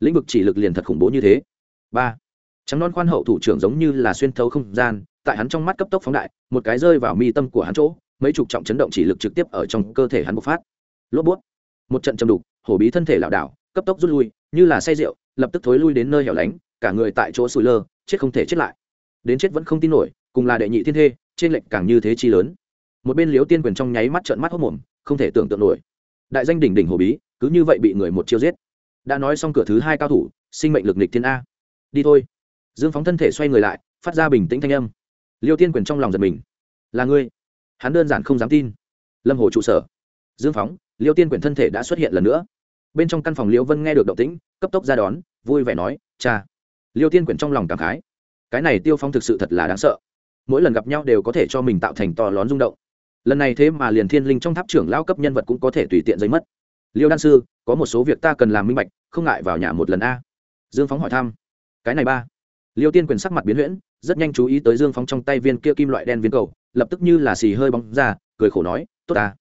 lĩnh vực chỉ lực liền thật khủng bố như thế. Ba, trắng non khoan hậu thủ trưởng giống như là xuyên thấu không gian, tại hắn trong mắt cấp tốc phóng đại, một cái rơi vào mi tâm của hắn chỗ, mấy chục trọng chấn động chỉ lực trực tiếp ở trong cơ thể hắn bộc phát. Lốp bút, một trận châm đục, hổ bí thân thể lảo đảo, cấp tốc rút lui, như là say rượu, lập tức thối lui đến nơi hẻo lánh, cả người tại chỗ sùi lơ, chết không thể chết lại. Đến chết vẫn không tin nổi, cùng là đệ nhị thiên thê, trên lệnh càng như thế chi lớn. Một bên liếu tiên quyền trong nháy mắt trợn mắt hốc mồm, không thể tưởng tượng nổi. Đại danh đỉnh đỉnh hồ bí, cứ như vậy bị người một chiêu giết đã nói xong cửa thứ hai cao thủ, sinh mệnh lực nịch thiên a. Đi thôi. Dương phóng thân thể xoay người lại, phát ra bình tĩnh thanh âm. Liêu tiên quyền trong lòng giật mình. Là ngươi? Hắn đơn giản không dám tin. Lâm hồ trụ sở. Dương phóng, liêu tiên quyền thân thể đã xuất hiện lần nữa. Bên trong căn phòng liêu vân nghe được động tĩnh, cấp tốc ra đón, vui vẻ nói, cha. Liêu tiên quyền trong lòng cảm khái. Cái này tiêu phong thực sự thật là đáng sợ. Mỗi lần gặp nhau đều có thể cho mình tạo thành to lớn rung động. Lần này thế mà liền thiên linh trong tháp trưởng lao cấp nhân vật cũng có thể tùy tiện giấy mất liêu đan sư, có một số việc ta cần làm minh bạch, không ngại vào nhà một lần a. Dương phóng hỏi thăm. Cái này ba. Liêu tiên quyền sắc mặt biến huyễn, rất nhanh chú ý tới dương phóng trong tay viên kia kim loại đen viên cầu, lập tức như là xì hơi bóng ra, cười khổ nói, tốt ta.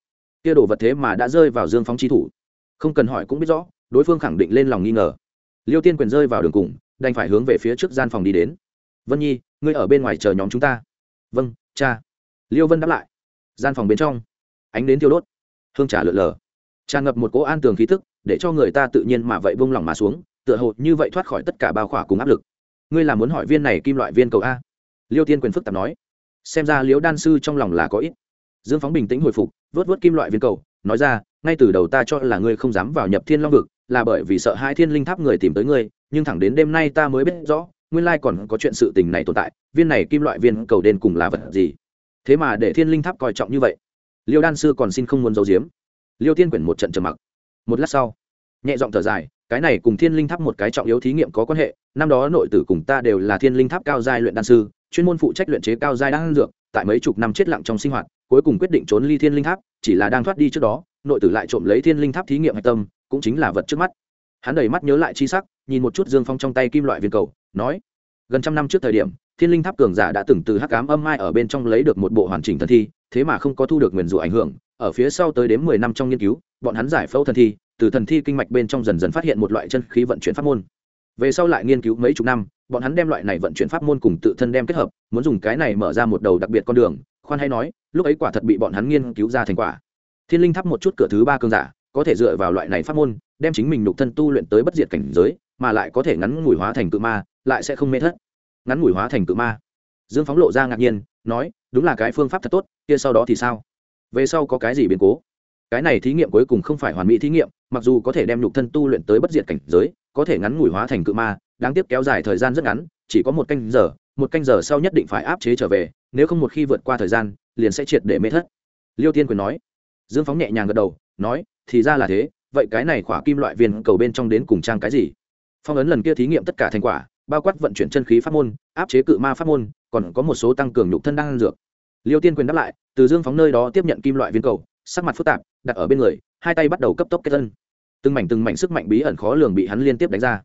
Kia đổ vật thế mà đã rơi vào dương phóng chi thủ. Không cần hỏi cũng biết rõ, đối phương khẳng định lên lòng nghi ngờ. Liêu tiên quyền rơi vào đường cùng, đành phải hướng về phía trước gian phòng đi đến. Vân nhi, ngươi ở bên ngoài chờ nhóm chúng ta. Vâng cha. Liêu vân đáp lại. Gian phòng bên trong, ánh đến tiêu đốt, hương trà lượn lờ tràn ngập một cỗ an tường khí thức để cho người ta tự nhiên mà vậy bông lỏng mà xuống, tựa hồ như vậy thoát khỏi tất cả bao khỏa cùng áp lực. Ngươi là muốn hỏi viên này kim loại viên cầu a? Liêu tiên quyền phức tạp nói. Xem ra liễu đan sư trong lòng là có ít. Dương phóng bình tĩnh hồi phục, vớt vớt kim loại viên cầu, nói ra, ngay từ đầu ta cho là ngươi không dám vào nhập thiên long vực, là bởi vì sợ hai thiên linh tháp người tìm tới ngươi, nhưng thẳng đến đêm nay ta mới biết rõ, nguyên lai còn có chuyện sự tình này tồn tại, viên này kim loại viên cầu đen cùng là vật gì? Thế mà để thiên linh tháp coi trọng như vậy. Liêu đan sư còn xin không muốn giấu giếm liêu tiên quyển một trận trầm mặc. Một lát sau, nhẹ giọng thở dài, cái này cùng thiên linh tháp một cái trọng yếu thí nghiệm có quan hệ, năm đó nội tử cùng ta đều là thiên linh tháp cao giai luyện đan sư, chuyên môn phụ trách luyện chế cao giai đan dược, tại mấy chục năm chết lặng trong sinh hoạt, cuối cùng quyết định trốn ly thiên linh tháp, chỉ là đang thoát đi trước đó, nội tử lại trộm lấy thiên linh tháp thí nghiệm hạch tâm, cũng chính là vật trước mắt. Hắn đầy mắt nhớ lại chi sắc, nhìn một chút dương phong trong tay kim loại viên cầu, nói, gần trăm năm trước thời điểm, thiên linh tháp cường giả đã từng từ hắc cám âm mai ở bên trong lấy được một bộ hoàn chỉnh thần thi, thế mà không có thu được nguyền rủa ảnh hưởng ở phía sau tới đến mười năm trong nghiên cứu, bọn hắn giải phẫu thần thi, từ thần thi kinh mạch bên trong dần dần phát hiện một loại chân khí vận chuyển pháp môn. Về sau lại nghiên cứu mấy chục năm, bọn hắn đem loại này vận chuyển pháp môn cùng tự thân đem kết hợp, muốn dùng cái này mở ra một đầu đặc biệt con đường, khoan hay nói, lúc ấy quả thật bị bọn hắn nghiên cứu ra thành quả. Thiên linh thắp một chút cửa thứ ba cương giả, có thể dựa vào loại này pháp môn, đem chính mình nục thân tu luyện tới bất diệt cảnh giới, mà lại có thể ngắn ngủi hóa thành cự ma, lại sẽ không mê thất. Ngắn ngủi hóa thành cự ma. Dương phóng lộ ra ngạc nhiên, nói, đúng là cái phương pháp thật tốt, kia sau đó thì sao? Về sau có cái gì biến cố? Cái này thí nghiệm cuối cùng không phải hoàn mỹ thí nghiệm, mặc dù có thể đem nhục thân tu luyện tới bất diệt cảnh giới, có thể ngắn ngủi hóa thành cự ma, đáng tiếc kéo dài thời gian rất ngắn, chỉ có một canh giờ, một canh giờ sau nhất định phải áp chế trở về, nếu không một khi vượt qua thời gian, liền sẽ triệt để mê thất. Liêu tiên quyền nói. Dương phóng nhẹ nhàng gật đầu, nói, thì ra là thế, vậy cái này khỏa kim loại viên cầu bên trong đến cùng trang cái gì? Phong ấn lần kia thí nghiệm tất cả thành quả, bao quát vận chuyển chân khí pháp môn, áp chế cự ma pháp môn, còn có một số tăng cường nhục thân đang dược liêu tiên quyền đáp lại, từ dương phóng nơi đó tiếp nhận kim loại viên cầu, sắc mặt phức tạp, đặt ở bên người, hai tay bắt đầu cấp tốc kết thân. Từng mảnh từng mảnh sức mạnh bí ẩn khó lường bị hắn liên tiếp đánh ra.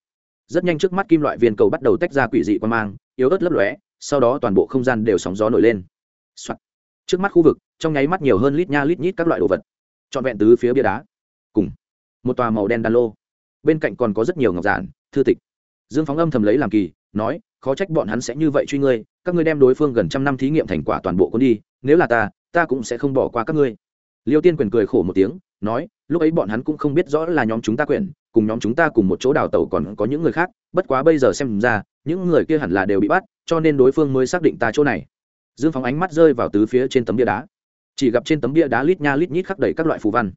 Rất nhanh trước mắt kim loại viên cầu bắt đầu tách ra quỷ dị quan mang, yếu ớt lấp lóe, sau đó toàn bộ không gian đều sóng gió nổi lên、Soạn. trước mắt khu vực, trong nháy mắt nhiều hơn lít nha lít nhít các loại đồ vật. Trọn vẹn tứ phía bia đá. Cùng một tòa màu đen đan lô. Bên cạnh còn có rất nhiều ngọc giản, thư tịch. Dương phóng âm thầm lấy làm kỳ nói, khó trách bọn hắn sẽ như vậy truy ngươi, các ngươi đem đối phương gần trăm năm thí nghiệm thành quả toàn bộ cuốn đi, nếu là ta ta cũng sẽ không bỏ qua các ngươi. Liêu tiên quyền cười khổ một tiếng, nói, lúc ấy bọn hắn cũng không biết rõ là nhóm chúng ta quyền, cùng nhóm chúng ta cùng một chỗ đào tẩu còn có những người khác, bất quá bây giờ xem ra, những người kia hẳn là đều bị bắt, cho nên đối phương mới xác định ta chỗ này. Dương phóng ánh mắt rơi vào tứ phía trên tấm bia đá. Chỉ gặp trên tấm bia đá lít nha lít nhít khắc đầy các loại phù văn.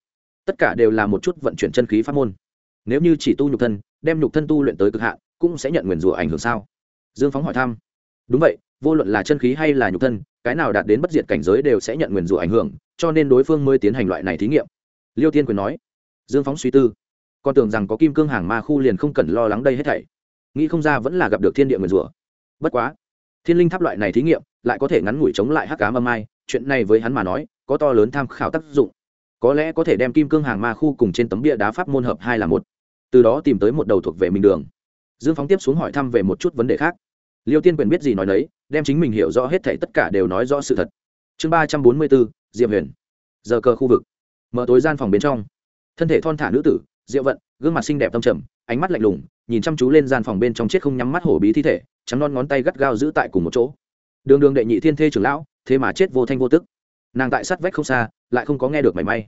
Tất cả đều là một chút vận chuyển chân khí pháp môn. Nếu như chỉ tu nhục thân, đem nhục thân tu luyện tới cực hạn cũng sẽ nhận nguyền rủa ảnh hưởng sao? Dương phóng hỏi thăm. Đúng vậy, vô luận là chân khí hay là nhục thân, cái nào đạt đến bất diệt cảnh giới đều sẽ nhận nguyền rủa ảnh hưởng, cho nên đối phương mới tiến hành loại này thí nghiệm. Liêu tiên quyền nói. Dương phóng suy tư. Con tưởng rằng có kim cương hàng ma khu liền không cần lo lắng đây hết thảy. Nghĩ không ra vẫn là gặp được thiên địa nguyền rủa. Bất quá, thiên linh tháp loại này thí nghiệm lại có thể ngắn ngủi chống lại hắc cá mâm mai chuyện này với hắn mà nói, có to lớn tham khảo tác dụng. Có lẽ có thể đem kim cương hàng ma khu cùng trên tấm bia đá pháp môn hợp hai là một. Từ đó tìm tới một đầu thuộc về mình đường dương phóng tiếp xuống hỏi thăm về một chút vấn đề khác. Liêu tiên quyền biết gì nói nấy, đem chính mình hiểu rõ hết thảy tất cả đều nói rõ sự thật. Chương ba trăm bốn mươi bốn, diệp huyền. Giờ cờ khu vực. Mở tối gian phòng bên trong. Thân thể thon thả nữ tử diệu vận, gương mặt xinh đẹp tâm trầm, ánh mắt lạnh lùng, nhìn chăm chú lên gian phòng bên trong chết không nhắm mắt hổ bí thi thể, trắng non ngón tay gắt gao giữ tại cùng một chỗ. Đường đường đệ nhị thiên thê trưởng lão, thế mà chết vô thanh vô tức. Nàng tại sát vách không xa, lại không có nghe được mảy may.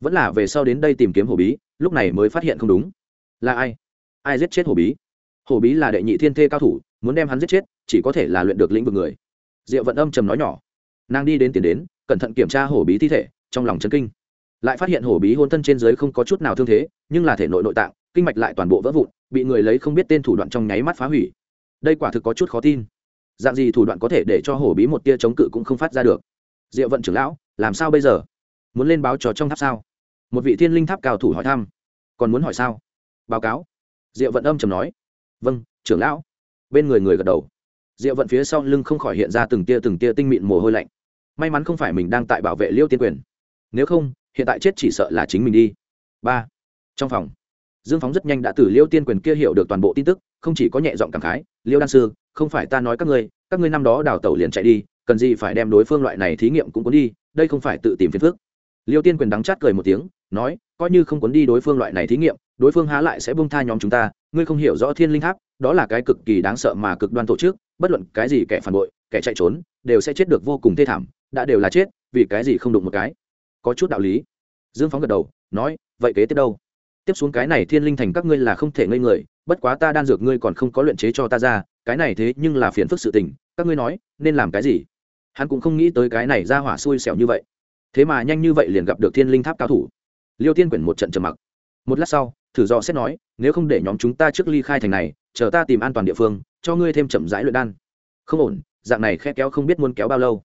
Vẫn là về sau đến đây tìm kiếm hổ bí, lúc này mới phát hiện không đúng. Là ai? Ai giết chết hổ bí? Hổ bí là đệ nhị thiên thê cao thủ, muốn đem hắn giết chết, chỉ có thể là luyện được lĩnh vực người. Diệu vận âm trầm nói nhỏ. Nàng đi đến tiền đến, cẩn thận kiểm tra hổ bí thi thể, trong lòng chấn kinh. Lại phát hiện hổ bí hôn thân trên dưới không có chút nào thương thế, nhưng là thể nội nội tạng, kinh mạch lại toàn bộ vỡ vụn, bị người lấy không biết tên thủ đoạn trong nháy mắt phá hủy. Đây quả thực có chút khó tin. Dạng gì thủ đoạn có thể để cho hổ bí một tia chống cự cũng không phát ra được. Diệu vận trưởng lão, làm sao bây giờ? Muốn lên báo trò trong tháp sao? Một vị thiên linh tháp cao thủ hỏi thăm. Còn muốn hỏi sao? Báo cáo. Diệu vận âm trầm nói vâng trưởng lão. Bên người người gật đầu. Diệu vận phía sau lưng không khỏi hiện ra từng tia từng tia tinh mịn mồ hôi lạnh. May mắn không phải mình đang tại bảo vệ liêu tiên quyền. Nếu không, hiện tại chết chỉ sợ là chính mình đi. Ba. Trong phòng, dương phóng rất nhanh đã từ liêu tiên quyền kia hiểu được toàn bộ tin tức, không chỉ có nhẹ giọng cảm khái, liêu đan sư, không phải ta nói các ngươi các ngươi năm đó đào tẩu liền chạy đi, cần gì phải đem đối phương loại này thí nghiệm cũng cuốn đi, đây không phải tự tìm phiền phức. Liêu tiên quyền đắng chát cười một tiếng, nói, coi như không cuốn đi đối phương loại này thí nghiệm đối phương há lại sẽ bông tha nhóm chúng ta, ngươi không hiểu rõ thiên linh tháp, đó là cái cực kỳ đáng sợ mà cực đoan tổ chức, bất luận cái gì kẻ phản bội, kẻ chạy trốn, đều sẽ chết được vô cùng thê thảm, đã đều là chết, vì cái gì không đụng một cái? Có chút đạo lý. Dương phóng gật đầu, nói, vậy kế tiếp đâu? Tiếp xuống cái này thiên linh thành các ngươi là không thể ngây người, bất quá ta đan dược ngươi còn không có luyện chế cho ta ra, cái này thế nhưng là phiền phức sự tình, các ngươi nói, nên làm cái gì? Hắn cũng không nghĩ tới cái này ra hỏa xui xẻo như vậy. Thế mà nhanh như vậy liền gặp được thiên linh tháp cao thủ. Liêu tiên quyển một trận trầm mặc. Một lát sau thử do xét nói, nếu không để nhóm chúng ta trước ly khai thành này, chờ ta tìm an toàn địa phương, cho ngươi thêm chậm rãi luyện đan. Không ổn, dạng này khe kéo không biết muốn kéo bao lâu.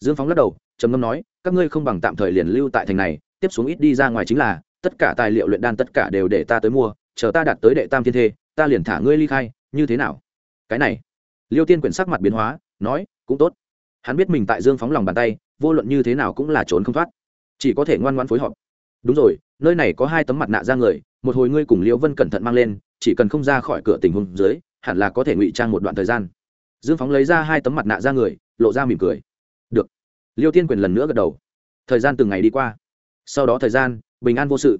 Dương phóng lắc đầu, trầm ngâm nói, các ngươi không bằng tạm thời liền lưu tại thành này, tiếp xuống ít đi ra ngoài chính là, tất cả tài liệu luyện đan tất cả đều để ta tới mua, chờ ta đạt tới đệ tam thiên thê, ta liền thả ngươi ly khai, như thế nào? Cái này, liêu tiên quyển sắc mặt biến hóa, nói, cũng tốt. Hắn biết mình tại dương phóng lòng bàn tay, vô luận như thế nào cũng là trốn không thoát. Chỉ có thể ngoan ngoan phối hợp. Đúng rồi, nơi này có hai tấm mặt nạ ra người một hồi ngươi cùng liễu vân cẩn thận mang lên, chỉ cần không ra khỏi cửa tình huống dưới, hẳn là có thể ngụy trang một đoạn thời gian. Dương phóng lấy ra hai tấm mặt nạ ra người, lộ ra mỉm cười. Được. Liêu tiên quyền lần nữa gật đầu. Thời gian từng ngày đi qua. Sau đó thời gian, bình an vô sự.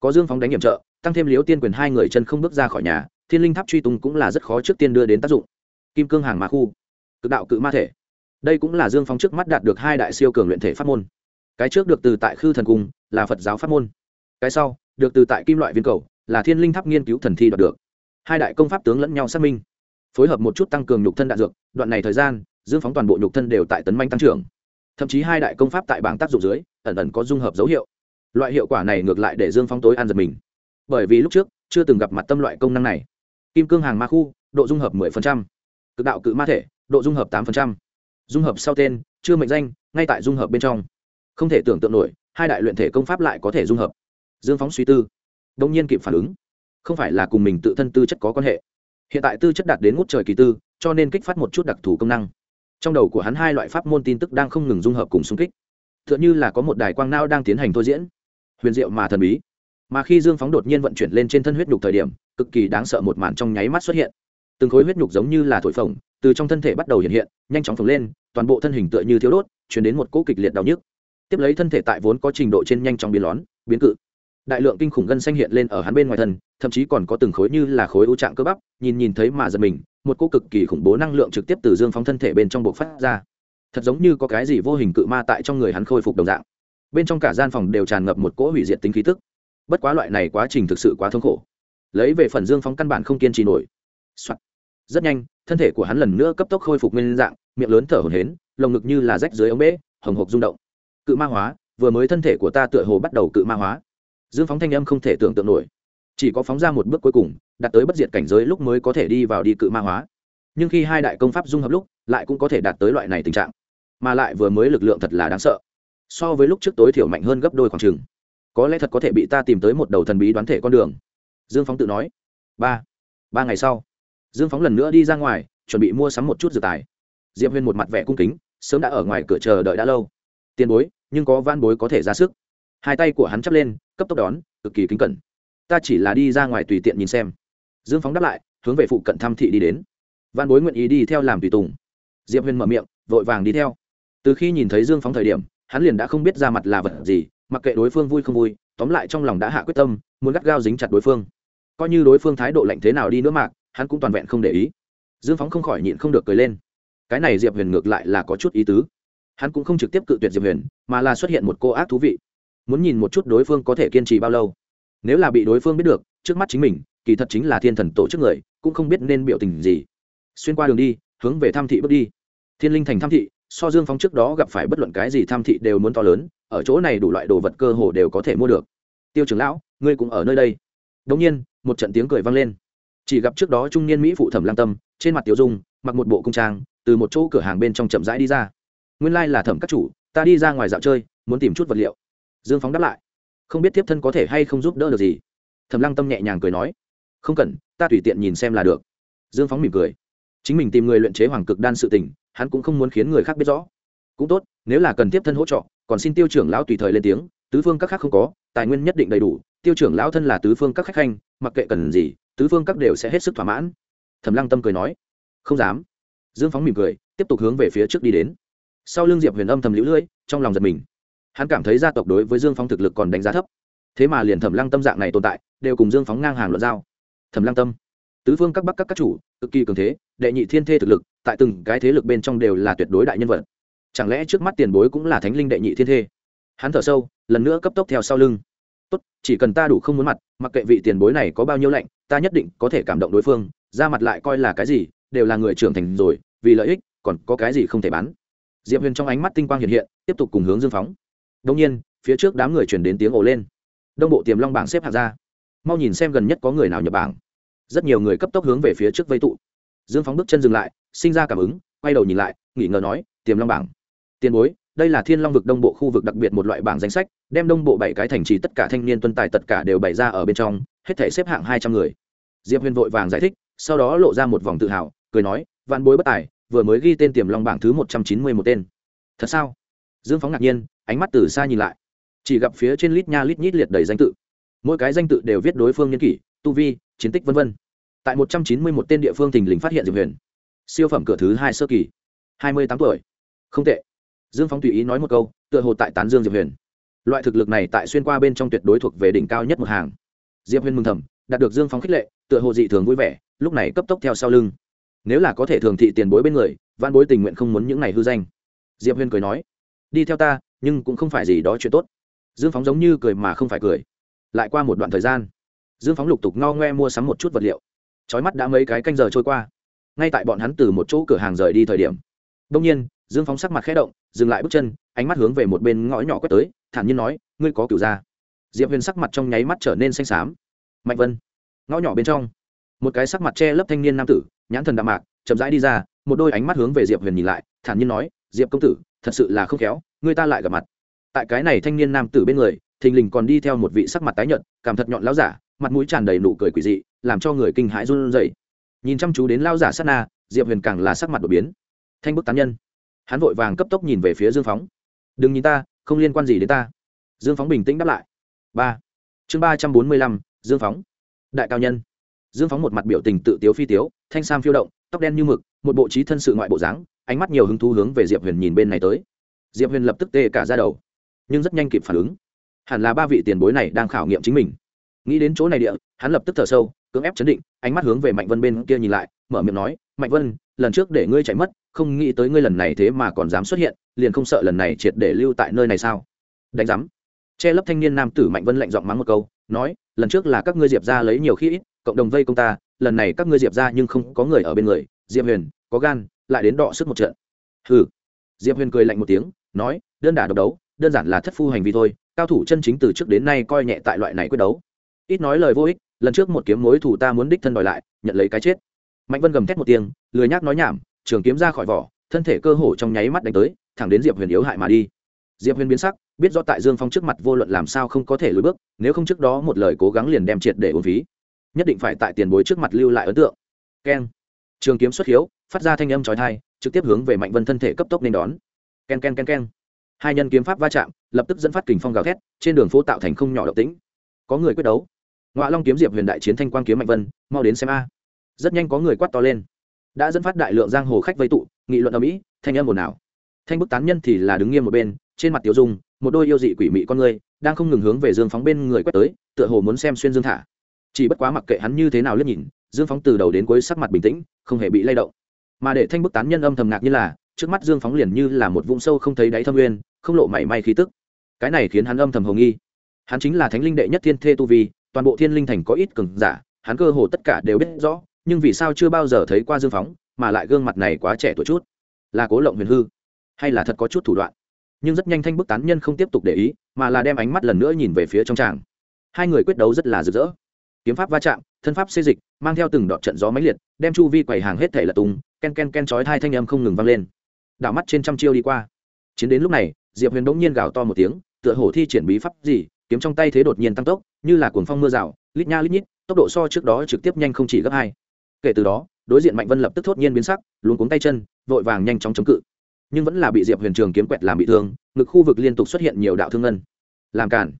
Có dương phóng đánh nhiệm trợ, tăng thêm liếu tiên quyền hai người chân không bước ra khỏi nhà, thiên linh tháp truy tung cũng là rất khó trước tiên đưa đến tác dụng. Kim cương hàng ma khu, cực đạo cự ma thể. Đây cũng là dương phóng trước mắt đạt được hai đại siêu cường luyện thể pháp môn. Cái trước được từ tại khư thần cung là phật giáo pháp môn. Cái sau được từ tại kim loại viên cầu, là thiên linh tháp nghiên cứu thần thi đoạt được. Hai đại công pháp tướng lẫn nhau xác minh. Phối hợp một chút tăng cường nhục thân đạn dược, đoạn này thời gian, dương phóng toàn bộ nhục thân đều tại tấn manh tăng trưởng. Thậm chí hai đại công pháp tại bảng tác dụng dưới, ẩn ẩn có dung hợp dấu hiệu. Loại hiệu quả này ngược lại để dương phóng tối ăn giật mình. Bởi vì lúc trước, chưa từng gặp mặt tâm loại công năng này. Kim cương hàng ma khu, độ dung hợp 10%. cực đạo cự ma thể, độ dung hợp 8%. dung hợp sau tên, chưa mệnh danh, ngay tại dung hợp bên trong. Không thể tưởng tượng nổi, hai đại luyện thể công pháp lại có thể dung hợp dương phóng suy tư, đông nhiên kịp phản ứng. Không phải là cùng mình tự thân tư chất có quan hệ. Hiện tại tư chất đạt đến ngút trời kỳ tư, cho nên kích phát một chút đặc thù công năng. Trong đầu của hắn hai loại pháp môn tin tức đang không ngừng dung hợp cùng xung kích. T h ư ợ n h ư là có một đài quang não đang tiến hành thôi diễn. Huyền diệu mà thần bí. Mà khi dương phóng đột nhiên vận chuyển lên trên thân huyết nhục thời điểm, cực kỳ đáng sợ một màn trong nháy mắt xuất hiện. Từng khối huyết nhục giống như là thổi phồng, từ trong thân thể bắt đầu hiện hiện, nhanh chóng phồng lên, toàn bộ thân hình tựa như thiếu đốt, chuyển đến một cỗ kịch liệt đau nhức. Tiếp lấy thân thể tại vốn có trình độ trên nhanh chóng biến lón, biến cự đại lượng kinh khủng gân xanh hiện lên ở hắn bên ngoài thân, thậm chí còn có từng khối như là khối u trạng cơ bắp, nhìn nhìn thấy mà giật mình, một cô cực kỳ khủng bố năng lượng trực tiếp từ dương phóng thân thể bên trong buộc phát ra. Thật giống như có cái gì vô hình cự ma tại trong người hắn khôi phục đồng dạng. Bên trong cả gian phòng đều tràn ngập một cỗ hủy diệt tính khí tức. Bất quá loại này quá trình thực sự quá thống khổ. Lấy về phần dương phóng căn bản không kiên trì nổi、Soạn. rất nhanh, thân thể của hắn lần nữa cấp tốc khôi phục nguyên dạng, miệng lớn thở hổn hến lồng ngực như là rách dưới ống bể hồng hộc rung động. Cự ma hóa, vừa mới thân thể của ta tựa hồ bắt đầu cự ma hóa dương phóng thanh âm không thể tưởng tượng nổi. Chỉ có phóng ra một bước cuối cùng, đạt tới bất diệt cảnh giới lúc mới có thể đi vào đi cự ma hóa. Nhưng khi hai đại công pháp dung hợp lúc, lại cũng có thể đạt tới loại này tình trạng. Mà lại vừa mới lực lượng thật là đáng sợ. So với lúc trước tối thiểu mạnh hơn gấp đôi khoảng trừng có lẽ thật có thể bị ta tìm tới một đầu thần bí đoán thể con đường. Dương phóng tự nói. Ba. Ba ngày sau, dương phóng lần nữa đi ra ngoài, chuẩn bị mua sắm một chút dự tài. Diệp huyên một mặt vẻ cung kính, sớm đã ở ngoài cửa chờ đợi đã lâu. Tiền bối, nhưng có van bối có thể ra sức. Hai tay của hắn chắp lên cấp tốc đón, cực kỳ kính cẩn. Ta chỉ là đi ra ngoài tùy tiện nhìn xem. Dương phóng đáp lại, hướng về phụ cận thăm thị đi đến. Văn bối nguyện ý đi theo làm tùy tùng. Diệp huyền mở miệng, vội vàng đi theo. Từ khi nhìn thấy dương phóng thời điểm, hắn liền đã không biết ra mặt là vật gì, mặc kệ đối phương vui không vui, tóm lại trong lòng đã hạ quyết tâm, muốn gắt gao dính chặt đối phương. Coi như đối phương thái độ lạnh thế nào đi nữa mạc hắn cũng toàn vẹn không để ý. Dương phóng không khỏi nhịn không được cười lên. Cái này diệp huyền ngược lại là có chút ý tứ. Hắn cũng không trực tiếp cự tuyệt diệp huyền, mà là xuất hiện một cô ác thú vị muốn nhìn một chút đối phương có thể kiên trì bao lâu. Nếu là bị đối phương biết được, trước mắt chính mình, kỳ thật chính là thiên thần tổ chức người, cũng không biết nên biểu tình gì. Xuyên qua đường đi, hướng về tham thị bước đi. Thiên linh thành tham thị, so dương phóng trước đó gặp phải bất luận cái gì tham thị đều muốn to lớn, ở chỗ này đủ loại đồ vật cơ hồ đều có thể mua được. Tiêu trưởng lão, ngươi cũng ở nơi đây. Đ ỗ n g nhiên, một trận tiếng cười vang lên. Chỉ gặp trước đó trung niên mỹ phụ thẩm lang tâm, trên mặt tiểu dung, mặc một bộ công trang, từ một chỗ cửa hàng bên trong chậm rãi đi ra. Nguyên lai là thẩm các chủ, ta đi ra ngoài dạo chơi, muốn tìm chút vật liệu dương phóng đáp lại. Không biết tiếp thân có thể hay không giúp đỡ được gì. Thẩm lăng tâm nhẹ nhàng cười nói. Không cần, ta tùy tiện nhìn xem là được. Dương phóng mỉm cười. Chính mình tìm người luyện chế hoàng cực đan sự tình, hắn cũng không muốn khiến người khác biết rõ. Cũng tốt, nếu là cần tiếp thân hỗ trợ, còn xin tiêu trưởng lão tùy thời lên tiếng, tứ phương các khác không có, tài nguyên nhất định đầy đủ, tiêu trưởng lão thân là tứ phương các khách khanh, mặc kệ cần gì, tứ phương các đều sẽ hết sức thỏa mãn. Thẩm lăng tâm cười nói. Không dám. Dương phóng mỉm cười, tiếp tục hướng về phía trước đi đến. Sau l ư n g diệp huyền âm thầm lũ lưỡi, trong lòng giật mình hắn cảm thấy gia tộc đối với dương phóng thực lực còn đánh giá thấp. Thế mà liền thẩm lăng tâm dạng này tồn tại, đều cùng dương phóng ngang hàng luận giao. Thẩm lăng tâm, tứ phương các bắc các các chủ, cực kỳ cường thế, đệ nhị thiên thê thực lực, tại từng cái thế lực bên trong đều là tuyệt đối đại nhân vật. Chẳng lẽ trước mắt tiền bối cũng là thánh linh đệ nhị thiên thê? Hắn thở sâu, lần nữa cấp tốc theo sau lưng. Tốt, chỉ cần ta đủ không muốn mặt, mặc kệ vị tiền bối này có bao nhiêu lạnh, ta nhất định có thể cảm động đối phương, ra mặt lại coi là cái gì, đều là người trưởng thành rồi, vì lợi ích, còn có cái gì không thể bán. Diệp huyền trong ánh mắt tinh quang hiện hiện, tiếp tục cùng hướng dương phóng đông nhiên, phía trước đám người chuyển đến tiếng ồ lên. Đông bộ tiềm long bảng xếp hạng ra. Mau nhìn xem gần nhất có người nào nhập bảng. Rất nhiều người cấp tốc hướng về phía trước vây tụ. Dương phóng bước chân dừng lại, sinh ra cảm ứng, quay đầu nhìn lại, nghỉ ngờ nói, tiềm long bảng. Tiền bối, đây là thiên long vực đông bộ khu vực đặc biệt một loại bảng danh sách, đem đông bộ bảy cái thành trì tất cả thanh niên tuân tài tất cả đều bày ra ở bên trong, hết thể xếp hạng hai trăm người. Diệp huyền vội vàng giải thích, sau đó lộ ra một vòng tự hào, cười nói, vạn bối bất tài, vừa mới ghi tên tiềm long bảng thứ một trăm chín mươi một tên. Thật sao? Dương phóng ngạc nhiên ánh mắt từ xa nhìn lại. Chỉ gặp phía trên lít nha lít nhít liệt đầy danh tự. Mỗi cái danh tự đều viết đối phương nhân kỷ, tu vi, chiến tích v v tại một trăm chín mươi một tên địa phương thình lình phát hiện diệp huyền. Siêu phẩm cửa thứ hai sơ kỳ. Hai mươi tám tuổi. Không tệ. Dương phóng tùy ý nói một câu, tựa hồ tại tán dương diệp huyền. Loại thực lực này tại xuyên qua bên trong tuyệt đối thuộc về đỉnh cao nhất một hàng. Diệp huyền mừng thầm, đạt được dương phóng khích lệ, tựa hồ dị thường vui vẻ, lúc này cấp tốc theo sau lưng. Nếu là có thể thường thị tiền bối bên người văn bối tình nguyện không muốn những này hư danh. Diệp huyền cười nói, đi theo ta nhưng cũng không phải gì đó chuyện tốt. Dương phóng giống như cười mà không phải cười. Lại qua một đoạn thời gian, dương phóng lục tục ngao ngoe mua sắm một chút vật liệu. Trói mắt đã mấy cái canh giờ trôi qua. Ngay tại bọn hắn từ một chỗ cửa hàng rời đi thời điểm đông nhiên, dương phóng sắc mặt khẽ động, dừng lại bước chân, ánh mắt hướng về một bên ngõ nhỏ quét tới, thản nhiên nói, ngươi có cửu ra. Diệp huyền sắc mặt trong nháy mắt trở nên xanh xám. Mạnh vân, ngõ nhỏ bên trong, một cái sắc mặt che lấp thanh niên nam tử, nhãn thần đạm mạc, chậm rãi đi ra, một đôi ánh mắt hướng về diệp huyền nhìn lại, thản nhiên nói, diệp công tử, thật sự là không khéo người ta lại gặp mặt. Tại cái này thanh niên nam tử bên người, thình lình còn đi theo một vị sắc mặt tái nhợt, cảm thật nhọn láo giả, mặt mũi tràn đầy nụ cười quỷ dị, làm cho người kinh hãi run rẩy. Nhìn chăm chú đến lao giả sát na, diệp huyền càng là sắc mặt đột biến. Thanh bức tán nhân. Hắn vội vàng cấp tốc nhìn về phía dương phóng. Đừng nhìn ta, không liên quan gì đến ta. Dương phóng bình tĩnh đáp lại. Ba. Chương ba trăm bốn mươi lăm, dương phóng. Đại cao nhân. Dương phóng một mặt biểu tình tự tiếu phi tiếu, thanh sam phiêu động, tóc đen như mực, một bộ trí thân sự ngoại bộ dáng, ánh mắt nhiều hứng thú hướng về diệp huyền nhìn bên này tới diệp huyền lập tức tê cả ra đầu, nhưng rất nhanh kịp phản ứng. Hẳn là ba vị tiền bối này đang khảo nghiệm chính mình. Nghĩ đến chỗ này địa, hắn lập tức thở sâu, cưỡng ép chấn định, ánh mắt hướng về mạnh vân bên kia nhìn lại, mở miệng nói, mạnh vân, lần trước để ngươi chạy mất, không nghĩ tới ngươi lần này thế mà còn dám xuất hiện, liền không sợ lần này triệt để lưu tại nơi này sao? Đánh giám. Che lấp thanh niên nam tử mạnh vân lạnh giọng mắng một câu, nói, lần trước là các ngươi diệp ra lấy nhiều khi ít, cộng đồng vây công ta, lần này các ngươi diệp ra nhưng không có người ở bên người. Diệp huyền, có gan, lại đến đọ sức một trận. Hừ. Diệp huyền cười lạnh một tiếng nói, đơn đả độc đấu, đơn giản là thất phu hành vi thôi, cao thủ chân chính từ trước đến nay coi nhẹ tại loại này quyết đấu. Ít nói lời vô ích, lần trước một kiếm mối thủ ta muốn đích thân đòi lại, nhận lấy cái chết. Mạnh vân gầm thét một tiếng, lười nhác nói nhảm, trường kiếm ra khỏi vỏ, thân thể cơ hồ trong nháy mắt đánh tới, thẳng đến diệp huyền yếu hại mà đi. Diệp huyền biến sắc, biết rõ tại dương phong trước mặt vô luận làm sao không có thể lùi bước, nếu không trước đó một lời cố gắng liền đem triệt để uống phí. Nhất định phải tại tiền bối trước mặt lưu lại ấn tượng. Keng. Trường kiếm xuất hiếu, phát ra thanh âm trói thai trực tiếp hướng về mạnh vân thân thể cấp tốc nên đón k e n k e n k e n k e n hai nhân kiếm pháp va chạm, lập tức dẫn phát kình phong gào thét, trên đường phố tạo thành không nhỏ độc tính có người quyết đấu. Ngoạ long kiếm diệp huyền đại chiến thanh quang kiếm mạnh vân, mau đến xem a. Rất nhanh có người quát to lên. Đã dẫn phát đại lượng giang hồ khách vây tụ, nghị luận ở mỹ thanh âm ồn ào. Thanh bức tán nhân thì là đứng nghiêm một bên, trên mặt tiểu dung, một đôi yêu dị quỷ mị con người, đang không ngừng hướng về dương phóng bên người quét tới, tựa hồ muốn xem xuyên dương thả. Chỉ bất quá mặc kệ hắn như thế nào liếc nhìn, dương phóng từ đầu đến cuối sắc mặt bình tĩnh, không hề bị lay động. Mà để thanh bức tán nhân âm thầm ngạc như là trước mắt dương phóng liền như là một vũng sâu không thấy đáy thâm nguyên, không lộ mảy may khí tức. Cái này khiến hắn âm thầm hồng nghi. Hắn chính là thánh linh đệ nhất thiên thê tu vi toàn bộ thiên linh thành có ít cường giả hắn cơ hồ tất cả đều biết rõ nhưng vì sao chưa bao giờ thấy qua dương phóng mà lại gương mặt này quá trẻ tuổi chút? Là cố lộng huyền hư hay là thật có chút thủ đoạn? Nhưng rất nhanh thanh bức tán nhân không tiếp tục để ý mà là đem ánh mắt lần nữa nhìn về phía trong tràng. Hai người quyết đấu rất là rực rỡ. Kiếm pháp va chạm thân pháp xê dịch mang theo từng đọt trận gió máy liệt đem chu vi quầy hàng hết thể là tung ken ken ken chói hai thanh âm không ngừng vang lên đảo mắt trên trăm chiêu đi qua. Chiến đến lúc này, diệp huyền bỗng nhiên gào to một tiếng, tựa hồ thi triển bí pháp gì, kiếm trong tay thế đột nhiên tăng tốc, như là cuồng phong mưa rào, lít nha lít nhít, tốc độ so trước đó trực tiếp nhanh không chỉ gấp hai. Kể từ đó, đối diện mạnh vân lập tức thốt nhiên biến sắc luôn cuống tay chân, vội vàng nhanh chóng chống cự. Nhưng vẫn là bị diệp huyền trường kiếm quẹt làm bị thương, ngực khu vực liên tục xuất hiện nhiều đạo thương ngân. Làm cản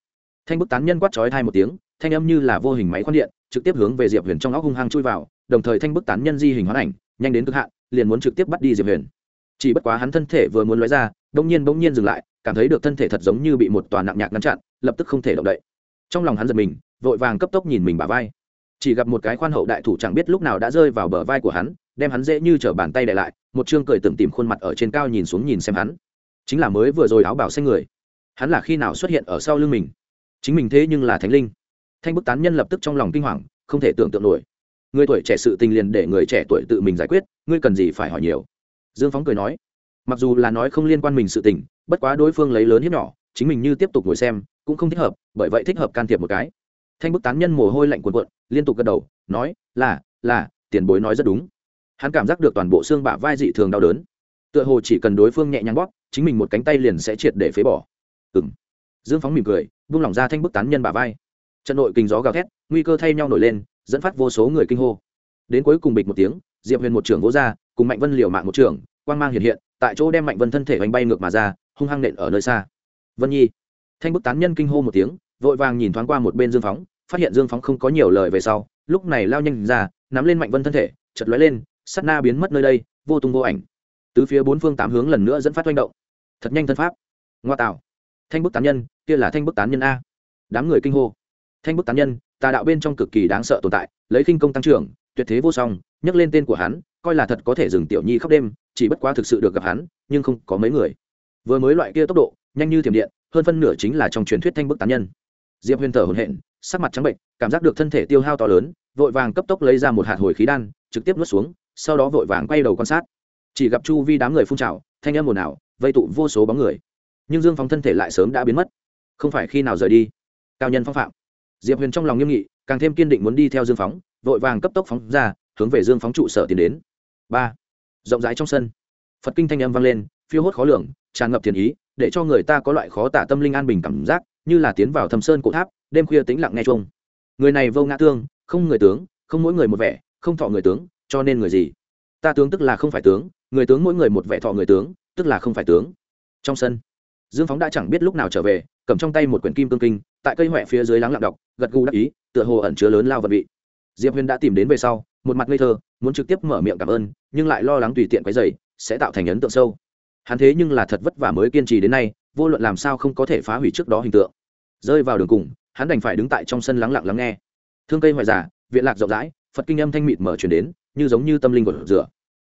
thanh bức tán nhân quát chói thai một tiếng, thanh âm như là vô hình máy khoan điện, trực tiếp hướng về diệp huyền trong óc hung hăng chui vào, đồng thời thanh bức tán nhân di hình hoán ảnh, nhanh đến cực hạn, liền muốn trực tiếp bắt đi diệp huyền chỉ bất quá hắn thân thể vừa muốn lóe ra đông nhiên bỗng nhiên dừng lại, cảm thấy được thân thể thật giống như bị một tòa nặng nhạc ngăn chặn, lập tức không thể động đậy. Trong lòng hắn giật mình, vội vàng cấp tốc nhìn mình bả vai. Chỉ gặp một cái khoan hậu đại thủ chẳng biết lúc nào đã rơi vào bờ vai của hắn, đem hắn dễ như t bàn tay đ lại, một chương cười tưởng tìm khuôn mặt ở trên cao nhìn xuống nhìn xem hắn. Chính là mới vừa rồi áo bảo xanh người. Hắn là khi nào xuất hiện ở sau lưng mình? Chính mình thế nhưng là thánh linh. Thanh bức tán nhân lập tức trong lòng kinh hoàng, không thể tưởng tượng nổi. Người tuổi trẻ sự tình liền để người trẻ tuổi tự mình giải quyết, ngươi cần gì phải hỏi nhiều? Dương phóng cười nói, mặc dù là nói không liên quan mình sự tình, bất quá đối phương lấy lớn hiếp nhỏ, chính mình như tiếp tục ngồi xem, cũng không thích hợp, bởi vậy thích hợp can thiệp một cái. Thanh bức tán nhân mồ hôi lạnh cuồn cuộn, liên tục gật đầu, nói, là là, tiền bối nói rất đúng. Hắn cảm giác được toàn bộ xương bả vai dị thường đau đớn. Tựa hồ chỉ cần đối phương nhẹ nhàng bóp, chính mình một cánh tay liền sẽ triệt để phế bỏ. Ừ m dương phóng mỉm cười, buông lỏng ra thanh bức tán nhân bả vai. Trận nội kinh gió gào thét, nguy cơ thay nhau nổi lên, dẫn phát vô số người kinh hô. Đến cuối cùng bịch một tiếng, diệp huyền một trưởng vỗ ra cùng mạnh vân liều mạng một trưởng quang mang hiện hiện, tại chỗ đem mạnh vân thân thể oanh bay ngược mà ra, hung hăng nện ở nơi xa. Vân nhi. Thanh bức tán nhân kinh hô một tiếng, vội vàng nhìn thoáng qua một bên dương phóng, phát hiện dương phóng không có nhiều lời về sau, lúc này lao nhanh ra, nắm lên mạnh vân thân thể chật lóe lên sắt na biến mất nơi đây, vô tung vô ảnh. Tứ phía bốn phương tám hướng lần nữa dẫn phát oanh động. Thật nhanh thân pháp. Ngoa tạo. Thanh bức tán nhân, kia là thanh bức tán nhân a. Đám người kinh hô. Thanh bức tán nhân, tà đạo bên trong cực kỳ đáng sợ tồn tại, lấy khinh công tăng trưởng, tuyệt thế vô song nhắc lên tên của hắn coi là thật có thể dừng tiểu nhi khắp đêm, chỉ bất quá thực sự được gặp hắn, nhưng không có mấy người. Vừa mới loại kia tốc độ, nhanh như thiểm điện, hơn phân nửa chính là trong truyền thuyết thanh bức tán nhân. Diệp huyền thở hồn hện sắc mặt trắng bệnh, cảm giác được thân thể tiêu hao to lớn, vội vàng cấp tốc lấy ra một hạt hồi khí đan, trực tiếp nuốt xuống, sau đó vội vàng quay đầu quan sát. Chỉ gặp chu vi đám người phun trào, thanh âm ồn ào, vây tụ vô số bóng người. Nhưng dương phóng thân thể lại sớm đã biến mất. Không phải khi nào rời đi? Cao nhân phong phạm. Diệp huyền trong lòng nghiêm nghị, càng thêm kiên định muốn đi theo dương phóng vội vàng cấp tốc phóng ra, hướng về dương phóng trụ sở tiến đến ba rộng rãi trong sân phật kinh thanh âm vang lên phiêu hốt khó lường tràn ngập thiền ý để cho người ta có loại khó tả tâm linh an bình cảm giác như là tiến vào thâm sơn cổ tháp đêm khuya tĩnh lặng nghe chung người này vô ngã tương không người tướng không mỗi người một vẻ không thọ người tướng cho nên người gì ta tướng tức là không phải tướng người tướng mỗi người một vẻ thọ người tướng tức là không phải tướng trong sân dương phóng đã chẳng biết lúc nào trở về cầm trong tay một quyển kim cương kinh tại cây huệ phía dưới lắng lặng đọc gật gù đắc ý tựa hồ ẩn chứa lớn lao vật vị diệp huyền đã tìm đến về sau một mặt ngây thơ, muốn trực tiếp mở miệng cảm ơn, nhưng lại lo lắng tùy tiện cái dày sẽ tạo thành ấn tượng sâu. Hắn thế nhưng là thật vất vả mới kiên trì đến nay, vô luận làm sao không có thể phá hủy trước đó hình tượng. Rơi vào đường cùng, hắn đành phải đứng tại trong sân lắng lặng lắng nghe. Thương cây hoài giả viện lạc rộng rãi, phật kinh âm thanh mịt mở chuyển đến, như giống như tâm linh của rửa.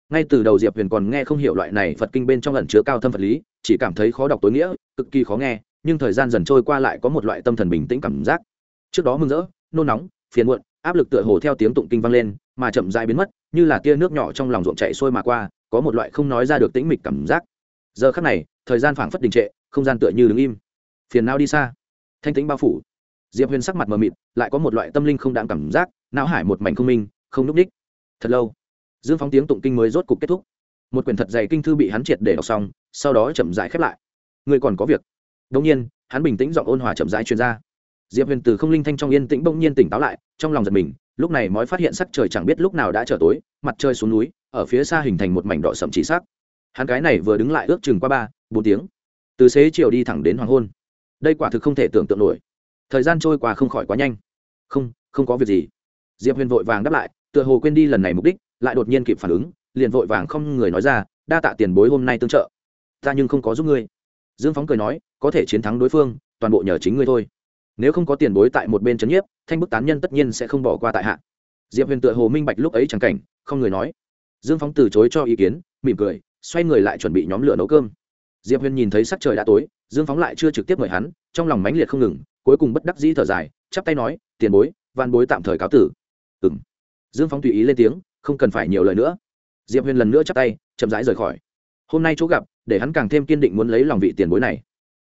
Ngay từ đầu diệp huyền còn nghe không hiểu loại này phật kinh bên trong ẩn chứa cao thâm vật lý, chỉ cảm thấy khó đọc tối nghĩa, cực kỳ khó nghe, nhưng thời gian dần trôi qua lại có một loại tâm thần bình tĩnh cảm giác. Trước đó mừng rỡ, nôn nóng, phiền muộn, áp lực tựa hồ theo tiếng tụng kinh vang lên mà chậm dại biến mất, như là tia nước nhỏ trong lòng ruộng chạy xuôi mà qua, có một loại không nói ra được tĩnh mịch cảm giác. Giờ khắc này, thời gian phảng phất đình trệ, không gian tựa như đứng im. Phiền não đi xa. Thanh tĩnh bao phủ. Diệp huyền sắc mặt mờ mịt, lại có một loại tâm linh không đáng cảm giác, não hải một mảnh không minh, không núp ních. Thật lâu, dương phóng tiếng tụng kinh mới rốt cục kết thúc. Một quyển thật dày kinh thư bị hắn triệt để đọc xong, sau đó chậm rãi khép lại. Người còn có việc. Đông nhiên, hắn bình tĩnh giọng ôn hòa chậm rãi chuyên ra. Diệp huyền từ không linh thanh trong yên tĩnh bỗng nhiên tỉnh táo lại, trong lòng giật mình lúc này mới phát hiện sắc trời chẳng biết lúc nào đã trở tối, mặt trời xuống núi, ở phía xa hình thành một mảnh đỏ sậm chỉ sắc hắn cái này vừa đứng lại ước chừng qua ba, bốn tiếng. Từ xế chiều đi thẳng đến hoàng hôn. Đây quả thực không thể tưởng tượng nổi. Thời gian trôi qua không khỏi quá nhanh. Không không có việc gì. Diệp huyền vội vàng đáp lại, tựa hồ quên đi lần này mục đích, lại đột nhiên kịp phản ứng, liền vội vàng không người nói ra, đa tạ tiền bối hôm nay tương trợ. Ta nhưng không có giúp ngươi. Dương phóng cười nói, có thể chiến thắng đối phương, toàn bộ nhờ chính ngươi thôi nếu không có tiền bối tại một bên c h ấ n nhiếp, thanh bức tán nhân tất nhiên sẽ không bỏ qua tại hạ. Diệp huyền tựa hồ minh bạch lúc ấy chẳng cảnh, không người nói. Dương phóng từ chối cho ý kiến, mỉm cười, xoay người lại chuẩn bị nhóm lửa nấu cơm. Diệp huyền nhìn thấy sắc trời đã tối, dương phóng lại chưa trực tiếp mời hắn, trong lòng mãnh liệt không ngừng, cuối cùng bất đắc dĩ thở dài, chắp tay nói, tiền bối van bối tạm thời cáo tử. Ừng dương phóng tùy ý lên tiếng, không cần phải nhiều lời nữa. Diệp huyền lần nữa chắp tay, chậm rãi rời khỏi. Hôm nay chỗ gặp, để hắn càng thêm kiên định muốn lấy lòng vị tiền bối này.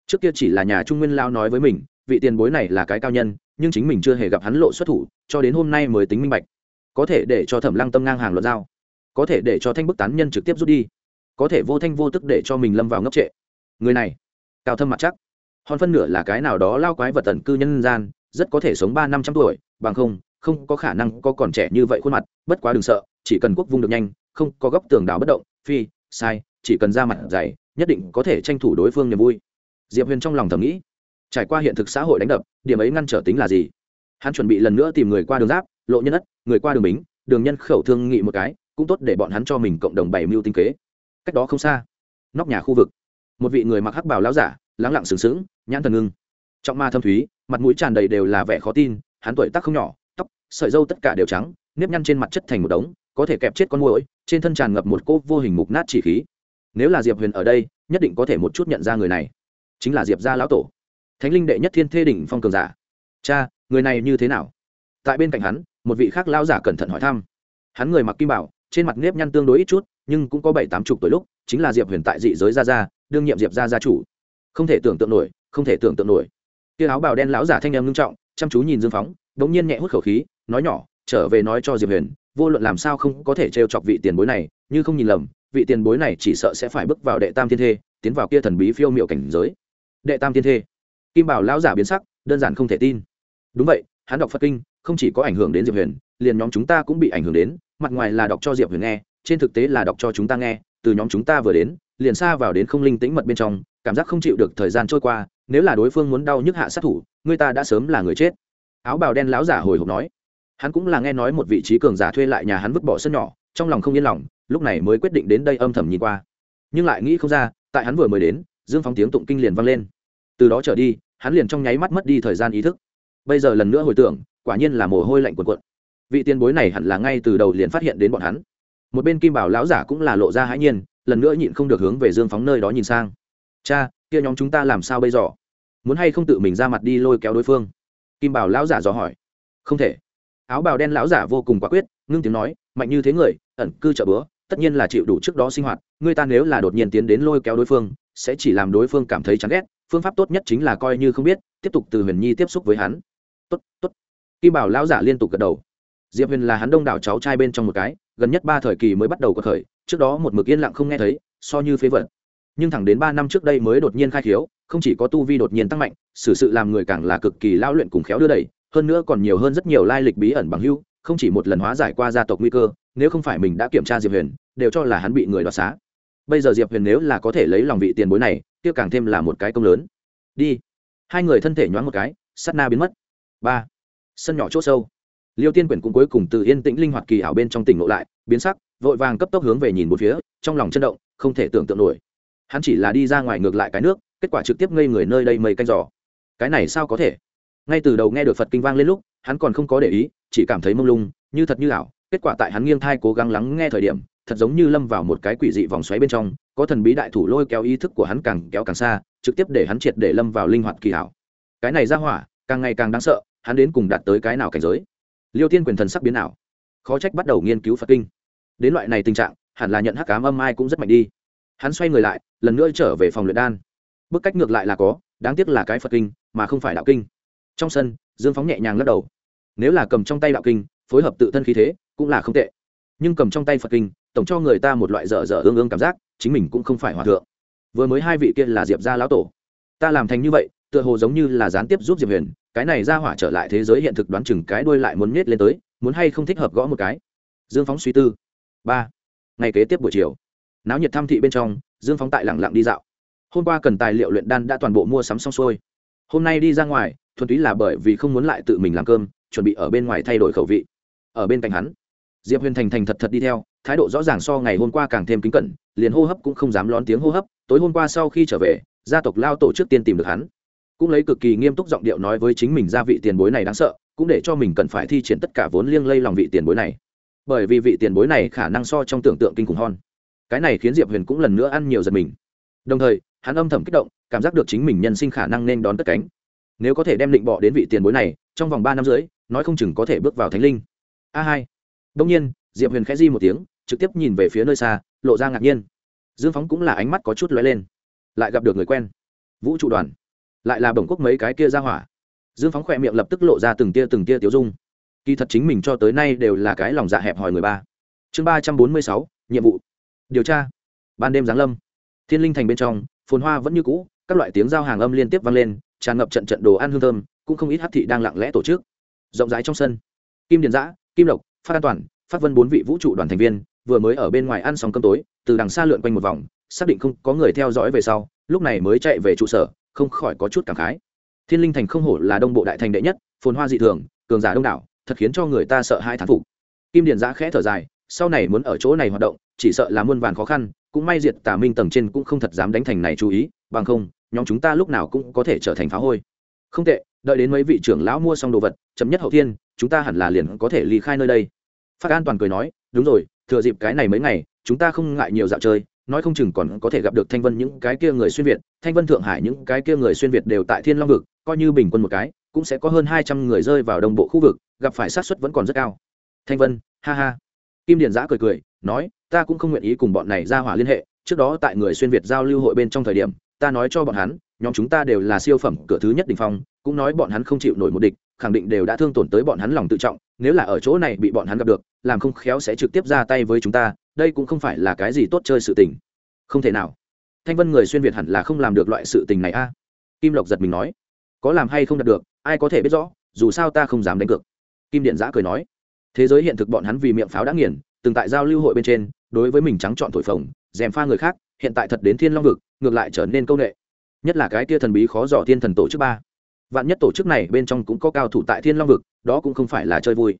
Trước kia chỉ là nhà trung nguyên lao nói với mình vị tiền bối này là cái cao nhân, nhưng chính mình chưa hề gặp hắn lộ xuất thủ, cho đến hôm nay mới tính minh bạch. Có thể để cho thẩm lăng tâm ngang hàng luận giao. Có thể để cho thanh bức tán nhân trực tiếp rút đi. Có thể vô thanh vô tức để cho mình lâm vào ngốc trệ. Người này, cao thâm mặt chắc. Hòn phân nửa là cái nào đó lao quái vật tần cư nhân gian, rất có thể sống ba năm trăm tuổi, bằng không không có khả năng có còn trẻ như vậy khuôn mặt, bất quá đừng sợ, chỉ cần quốc vung được nhanh, không có góc tường đảo bất động, phi, sai, chỉ cần ra mặt dày, nhất định có thể tranh thủ đối phương niềm vui. Diệp huyền trong lòng thầm nghĩ trải qua hiện thực xã hội đánh đập, điểm ấy ngăn trở tính là gì? Hắn chuẩn bị lần nữa tìm người qua đường giáp, lộ nhân đất người qua đường bính, đường nhân khẩu thương nghị một cái, cũng tốt để bọn hắn cho mình cộng đồng bảy mưu tinh kế. Cách đó không xa, nóc nhà khu vực, một vị người mặc hắc bào lão giả, lắng lặng sừng sững, nhãn thần ngưng. Trọng ma thâm thúy, mặt mũi tràn đầy đều là vẻ khó tin, hắn tuổi tác không nhỏ, tóc, sợi dâu tất cả đều trắng, nếp nhăn trên mặt chất thành một đống, có thể kẹp chết con mũi trên thân tràn ngập một cô vô hình mục nát chỉ khí. Nếu là diệp huyền ở đây, nhất định có thể một chút nhận ra người này. Chính là diệp gia lão tổ thánh linh đệ nhất thiên thê đỉnh phong cường giả. Cha, người này như thế nào? Tại bên cạnh hắn, một vị khác lão giả cẩn thận hỏi thăm. Hắn người mặc kim bảo, trên mặt nếp nhăn tương đối ít chút, nhưng cũng có bảy tám chục tuổi lúc, chính là diệp huyền tại dị giới gia gia, đương nhiệm diệp gia gia chủ. Không thể tưởng tượng nổi, không thể tưởng tượng nổi. Kia áo bào đen lão giả thanh em ngưng trọng, chăm chú nhìn dương phóng đ ỗ n g nhiên nhẹ hút khẩu khí, nói nhỏ, trở về nói cho diệp huyền, vô luận làm sao không có thể trêu chọc vị tiền bối này, như không nhìn lầm, vị tiền bối này chỉ sợ sẽ phải bước vào đệ tam thiên thê, tiến vào kia thần bí phiêu miệu cảnh giới. Đệ tam thiên thê kim bảo lão giả biến sắc, đơn giản không thể tin. Đúng vậy, hắn đọc phật kinh, không chỉ có ảnh hưởng đến diệp huyền, liền nhóm chúng ta cũng bị ảnh hưởng đến, mặt ngoài là đọc cho diệp huyền nghe, trên thực tế là đọc cho chúng ta nghe, từ nhóm chúng ta vừa đến, liền xa vào đến không linh tĩnh mật bên trong, cảm giác không chịu được thời gian trôi qua, nếu là đối phương muốn đau nhức hạ sát thủ, người ta đã sớm là người chết. Áo bào đen lão giả hồi hộp nói. Hắn cũng là nghe nói một vị trí cường giả thuê lại nhà hắn vứt bỏ sân nhỏ, trong lòng không yên lòng, lúc này mới quyết định đến đây âm thầm nhìn qua. Nhưng lại nghĩ không ra, tại hắn vừa mới đến, dương phóng tiếng tụng kinh liền vang lên từ đó trở đi, hắn liền trong nháy mắt mất đi thời gian ý thức. Bây giờ lần nữa hồi tưởng, quả nhiên là mồ hôi lạnh cuộn cuộn. Vị tiền bối này hẳn là ngay từ đầu liền phát hiện đến bọn hắn. Một bên kim bảo lão giả cũng là lộ ra hãi nhiên, lần nữa nhịn không được hướng về dương phóng nơi đó nhìn sang. Cha, kia nhóm chúng ta làm sao bây giờ? Muốn hay không tự mình ra mặt đi lôi kéo đối phương? Kim bảo lão giả dò hỏi. Không thể. Áo bào đen lão giả vô cùng quả quyết, ngưng tiếng nói, mạnh như thế người, ẩn cư trợ bữa, tất nhiên là chịu đủ trước đó sinh hoạt người ta nếu là đột nhiên tiến đến lôi kéo đối phương, sẽ chỉ làm đối phương cảm thấy chán ghét. Phương pháp tốt nhất chính là coi như không biết, tiếp tục từ huyền nhi tiếp xúc với hắn. Tốt tốt. Kim bảo lão giả liên tục gật đầu. Diệp huyền là hắn đông đảo cháu trai bên trong một cái, gần nhất ba thời kỳ mới bắt đầu có thời, trước đó một mực yên lặng không nghe thấy, so như phế vật. Nhưng thẳng đến ba năm trước đây mới đột nhiên khai khiếu, không chỉ có tu vi đột nhiên tăng mạnh, xử sự làm người càng là cực kỳ lao luyện cùng khéo đưa đẩy, hơn nữa còn nhiều hơn rất nhiều lai lịch bí ẩn bằng hưu không chỉ một lần hóa giải qua gia tộc nguy cơ, nếu không phải mình đã kiểm tra diệp huyền, đều cho là hắn bị người đoạt xá bây giờ diệp huyền nếu là có thể lấy lòng vị tiền bối này kia càng thêm là một cái công lớn đi hai người thân thể nhoáng một cái sắt na biến mất ba sân nhỏ c h ỗ sâu liêu tiên quyển cũng cuối cùng từ yên tĩnh linh hoạt kỳ ảo bên trong tỉnh ngộ lại biến sắc vội vàng cấp tốc hướng về nhìn một phía trong lòng chân động không thể tưởng tượng nổi hắn chỉ là đi ra ngoài ngược lại cái nước kết quả trực tiếp ngây người nơi đây mây canh giò cái này sao có thể ngay từ đầu nghe được phật kinh vang lên lúc hắn còn không có để ý chỉ cảm thấy mông lung như thật như ảo kết quả tại hắn nghiêng thai cố gắng lắng nghe thời điểm, thật giống như lâm vào một cái quỷ dị vòng xoáy bên trong, có thần bí đại thủ lôi kéo ý thức của hắn càng kéo càng xa, trực tiếp để hắn triệt để lâm vào linh hoạt kỳ hảo. Cái này ra hỏa, càng ngày càng đáng sợ, hắn đến cùng đạt tới cái nào cảnh giới? Liêu tiên quyền thần sắc biến nào? khó trách bắt đầu nghiên cứu phật kinh. Đến loại này tình trạng, hẳn là nhận hắc cám âm ai cũng rất mạnh đi. Hắn xoay người lại, lần nữa trở về phòng luyện đan. Bức cách ngược lại là có, đáng tiếc là cái phật kinh, mà không phải đạo kinh. Trong sân, dương phóng nhẹ nhàng lắc đầu. Nếu là cầm trong tay đạo kinh phối hợp tự thân khí thế cũng là không tệ. Nhưng cầm trong tay phật kinh, tổng cho người ta một loại dở dở ương ương cảm giác, chính mình cũng không phải hòa thượng. Vừa mới hai vị kia là diệp gia lão tổ. Ta làm thành như vậy, tựa hồ giống như là gián tiếp giúp diệp huyền, cái này ra hỏa trở lại thế giới hiện thực đoán chừng cái đuôi lại muốn nhét lên tới, muốn hay không thích hợp gõ một cái. Dương phóng suy tư. Ba. Ngày kế tiếp buổi chiều, náo nhiệt thăm thị bên trong, dương phóng tại lẳng lặng đi dạo. Hôm qua cần tài liệu luyện đan đã toàn bộ mua sắm xong xuôi. Hôm nay đi ra ngoài, thuần túy là bởi vì không muốn lại tự mình làm cơm, chuẩn bị ở bên ngoài thay đổi khẩu vị ở bên cạnh hắn. Diệp huyền thành thành thật thật đi theo, thái độ rõ ràng so ngày hôm qua càng thêm kính cẩn, liền hô hấp cũng không dám lón tiếng hô hấp, tối hôm qua sau khi trở về, gia tộc lao tổ trước tiên tìm được hắn. Cũng lấy cực kỳ nghiêm túc giọng điệu nói với chính mình ra vị tiền bối này đáng sợ, cũng để cho mình cần phải thi triển tất cả vốn liêng lây lòng vị tiền bối này. Bởi vì vị tiền bối này khả năng so trong tưởng tượng kinh khủng hon cái này khiến diệp huyền cũng lần nữa ăn nhiều giật mình. Đồng thời, hắn âm thầm kích động, cảm giác được chính mình nhân sinh khả năng nên đón tất cánh. Nếu có thể đem định bọ đến vị tiền bối này, trong vòng ba năm rưỡi, nói không chừng có thể bước vào thánh linh a hai. Đông nhiên, diệp huyền khẽ di một tiếng, trực tiếp nhìn về phía nơi xa, lộ ra ngạc nhiên. Dương phóng cũng là ánh mắt có chút lóe lên. Lại gặp được người quen. Vũ trụ đoàn. Lại là bổng quốc mấy cái kia ra hỏa. Dương phóng khỏe miệng lập tức lộ ra từng tia từng tia tiêu dung. Kỳ thật chính mình cho tới nay đều là cái lòng dạ hẹp hòi người ba. Chương ba trăm bốn mươi sáu, nhiệm vụ. Điều tra. Ban đêm giáng lâm. Thiên linh thành bên trong, phồn hoa vẫn như cũ, các loại tiếng giao hàng âm liên tiếp vang lên, tràn ngập trận trận đồ ăn hương thơm, cũng không ít hát thị đang lặng lẽ tổ chức. Rộng rãi trong sân. Kim điền giã kim lộc phát an toàn phát vân bốn vị vũ trụ đoàn thành viên, vừa mới ở bên ngoài ăn xong cơm tối, từ đằng xa lượn quanh một vòng, xác định không có người theo dõi về sau, lúc này mới chạy về trụ sở, không khỏi có chút cảm khái. Thiên linh thành không hổ là đông bộ đại thành đệ nhất, phồn hoa dị thường, cường giả đông đảo, thật khiến cho người ta sợ hai thán phục. Kim điền giã khẽ thở dài, sau này muốn ở chỗ này hoạt động, chỉ sợ là muôn vàn khó khăn, cũng may diệt tà minh tầng trên cũng không thật dám đánh thành này chú ý, bằng không, nhóm chúng ta lúc nào cũng có thể trở thành phá hôi. Không tệ đợi đến mấy vị trưởng lão mua xong đồ vật chấm nhất hậu thiên, chúng ta hẳn là liền có thể ly khai nơi đây. Phát an toàn cười nói, đúng rồi, thừa dịp cái này mấy ngày, chúng ta không ngại nhiều dạo chơi, nói không chừng còn có thể gặp được thanh vân những cái kia người xuyên việt. Thanh vân thượng hải những cái kia người xuyên việt đều tại thiên long vực, coi như bình quân một cái, cũng sẽ có hơn hai trăm người rơi vào đồng bộ khu vực, gặp phải sát xuất vẫn còn rất cao. Thanh vân, ha ha. Kim Điền giã cười cười, nói, ta cũng không nguyện ý cùng bọn này ra hỏa liên hệ, trước đó tại người xuyên việt giao lưu hội bên trong thời điểm, ta nói cho bọn hắn nhóm chúng ta đều là siêu phẩm cửa thứ nhất đ ỉ n h phong, cũng nói bọn hắn không chịu nổi một địch, khẳng định đều đã thương tổn tới bọn hắn lòng tự trọng, nếu là ở chỗ này bị bọn hắn gặp được, làm không khéo sẽ trực tiếp ra tay với chúng ta, đây cũng không phải là cái gì tốt chơi sự tình. Không thể nào. Thanh vân người xuyên việt hẳn là không làm được loại sự tình này a. Kim lộc giật mình nói. Có làm hay không đạt được, ai có thể biết rõ, dù sao ta không dám đánh cược. Kim điện giã cười nói. Thế giới hiện thực bọn hắn vì miệng pháo đã nghiền, từng tại giao lưu hội bên trên, đối với mình trắng chọn thổi phồng, dèm pha người khác, hiện tại thật đến thiên long vực, ngược lại trở nên công nghệ nhất là cái kia thần bí khó dò thiên thần tổ chức ba. Vạn nhất tổ chức này bên trong cũng có cao thủ tại thiên long vực, đó cũng không phải là chơi vui.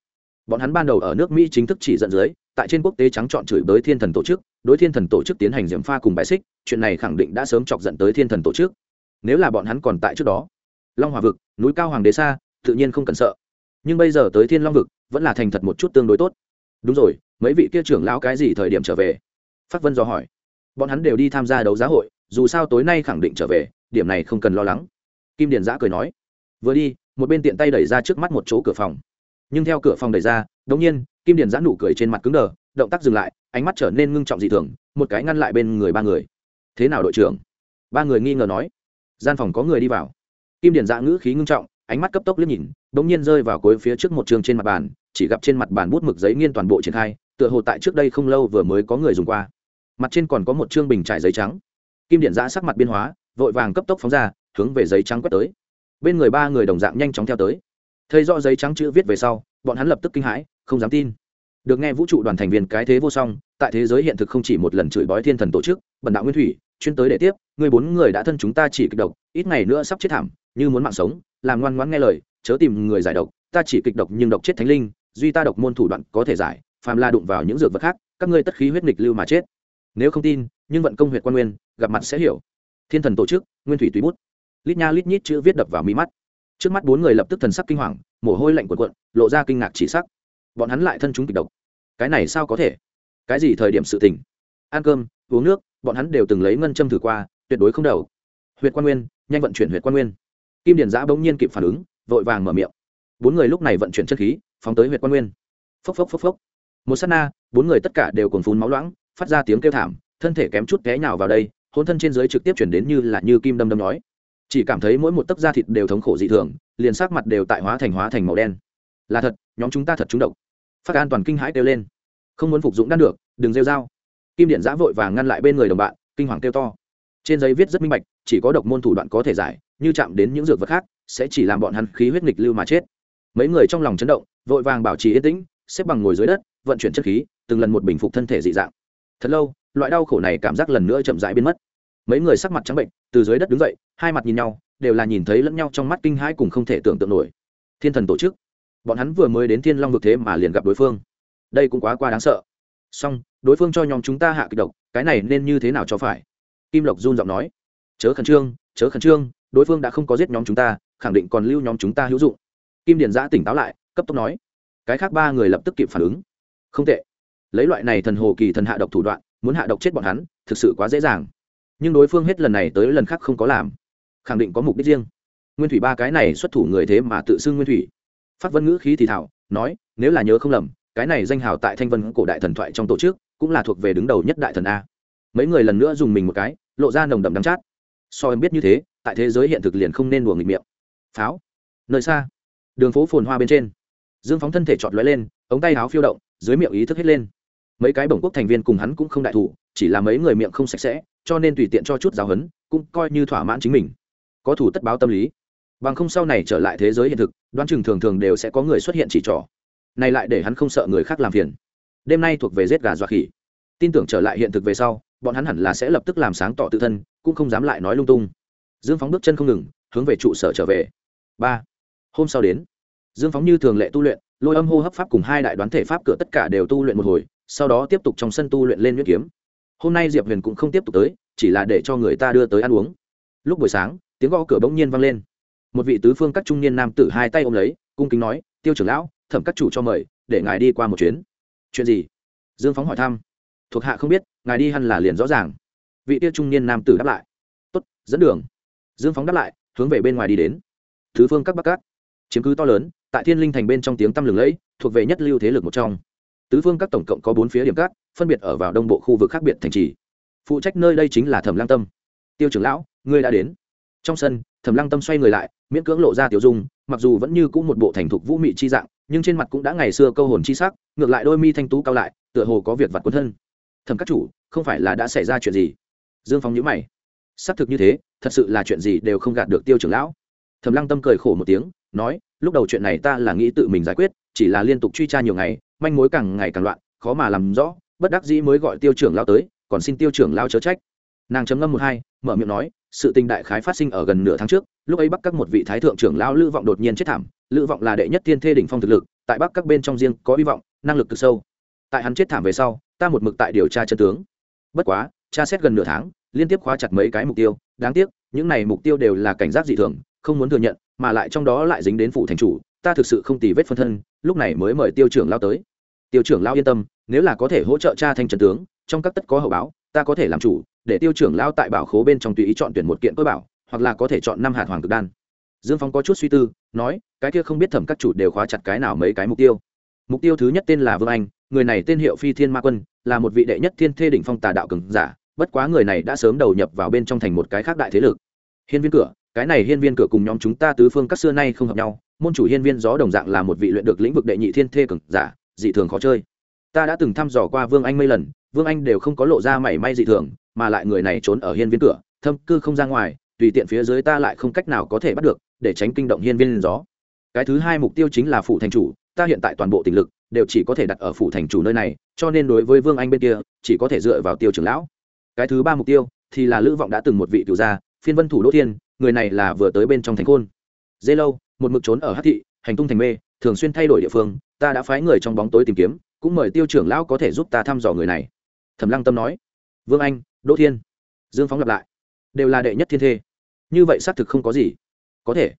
Bọn hắn ban đầu ở nước mỹ chính thức chỉ dẫn dưới, tại trên quốc tế trắng chọn chửi bới thiên thần tổ chức, đối thiên thần tổ chức tiến hành diễm pha cùng bài xích, chuyện này khẳng định đã sớm chọc dẫn tới thiên thần tổ chức. Nếu là bọn hắn còn tại trước đó, long hòa vực, núi cao hoàng đế xa, tự nhiên không cần sợ. Nhưng bây giờ tới thiên long vực, vẫn là thành thật một chút tương đối tốt. Đúng rồi, mấy vị kia trưởng lão cái gì thời điểm trở về? Phát vân do hỏi. Bọn hắn đều đi tham gia đấu giá hội dù sao tối nay khẳng định trở về, điểm này không cần lo lắng. Kim điền giã cười nói. Vừa đi, một bên tiện tay đẩy ra trước mắt một chỗ cửa phòng. Nhưng theo cửa phòng đẩy ra đống nhiên, kim điền giã nụ cười trên mặt cứng đờ, động tác dừng lại, ánh mắt trở nên ngưng trọng dị thường, một cái ngăn lại bên người ba người. Thế nào đội trưởng? Ba người nghi ngờ nói. Gian phòng có người đi vào. Kim điền giã ngữ khí ngưng trọng, ánh mắt cấp tốc liếc nhìn đống nhiên rơi vào cuối phía trước một trường trên mặt bàn, chỉ gặp trên mặt bàn bút mực giấy nghiên toàn bộ triển khai, tựa hồ tại trước đây không lâu vừa mới có người dùng qua. Mặt trên còn có một chương bình trải giấy trắng kim điện giã sắc mặt biên hóa, vội vàng cấp tốc phóng ra, hướng về giấy trắng quét tới. Bên người ba người đồng dạng nhanh chóng theo tới. Thấy rõ giấy trắng chữ viết về sau, bọn hắn lập tức kinh hãi, không dám tin. Được nghe vũ trụ đoàn thành viên cái thế vô song, tại thế giới hiện thực không chỉ một lần chửi bói thiên thần tổ chức, bần đạo nguyên thủy, chuyên tới để tiếp, người bốn người đã thân chúng ta chỉ kịch độc, ít ngày nữa sắp chết thảm, như muốn mạng sống, làm ngoan ngoãn nghe lời, chớ tìm người giải độc, ta chỉ kịch độc nhưng độc chết thánh linh, duy ta độc môn thủ đoạn có thể giải, phàm la đụng vào những dược vật khác, các ngươi tất khí huyết nghịch lưu mà chết nếu không tin, nhưng vận công huyệt quan nguyên, gặp mặt sẽ hiểu. Thiên thần tổ chức, nguyên thủy tùy bút. Lít nha lít nhít chữ viết đập vào mi mắt. Trước mắt bốn người lập tức thần sắc kinh hoàng, mồ hôi lạnh quần quận lộ ra kinh ngạc chỉ sắc. Bọn hắn lại thân chúng kịch độc. Cái này sao có thể? Cái gì thời điểm sự tình? Ăn cơm, uống nước, bọn hắn đều từng lấy ngân châm thử qua, tuyệt đối không đầu. Huyệt quan nguyên, nhanh vận chuyển huyệt quan nguyên. Kim điền giã bỗng nhiên kịp phản ứng, vội vàng mở miệng. Bốn người lúc này vận chuyển chất khí, phóng tới huyệt quan nguyên. Phốc phốc phốc phốc. Một s á t na, bốn người tất cả đều còn phun máu loãng phát ra tiếng kêu thảm, thân thể kém chút té nhào vào đây, hôn thân trên dưới trực tiếp chuyển đến như là như kim đâm đâm nói. Chỉ cảm thấy mỗi một tấc da thịt đều thống khổ dị thường, liền sắc mặt đều tại hóa thành hóa thành màu đen. Là thật, nhóm chúng ta thật trúng độc. Phát an toàn kinh hãi kêu lên. Không muốn phục dụng đan được, đừng rêu dao kim điện giã vội vàng ngăn lại bên người đồng bạn, kinh hoàng kêu to. Trên giấy viết rất minh bạch, chỉ có độc môn thủ đoạn có thể giải, như chạm đến những dược vật khác, sẽ chỉ làm bọn hắn khí huyết nghịch lưu mà chết. Mấy người trong lòng chấn động, vội vàng bảo trì yên tĩnh, xếp bằng ngồi dưới đất, vận chuyển chất khí, từng lần một bình phục thân thể dị dạng thật lâu, loại đau khổ này cảm giác lần nữa chậm rãi biến mất. Mấy người sắc mặt trắng bệnh, từ dưới đất đứng dậy, hai mặt nhìn nhau, đều là nhìn thấy lẫn nhau trong mắt kinh hãi cùng không thể tưởng tượng nổi. Thiên thần tổ chức. Bọn hắn vừa mới đến thiên long vực thế mà liền gặp đối phương. Đây cũng quá qua đáng sợ. Song đối phương cho nhóm chúng ta hạ kịch độc, cái này nên như thế nào cho phải? Kim lộc run giọng nói. Chớ khẩn trương, chớ khẩn trương, đối phương đã không có giết nhóm chúng ta, khẳng định còn lưu nhóm chúng ta hữu dụng. Kim điền giã tỉnh táo lại, cấp tốc nói. Cái khác ba người lập tức kịp phản ứng. Không tệ lấy loại này thần hồ kỳ thần hạ độc thủ đoạn, muốn hạ độc chết bọn hắn, thực sự quá dễ dàng. Nhưng đối phương hết lần này tới lần khác không có làm. Khẳng định có mục đích riêng. Nguyên thủy ba cái này xuất thủ người thế mà tự xưng nguyên thủy. Phát vân ngữ khí thì thảo nói, nếu là nhớ không lầm, cái này danh hào tại thanh vân cổ đại thần thoại trong tổ chức, cũng là thuộc về đứng đầu nhất đại thần a. Mấy người lần nữa dùng mình một cái, lộ ra nồng đậm đắm chát. So em biết như thế, tại thế giới hiện thực liền không nên đùa nghịch miệng. Pháo. Nơi xa. Đường phố phồn hoa bên trên. Dương phóng thân thể chọt lóe lên, ống tay áo phiêu động, dưới miệng ý thức hết lên mấy cái bổng quốc thành viên cùng hắn cũng không đại thủ, chỉ là mấy người miệng không sạch sẽ, cho nên tùy tiện cho chút giáo hấn cũng coi như thỏa mãn chính mình. Có thủ tất báo tâm lý. Bằng không sau này trở lại thế giới hiện thực, đoán chừng thường thường đều sẽ có người xuất hiện chỉ trỏ. Này lại để hắn không sợ người khác làm phiền. Đêm nay thuộc về giết gà dọa khỉ. Tin tưởng trở lại hiện thực về sau, bọn hắn hẳn là sẽ lập tức làm sáng tỏ tự thân, cũng không dám lại nói lung tung. Dương phóng bước chân không ngừng, hướng về trụ sở trở về. Ba. Hôm sau đến. Dương phóng như thường lệ tu luyện, lôi âm hô hấp pháp cùng hai đại đoán thể pháp cửa tất cả đều tu luyện một hồi sau đó tiếp tục trong sân tu luyện lên nhuyễn kiếm. Hôm nay diệp huyền cũng không tiếp tục tới, chỉ là để cho người ta đưa tới ăn uống. Lúc buổi sáng, tiếng gõ cửa bỗng nhiên vang lên. Một vị tứ phương các trung niên nam tử hai tay ôm lấy, cung kính nói, tiêu trưởng lão, thẩm các chủ cho mời, để ngài đi qua một chuyến. Chuyện gì? Dương phóng hỏi thăm. Thuộc hạ không biết, ngài đi hẳn là liền rõ ràng. Vị tiêu trung niên nam tử đáp lại. Tốt, dẫn đường. Dương phóng đáp lại, hướng về bên ngoài đi đến. Thứ phương các bắc cát. Chiếm cứ to lớn, tại thiên linh thành bên trong tiếng tăm lừng lẫy, thuộc về nhất lưu thế lực một trong tứ phương các tổng cộng có bốn phía điểm cát, phân biệt ở vào đông bộ khu vực khác biệt thành trì. Phụ trách nơi đây chính là thẩm lang tâm. Tiêu trưởng lão, ngươi đã đến. Trong sân, thẩm lăng tâm xoay người lại, miễn cưỡng lộ ra tiểu dung, mặc dù vẫn như c ũ một bộ thành thục vũ mị chi dạng, nhưng trên mặt cũng đã ngày xưa câu hồn chi sắc, ngược lại đôi mi thanh tú cao lại, tựa hồ có việc vặt quân thân. Thẩm các chủ, không phải là đã xảy ra chuyện gì? Dương phong nhữ mày. Xác thực như thế, thật sự là chuyện gì đều không gạt được tiêu trưởng lão. Thẩm lăng tâm cười khổ một tiếng, nói, lúc đầu chuyện này ta là nghĩ tự mình giải quyết, chỉ là liên tục truy tra nhiều ngày manh mối càng ngày càng loạn, khó mà làm rõ, bất đắc dĩ mới gọi tiêu trưởng lao tới, còn xin tiêu trưởng lao chớ trách. Nàng chấm ngâm một hai, mở miệng nói, sự tình đại khái phát sinh ở gần nửa tháng trước, lúc ấy bắc các một vị thái thượng trưởng lão lữ vọng đột nhiên chết thảm, lữ vọng là đệ nhất tiên thê đỉnh phong thực lực, tại bắc các bên trong riêng có hy vọng, năng lực cực sâu. Tại hắn chết thảm về sau, ta một mực tại điều tra chân tướng. Bất quá, tra xét gần nửa tháng, liên tiếp khóa chặt mấy cái mục tiêu, đáng tiếc, những này mục tiêu đều là cảnh giác dị thường, không muốn thừa nhận, mà lại trong đó lại dính đến phụ thành chủ ta thực sự không tì vết phân thân, lúc này mới mời tiêu trưởng lao tới. Tiêu trưởng lao yên tâm, nếu là có thể hỗ trợ cha thanh trần tướng, trong các tất có hậu báo, ta có thể làm chủ, để tiêu trưởng lao tại bảo khố bên trong tùy ý chọn tuyển một kiện tôi bảo, hoặc là có thể chọn năm hạt hoàng cực đan. Dương phong có chút suy tư, nói, cái kia không biết thẩm các chủ đều khóa chặt cái nào mấy cái mục tiêu. Mục tiêu thứ nhất tên là vương anh, người này tên hiệu phi thiên ma quân, là một vị đệ nhất thiên thê đỉnh phong tà đạo cường giả, bất quá người này đã sớm đầu nhập vào bên trong thành một cái khác đại thế lực. Hiên viên cửa, cái này hiên viên cửa cùng nhóm chúng ta tứ phương các xưa nay không hợp nhau môn chủ hiên viên gió đồng dạng là một vị luyện được lĩnh vực đệ nhị thiên thê cường giả, dị thường khó chơi. Ta đã từng thăm dò qua vương anh mấy lần, vương anh đều không có lộ ra mảy may dị thường, mà lại người này trốn ở hiên viên cửa, thâm cư không ra ngoài, tùy tiện phía dưới ta lại không cách nào có thể bắt được, để tránh kinh động hiên viên gió. Cái thứ hai mục tiêu chính là phủ thành chủ, ta hiện tại toàn bộ tình lực đều chỉ có thể đặt ở phủ thành chủ nơi này, cho nên đối với vương anh bên kia, chỉ có thể dựa vào tiêu trưởng lão. Cái thứ ba mục tiêu thì là lữ vọng đã từng một vị cựu gia, phiên vân thủ đỗ thiên, người này là vừa tới bên trong thành khôn. Dê lâu một mực trốn ở hát thị, hành tung thành mê, thường xuyên thay đổi địa phương, ta đã phái người trong bóng tối tìm kiếm, cũng mời tiêu trưởng lão có thể giúp ta thăm dò người này. Thẩm lăng tâm nói. Vương anh, đỗ thiên. Dương phóng lặp lại. Đều là đệ nhất thiên thê. Như vậy xác thực không có gì. Có thể.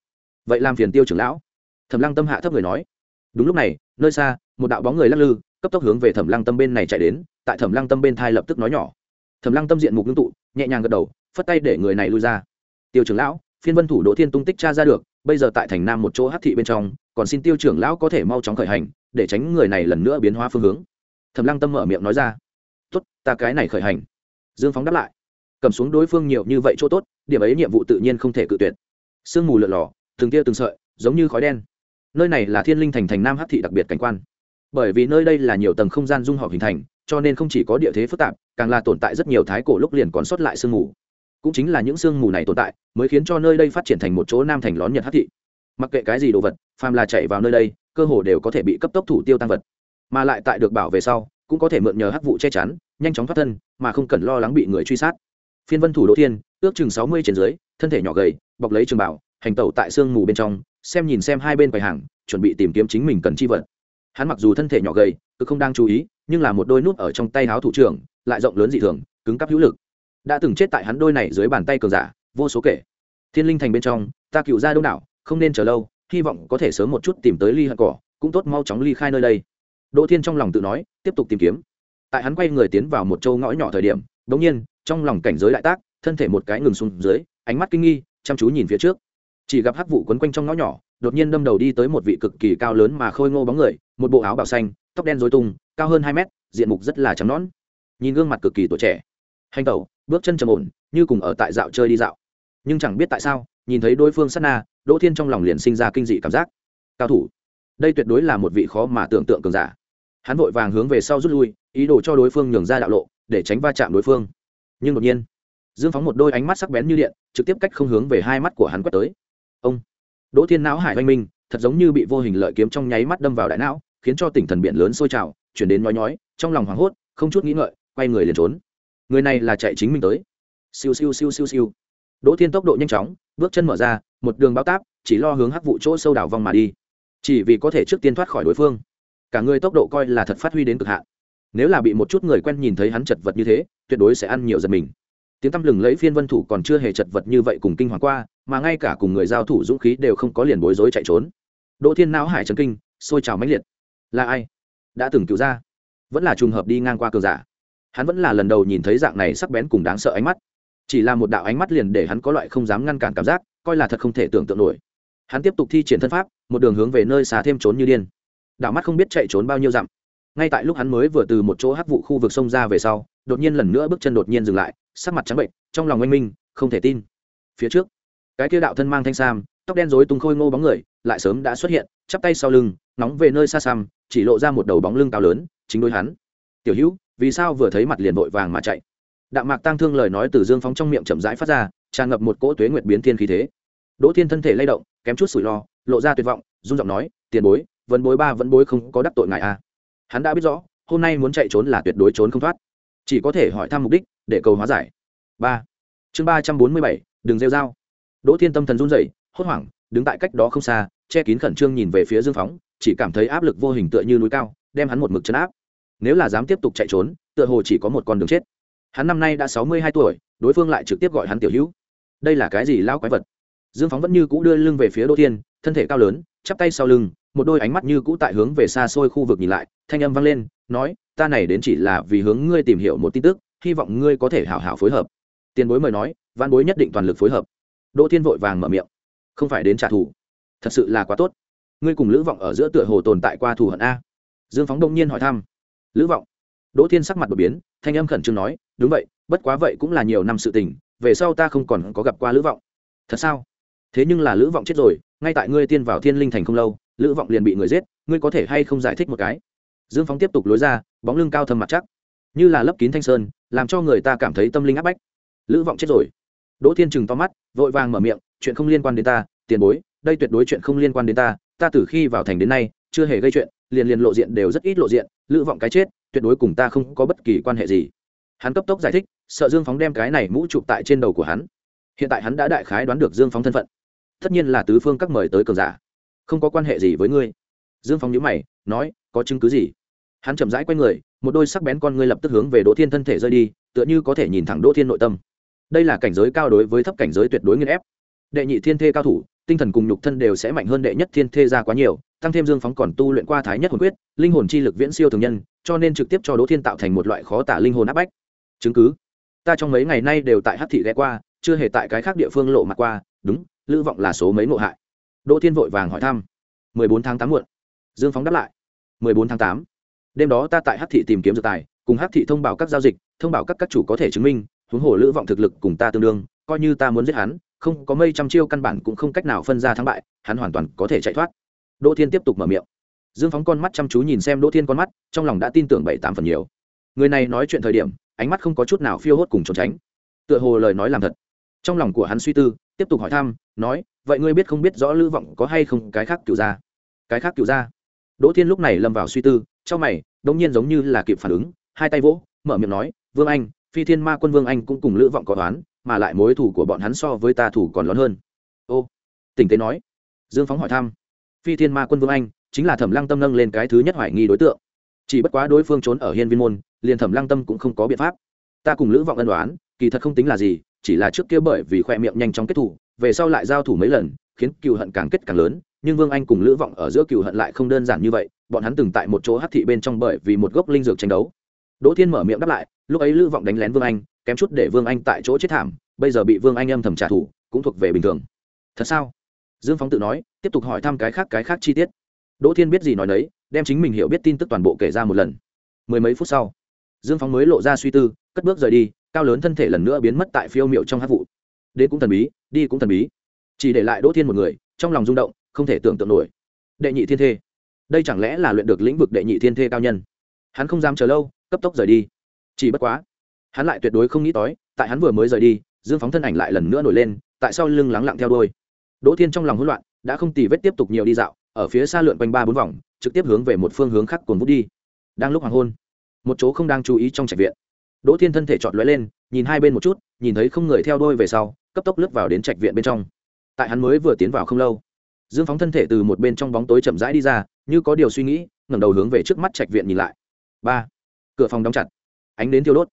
Vậy làm phiền tiêu trưởng lão. Thẩm lăng tâm hạ thấp người nói. Đúng lúc này, nơi xa, một đạo bóng người lắc lư, cấp tốc hướng về thẩm lăng tâm bên này chạy đến, tại thẩm lăng tâm bên thai lập tức nói nhỏ. Thẩm lăng tâm diện mục ngưng tụ, nhẹ nhàng gật đầu, phất tay để người này lui ra. Tiêu trưởng lão, phiên vân thủ đỗ thiên tung tích cha ra được bây giờ tại thành nam một chỗ hát thị bên trong, còn xin tiêu trưởng lão có thể mau chóng khởi hành, để tránh người này lần nữa biến hóa phương hướng. Thẩm lăng tâm mở miệng nói ra. Tốt, ta cái này khởi hành. Dương phóng đáp lại. Cầm xuống đối phương nhiều như vậy chỗ tốt, điểm ấy nhiệm vụ tự nhiên không thể cự tuyệt. Sương mù lượn lò từng tia từng sợi, giống như khói đen. Nơi này là thiên linh thành thành nam hát thị đặc biệt cảnh quan. Bởi vì nơi đây là nhiều tầng không gian dung họp hình thành, cho nên không chỉ có địa thế phức tạp, càng là tồn tại rất nhiều thái cổ lúc liền còn sót lại sương mù cũng chính là những sương mù này tồn tại, mới khiến cho nơi đây phát triển thành một chỗ nam thành lón nhật hát thị. Mặc kệ cái gì đồ vật, phàm là chạy vào nơi đây, cơ hồ đều có thể bị cấp tốc thủ tiêu tăng vật. Mà lại tại được bảo về sau, cũng có thể mượn nhờ hắc vụ che chắn, nhanh chóng thoát thân, mà không cần lo lắng bị người truy sát. Phiên vân thủ đỗ thiên, ước chừng sáu mươi trên dưới, thân thể nhỏ gầy, bọc lấy trường bảo, hành tẩu tại sương mù bên trong, xem nhìn xem hai bên quầy hàng, chuẩn bị tìm kiếm chính mình cần chi vật. Hắn mặc dù thân thể nhỏ gầy cứ không đang chú ý, nhưng là một đôi nút ở trong tay áo thủ trưởng, lại rộng lớn dị thường, cứng cắp hữu lực đã từng chết tại hắn đôi này dưới bàn tay cường giả, vô số kể. Thiên linh thành bên trong, ta cựu ra đông đảo, không nên chờ lâu, hy vọng có thể sớm một chút tìm tới ly hận cỏ, cũng tốt mau chóng ly khai nơi đây. Đỗ thiên trong lòng tự nói, tiếp tục tìm kiếm. Tại hắn quay người tiến vào một châu ngõ nhỏ thời điểm đ ỗ n g nhiên, trong lòng cảnh giới đại tác, thân thể một cái ngừng xuống dưới, ánh mắt kinh nghi, chăm chú nhìn phía trước. Chỉ gặp hắc vụ quấn quanh trong ngõ nhỏ, đột nhiên đâm đầu đi tới một vị cực kỳ cao lớn mà khôi ngô bóng người, một bộ áo bào xanh, tóc đen dối tung, cao hơn hai mét, diện mục rất là trắng nón nhìn gương mặt cực kỳ tuổi trẻ. Hành tẩu bước chân trầm ổn, như cùng ở tại dạo chơi đi dạo. Nhưng chẳng biết tại sao, nhìn thấy đối phương sát na, đỗ thiên trong lòng liền sinh ra kinh dị cảm giác. Cao thủ. Đây tuyệt đối là một vị khó mà tưởng tượng cường giả. Hắn vội vàng hướng về sau rút lui, ý đồ cho đối phương nhường ra đạo lộ, để tránh va chạm đối phương. Nhưng đột nhiên, dương phóng một đôi ánh mắt sắc bén như điện, trực tiếp cách không hướng về hai mắt của hắn quét tới. Ông. Đỗ thiên não hải oanh minh, thật giống như bị vô hình lợi kiếm trong nháy mắt đâm vào đại não, khiến cho tỉnh thần biển lớn sôi trào, chuyển đến nói nhói, trong lòng hoảng hốt, không chút nghĩ ngợi, quay người liền trốn người này là chạy chính mình tới. Siêu siêu siêu siêu siêu. Đỗ thiên tốc độ nhanh chóng, bước chân mở ra, một đường bao táp, chỉ lo hướng hắc vụ chỗ sâu đảo vòng mà đi. Chỉ vì có thể trước tiên thoát khỏi đối phương. Cả người tốc độ coi là thật phát huy đến cực hạn. Nếu là bị một chút người quen nhìn thấy hắn chật vật như thế, tuyệt đối sẽ ăn nhiều giật mình. Tiếng tăm lừng lẫy phiên vân thủ còn chưa hề chật vật như vậy cùng kinh hoàng qua, mà ngay cả cùng người giao thủ dũng khí đều không có liền bối rối chạy trốn. Đỗ thiên não hải trấn kinh, sôi trào mãnh liệt. Là ai? Đã từng cứu ra. Vẫn là trùng hợp đi ngang qua cường giả hắn vẫn là lần đầu nhìn thấy dạng này sắc bén cùng đáng sợ ánh mắt. Chỉ là một đạo ánh mắt liền để hắn có loại không dám ngăn cản cảm giác, coi là thật không thể tưởng tượng nổi. Hắn tiếp tục thi triển thân pháp, một đường hướng về nơi xà thêm trốn như điên. Đạo mắt không biết chạy trốn bao nhiêu dặm. Ngay tại lúc hắn mới vừa từ một chỗ hắc vụ khu vực sông ra về sau, đột nhiên lần nữa bước chân đột nhiên dừng lại, sắc mặt trắng bệnh, trong lòng oanh minh, không thể tin. Phía trước, cái kia đạo thân mang thanh sam, tóc đen rối tung khôi ngô bóng người, lại sớm đã xuất hiện, chắp tay sau lưng nóng về nơi xa xăm, chỉ lộ ra một đầu bóng lưng cao lớn, chính đối hắn. Tiểu hữu vì sao vừa thấy mặt liền vội vàng mà chạy. Đạm mạc tăng thương lời nói từ dương phóng trong miệng chậm rãi phát ra, tràn ngập một cỗ tuế nguyệt biến thiên khí thế. Đỗ thiên thân thể lay động, kém chút sủi lo, lộ ra tuyệt vọng, run giọng nói, tiền bối vẫn bối ba vẫn bối không có đắc tội ngại a à. hắn đã biết rõ, hôm nay muốn chạy trốn là tuyệt đối trốn không thoát. Chỉ có thể hỏi thăm mục đích, để cầu hóa giải. Ba. Chương ba trăm bốn mươi bảy đường rêu dao đỗ thiên tâm thần run rẩy, hốt hoảng, đứng tại cách đó không xa, che kín khẩn trương nhìn về phía dương phóng, chỉ cảm thấy áp lực vô hình tựa như núi cao, đem hắn một mực chấn áp nếu là dám tiếp tục chạy trốn, tựa hồ chỉ có một con đường chết. Hắn năm nay đã sáu mươi hai tuổi, đối phương lại trực tiếp gọi hắn tiểu hữu. Đây là cái gì lao quái vật? Dương phóng vẫn như cũ đưa lưng về phía đỗ thiên, thân thể cao lớn, chắp tay sau lưng, một đôi ánh mắt như cũ tại hướng về xa xôi khu vực nhìn lại, thanh âm vang lên, nói, ta này đến chỉ là vì hướng ngươi tìm hiểu một tin tức, hy vọng ngươi có thể hảo hảo phối hợp. Tiền bối mời nói văn bối nhất định toàn lực phối hợp. Đỗ thiên vội vàng mở miệng, không phải đến trả thù. Thật sự là quá tốt. Ngươi cùng lữ vọng ở giữa tựa hồ tồn tại qua thù hận a. Dương phóng đông nhiên hỏi thăm lữ vọng. Đỗ thiên sắc mặt đột biến, thanh âm khẩn trương nói, đúng vậy, bất quá vậy cũng là nhiều năm sự tình, về sau ta không còn có gặp qua lữ vọng. Thật sao? Thế nhưng là lữ vọng chết rồi, ngay tại ngươi tiên vào thiên linh thành không lâu, lữ vọng liền bị người giết, ngươi có thể hay không giải thích một cái? Dương phóng tiếp tục lối ra, bóng lưng cao thâm mặt chắc. Như là lấp kín thanh sơn, làm cho người ta cảm thấy tâm linh áp bách. Lữ vọng chết rồi. Đỗ thiên trừng to mắt, vội vàng mở miệng, chuyện không liên quan đến ta, tiền bối, đây tuyệt đối chuyện không liên quan đến ta ta từ khi vào thành đến nay, chưa hề gây chuyện liền liền lộ diện đều rất ít lộ diện, lữ vọng cái chết, tuyệt đối cùng ta không có bất kỳ quan hệ gì. Hắn cấp tốc giải thích, sợ dương phóng đem cái này mũ chụp tại trên đầu của hắn. Hiện tại hắn đã đại khái đoán được dương phóng thân phận. Tất nhiên là tứ phương các mời tới cường giả. Không có quan hệ gì với ngươi. Dương phóng nhữ mày, nói, có chứng cứ gì? Hắn chậm rãi q u a y người, một đôi sắc bén con ngươi lập tức hướng về đỗ thiên thân thể rơi đi, tựa như có thể nhìn thẳng đỗ thiên nội tâm. Đây là cảnh giới cao đối với thấp cảnh giới tuyệt đối nghiên ép. Đệ nhị thiên thê cao thủ, tinh thần cùng nhục thân đều sẽ mạnh hơn đệ nhất thiên thê ra quá nhiều tăng thêm dương phóng còn tu luyện qua thái nhất hồn quyết, linh hồn chi lực viễn siêu thường nhân, cho nên trực tiếp cho đỗ thiên tạo thành một loại khó tả linh hồn áp bách. Chứng cứ. Ta trong mấy ngày nay đều tại hát thị ghé qua, chưa hề tại cái khác địa phương lộ mặt qua, đúng, lữ vọng là số mấy ngộ hại. Đỗ thiên vội vàng hỏi thăm. Mười bốn tháng tám muộn. Dương phóng đáp lại. Mười bốn tháng tám. Đêm đó ta tại hát thị tìm kiếm dược tài, cùng hát thị thông báo các giao dịch, thông báo các các chủ có thể chứng minh, huống hồ lữ vọng thực lực cùng ta tương đương, coi như ta muốn giết hắn, không có mây trăm chiêu căn bản cũng không cách nào phân ra thắng bại, hắn hoàn toàn có thể chạy thoát đỗ thiên tiếp tục mở miệng. Dương phóng con mắt chăm chú nhìn xem đỗ thiên con mắt, trong lòng đã tin tưởng bảy tám phần nhiều. Người này nói chuyện thời điểm, ánh mắt không có chút nào phiêu hốt cùng trốn tránh. Tựa hồ lời nói làm thật. Trong lòng của hắn suy tư, tiếp tục hỏi thăm, nói, vậy ngươi biết không biết rõ lữ vọng có hay không cái khác cựu ra cái khác cựu ra đỗ thiên lúc này lâm vào suy tư, trong mày, đống nhiên giống như là kịp phản ứng, hai tay vỗ, mở miệng nói, vương anh, phi thiên ma quân vương anh cũng cùng lữ vọng có toán mà lại mối thủ của bọn hắn so với ta thủ còn lớn hơn. Ô, tỉnh tế nói. Dương phóng hỏi thăm phi thiên ma quân vương anh, chính là thẩm lăng tâm nâng lên cái thứ nhất hoài nghi đối tượng. Chỉ bất quá đối phương trốn ở hiên viên môn, liền thẩm lăng tâm cũng không có biện pháp. Ta cùng lữ vọng ân đoán kỳ thật không tính là gì, chỉ là trước kia bởi vì khoe miệng nhanh chóng kết thủ, về sau lại giao thủ mấy lần, khiến cựu hận càng kết càng lớn, nhưng vương anh cùng lữ vọng ở giữa cựu hận lại không đơn giản như vậy, bọn hắn từng tại một chỗ hát thị bên trong bởi vì một gốc linh dược tranh đấu. Đỗ thiên mở miệng đáp lại, lúc ấy lữ vọng đánh lén vương anh, kém chút để vương anh tại chỗ chết thảm, bây giờ bị vương anh âm thầm trả thù, cũng thuộc về bình thường. Thật sao? Dương phóng tự nói, tiếp tục hỏi thăm cái khác cái khác chi tiết. Đỗ thiên biết gì nói đấy đem chính mình hiểu biết tin tức toàn bộ kể ra một lần. Mười mấy phút sau, dương phóng mới lộ ra suy tư, cất bước rời đi, cao lớn thân thể lần nữa biến mất tại phiêu miệu trong hát vụ. Đến cũng thần bí, đi cũng thần bí. Chỉ để lại đỗ thiên một người, trong lòng rung động, không thể tưởng tượng nổi. Đệ nhị thiên thê. Đây chẳng lẽ là luyện được lĩnh vực đệ nhị thiên thê cao nhân? Hắn không dám chờ lâu, cấp tốc rời đi. Chỉ bất quá, hắn lại tuyệt đối không nghĩ tới, tại hắn vừa mới rời đi, dương phóng thân ảnh lại lần nữa nổi lên, tại sao lưng lắng lặng theo đôi đỗ thiên trong lòng hỗn loạn, đã không tì vết tiếp tục nhiều đi dạo, ở phía xa lượn quanh ba bốn vòng, trực tiếp hướng về một phương hướng khác cuồn vút đi. Đang lúc hoàng hôn, một chỗ không đang chú ý trong trạch viện, đỗ thiên thân thể chọn lóe lên, nhìn hai bên một chút, nhìn thấy không người theo đôi về sau, cấp tốc lướt vào đến trạch viện bên trong. Tại hắn mới vừa tiến vào không lâu, dương phóng thân thể từ một bên trong bóng tối chậm rãi đi ra, như có điều suy nghĩ, ngẩng đầu hướng về trước mắt trạch viện nhìn lại. Ba, cửa phòng đóng chặt, ánh đến thiêu đốt.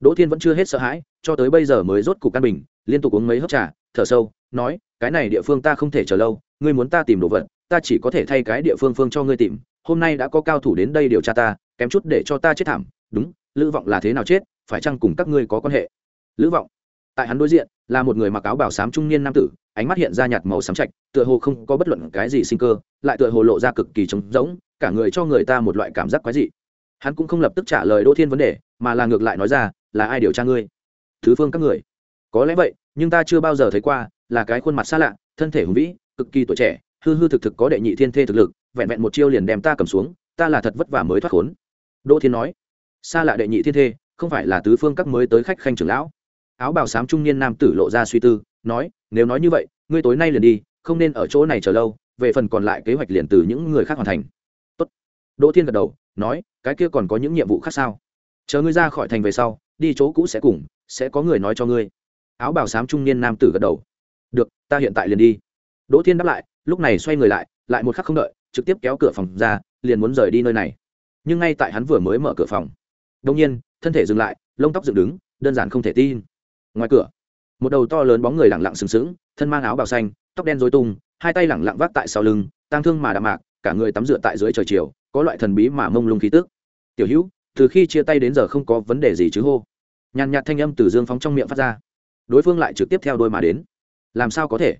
Đỗ thiên vẫn chưa hết sợ hãi, cho tới bây giờ mới rốt cục căn bình liên tục uống mấy hớp trà, thở sâu, nói, cái này địa phương ta không thể chờ lâu, ngươi muốn ta tìm đồ vật, ta chỉ có thể thay cái địa phương phương cho ngươi tìm, hôm nay đã có cao thủ đến đây điều tra ta, kém chút để cho ta chết thảm, đúng, lữ vọng là thế nào chết, phải chăng cùng các ngươi có quan hệ? Lữ vọng, tại hắn đối diện, là một người mặc áo bảo sám trung niên nam tử, ánh mắt hiện ra nhạt màu sám trạch, tựa hồ không có bất luận cái gì sinh cơ, lại tựa hồ lộ ra cực kỳ trống rỗng, cả người cho người ta một loại cảm giác quái dị. Hắn cũng không lập tức trả lời đỗ thiên vấn đề, mà là ngược lại nói ra, là ai điều tra ngươi? Thứ phương các người. Có lẽ vậy nhưng ta chưa bao giờ thấy qua, là cái khuôn mặt xa lạ, thân thể hùng vĩ, cực kỳ tuổi trẻ, hư hư thực thực có đệ nhị thiên thê thực lực, vẹn vẹn một chiêu liền đem ta cầm xuống, ta là thật vất vả mới thoát khốn. Đỗ thiên nói. Xa lạ đệ nhị thiên thê, không phải là tứ phương các mới tới khách khanh trưởng lão. Áo bào xám trung niên nam tử lộ ra suy tư, nói, nếu nói như vậy, ngươi tối nay liền đi, không nên ở chỗ này chờ lâu, về phần còn lại kế hoạch liền từ những người khác hoàn thành. Tốt. đỗ thiên gật đầu, nói, cái kia còn có những nhiệm vụ khác sao? Chờ ngươi ra khỏi thành về sau, đi chỗ cũ sẽ cùng, sẽ có người nói cho ngươi áo bào xám trung niên nam tử gật đầu. Được, ta hiện tại liền đi. Đỗ thiên đáp lại, lúc này xoay người lại lại một khắc không đợi, trực tiếp kéo cửa phòng ra, liền muốn rời đi nơi này. Nhưng ngay tại hắn vừa mới mở cửa phòng đông nhiên, thân thể dừng lại, lông tóc dựng đứng, đơn giản không thể tin. Ngoài cửa, một đầu to lớn bóng người lẳng lặng sừng sững, thân mang áo bào xanh, tóc đen dối tung, hai tay lẳng lặng vác tại sau lưng, tang thương mà đạm mạc, cả người tắm rửa tại dưới trời chiều, có loại thần bí mà mông lung khí tức. Tiểu hữu, từ khi chia tay đến giờ không có vấn đề gì chứ hô? Nhàn nhạt thanh âm từ dương phóng trong miệng phát ra đối phương lại trực tiếp theo đôi mà đến. Làm sao có thể?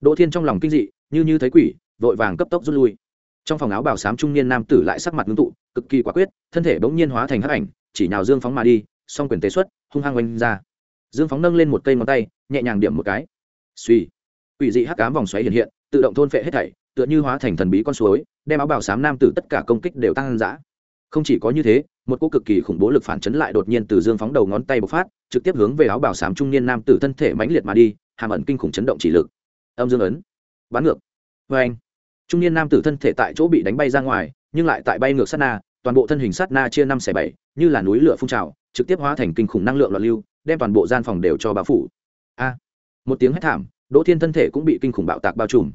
Đỗ thiên trong lòng kinh dị, như như thấy quỷ, vội vàng cấp tốc rút lui. Trong phòng áo bảo sám trung niên nam tử lại sắc mặt ngưng tụ, cực kỳ quả quyết, thân thể bỗng nhiên hóa thành hắc ảnh, chỉ nào dương phóng mà đi, song quyền tế xuất, hung hăng oanh ra. Dương phóng nâng lên một cây ngón tay, nhẹ nhàng điểm một cái. Suy quỷ dị hắc cám vòng xoáy hiện hiện, tự động thôn phệ hết thảy, tựa như hóa thành thần bí con suối, đem áo bảo sám nam tử tất cả công kích đều tăng dã không chỉ có như thế, một cô cực kỳ khủng bố lực phản chấn lại đột nhiên từ dương phóng đầu ngón tay bộc phát, trực tiếp hướng về áo bảo sám trung niên nam tử thân thể mãnh liệt mà đi, hàm ẩn kinh khủng chấn động chỉ lực. Âm dương ấn. Bắn ngược. Vê anh. Trung niên nam tử thân thể tại chỗ bị đánh bay ra ngoài, nhưng lại tại bay ngược sát na, toàn bộ thân hình sát na chia năm xẻ bảy, như là núi lửa phun trào, trực tiếp hóa thành kinh khủng năng lượng loạn lưu, đem toàn bộ gian phòng đều cho bao phủ. A. Một tiếng hét thảm, đỗ thiên thân thể cũng bị kinh khủng bạo tạc bao trùm.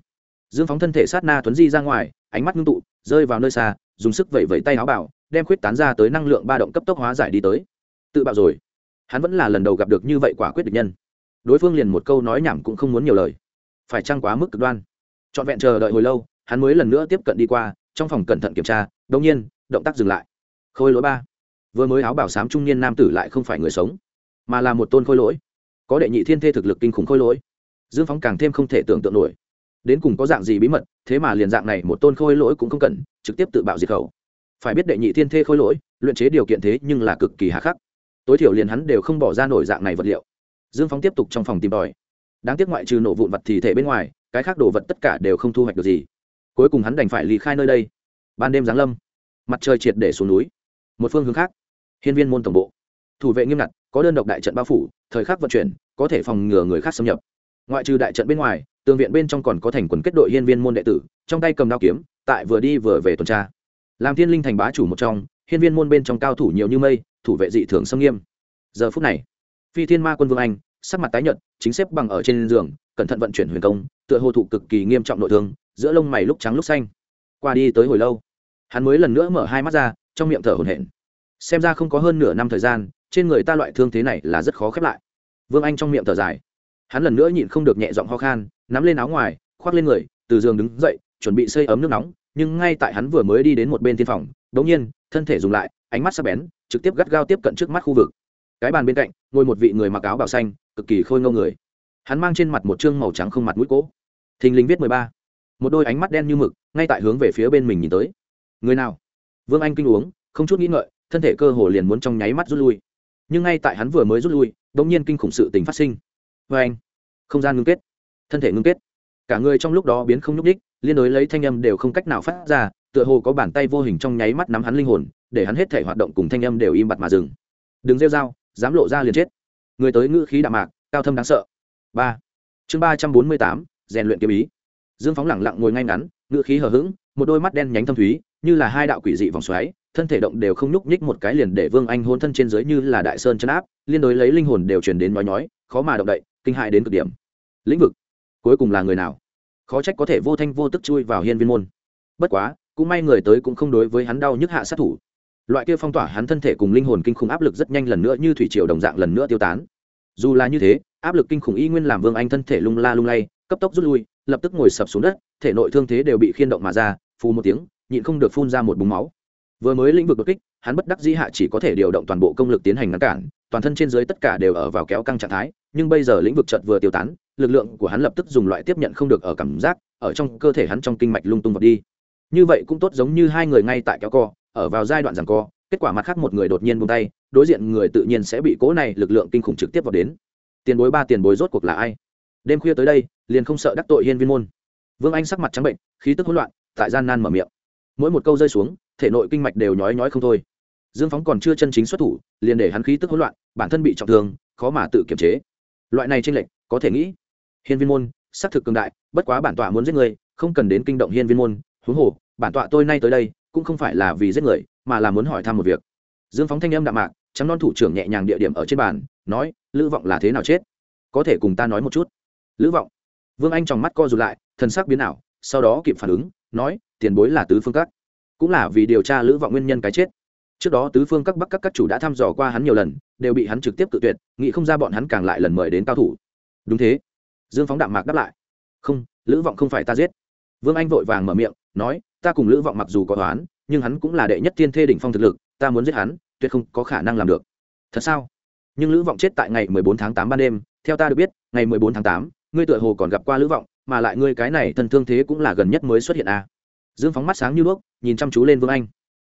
Dương phóng thân thể sát na tuấn di ra ngoài, ánh mắt ngưng tụ, rơi vào nơi xa, dùng sức vẩy vẩy tay áo bảo đem khuyết tán ra tới năng lượng ba động cấp tốc hóa giải đi tới. Tự bạo rồi. Hắn vẫn là lần đầu gặp được như vậy quả quyết định nhân. Đối phương liền một câu nói nhảm cũng không muốn nhiều lời. Phải chăng quá mức cực đoan? Trọn vẹn chờ đợi hồi lâu, hắn mới lần nữa tiếp cận đi qua, trong phòng cẩn thận kiểm tra đông nhiên, động tác dừng lại. Khôi lỗi ba. Vừa mới áo bảo sám trung niên nam tử lại không phải người sống, mà là một tôn khôi lỗi. Có đệ nhị thiên thê thực lực kinh khủng khôi lỗi. Dương phóng càng thêm không thể tưởng tượng nổi. Đến cùng có dạng gì bí mật, thế mà liền dạng này một tôn khôi lỗi cũng không cần, trực tiếp tự bạo diệt khẩu phải biết đệ nhị thiên thê khôi lỗi, luyện chế điều kiện thế nhưng là cực kỳ hà khắc. Tối thiểu liền hắn đều không bỏ ra nổi dạng này vật liệu. Dương phóng tiếp tục trong phòng tìm tòi. Đáng tiếc ngoại trừ nổ vụn vật thì thể bên ngoài, cái khác đồ vật tất cả đều không thu hoạch được gì. Cuối cùng hắn đành phải ly khai nơi đây. Ban đêm giáng lâm, mặt trời triệt để xuống núi. Một phương hướng khác, hiên viên môn tổng bộ. Thủ vệ nghiêm ngặt, có đơn độc đại trận bao phủ, thời khắc vận chuyển, có thể phòng ngừa người khác xâm nhập. Ngoại trừ đại trận bên ngoài, tường viện bên trong còn có thành quần kết đội hiên viên môn đệ tử, trong tay cầm đao kiếm, tại vừa đi vừa về tuần tra làm thiên linh thành bá chủ một trong, hiên viên môn bên trong cao thủ nhiều như mây, thủ vệ dị thường xâm nghiêm. Giờ phút này, phi thiên ma quân vương anh, sắc mặt tái nhợt, chính xếp bằng ở trên giường, cẩn thận vận chuyển huyền công, tựa hồ thụ cực kỳ nghiêm trọng nội thương, giữa lông mày lúc trắng lúc xanh. Qua đi tới hồi lâu, hắn mới lần nữa mở hai mắt ra, trong miệng thở hổn hển. Xem ra không có hơn nửa năm thời gian, trên người ta loại thương thế này là rất khó khép lại. Vương anh trong miệng thở dài. Hắn lần nữa nhịn không được nhẹ giọng ho khan, nắm lên áo ngoài, khoác lên người, từ giường đứng dậy, chuẩn bị xây ấm nước nóng nhưng ngay tại hắn vừa mới đi đến một bên thiên phòng đ ỗ n g nhiên, thân thể dùng lại, ánh mắt sắp bén, trực tiếp gắt gao tiếp cận trước mắt khu vực. Cái bàn bên cạnh, ngồi một vị người mặc áo bảo xanh, cực kỳ khôi ngâu người. Hắn mang trên mặt một chương màu trắng không mặt mũi cỗ thình lình viết mười ba. Một đôi ánh mắt đen như mực, ngay tại hướng về phía bên mình nhìn tới. Người nào? Vương anh kinh uống, không chút nghĩ ngợi, thân thể cơ hồ liền muốn trong nháy mắt rút lui. Nhưng ngay tại hắn vừa mới rút lui đ ỗ n g nhiên kinh khủng sự tình phát sinh. Vê anh. Không gian ngưng kết. Thân thể ngưng kết. Cả người trong lúc đó biến không nhúc ních liên đối lấy thanh âm đều không cách nào phát ra, tựa hồ có bàn tay vô hình trong nháy mắt nắm hắn linh hồn, để hắn hết thể hoạt động cùng thanh âm đều im bặt mà dừng. Đừng rêu dao dám lộ ra liền chết. Người tới ngữ khí đạm mạc, cao thâm đáng sợ. Ba. Chương ba trăm bốn mươi tám, rèn luyện kiếm ý. Dương phóng lẳng lặng ngồi ngay ngắn, ngữ khí hờ hững, một đôi mắt đen nhánh thâm thúy, như là hai đạo quỷ dị vòng xoáy, thân thể động đều không nhúc nhích một cái liền để vương anh hôn thân trên dưới như là đại sơn chân áp, liên đối lấy linh hồn đều truyền đến nói nhói, khó mà động đậy, kinh hại đến cực điểm. Lĩnh vực, cuối cùng là người nào? Khó trách có thể vô thanh vô tức chui vào hiên viên môn. Bất quá, cũng may người tới cũng không đối với hắn đau nhức hạ sát thủ. Loại kia phong tỏa hắn thân thể cùng linh hồn kinh khủng áp lực rất nhanh lần nữa như thủy triều đồng dạng lần nữa tiêu tán. Dù là như thế, áp lực kinh khủng y nguyên làm vương anh thân thể lung la lung lay, cấp tốc rút lui, lập tức ngồi sập xuống đất, thể nội thương thế đều bị khiên động mà ra, phù một tiếng, nhịn không được phun ra một búng máu. Vừa mới lĩnh vực đột kích, hắn bất đắc dĩ hạ chỉ có thể điều động toàn bộ công lực tiến hành ngăn cản toàn thân trên dưới tất cả đều ở vào kéo căng trạng thái, nhưng bây giờ lĩnh vực chợt vừa tiêu tán, lực lượng của hắn lập tức dùng loại tiếp nhận không được ở cảm giác, ở trong cơ thể hắn trong kinh mạch lung tung vào đi. Như vậy cũng tốt giống như hai người ngay tại kéo co, ở vào giai đoạn rằng co, kết quả mặt khác một người đột nhiên buông tay, đối diện người tự nhiên sẽ bị cố này lực lượng kinh khủng trực tiếp vào đến. Tiền bối ba tiền bối rốt cuộc là ai? Đêm khuya tới đây, liền không sợ đắc tội hiên viên môn. Vương anh sắc mặt trắng bệnh, khí tức hỗn loạn, tại gian nan mở miệng. Mỗi một câu rơi xuống, thể nội kinh mạch đều nhói nhói không thôi dương phóng còn chưa chân chính xuất thủ liền để hắn khí tức hỗn loạn bản thân bị trọng thương khó mà tự kiềm chế. Loại này tranh lệch có thể nghĩ. Hiên viên môn xác thực cường đại bất quá bản tọa muốn giết người không cần đến kinh động hiên viên môn. Huống hồ bản tọa tôi nay tới đây cũng không phải là vì giết người mà là muốn hỏi thăm một việc. Dương phóng thanh âm đạm mạc trắng non thủ trưởng nhẹ nhàng địa điểm ở trên bàn nói lữ vọng là thế nào chết? Có thể cùng ta nói một chút. Lữ vọng? Vương anh tròng mắt co rụt lại thần sắc biến ảo sau đó kịp phản ứng nói tiền bối là tứ phương cắt, cũng là vì điều tra lữ vọng nguyên nhân cái chết trước đó tứ phương các bắc các các chủ đã thăm dò qua hắn nhiều lần, đều bị hắn trực tiếp tự tuyệt, nghĩ không ra bọn hắn càng lại lần mời đến cao thủ. Đúng thế. Dương phóng đạm mạc đáp lại. Không, lữ vọng không phải ta giết. Vương anh vội vàng mở miệng, nói, ta cùng lữ vọng mặc dù có toán nhưng hắn cũng là đệ nhất thiên thê đỉnh phong thực lực, ta muốn giết hắn, tuyệt không có khả năng làm được. Thật sao? Nhưng lữ vọng chết tại ngày mười bốn tháng tám ban đêm, theo ta được biết, ngày mười bốn tháng tám, ngươi tựa hồ còn gặp qua lữ vọng, mà lại ngươi cái này thân thương thế cũng là gần nhất mới xuất hiện a. À. dương phóng mắt sáng như đuốc, nhìn chăm chú lên vương anh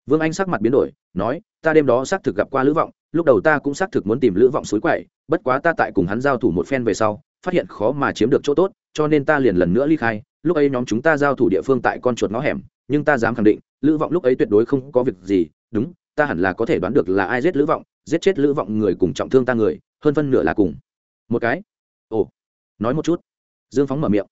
vương anh sắc mặt biến đổi, nói, ta đêm đó xác thực gặp qua lữ vọng, lúc đầu ta cũng xác thực muốn tìm lữ vọng suối quậy, bất quá ta tại cùng hắn giao thủ một phen về sau, phát hiện khó mà chiếm được chỗ tốt, cho nên ta liền lần nữa ly khai. Lúc ấy nhóm chúng ta giao thủ địa phương tại con chuột ngõ hẻm, nhưng ta dám khẳng định, lữ vọng lúc ấy tuyệt đối không có việc gì. Đúng, ta hẳn là có thể đoán được là ai giết lữ vọng, giết chết lữ vọng người cùng trọng thương ta người, hơn phân nửa là cùng. Một cái. Ồ. Nói một chút. Dương phóng mở miệng.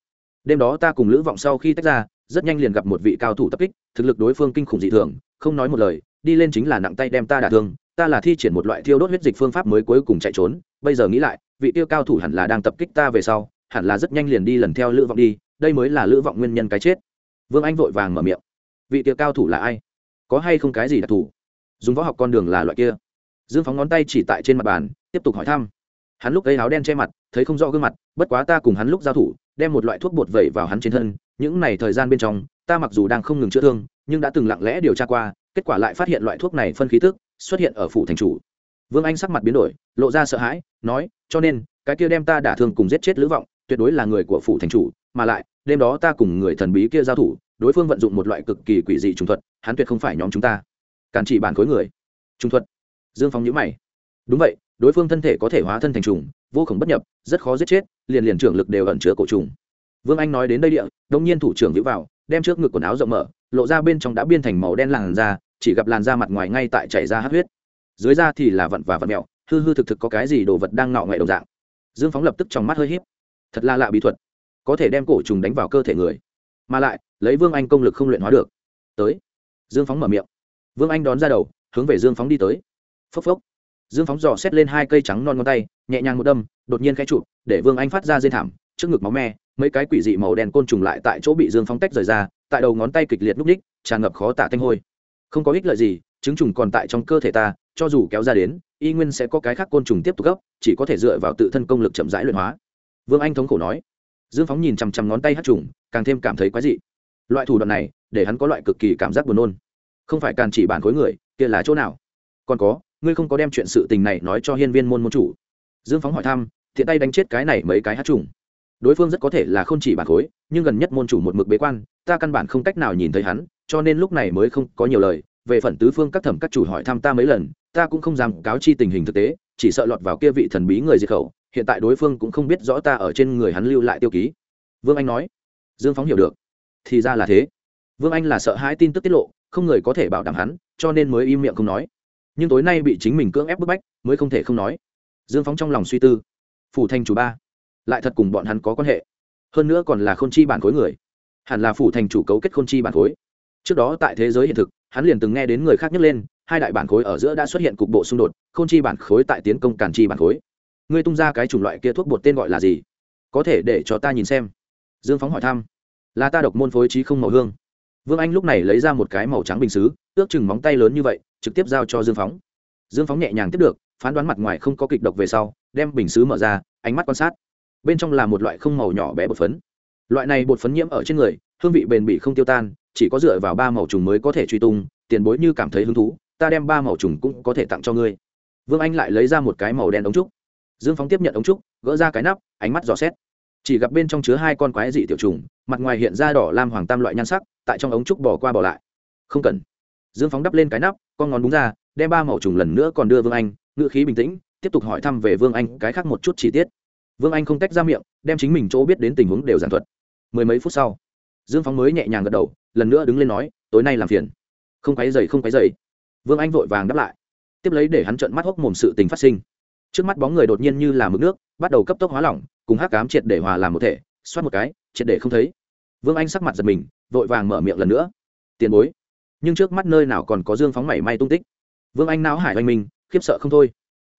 Đêm đó ta cùng lữ vọng sau khi tách ra, rất nhanh liền gặp một vị cao thủ tập kích, thực lực đối phương kinh khủng dị thường không nói một lời, đi lên chính là nặng tay đem ta đả thương, ta là thi triển một loại thiêu đốt huyết dịch phương pháp mới cuối cùng chạy trốn, bây giờ nghĩ lại, vị tiêu cao thủ hẳn là đang tập kích ta về sau, hẳn là rất nhanh liền đi lần theo lữ vọng đi, đây mới là lữ vọng nguyên nhân cái chết. Vương anh vội vàng mở miệng. Vị tiêu cao thủ là ai? Có hay không cái gì đặc thù? Dùng võ học con đường là loại kia. Dương phóng ngón tay chỉ tại trên mặt bàn, tiếp tục hỏi thăm. Hắn lúc ấy áo đen che mặt, thấy không rõ gương mặt, bất quá ta cùng hắn lúc giao thủ, đem một loại thuốc bột vẩy vào hắn trên thân, những n à y thời gian bên trong ta mặc dù đang không ngừng chữa thương, nhưng đã từng lặng lẽ điều tra qua, kết quả lại phát hiện loại thuốc này phân khí tức xuất hiện ở phủ thành chủ. Vương anh sắc mặt biến đổi, lộ ra sợ hãi, nói, cho nên, cái kia đem ta đả thương cùng giết chết lữ vọng, tuyệt đối là người của phủ thành chủ, mà lại, đêm đó ta cùng người thần bí kia giao thủ, đối phương vận dụng một loại cực kỳ quỷ dị trùng thuật, hắn tuyệt không phải nhóm chúng ta. Cản chỉ bản khối người. Trung thuật. Dương phong nhữ mày. Đúng vậy, đối phương thân thể có thể hóa thân thành trùng, vô khổng bất nhập, rất khó giết chết, liền liền trưởng lực đều ẩn chứa cổ trùng. Vương anh nói đến đây địa, đông nhiên thủ trưởng vĩ vào đem trước ngực quần áo rộng mở lộ ra bên trong đã biên thành màu đen làn da chỉ gặp làn da mặt ngoài ngay tại chảy ra hát huyết. Dưới da thì là vặn và vặn mẹo hư hư thực thực có cái gì đồ vật đang ngọ ngoại đồng dạng. Dương phóng lập tức trong mắt hơi híp, thật là lạ bí thuật. Có thể đem cổ trùng đánh vào cơ thể người mà lại lấy vương anh công lực không luyện hóa được. Tới. Dương phóng mở miệng. Vương anh đón ra đầu hướng về dương phóng đi tới. Phốc phốc. Dương phóng dò xét lên hai cây trắng non ngón tay nhẹ nhàng một đâm đột nhiên khẽ chụp để vương anh phát ra dây thảm trước ngực máu me mấy cái quỷ dị màu đen côn trùng lại tại chỗ bị dương Phong tách rời ra, tại đầu ngón tay kịch liệt núp ních, tràn ngập khó tả thanh hôi. Không có ích lợi gì chứng trùng còn tại trong cơ thể ta, cho dù kéo ra đến, y nguyên sẽ có cái khác côn trùng tiếp tục gấp, chỉ có thể dựa vào tự thân công lực chậm rãi luyện hóa. Vương anh thống khổ nói. Dương phóng nhìn chằm chằm ngón tay hát trùng, càng thêm cảm thấy quái dị. Loại thủ đoạn này, để hắn có loại cực kỳ cảm giác buồn nôn. Không phải càn chỉ bản khối người, kia là chỗ nào? Còn có, ngươi không có đem chuyện sự tình này nói cho hiên viên môn môn chủ. Dương phóng hỏi thăm, thiện tay đánh chết cái này mấy cái hát trùng đối phương rất có thể là không chỉ bản khối, nhưng gần nhất môn chủ một mực bế quan, ta căn bản không cách nào nhìn thấy hắn, cho nên lúc này mới không có nhiều lời. Về phần tứ phương các thẩm các chủ hỏi thăm ta mấy lần, ta cũng không dám cáo chi tình hình thực tế, chỉ sợ lọt vào kia vị thần bí người diệt khẩu, hiện tại đối phương cũng không biết rõ ta ở trên người hắn lưu lại tiêu ký. Vương anh nói, dương phóng hiểu được. Thì ra là thế. Vương anh là sợ hãi tin tức tiết lộ, không người có thể bảo đảm hắn, cho nên mới im miệng không nói. Nhưng tối nay bị chính mình cưỡng ép bức bách, mới không thể không nói. Dương phóng trong lòng suy tư. Phủ thành chủ ba lại thật cùng bọn hắn có quan hệ. Hơn nữa còn là k h ô n chi bản khối người. Hẳn là phủ thành chủ cấu kết k h ô n chi bản khối. Trước đó tại thế giới hiện thực, hắn liền từng nghe đến người khác nhấc lên, hai đại bản khối ở giữa đã xuất hiện cục bộ xung đột k h ô n chi bản khối tại tiến công cản chi bản khối. Ngươi tung ra cái chủng loại kia thuốc bột tên gọi là gì? Có thể để cho ta nhìn xem. Dương phóng hỏi thăm. Là ta độc môn phối trí không màu hương. Vương anh lúc này lấy ra một cái màu trắng bình xứ, ước chừng móng tay lớn như vậy, trực tiếp giao cho dương phóng. Dương phóng nhẹ nhàng tiếp được, phán đoán mặt ngoài không có kịch độc về sau, đem bình xứ mở ra, ánh mắt quan sát bên trong là một loại không màu nhỏ bé bột phấn. Loại này bột phấn nhiễm ở trên người, hương vị bền bỉ không tiêu tan, chỉ có dựa vào ba màu trùng mới có thể truy tung, tiền bối như cảm thấy hứng thú, ta đem ba màu trùng cũng có thể tặng cho ngươi. Vương anh lại lấy ra một cái màu đen ống trúc. Dương phóng tiếp nhận ống trúc, gỡ ra cái nắp, ánh mắt dò xét. Chỉ gặp bên trong chứa hai con quái dị tiểu trùng, mặt ngoài hiện ra đỏ lam hoàng tam loại nhan sắc, tại trong ống trúc bỏ qua bỏ lại. Không cần. Dương phóng đắp lên cái nắp, con ngón búng ra, đem ba màu trùng lần nữa còn đưa vương anh ngựa khí bình tĩnh, tiếp tục hỏi thăm về vương anh, cái khác một chút chi tiết vương anh không tách ra miệng, đem chính mình chỗ biết đến tình huống đều giản thuật. Mười mấy phút sau, dương phóng mới nhẹ nhàng gật đầu, lần nữa đứng lên nói, tối nay làm phiền. Không quáy dày không quáy dày vương anh vội vàng đáp lại. Tiếp lấy để hắn trợn mắt hốc mồm sự tình phát sinh. Trước mắt bóng người đột nhiên như là mực nước, bắt đầu cấp tốc hóa lỏng, cùng hắc cám triệt để hòa làm một thể, xoát một cái, triệt để không thấy. Vương anh sắc mặt giật mình, vội vàng mở miệng lần nữa. Tiền bối. Nhưng trước mắt nơi nào còn có dương phóng mảy may tung tích. Vương anh não hải oanh minh khiếp sợ không thôi.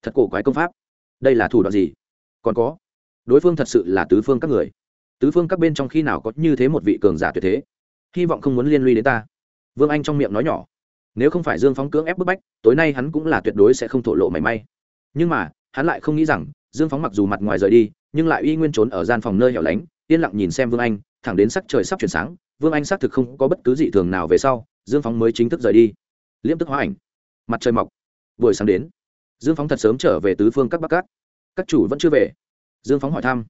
Thật cổ quái công pháp. Đây là thủ đoạn gì? Còn có đối phương thật sự là tứ phương các người. Tứ phương các bên trong khi nào có như thế một vị cường giả tuyệt thế? Hy vọng không muốn liên lụy đến ta. Vương anh trong miệng nói nhỏ. Nếu không phải dương phóng cưỡng ép bức bách, tối nay hắn cũng là tuyệt đối sẽ không thổ lộ mảy may. Nhưng mà, hắn lại không nghĩ rằng, dương phóng mặc dù mặt ngoài rời đi, nhưng lại uy nguyên trốn ở gian phòng nơi hẻo lánh, yên lặng nhìn xem vương anh, thẳng đến sắc trời sắp chuyển sáng, vương anh xác thực không có bất cứ dị thường nào về sau, dương phóng mới chính thức rời đi. Liễm tức hóa ảnh. Mặt trời mọc. Buổi sáng đến. Dương phóng thật sớm trở về tứ phương các bắc cát. Các chủ vẫn chưa về dương phóng hỏi thăm.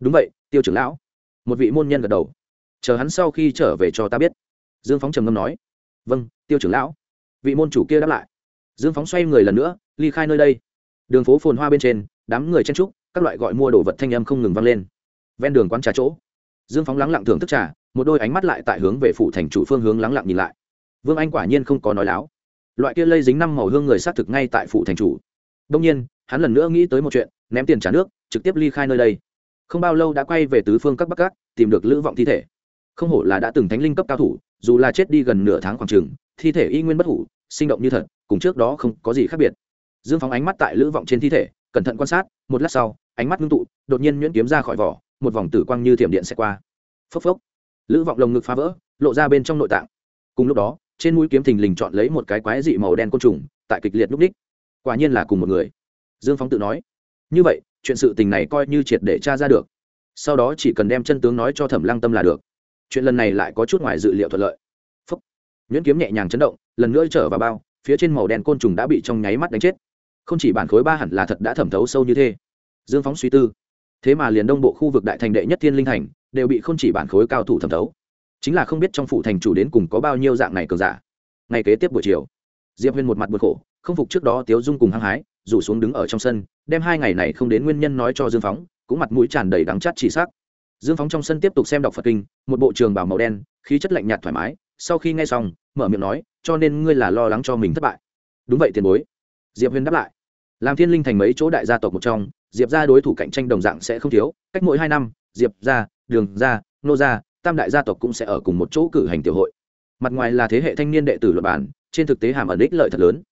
Đúng vậy, tiêu trưởng lão. Một vị môn nhân gật đầu. Chờ hắn sau khi trở về cho ta biết. Dương phóng trầm ngâm nói. Vâng tiêu trưởng lão. Vị môn chủ kia đáp lại. Dương phóng xoay người lần nữa, ly khai nơi đây. Đường phố phồn hoa bên trên, đám người chen trúc các loại gọi mua đồ vật thanh âm không ngừng vang lên. Ven đường quán trà chỗ. Dương phóng lắng lặng thưởng thức trà, một đôi ánh mắt lại tại hướng về phủ thành chủ phương hướng lắng lặng nhìn lại. Vương anh quả nhiên không có nói láo. Loại kia lây dính năm màu hương người xác thực ngay tại phủ thành chủ. Đông nhiên, hắn lần nữa nghĩ tới một chuyện ném tiền trả nước trực tiếp ly khai nơi đây. Không bao lâu đã quay về tứ phương các bắc cát, tìm được lữ vọng thi thể. Không hổ là đã từng thánh linh cấp cao thủ dù là chết đi gần nửa tháng khoảng trường thi thể y nguyên bất hủ sinh động như thật cùng trước đó không có gì khác biệt. Dương phóng ánh mắt tại lữ vọng trên thi thể cẩn thận quan sát một lát sau ánh mắt ngưng tụ đột nhiên nhuyễn kiếm ra khỏi vỏ một vòng tử quang như thiểm điện sẽ qua. Phốc phốc. Lữ vọng lồng ngực phá vỡ lộ ra bên trong nội tạng. Cùng lúc đó trên mũi kiếm thình lình chọn lấy một cái quái dị màu đen côn trùng tại kịch liệt núp ních. Quả nhiên là cùng một người. Dương phóng tự nói như vậy, chuyện sự tình này coi như triệt để tra ra được. Sau đó chỉ cần đem chân tướng nói cho thẩm lăng tâm là được. Chuyện lần này lại có chút ngoài dự liệu thuận lợi. Phúc. Nhuyễn kiếm nhẹ nhàng chấn động, lần nữa trở vào bao, phía trên màu đen côn trùng đã bị trong nháy mắt đánh chết. Không chỉ bản khối ba hẳn là thật đã thẩm thấu sâu như thế. Dương phóng suy tư. Thế mà liền đông bộ khu vực đại thành đệ nhất thiên linh thành, đều bị không chỉ bản khối cao thủ thẩm thấu. Chính là không biết trong phủ thành chủ đến cùng có bao nhiêu dạng này cường giả. Ngay kế tiếp buổi chiều, diệp huyên một mặt bực khổ, không phục trước đó tiếu dung cùng hăng hái, rủ xuống đứng ở trong sân đem hai ngày này không đến nguyên nhân nói cho dương phóng, cũng mặt mũi tràn đầy đắng chát chỉ xác dương phóng trong sân tiếp tục xem đọc phật kinh, một bộ trường bảo màu đen, khí chất lạnh nhạt thoải mái, sau khi nghe xong, mở miệng nói, cho nên ngươi là lo lắng cho mình thất bại. Đúng vậy tiền bối. Diệp huyền đáp lại. Làm thiên linh thành mấy chỗ đại gia tộc một trong, diệp ra đối thủ cạnh tranh đồng dạng sẽ không thiếu, cách mỗi hai năm, diệp ra đường ra nô ra tam đại gia tộc cũng sẽ ở cùng một chỗ cử hành tiểu hội. Mặt ngoài là thế hệ thanh niên đệ tử luật bản, trên thực tế hàm ẩn ích lợi thật lớn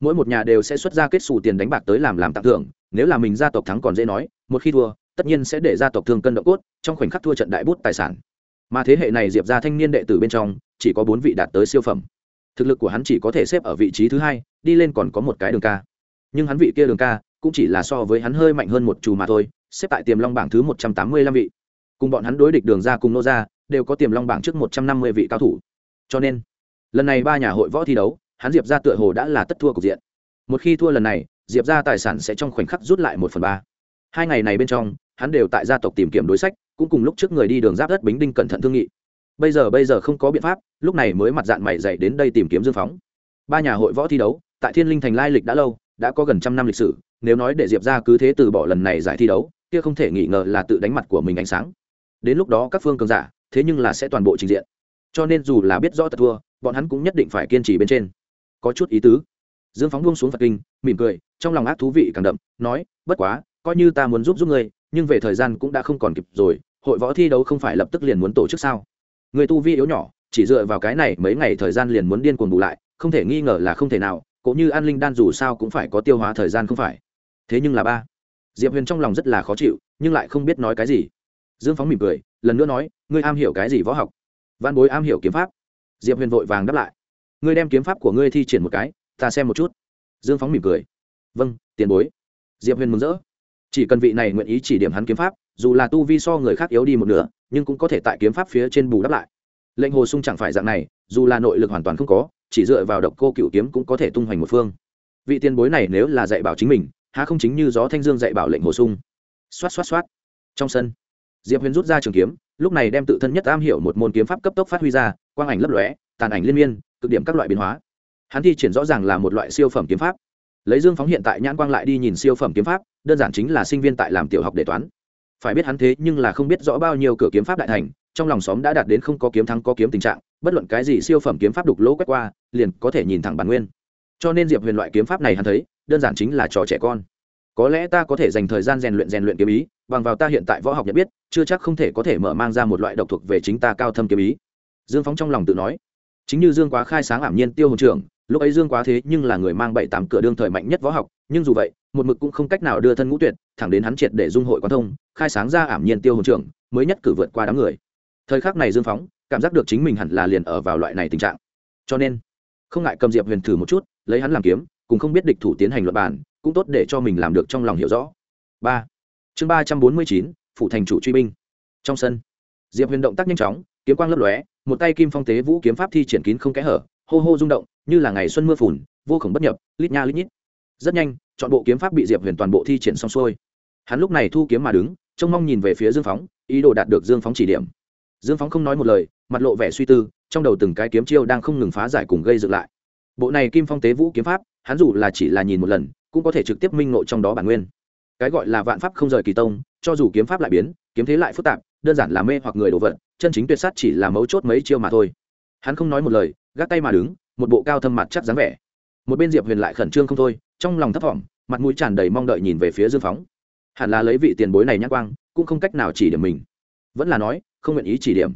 mỗi một nhà đều sẽ xuất ra kết xù tiền đánh bạc tới làm làm tặng thưởng, nếu là mình gia tộc thắng còn dễ nói, một khi thua, tất nhiên sẽ để gia tộc thương cân độ cốt, trong khoảnh khắc thua trận đại bút tài sản. Mà thế hệ này diệp ra thanh niên đệ tử bên trong, chỉ có bốn vị đạt tới siêu phẩm. Thực lực của hắn chỉ có thể xếp ở vị trí thứ hai, đi lên còn có một cái đường ca. Nhưng hắn vị kia đường ca, cũng chỉ là so với hắn hơi mạnh hơn một chù mà thôi, xếp tại tiềm long bảng thứ một trăm tám mươi lăm vị. Cùng bọn hắn đối địch đường ra cùng nô ra đều có tiềm long bảng trước một trăm năm mươi vị cao thủ. Cho nên, lần này ba nhà hội võ thi đấu hắn diệp ra tựa hồ đã là tất thua cục diện. Một khi thua lần này, diệp ra tài sản sẽ trong khoảnh khắc rút lại một phần ba. Hai ngày này bên trong, hắn đều tại gia tộc tìm kiếm đối sách, cũng cùng lúc trước người đi đường giáp đất bính đinh cẩn thận thương nghị. Bây giờ bây giờ không có biện pháp, lúc này mới mặt dạng mày dậy đến đây tìm kiếm dương phóng. Ba nhà hội võ thi đấu, tại thiên linh thành lai lịch đã lâu, đã có gần trăm năm lịch sử, nếu nói để diệp ra cứ thế từ bỏ lần này giải thi đấu, kia không thể nghi ngờ là tự đánh mặt của mình ánh sáng. Đến lúc đó các phương cường giả, thế nhưng là sẽ toàn bộ trình diện. Cho nên dù là biết rõ tật thua, bọn hắn cũng nhất định phải kiên trì bên trên có chút ý tứ. Dương phóng buông xuống phật kinh, mỉm cười, trong lòng ác thú vị càng đậm, nói, bất quá, coi như ta muốn giúp giúp ngươi, nhưng về thời gian cũng đã không còn kịp rồi, hội võ thi đấu không phải lập tức liền muốn tổ chức sao? Người tu vi yếu nhỏ, chỉ dựa vào cái này mấy ngày thời gian liền muốn điên cuồng bù lại, không thể nghi ngờ là không thể nào, cũng như an linh đan dù sao cũng phải có tiêu hóa thời gian không phải. Thế nhưng là ba, diệp huyền trong lòng rất là khó chịu, nhưng lại không biết nói cái gì. Dương phóng mỉm cười, lần nữa nói, ngươi am hiểu cái gì võ học? Văn bối am hiểu kiếm pháp. Diệp huyền vội vàng đáp lại ngươi đem kiếm pháp của ngươi thi triển một cái, ta xem một chút. Dương phóng mỉm cười. Vâng tiền bối. Diệp huyền mừng rỡ. Chỉ cần vị này nguyện ý chỉ điểm hắn kiếm pháp, dù là tu vi so người khác yếu đi một nửa, nhưng cũng có thể tại kiếm pháp phía trên bù đắp lại. Lệnh hồ sung chẳng phải dạng này, dù là nội lực hoàn toàn không có, chỉ dựa vào độc cô cựu kiếm cũng có thể tung hoành một phương. Vị tiền bối này nếu là dạy bảo chính mình, há không chính như gió thanh dương dạy bảo lệnh hồ sung. Xoát xoát xoát. Trong sân, diệp huyền rút ra trường kiếm, lúc này đem tự thân nhất am hiểu một môn kiếm pháp cấp tốc phát huy ra, quang ảnh lấp lóe, tàn ảnh liên miên cực điểm các loại biến hóa. Hắn thi triển rõ ràng là một loại siêu phẩm kiếm pháp. Lấy dương phóng hiện tại nhãn quang lại đi nhìn siêu phẩm kiếm pháp, đơn giản chính là sinh viên tại làm tiểu học đề toán. Phải biết hắn thế nhưng là không biết rõ bao nhiêu cửa kiếm pháp đại thành, trong lòng xóm đã đạt đến không có kiếm thắng có kiếm tình trạng, bất luận cái gì siêu phẩm kiếm pháp đục lỗ quét qua, liền có thể nhìn thẳng bản nguyên. Cho nên diệp huyền loại kiếm pháp này hắn thấy, đơn giản chính là trò trẻ con. Có lẽ ta có thể dành thời gian rèn luyện rèn luyện kiếm ý, bằng vào ta hiện tại võ học nhận biết, chưa chắc không thể có thể mở mang ra một loại độc thuộc về chính ta cao thâm kiếm ý. Dương phóng trong lòng tự nói chính như dương quá khai sáng ảm nhiên tiêu hồn trưởng, lúc ấy dương quá thế nhưng là người mang bảy tám cửa đương thời mạnh nhất võ học, nhưng dù vậy, một mực cũng không cách nào đưa thân ngũ tuyệt, thẳng đến hắn triệt để dung hội quan thông, khai sáng ra ảm nhiên tiêu hồn trưởng, mới nhất cử vượt qua đám người. Thời khắc này dương phóng, cảm giác được chính mình hẳn là liền ở vào loại này tình trạng. Cho nên, không ngại cầm diệp huyền thử một chút, lấy hắn làm kiếm, cùng không biết địch thủ tiến hành luật bản cũng tốt để cho mình làm được trong lòng hiểu rõ. Ba. Chương ba trăm bốn mươi chín phụ thành chủ truy binh. Trong sân, diệp huyền động tác nhanh chóng, kiếm quang lấp lóe một tay kim phong tế vũ kiếm pháp thi triển kín không kẽ hở, hô hô rung động, như là ngày xuân mưa phùn, vô khổng bất nhập, lít nha lít nhít. Rất nhanh, chọn bộ kiếm pháp bị diệp huyền toàn bộ thi triển xong xuôi. Hắn lúc này thu kiếm mà đứng, trông mong nhìn về phía dương phóng, ý đồ đạt được dương phóng chỉ điểm. Dương phóng không nói một lời, mặt lộ vẻ suy tư, trong đầu từng cái kiếm chiêu đang không ngừng phá giải cùng gây dựng lại. Bộ này kim phong tế vũ kiếm pháp, hắn dù là chỉ là nhìn một lần, cũng có thể trực tiếp minh ngộ trong đó bản nguyên. Cái gọi là vạn pháp không rời kỳ tông, cho dù kiếm pháp lại biến, kiếm thế lại phức tạp, đơn giản là mê hoặc người đồ vật chân chính tuyệt sát chỉ là mấu chốt mấy chiêu mà thôi. Hắn không nói một lời, gác tay mà đứng, một bộ cao thâm mặt chắc dáng vẻ. Một bên diệp huyền lại khẩn trương không thôi, trong lòng thấp thỏm, mặt mũi tràn đầy mong đợi nhìn về phía dương phóng. Hẳn là lấy vị tiền bối này nhắc quang, cũng không cách nào chỉ điểm mình. Vẫn là nói, không nguyện ý chỉ điểm.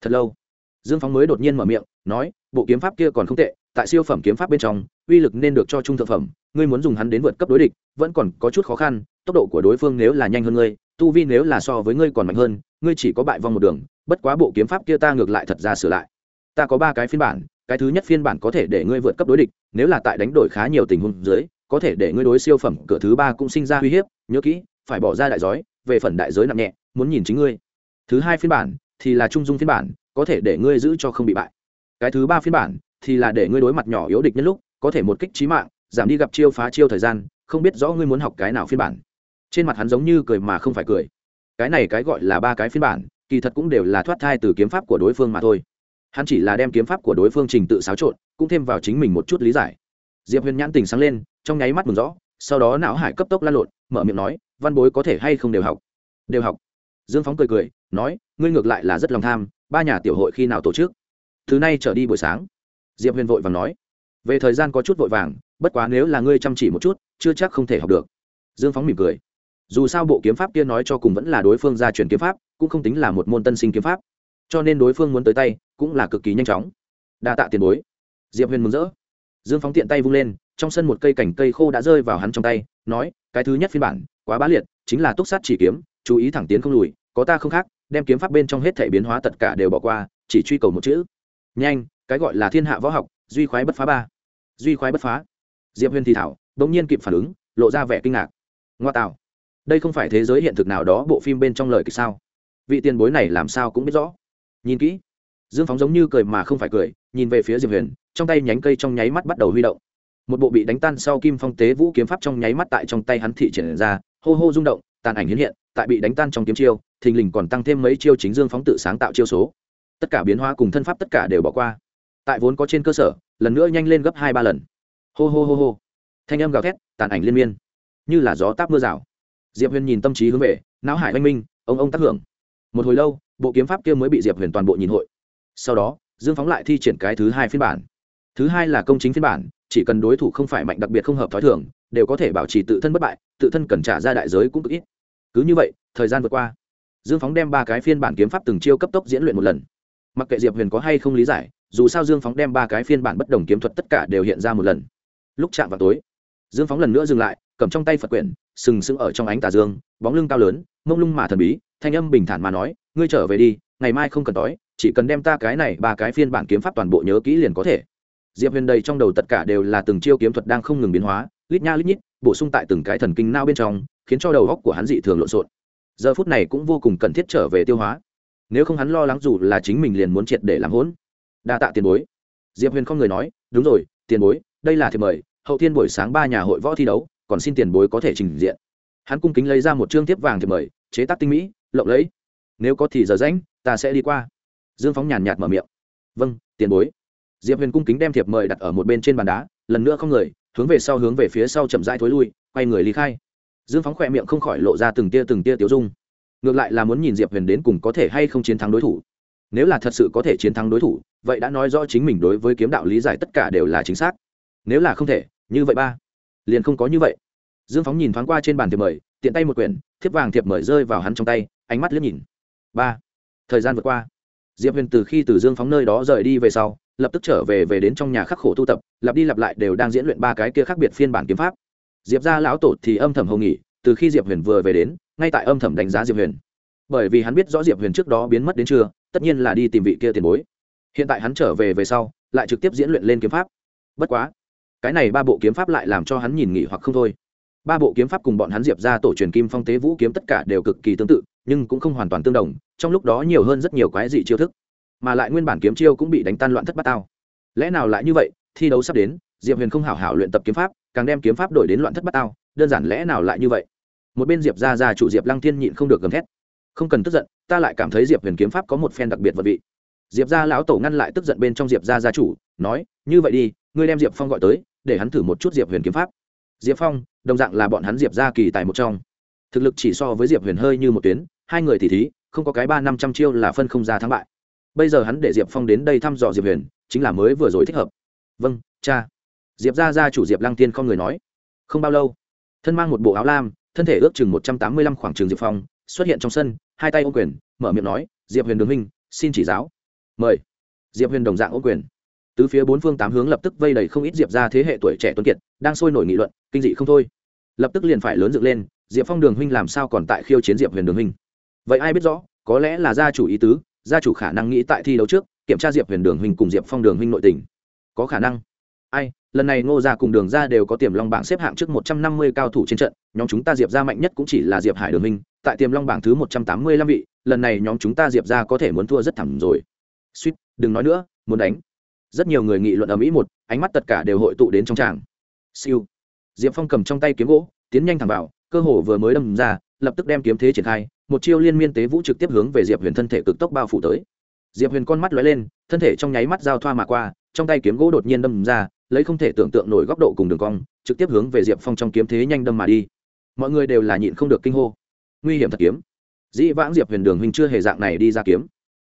Thật lâu, dương phóng mới đột nhiên mở miệng, nói, bộ kiếm pháp kia còn không tệ, tại siêu phẩm kiếm pháp bên trong, uy lực nên được cho trung thượng phẩm, ngươi muốn dùng hắn đến vượt cấp đối địch, vẫn còn có chút khó khăn, tốc độ của đối phương nếu là nhanh hơn ngươi tu vi nếu là so với ngươi còn mạnh hơn, ngươi chỉ có bại vong một đường, bất quá bộ kiếm pháp kia ta ngược lại thật ra sửa lại. Ta có ba cái phiên bản, cái thứ nhất phiên bản có thể để ngươi vượt cấp đối địch, nếu là tại đánh đổi khá nhiều tình huống dưới, có thể để ngươi đối siêu phẩm, cửa thứ ba cũng sinh ra uy hiếp, nhớ kỹ, phải bỏ ra đại giới, về phần đại giới nặng nhẹ, muốn nhìn chính ngươi. Thứ hai phiên bản thì là trung dung phiên bản, có thể để ngươi giữ cho không bị bại. Cái thứ ba phiên bản thì là để ngươi đối mặt nhỏ yếu địch nhân lúc, có thể một kích trí mạng, giảm đi gặp chiêu phá chiêu thời gian, không biết rõ ngươi muốn học cái nào phiên bản trên mặt hắn giống như cười mà không phải cười. Cái này cái gọi là ba cái phiên bản, kỳ thật cũng đều là thoát thai từ kiếm pháp của đối phương mà thôi. Hắn chỉ là đem kiếm pháp của đối phương trình tự xáo trộn, cũng thêm vào chính mình một chút lý giải. Diệp huyền nhãn tình sáng lên, trong nháy mắt mừng rõ, sau đó não hải cấp tốc lan lộn, mở miệng nói, văn bối có thể hay không đều học? Đều học. Dương phóng cười cười, nói, ngươi ngược lại là rất lòng tham, ba nhà tiểu hội khi nào tổ chức? Thứ nay trở đi buổi sáng. Diệp huyền vội vàng nói, về thời gian có chút vội vàng, bất quá nếu là ngươi chăm chỉ một chút, chưa chắc không thể học được. Dương phóng mỉm cười dù sao bộ kiếm pháp kia nói cho cùng vẫn là đối phương gia truyền kiếm pháp, cũng không tính là một môn tân sinh kiếm pháp. Cho nên đối phương muốn tới tay, cũng là cực kỳ nhanh chóng. Đa tạ tiền bối. Diệp huyền mừng rỡ. Dương phóng tiện tay vung lên, trong sân một cây cảnh cây khô đã rơi vào hắn trong tay, nói, cái thứ nhất phiên bản, quá bá liệt, chính là túc sát chỉ kiếm, chú ý thẳng tiến không lùi, có ta không khác, đem kiếm pháp bên trong hết thể biến hóa tất cả đều bỏ qua, chỉ truy cầu một chữ. Nhanh, cái gọi là thiên hạ võ học, duy khoái bất phá ba. Duy khoái bất phá. Diệp huyền thì thảo đ ỗ n g nhiên kịp phản ứng, lộ ra vẻ kinh ngạc. Ngoa tạo đây không phải thế giới hiện thực nào đó bộ phim bên trong lời kịch sao? Vị tiền bối này làm sao cũng biết rõ. Nhìn kỹ. Dương phóng giống như cười mà không phải cười, nhìn về phía diệp huyền, trong tay nhánh cây trong nháy mắt bắt đầu huy động. Một bộ bị đánh tan sau kim phong tế vũ kiếm pháp trong nháy mắt tại trong tay hắn thị triển ra, hô hô rung động, tàn ảnh hiến hiện, tại bị đánh tan trong kiếm chiêu, thình lình còn tăng thêm mấy chiêu chính dương phóng tự sáng tạo chiêu số. Tất cả biến hóa cùng thân pháp tất cả đều bỏ qua. Tại vốn có trên cơ sở, lần nữa nhanh lên gấp hai ba lần. Hô hô hô hô. Thanh âm gào thét, tàn ảnh liên miên. Như là gió táp mưa rào diệp huyền nhìn tâm trí hướng về, não hải oanh minh, ông ông tác hưởng. Một hồi lâu, bộ kiếm pháp kia mới bị diệp huyền toàn bộ nhìn hội. Sau đó, dương phóng lại thi triển cái thứ hai phiên bản. Thứ hai là công chính phiên bản, chỉ cần đối thủ không phải mạnh đặc biệt không hợp t h ó i thường, đều có thể bảo trì tự thân bất bại, tự thân cần trả ra đại giới cũng cực ít. Cứ như vậy, thời gian vượt qua. Dương phóng đem ba cái phiên bản kiếm pháp từng chiêu cấp tốc diễn luyện một lần. Mặc kệ diệp huyền có hay không lý giải, dù sao dương phóng đem ba cái phiên bản bất đồng kiếm thuật tất cả đều hiện ra một lần. Lúc chạm vào tối, dương phóng lần nữa dừng lại, cầm trong tay phật quyển sừng sững ở trong ánh tà dương, bóng lưng cao lớn, mông lung mà thần bí, thanh âm bình thản mà nói, ngươi trở về đi, ngày mai không cần đói, chỉ cần đem ta cái này ba cái phiên bản kiếm pháp toàn bộ nhớ kỹ liền có thể. Diệp huyền đầy trong đầu tất cả đều là từng chiêu kiếm thuật đang không ngừng biến hóa, lít nha lít nhít, bổ sung tại từng cái thần kinh nao bên trong, khiến cho đầu góc của hắn dị thường lộn xộn. Giờ phút này cũng vô cùng cần thiết trở về tiêu hóa. Nếu không hắn lo lắng dù là chính mình liền muốn triệt để làm hỗn. Đa tạ tiền bối. Diệp huyền không người nói, đúng rồi, tiền bối, đây là thiệp mời, hậu thiên buổi sáng ba nhà hội võ thi đấu còn xin tiền bối có thể trình diện. Hắn cung kính lấy ra một chương tiếp vàng thiệp mời, chế tác tinh mỹ, lộng lẫy. Nếu có thì giờ rãnh ta sẽ đi qua. Dương phóng nhàn nhạt mở miệng. Vâng tiền bối. Diệp huyền cung kính đem thiệp mời đặt ở một bên trên bàn đá, lần nữa không người, hướng về sau hướng về phía sau chậm rãi thối lui, quay người lý khai. Dương phóng khỏe miệng không khỏi lộ ra từng tia từng tia tiêu dung. Ngược lại là muốn nhìn diệp huyền đến cùng có thể hay không chiến thắng đối thủ. Nếu là thật sự có thể chiến thắng đối thủ, vậy đã nói rõ chính mình đối với kiếm đạo lý giải tất cả đều là chính xác. Nếu là không thể, như vậy ba liền không có như vậy. Dương phóng nhìn thoáng qua trên bàn thiệp mời, tiện tay một quyển, thiếp vàng thiệp mời rơi vào hắn trong tay, ánh mắt liếc nhìn. Ba, thời gian vượt qua. Diệp huyền từ khi từ dương phóng nơi đó rời đi về sau, lập tức trở về về đến trong nhà khắc khổ tu tập, lặp đi lặp lại đều đang diễn luyện ba cái kia khác biệt phiên bản kiếm pháp. Diệp ra lão tổ thì âm thầm hầu nghỉ, từ khi diệp huyền vừa về đến, ngay tại âm thầm đánh giá diệp huyền. Bởi vì hắn biết rõ diệp huyền trước đó biến mất đến trưa, tất nhiên là đi tìm vị kia tiền bối. Hiện tại hắn trở về về sau, lại trực tiếp diễn luyện lên kiếm pháp. Bất quá cái này ba bộ kiếm pháp lại làm cho hắn nhìn nghỉ hoặc không thôi. Ba bộ kiếm pháp cùng bọn hắn diệp ra tổ truyền kim phong tế vũ kiếm tất cả đều cực kỳ tương tự, nhưng cũng không hoàn toàn tương đồng, trong lúc đó nhiều hơn rất nhiều quái dị chiêu thức. Mà lại nguyên bản kiếm chiêu cũng bị đánh tan loạn thất bát tao. Lẽ nào lại như vậy? Thi đấu sắp đến, diệp huyền không hảo hảo luyện tập kiếm pháp, càng đem kiếm pháp đổi đến loạn thất bát tao, đơn giản lẽ nào lại như vậy? Một bên diệp ra ra chủ diệp lăng thiên nhịn không được gầm thét. Không cần tức giận, ta lại cảm thấy diệp huyền kiếm pháp có một phen đặc biệt vật vị. Diệp ra lão tổ ngăn lại tức giận bên trong diệp ra gia chủ, nói, như vậy đi, ngươi đem diệp phong gọi tới để hắn thử một chút diệp huyền kiếm pháp. Diệp phong, đồng dạng là bọn hắn diệp ra kỳ tài một trong. Thực lực chỉ so với diệp huyền hơi như một tuyến, hai người thì thí, không có cái ba năm trăm chiêu là phân không ra thắng bại. Bây giờ hắn để diệp phong đến đây thăm dò diệp huyền, chính là mới vừa rồi thích hợp. Vâng cha. Diệp ra ra chủ diệp lăng tiên không người nói. Không bao lâu, thân mang một bộ áo lam, thân thể ước chừng một trăm tám mươi lăm khoảng trường diệp phong, xuất hiện trong sân, hai tay ô quyền, mở miệng nói, diệp huyền đường minh, xin chỉ giáo. Mời. Diệp huyền đồng dạng ô quyền tứ phía bốn phương tám hướng lập tức vây đầy không ít diệp ra thế hệ tuổi trẻ tuấn kiệt, đang sôi nổi nghị luận, kinh dị không thôi. Lập tức liền phải lớn dựng lên, diệp phong đường huynh làm sao còn tại khiêu chiến diệp huyền đường huynh? Vậy ai biết rõ, có lẽ là gia chủ ý tứ, gia chủ khả năng nghĩ tại thi đấu trước, kiểm tra diệp huyền đường huynh cùng diệp phong đường huynh nội tình. Có khả năng. Ai, lần này ngô gia cùng đường gia đều có tiềm long bảng xếp hạng trước một trăm năm mươi cao thủ trên trận, nhóm chúng ta diệp gia mạnh nhất cũng chỉ là diệp hải đường huynh, tại tiềm long bảng thứ một trăm tám mươi lăm vị, lần này nhóm chúng ta diệp gia có thể muốn thua rất thẳng rồi. Suýt, đừng nói nữa, muốn đánh rất nhiều người nghị luận ở mỹ một, ánh mắt tất cả đều hội tụ đến trong tràng. Siêu. Diệp phong cầm trong tay kiếm gỗ, tiến nhanh thẳng vào, cơ hồ vừa mới đâm ra, lập tức đem kiếm thế triển khai, một chiêu liên miên tế vũ trực tiếp hướng về diệp huyền thân thể cực tốc bao phủ tới. Diệp huyền con mắt lóe lên, thân thể trong nháy mắt giao thoa mà qua, trong tay kiếm gỗ đột nhiên đâm ra, lấy không thể tưởng tượng nổi góc độ cùng đường cong, trực tiếp hướng về diệp phong trong kiếm thế nhanh đâm mà đi. Mọi người đều là nhịn không được kinh hô. Nguy hiểm thật kiếm. Dĩ vãng diệp huyền đường huynh chưa hề dạng này đi ra kiếm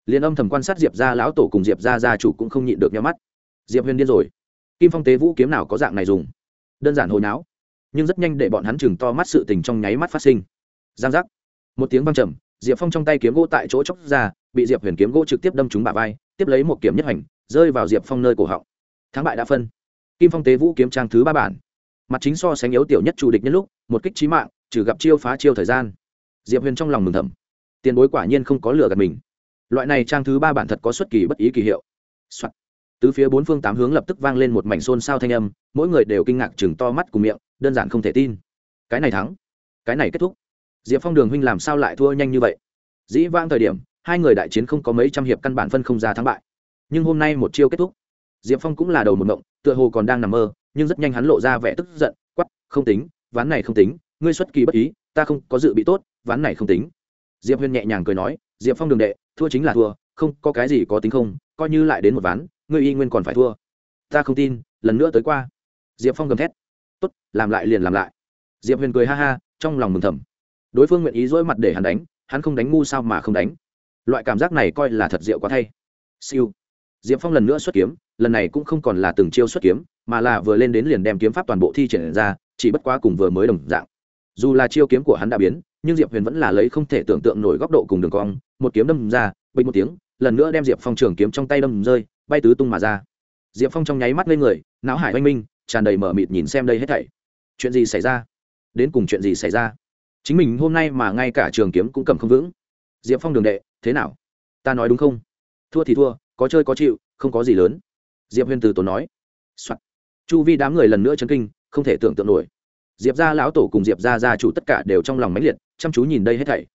liền âm thầm quan sát diệp ra lão tổ cùng diệp ra gia chủ cũng không nhịn được nhau mắt. Diệp huyền điên rồi. Kim phong tế vũ kiếm nào có dạng này dùng? Đơn giản hồi não nhưng rất nhanh để bọn hắn chừng to mắt sự tình trong nháy mắt phát sinh. Giang giác. Một tiếng văng trầm, diệp phong trong tay kiếm gỗ tại chỗ chóc ra, bị diệp huyền kiếm gỗ trực tiếp đâm trúng bả vai, tiếp lấy một kiếm nhất hành, rơi vào diệp phong nơi cổ họng. Thắng bại đã phân. Kim phong tế vũ kiếm trang thứ ba bản. Mặt chính so sánh yếu tiểu nhất chủ địch nhân lúc, một kích trí mạng, trừ gặp chiêu phá chiêu thời gian. Diệp huyền trong lòng mừng thầm. Tiền bối quả nhiên không có lừa gạt mình loại này trang thứ ba bản thật có xuất kỳ bất ý kỳ hiệu、Soạn. tứ phía bốn phương tám hướng lập tức vang lên một mảnh xôn xao thanh âm, mỗi người đều kinh ngạc chừng to mắt cùng miệng, đơn giản không thể tin. Cái này thắng. Cái này kết thúc. Diệp phong đường huynh làm sao lại thua nhanh như vậy? Dĩ vãng thời điểm, hai người đại chiến không có mấy trăm hiệp căn bản phân không ra thắng bại. Nhưng hôm nay một chiêu kết thúc. Diệp phong cũng là đầu một mộng tựa hồ còn đang nằm mơ, nhưng rất nhanh hắn lộ ra vẻ tức giận quắp không tính, ván này không tính, ngươi xuất kỳ bất ý, ta không có dự bị tốt, ván này không tính. Diệp Huyên nhẹ nhàng cười nói, diệp phong đường đệ thua chính là thua, không, có cái gì có tính không, coi như lại đến một ván, ngươi y nguyên còn phải thua. Ta không tin, lần nữa tới qua. Diệp phong gầm thét. Tốt, làm lại liền làm lại. Diệp huyền cười ha ha, trong lòng mừng thầm. Đối phương nguyện ý dỗi mặt để hắn đánh, hắn không đánh ngu sao mà không đánh. Loại cảm giác này coi là thật diệu quá thay. Siêu. Diệp phong lần nữa xuất kiếm, lần này cũng không còn là từng chiêu xuất kiếm, mà là vừa lên đến liền đem kiếm pháp toàn bộ thi triển ra, chỉ bất quá cùng vừa mới đồng dạng. Dù là chiêu kiếm của hắn đã biến nhưng diệp huyền vẫn là lấy không thể tưởng tượng nổi góc độ cùng đường cong, một kiếm đâm ra, bình một tiếng, lần nữa đem diệp phong trường kiếm trong tay đâm rơi, bay tứ tung mà ra. Diệp phong trong nháy mắt lên người, não hải oanh minh, tràn đầy mở mịt nhìn xem đây hết thảy. Chuyện gì xảy ra? Đến cùng chuyện gì xảy ra? Chính mình hôm nay mà ngay cả trường kiếm cũng cầm không vững. Diệp phong đường đệ, thế nào? Ta nói đúng không? Thua thì thua, có chơi có chịu, không có gì lớn. Diệp huyền từ tốn nói、Soạn. chu vi đám người lần nữa chấn kinh, không thể tưởng tượng nổi diệp gia lão tổ cùng diệp gia gia chủ tất cả đều trong lòng máy liệt, chăm chú nhìn đây hết thảy.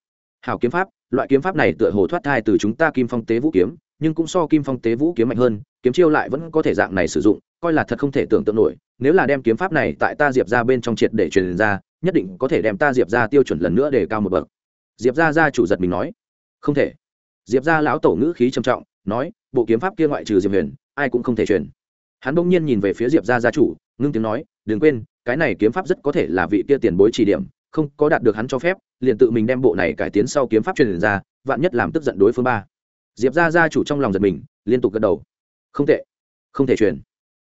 Hào kiếm pháp, loại kiếm pháp này tựa hồ thoát thai từ chúng ta kim phong tế vũ kiếm, nhưng cũng so kim phong tế vũ kiếm mạnh hơn, kiếm chiêu lại vẫn có thể dạng này sử dụng, coi là thật không thể tưởng tượng nổi. Nếu là đem kiếm pháp này tại ta diệp ra bên trong triệt để truyền ra, nhất định có thể đem ta diệp ra tiêu chuẩn lần nữa để cao một bậc. Diệp ra gia chủ giật mình nói, không thể. Diệp ra lão tổ ngữ khí trầm trọng, nói, bộ kiếm pháp kia ngoại trừ diệp huyền, ai cũng không thể truyền. Hắn bỗng nhiên nhìn về phía diệp ra gia chủ, ngưng tiếng nói đừng quên, cái này kiếm pháp rất có thể là vị kia tiền bối chỉ điểm, không có đạt được hắn cho phép, liền tự mình đem bộ này cải tiến sau kiếm pháp truyền ra, vạn nhất làm tức giận đối phương ba. Diệp ra gia chủ trong lòng giật mình, liên tục gật đầu. Không tệ, không thể truyền.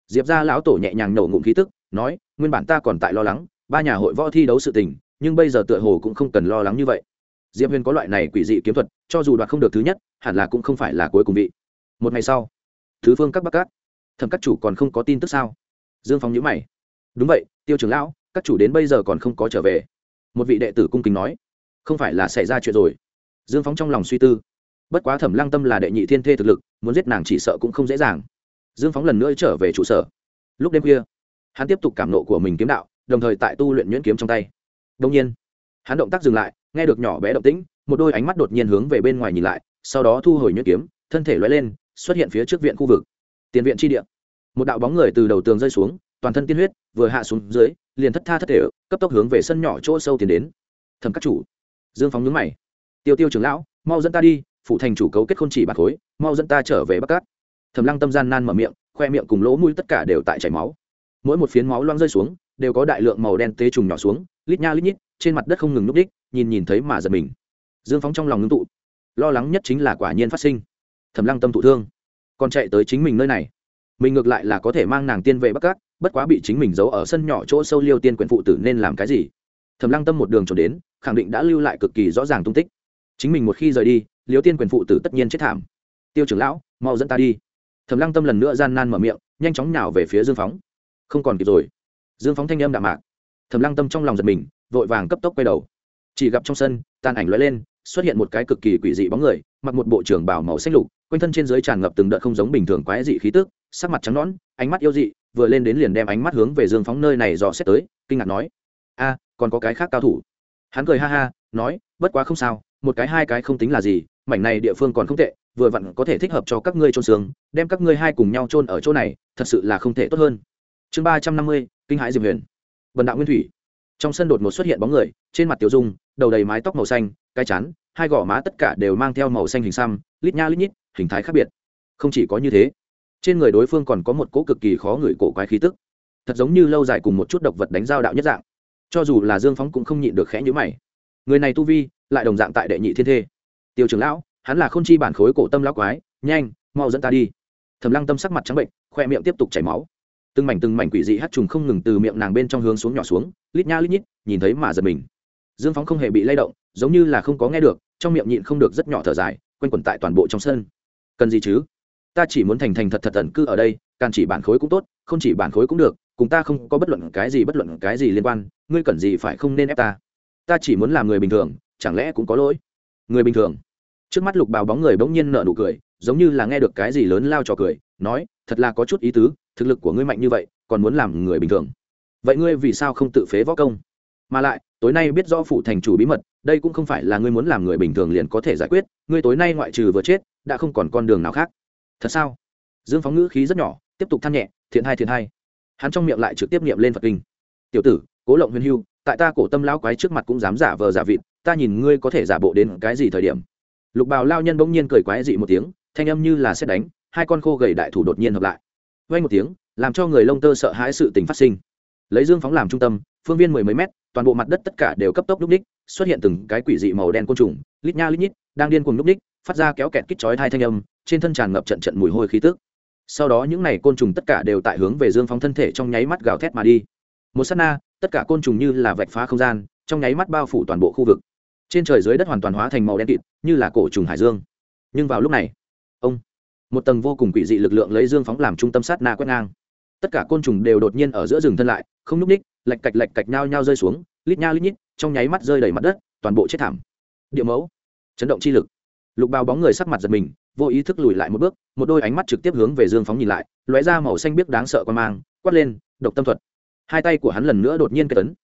Diệp ra lão tổ nhẹ nhàng nổ ngụm khí tức, nói, nguyên bản ta còn tại lo lắng, ba nhà hội võ thi đấu sự tình, nhưng bây giờ tựa hồ cũng không cần lo lắng như vậy. Diệp huyền có loại này quỷ dị kiếm thuật, cho dù đoạt không được thứ nhất, hẳn là cũng không phải là cuối cùng vị. Một ngày sau, thứ phương các bắc cát thẩm các chủ còn không có tin tức sao? Dương phong nhữ mày đúng vậy, tiêu trưởng lão, các chủ đến bây giờ còn không có trở về. Một vị đệ tử cung kính nói, không phải là xảy ra chuyện rồi. Dương phóng trong lòng suy tư. Bất quá thẩm lăng tâm là đệ nhị thiên thê thực lực, muốn giết nàng chỉ sợ cũng không dễ dàng. Dương phóng lần nữa trở về trụ sở. Lúc đêm khuya, hắn tiếp tục cảm nộ của mình kiếm đạo, đồng thời tại tu luyện nhuyễn kiếm trong tay. Đông nhiên, hắn động tác dừng lại, nghe được nhỏ bé động tĩnh, một đôi ánh mắt đột nhiên hướng về bên ngoài nhìn lại, sau đó thu hồi nhuyễn kiếm, thân thể loay lên, xuất hiện phía trước viện khu vực. Tiền viện tri địa. Một đạo bóng người từ đầu tường rơi xuống, toàn thân tiên huyết vừa hạ xuống dưới, liền thất tha thất thể, cấp tốc hướng về sân nhỏ chỗ sâu tiến đến. Thẩm các chủ, dương phóng nhướng mày. Tiêu tiêu trưởng lão, mau dẫn ta đi phụ thành chủ cấu kết khôn chỉ bạc khối, mau dẫn ta trở về bắc cát. Thẩm lăng tâm gian nan mở miệng, khoe miệng cùng lỗ mũi tất cả đều tại chảy máu. Mỗi một phiến máu loang rơi xuống, đều có đại lượng màu đen tê trùng nhỏ xuống, lít nha lít nhít, trên mặt đất không ngừng núp đích, nhìn nhìn thấy mà giật mình. Dương phóng trong lòng ngưng tụ. Lo lắng nhất chính là quả nhiên phát sinh. Thẩm lăng tâm thụ thương. Còn chạy tới chính mình nơi này mình ngược lại là có thể mang nàng tiên về bắc cát, bất quá bị chính mình giấu ở sân nhỏ chỗ sâu liêu tiên quyền phụ tử nên làm cái gì? Thẩm lăng tâm một đường trốn đến, khẳng định đã lưu lại cực kỳ rõ ràng tung tích. Chính mình một khi rời đi, liêu tiên quyền phụ tử tất nhiên chết thảm. Tiêu trưởng lão, mau dẫn ta đi. Thẩm lăng tâm lần nữa gian nan mở miệng, nhanh chóng nhào về phía dương phóng. Không còn kịp rồi. Dương phóng thanh âm đạm mạc. Thẩm lăng tâm trong lòng giật mình, vội vàng cấp tốc quay đầu. Chỉ gặp trong sân, tàn ảnh lóe lên, xuất hiện một cái cực kỳ quỷ dị bóng người, mặc một bộ trưởng bảo màu xanh lục, quanh thân trên dưới tràn ngập từng đợt không giống bình thường quái dị khí tức sắc mặt trắng nõn, ánh mắt yêu dị, vừa lên đến liền đem ánh mắt hướng về dương phóng nơi này dò xét tới, kinh ngạc nói, a, còn có cái khác cao thủ? Hắn cười ha ha, nói, bất quá không sao, một cái hai cái không tính là gì, mảnh này địa phương còn không tệ, vừa vặn có thể thích hợp cho các ngươi trôn xương, đem các ngươi hai cùng nhau trôn ở chỗ này, thật sự là không thể tốt hơn. Chương ba trăm năm mươi, kinh hãi diệp huyền. Vần đạo nguyên thủy. Trong sân đột ngột xuất hiện bóng người, trên mặt tiểu dung, đầu đầy mái tóc màu xanh, cái chắn hai gò má tất cả đều mang theo màu xanh hình xăm, lít nha lít nhít, hình thái khác biệt. Không chỉ có như thế trên người đối phương còn có một cỗ cực kỳ khó ngửi cổ quái khí tức. Thật giống như lâu dài cùng một chút độc vật đánh giao đạo nhất dạng. Cho dù là dương phóng cũng không nhịn được khẽ nhữ mày. Người này tu vi, lại đồng dạng tại đệ nhị thiên thê. Tiêu trưởng lão, hắn là k h ô n chi bản khối cổ tâm lão quái, nhanh, mau dẫn ta đi. Thầm lăng tâm sắc mặt trắng bệnh, khoe miệng tiếp tục chảy máu. Từng mảnh từng mảnh quỷ dị hát trùng không ngừng từ miệng nàng bên trong hướng xuống nhỏ xuống, lít nha lít nhít, nhìn thấy mà giật mình. Dương phóng không hề bị lay động, giống như là không có nghe được, trong miệng nhịn không được rất nhỏ thở dài, quanh quẩn tại toàn bộ trong sân. Cần gì chứ? Ta chỉ muốn thành thành thật thật tận cư ở đây càng chỉ bản khối cũng tốt, không chỉ bản khối cũng được, cùng ta không có bất luận cái gì bất luận cái gì liên quan, ngươi cần gì phải không nên ép ta? Ta chỉ muốn làm người bình thường, chẳng lẽ cũng có lỗi? Người bình thường. Trước mắt lục bào bóng người bỗng nhiên nở nụ cười, giống như là nghe được cái gì lớn lao trò cười, nói, thật là có chút ý tứ, thực lực của ngươi mạnh như vậy, còn muốn làm người bình thường. Vậy ngươi vì sao không tự phế võ công? Mà lại, tối nay biết rõ phủ thành chủ bí mật, đây cũng không phải là ngươi muốn làm người bình thường liền có thể giải quyết, ngươi tối nay ngoại trừ vừa chết, đã không còn con đường nào khác thật sao? Dương phóng ngữ khí rất nhỏ, tiếp tục than nhẹ, thiện hai thiện hai hắn trong miệng lại trực tiếp niệm lên phật kinh. Tiểu tử, cố lộng huyền hưu, tại ta cổ tâm lão quái trước mặt cũng dám giả vờ giả vịt, ta nhìn ngươi có thể giả bộ đến cái gì thời điểm? Lục bào lao nhân bỗng nhiên cười quái dị một tiếng, thanh âm như là xét đánh, hai con khô gầy đại thủ đột nhiên hợp lại. Vay một tiếng, làm cho người lông tơ sợ hãi sự tình phát sinh. Lấy dương phóng làm trung tâm, phương viên mười mấy mét, toàn bộ mặt đất tất cả đều cấp tốc núp ních, xuất hiện từng cái quỷ dị màu đen côn trùng, lít nha lít nhít, đang điên cuồng núp ních, phát ra kéo kẹt kích chói hai thanh âm trên thân tràn ngập trận trận mùi hôi khí tức. Sau đó những n à y côn trùng tất cả đều tại hướng về dương phóng thân thể trong nháy mắt gào thét mà đi. Một s á t na, tất cả côn trùng như là vạch phá không gian, trong nháy mắt bao phủ toàn bộ khu vực. Trên trời dưới đất hoàn toàn hóa thành màu đen kịt, như là cổ trùng hải dương. Nhưng vào lúc này, ông, một tầng vô cùng quỷ dị lực lượng lấy dương phóng làm trung tâm sát na quét ngang. Tất cả côn trùng đều đột nhiên ở giữa rừng thân lại, không nhúc ních, lạch cạch lạch cạch nhao nhao rơi xuống, lít nha lít nhít, trong nháy mắt rơi đầy mặt đất, toàn bộ chết thảm. Địa mẫu, chấn động chi lực. Lục bao bóng người sắc mặt giật mình vô ý thức lùi lại một bước, một đôi ánh mắt trực tiếp hướng về dương phóng nhìn lại, lóe ra màu xanh biếc đáng sợ quan mang, quát lên, độc tâm thuật. Hai tay của hắn lần nữa đột nhiên kết tấn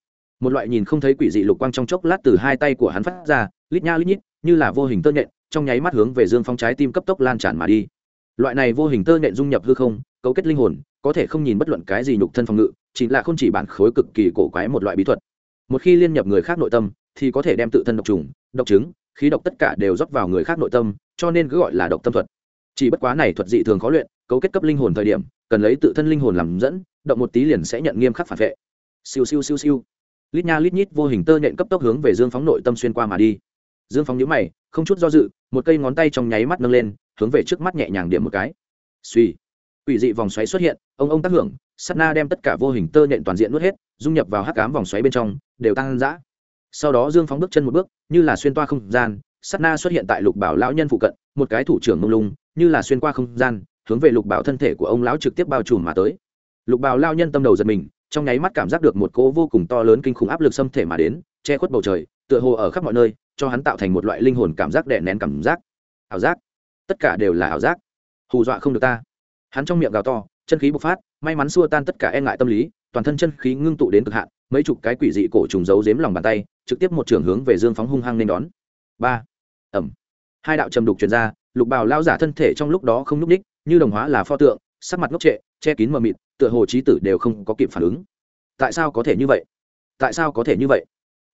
một loại nhìn không thấy quỷ dị lục quang trong chốc lát từ hai tay của hắn phát ra, lít nha lít nhít, như là vô hình tơ nhện, trong nháy mắt hướng về dương phóng trái tim cấp tốc lan tràn mà đi. Loại này vô hình tơ nhện dung nhập hư không, cấu kết linh hồn, có thể không nhìn bất luận cái gì nhục thân phòng ngự, chỉ là không chỉ bản khối cực kỳ cổ quái một loại bí thuật. Một khi liên nhập người khác nội tâm, thì có thể đem tự thân độc trùng, độc chứng, khí độc tất cả đều rót vào người khác nội tâm cho nên cứ gọi là độc tâm thuật. Chỉ bất quá này thuật dị thường khó luyện, cấu kết cấp linh hồn thời điểm, cần lấy tự thân linh hồn làm dẫn, động một tí liền sẽ nhận nghiêm khắc phản vệ. Siêu siêu siêu siêu. Lít nha lít nhít vô hình tơ nhện cấp tốc hướng về dương phóng nội tâm xuyên qua mà đi. Dương phóng nhíu mày, không chút do dự, một cây ngón tay trong nháy mắt nâng lên, hướng về trước mắt nhẹ nhàng điểm một cái. Suy ủy dị vòng xoáy xuất hiện, ông ông tác hưởng sắt na đem tất cả vô hình tơ nhện toàn diện nuốt hết, dung nhập vào hắc cám vòng xoáy bên trong, đều tăng dã. Sau đó dương phóng bước chân một bước, như là xuyên toa không gian Sát na xuất hiện tại lục bảo lão nhân phụ cận, một cái thủ trưởng mông lung, như là xuyên qua không gian, hướng về lục bảo thân thể của ông lão trực tiếp bao trùm mà tới. Lục bảo lao nhân tâm đầu giật mình, trong nháy mắt cảm giác được một cỗ vô cùng to lớn kinh khủng áp lực xâm thể mà đến, che khuất bầu trời, tựa hồ ở khắp mọi nơi, cho hắn tạo thành một loại linh hồn cảm giác đè nén cảm giác. Ảo giác. Tất cả đều là ảo giác. Hù dọa không được ta. Hắn trong miệng gào to, chân khí bộc phát, may mắn xua tan tất cả e ngại tâm lý, toàn thân chân khí ngưng tụ đến cực hạn, mấy chục cái quỷ dị cổ trùng giấu dếm lòng bàn tay, trực tiếp một trường hướng về dương phóng hung hăng nên đón. Ba ẩm. Hai đạo trầm đục truyền ra, lục bào lao giả thân thể trong lúc đó không n ú c ních như đồng hóa là pho tượng, sắc mặt ngốc trệ, che kín mờ mịt, tựa hồ trí tử đều không có kịp phản ứng. Tại sao có thể như vậy? Tại sao có thể như vậy?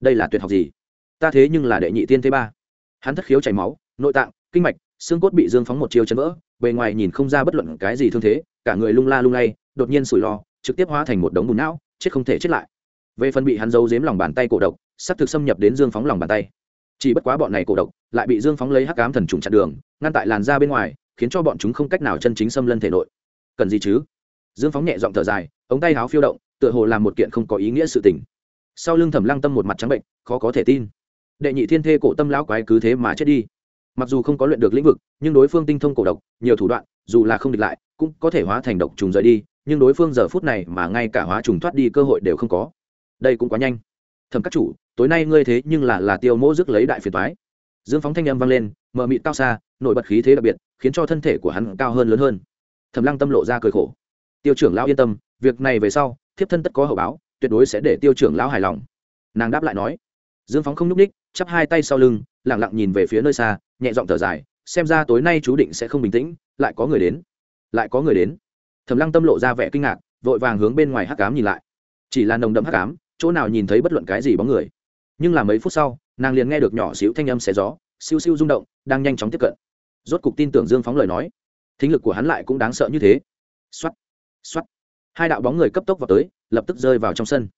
Đây là tuyệt học gì? Ta thế nhưng là đệ nhị tiên thế ba. Hắn thất khiếu chảy máu, nội tạng, kinh mạch, xương cốt bị dương phóng một chiều chân vỡ, bề ngoài nhìn không ra bất luận cái gì thương thế, cả người lung la lung lay, đột nhiên sủi lo trực tiếp hóa thành một đống bùn não, chết không thể chết lại. Về phần bị hắn giấu giếm lòng bàn tay cổ độc, sắp thực xâm nhập đến dương phóng lòng bàn tay chỉ bất quá bọn này cổ độc, lại bị dương phóng lấy hắc cám thần trùng chặn đường, ngăn tại làn da bên ngoài, khiến cho bọn chúng không cách nào chân chính xâm lân thể nội. Cần gì chứ? Dương phóng nhẹ giọng thở dài, ống tay háo phiêu động, tựa hồ làm một kiện không có ý nghĩa sự tình. Sau lưng thẩm lăng tâm một mặt trắng bệnh, khó có thể tin. Đệ nhị thiên thê cổ tâm lão quái cứ thế mà chết đi. Mặc dù không có luyện được lĩnh vực, nhưng đối phương tinh thông cổ độc, nhiều thủ đoạn, dù là không địch lại, cũng có thể hóa thành độc trùng rời đi, nhưng đối phương giờ phút này mà ngay cả hóa trùng thoát đi cơ hội đều không có. Đây cũng quá nhanh thẩm các chủ, tối nay ngươi thế nhưng là là tiêu mỗ rước lấy đại phiền toái. Dương phóng thanh âm vang lên mờ mịt cao xa, nổi bật khí thế đặc biệt, khiến cho thân thể của hắn cao hơn lớn hơn. Thẩm lăng tâm lộ ra cười khổ. Tiêu trưởng lão yên tâm, việc này về sau, thiếp thân tất có hậu báo, tuyệt đối sẽ để tiêu trưởng lão hài lòng. Nàng đáp lại nói. Dương phóng không n ú c ních chắp hai tay sau lưng lẳng lặng nhìn về phía nơi xa, nhẹ giọng thở dài, xem ra tối nay chú định sẽ không bình tĩnh, lại có người đến. Lại có người đến. Thẩm lăng tâm lộ ra vẻ kinh ngạc, vội vàng hướng bên ngoài hắc cám nhìn lại. Chỉ là nồng đậm hắc cám chỗ nào nhìn thấy bất luận cái gì bóng người. Nhưng là mấy phút sau, nàng liền nghe được nhỏ xíu thanh âm xé gió, siêu siêu rung động, đang nhanh chóng tiếp cận. Rốt cục tin tưởng dương phóng lời nói. Thính lực của hắn lại cũng đáng sợ như thế. X o á t x o á t hai đạo bóng người cấp tốc vào tới, lập tức rơi vào trong sân.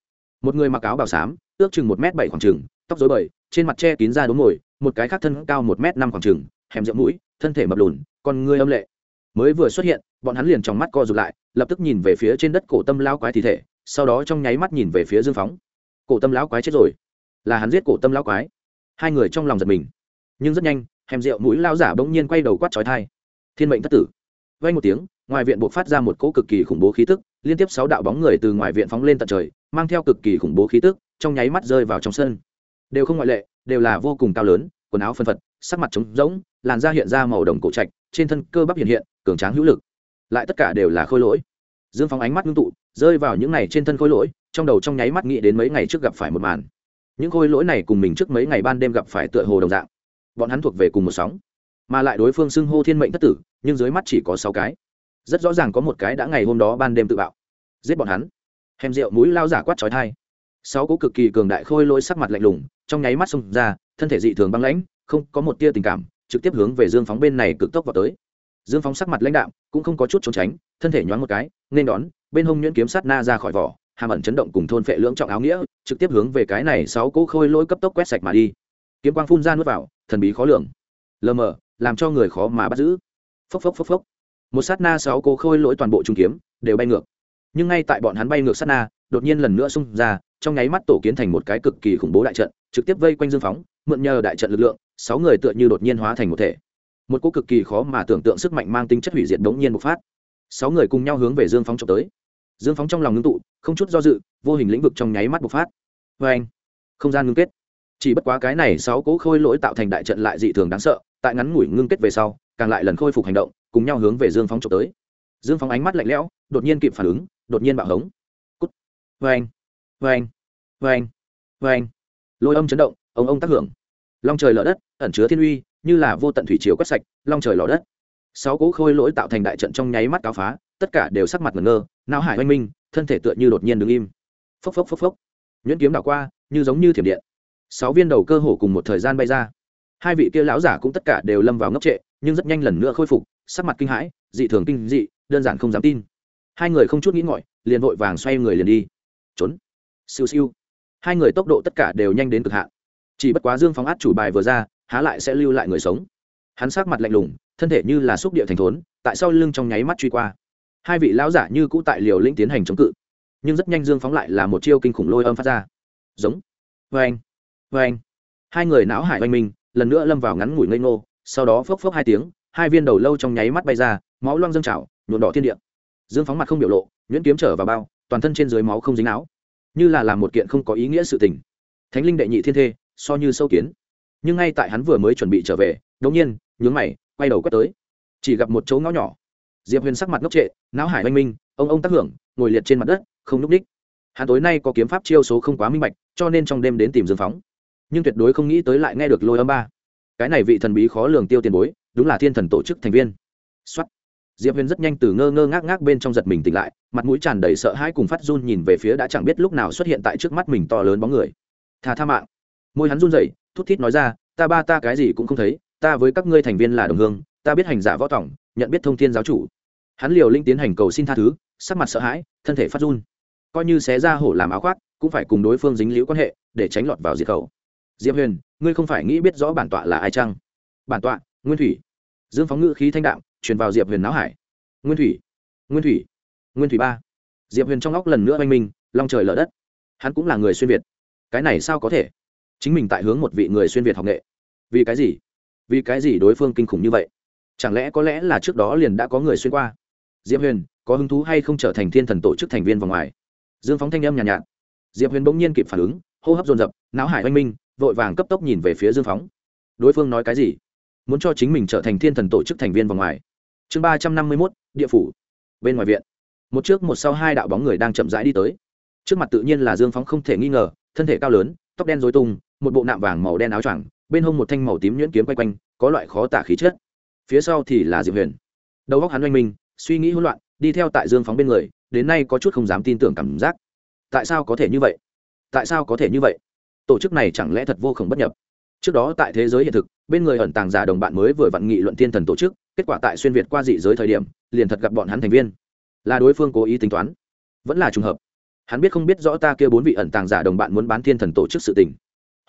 Một người mặc áo bào xám, ước chừng một m bảy khoảng trừng tóc dối bời, trên mặt che kín ra đốm ngồi một cái khác thân cao một m năm khoảng trừng hẻm rượu mũi, thân thể mập lùn còn người âm lệ. Mới vừa xuất hiện, bọn hắn liền trong mắt co r ụ t lại, lập tức nhìn về phía trên đất cổ tâm lao quái thi thể sau đó trong nháy mắt nhìn về phía dương phóng. Cổ tâm lão quái chết rồi. Là hắn giết cổ tâm lão quái. Hai người trong lòng giật mình. Nhưng rất nhanh hèm rượu mũi lao giả bỗng nhiên quay đầu quát trói thai thiên mệnh thất tử. Vay một tiếng, ngoài viện buộc phát ra một cỗ cực kỳ khủng bố khí tức, liên tiếp sáu đạo bóng người từ ngoài viện phóng lên tận trời, mang theo cực kỳ khủng bố khí tức, trong nháy mắt rơi vào trong sân. Đều không ngoại lệ, đều là vô cùng cao lớn, quần áo phân phật, sắc mặt trống rỗng, làn da hiện ra màu đồng cổ trạch, trên thân cơ bắp hiện hiện, cường tráng hữu lực. Lại tất cả đều là khôi lỗi dương phóng ánh mắt ngưng tụ, rơi vào những này trên thân khôi lỗi, trong đầu trong nháy mắt nghĩ đến mấy ngày trước gặp phải một màn. Những khôi lỗi này cùng mình trước mấy ngày ban đêm gặp phải tựa hồ đồng dạng. Bọn hắn thuộc về cùng một sóng, mà lại đối phương xưng hô thiên mệnh thất tử, nhưng dưới mắt chỉ có sáu cái. Rất rõ ràng có một cái đã ngày hôm đó ban đêm tự bạo. Giết bọn hắn. Hèm rượu mũi lao giả quát trói thai sáu cố cực kỳ cường đại khôi lỗi sắc mặt lạnh lùng, trong nháy mắt xông ra, thân thể dị thường băng lãnh, không có một tia tình cảm, trực tiếp hướng về dương phóng bên này cực tốc vào tới dương phóng sắc mặt lãnh đạm, cũng không có chút trốn tránh, thân thể nhoáng một cái, nên đón, bên hông nhuyễn kiếm sát na ra khỏi vỏ, hàm ẩn chấn động cùng thôn phệ lưỡng trọng áo nghĩa, trực tiếp hướng về cái này sáu cỗ khôi lỗi cấp tốc quét sạch mà đi. Kiếm quang phun ra nuốt vào, thần bí khó lường. Lờ mờ, làm cho người khó mà bắt giữ. Phốc phốc phốc phốc. Một sát na sáu cỗ khôi lỗi toàn bộ trung kiếm, đều bay ngược. Nhưng ngay tại bọn hắn bay ngược sát na, đột nhiên lần nữa xung ra, trong nháy mắt tổ kiến thành một cái cực kỳ khủng bố đại trận, trực tiếp vây quanh dương phóng mượn nhờ đại trận lực lượng, sáu người tựa như đột nhiên hóa thành một thể một cỗ cực kỳ khó mà tưởng tượng sức mạnh mang tính chất hủy diệt đống nhiên bộc phát. Sáu người cùng nhau hướng về dương phóng trộm tới. Dương phóng trong lòng ngưng tụ, không chút do dự, vô hình lĩnh vực trong nháy mắt bộc phát. Vê anh, không gian ngưng kết. Chỉ bất quá cái này sáu cỗ khôi lỗi tạo thành đại trận lại dị thường đáng sợ, tại ngắn ngủi ngưng kết về sau, càng lại lần khôi phục hành động, cùng nhau hướng về dương phóng trộm tới. Dương phóng ánh mắt lạnh lẽo, đột nhiên kịp phản ứng, đột nhiên bạo hống. Cút. Vê anh vê anh vê anh vê anh. Lôi âm chấn động, ông ông tác hưởng. Long trời lở đất, ẩn chứa thiên uy như là vô tận thủy chiều quét sạch, long trời lò đất. Sáu cỗ khôi lỗi tạo thành đại trận trong nháy mắt cáo phá, tất cả đều sắc mặt ngẩn ngơ, não hải oanh minh, thân thể tựa như đột nhiên đứng im. Phốc phốc phốc phốc. Nhuyễn kiếm đảo qua, như giống như thiểm điện. Sáu viên đầu cơ hổ cùng một thời gian bay ra. Hai vị kia lão giả cũng tất cả đều lâm vào ngốc trệ, nhưng rất nhanh lần nữa khôi phục, sắc mặt kinh hãi, dị thường kinh dị, đơn giản không dám tin. Hai người không chút nghĩ ngọi liền vội vàng xoay người liền đi. Trốn. Siêu siêu. Hai người tốc độ tất cả đều nhanh đến cực hạn. Chỉ bất quá dương phóng át chủ bài vừa ra há lại sẽ lưu lại người sống. Hắn sát mặt lạnh lùng, thân thể như là xúc địa thành thốn, tại sau lưng trong nháy mắt truy qua. Hai vị lão giả như cũ tại liều lĩnh tiến hành chống cự, nhưng rất nhanh dương phóng lại là một chiêu kinh khủng lôi âm phát ra. Giống. Vê anh vê anh hai người não hải oanh minh, lần nữa lâm vào ngắn ngủi ngây ngô, sau đó phốc phốc hai tiếng, hai viên đầu lâu trong nháy mắt bay ra, máu loang dâng trào nhuộn đỏ thiên địa. Dương phóng mặt không biểu lộ, nhuyễn kiếm trở vào bao, toàn thân trên dưới máu không dính áo. Như là làm một kiện không có ý nghĩa sự tình. Thánh linh đệ nhị thiên thê, so như sâu kiến nhưng ngay tại hắn vừa mới chuẩn bị trở về, đột nhiên, nhướng mày, quay đầu quét tới. Chỉ gặp một chỗ ngõ nhỏ. Diệp huyền sắc mặt ngốc trệ, não hải oanh minh, ông ông tác hưởng, ngồi liệt trên mặt đất, không núp ních. Hắn tối nay có kiếm pháp chiêu số không quá minh bạch, cho nên trong đêm đến tìm dương phóng. Nhưng tuyệt đối không nghĩ tới lại nghe được lôi âm ba. Cái này vị thần bí khó lường tiêu tiền bối, đúng là thiên thần tổ chức thành viên. Xuất diệp huyền rất nhanh từ ngơ ngơ ngác ngác bên trong giật mình tỉnh lại, mặt mũi tràn đầy sợ hãi cùng phát run nhìn về phía đã chẳng biết lúc nào xuất hiện tại trước mắt mình to lớn bóng người. Thà tha mạng môi hắn run rẩy, thút thít nói ra, ta ba ta cái gì cũng không thấy, ta với các ngươi thành viên là đồng hương, ta biết hành giả võ tổng nhận biết thông thiên giáo chủ. Hắn liều linh tiến hành cầu xin tha thứ, sắc mặt sợ hãi, thân thể phát run. Coi như xé ra hổ làm áo khoác, cũng phải cùng đối phương dính liễu quan hệ, để tránh lọt vào diệt khẩu. Diệp huyền, ngươi không phải nghĩ biết rõ bản tọa là ai chăng? Bản tọa, nguyên thủy. Dương phóng ngữ khí thanh đạm, truyền vào diệp huyền não hải. Nguyên thủy nguyên thủy nguyên thủy ba. Diệp huyền trong óc lần nữa oanh minh, long trời lở đất. Hắn cũng là người xuyên việt. Cái này sao có thể? Chính mình tại hướng một vị người xuyên việt học nghệ. Vì cái gì? Vì cái gì đối phương kinh khủng như vậy? Chẳng lẽ có lẽ là trước đó liền đã có người xuyên qua? Diệp huyền có hứng thú hay không trở thành thiên thần tổ chức thành viên vòng ngoài? Dương phóng thanh âm nhàn nhạt, nhạt diệp huyền bỗng nhiên kịp phản ứng hô hấp dồn dập não hải oanh minh vội vàng cấp tốc nhìn về phía dương phóng. Đối phương nói cái gì? Muốn cho chính mình trở thành thiên thần tổ chức thành viên vòng ngoài. Chương ba trăm năm mươi mốt địa phủ. Bên ngoài viện. Một trước một sau hai đạo bóng người đang chậm rãi đi tới. Trước mặt tự nhiên là dương phóng không thể nghi ngờ thân thể cao lớn tóc đen dối tung một bộ nạm vàng màu đen áo choàng, bên hông một thanh màu tím nhuyễn kiếm quay quanh, có loại khó tả khí chất. Phía sau thì là diệp huyền. Đầu góc hắn oanh minh, suy nghĩ hỗn loạn, đi theo tại dương phóng bên người, đến nay có chút không dám tin tưởng cảm giác. Tại sao có thể như vậy? Tại sao có thể như vậy? Tổ chức này chẳng lẽ thật vô khổng bất nhập? Trước đó tại thế giới hiện thực, bên người ẩn tàng giả đồng bạn mới vừa vặn nghị luận thiên thần tổ chức, kết quả tại xuyên việt qua dị giới thời điểm, liền thật gặp bọn hắn thành viên. Là đối phương cố ý tính toán. Vẫn là trùng hợp. Hắn biết không biết rõ ta kia bốn vị ẩn tàng giả đồng bạn muốn bán thiên thần tổ chức sự tình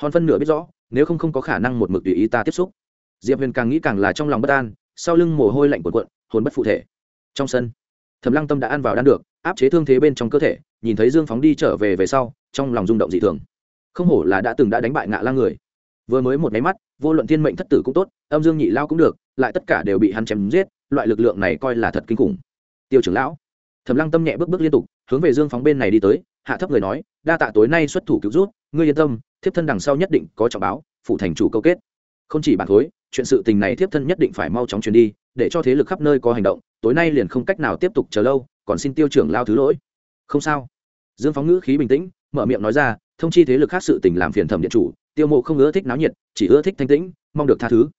hòn phân nửa biết rõ, nếu không không có khả năng một mực tùy ý ta tiếp xúc. Diệp huyền càng nghĩ càng là trong lòng bất an, sau lưng mồ hôi lạnh cuộn cuộn, hồn bất phụ thể. Trong sân, thẩm lăng tâm đã ăn vào đan được, áp chế thương thế bên trong cơ thể, nhìn thấy dương phóng đi trở về về sau, trong lòng rung động dị thường. Không hổ là đã từng đã đánh bại ngạ la người. Vừa mới một máy mắt, vô luận thiên mệnh thất tử cũng tốt, âm dương nhị lao cũng được, lại tất cả đều bị hắn chém giết, loại lực lượng này coi là thật kinh khủng. Tiêu trưởng lão, thẩm lăng tâm nhẹ bước bước liên tục, hướng về dương phóng bên này đi tới hạ thấp người nói, đa tạ tối nay xuất thủ cứu rút ngươi yên tâm, thiếp thân đằng sau nhất định có trọng báo phụ thành chủ câu kết. Không chỉ bản khối chuyện sự tình này thiếp thân nhất định phải mau chóng truyền đi, để cho thế lực khắp nơi có hành động, tối nay liền không cách nào tiếp tục chờ lâu, còn xin tiêu trưởng lao thứ lỗi. Không sao. Dương phóng ngữ khí bình tĩnh, mở miệng nói ra, thông chi thế lực khác sự tình làm phiền thẩm điện chủ, tiêu mộ không ưa thích náo nhiệt, chỉ ưa thích thanh tĩnh, mong được tha thứ.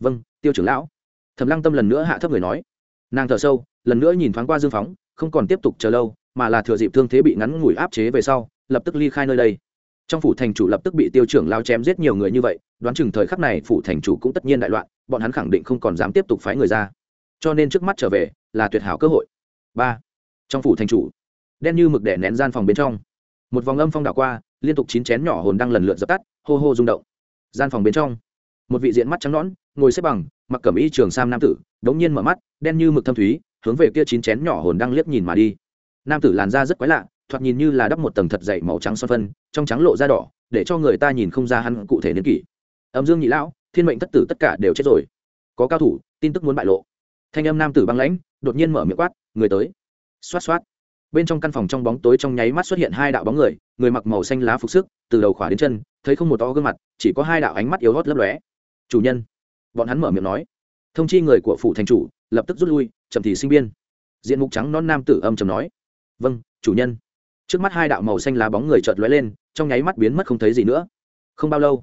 Vâng tiêu trưởng lão. Thẩm lăng tâm lần nữa hạ thấp người nói. Nàng thở sâu, lần nữa nhìn thoáng qua dương phóng, không còn tiếp tục chờ lâu mà là thừa dịp thương thế bị ngắn ngủi áp chế về sau, lập tức ly khai nơi đây. Trong phủ thành chủ lập tức bị tiêu trưởng lao chém giết nhiều người như vậy, đoán chừng thời khắc này phủ thành chủ cũng tất nhiên đại loạn, bọn hắn khẳng định không còn dám tiếp tục phái người ra. Cho nên trước mắt trở về là tuyệt hảo cơ hội. Ba. Trong phủ thành chủ, đen như mực đẻ nén gian phòng bên trong. Một vòng âm phong đảo qua, liên tục chín chén nhỏ hồn đang lần lượt dập tắt, hô hô rung động. Gian phòng bên trong, một vị diện mắt trắng nõn, ngồi xếp bằng, mặc cẩm y trường sam nam tử, đống nhiên mở mắt, đen như mực thâm thúy, hướng về kia chín chén nhỏ hồn đang liếc nhìn mà đi nam tử làn da rất quái lạ, thoạt nhìn như là đắp một tầng thật dày màu trắng son phân, trong trắng lộ da đỏ, để cho người ta nhìn không ra hắn cụ thể niên kỷ. Âm dương nhị lão, thiên mệnh thất tử tất cả đều chết rồi. Có cao thủ, tin tức muốn bại lộ. Thanh âm nam tử băng lãnh, đột nhiên mở miệng quát, người tới. Xoát xoát. Bên trong căn phòng trong bóng tối trong nháy mắt xuất hiện hai đạo bóng người người mặc màu xanh lá phục sức, từ đầu khỏa đến chân, thấy không một to gương mặt, chỉ có hai đạo ánh mắt yếu hót lấp lóe. Chủ nhân. Bọn hắn mở miệng nói. Thông chi người của phủ thành chủ, lập tức rút lui, chậm thì sinh biên. Diện mục trắng non nam tử âm chầm nói vâng chủ nhân. Trước mắt hai đạo màu xanh lá bóng người chợt lóe lên, trong nháy mắt biến mất không thấy gì nữa. Không bao lâu,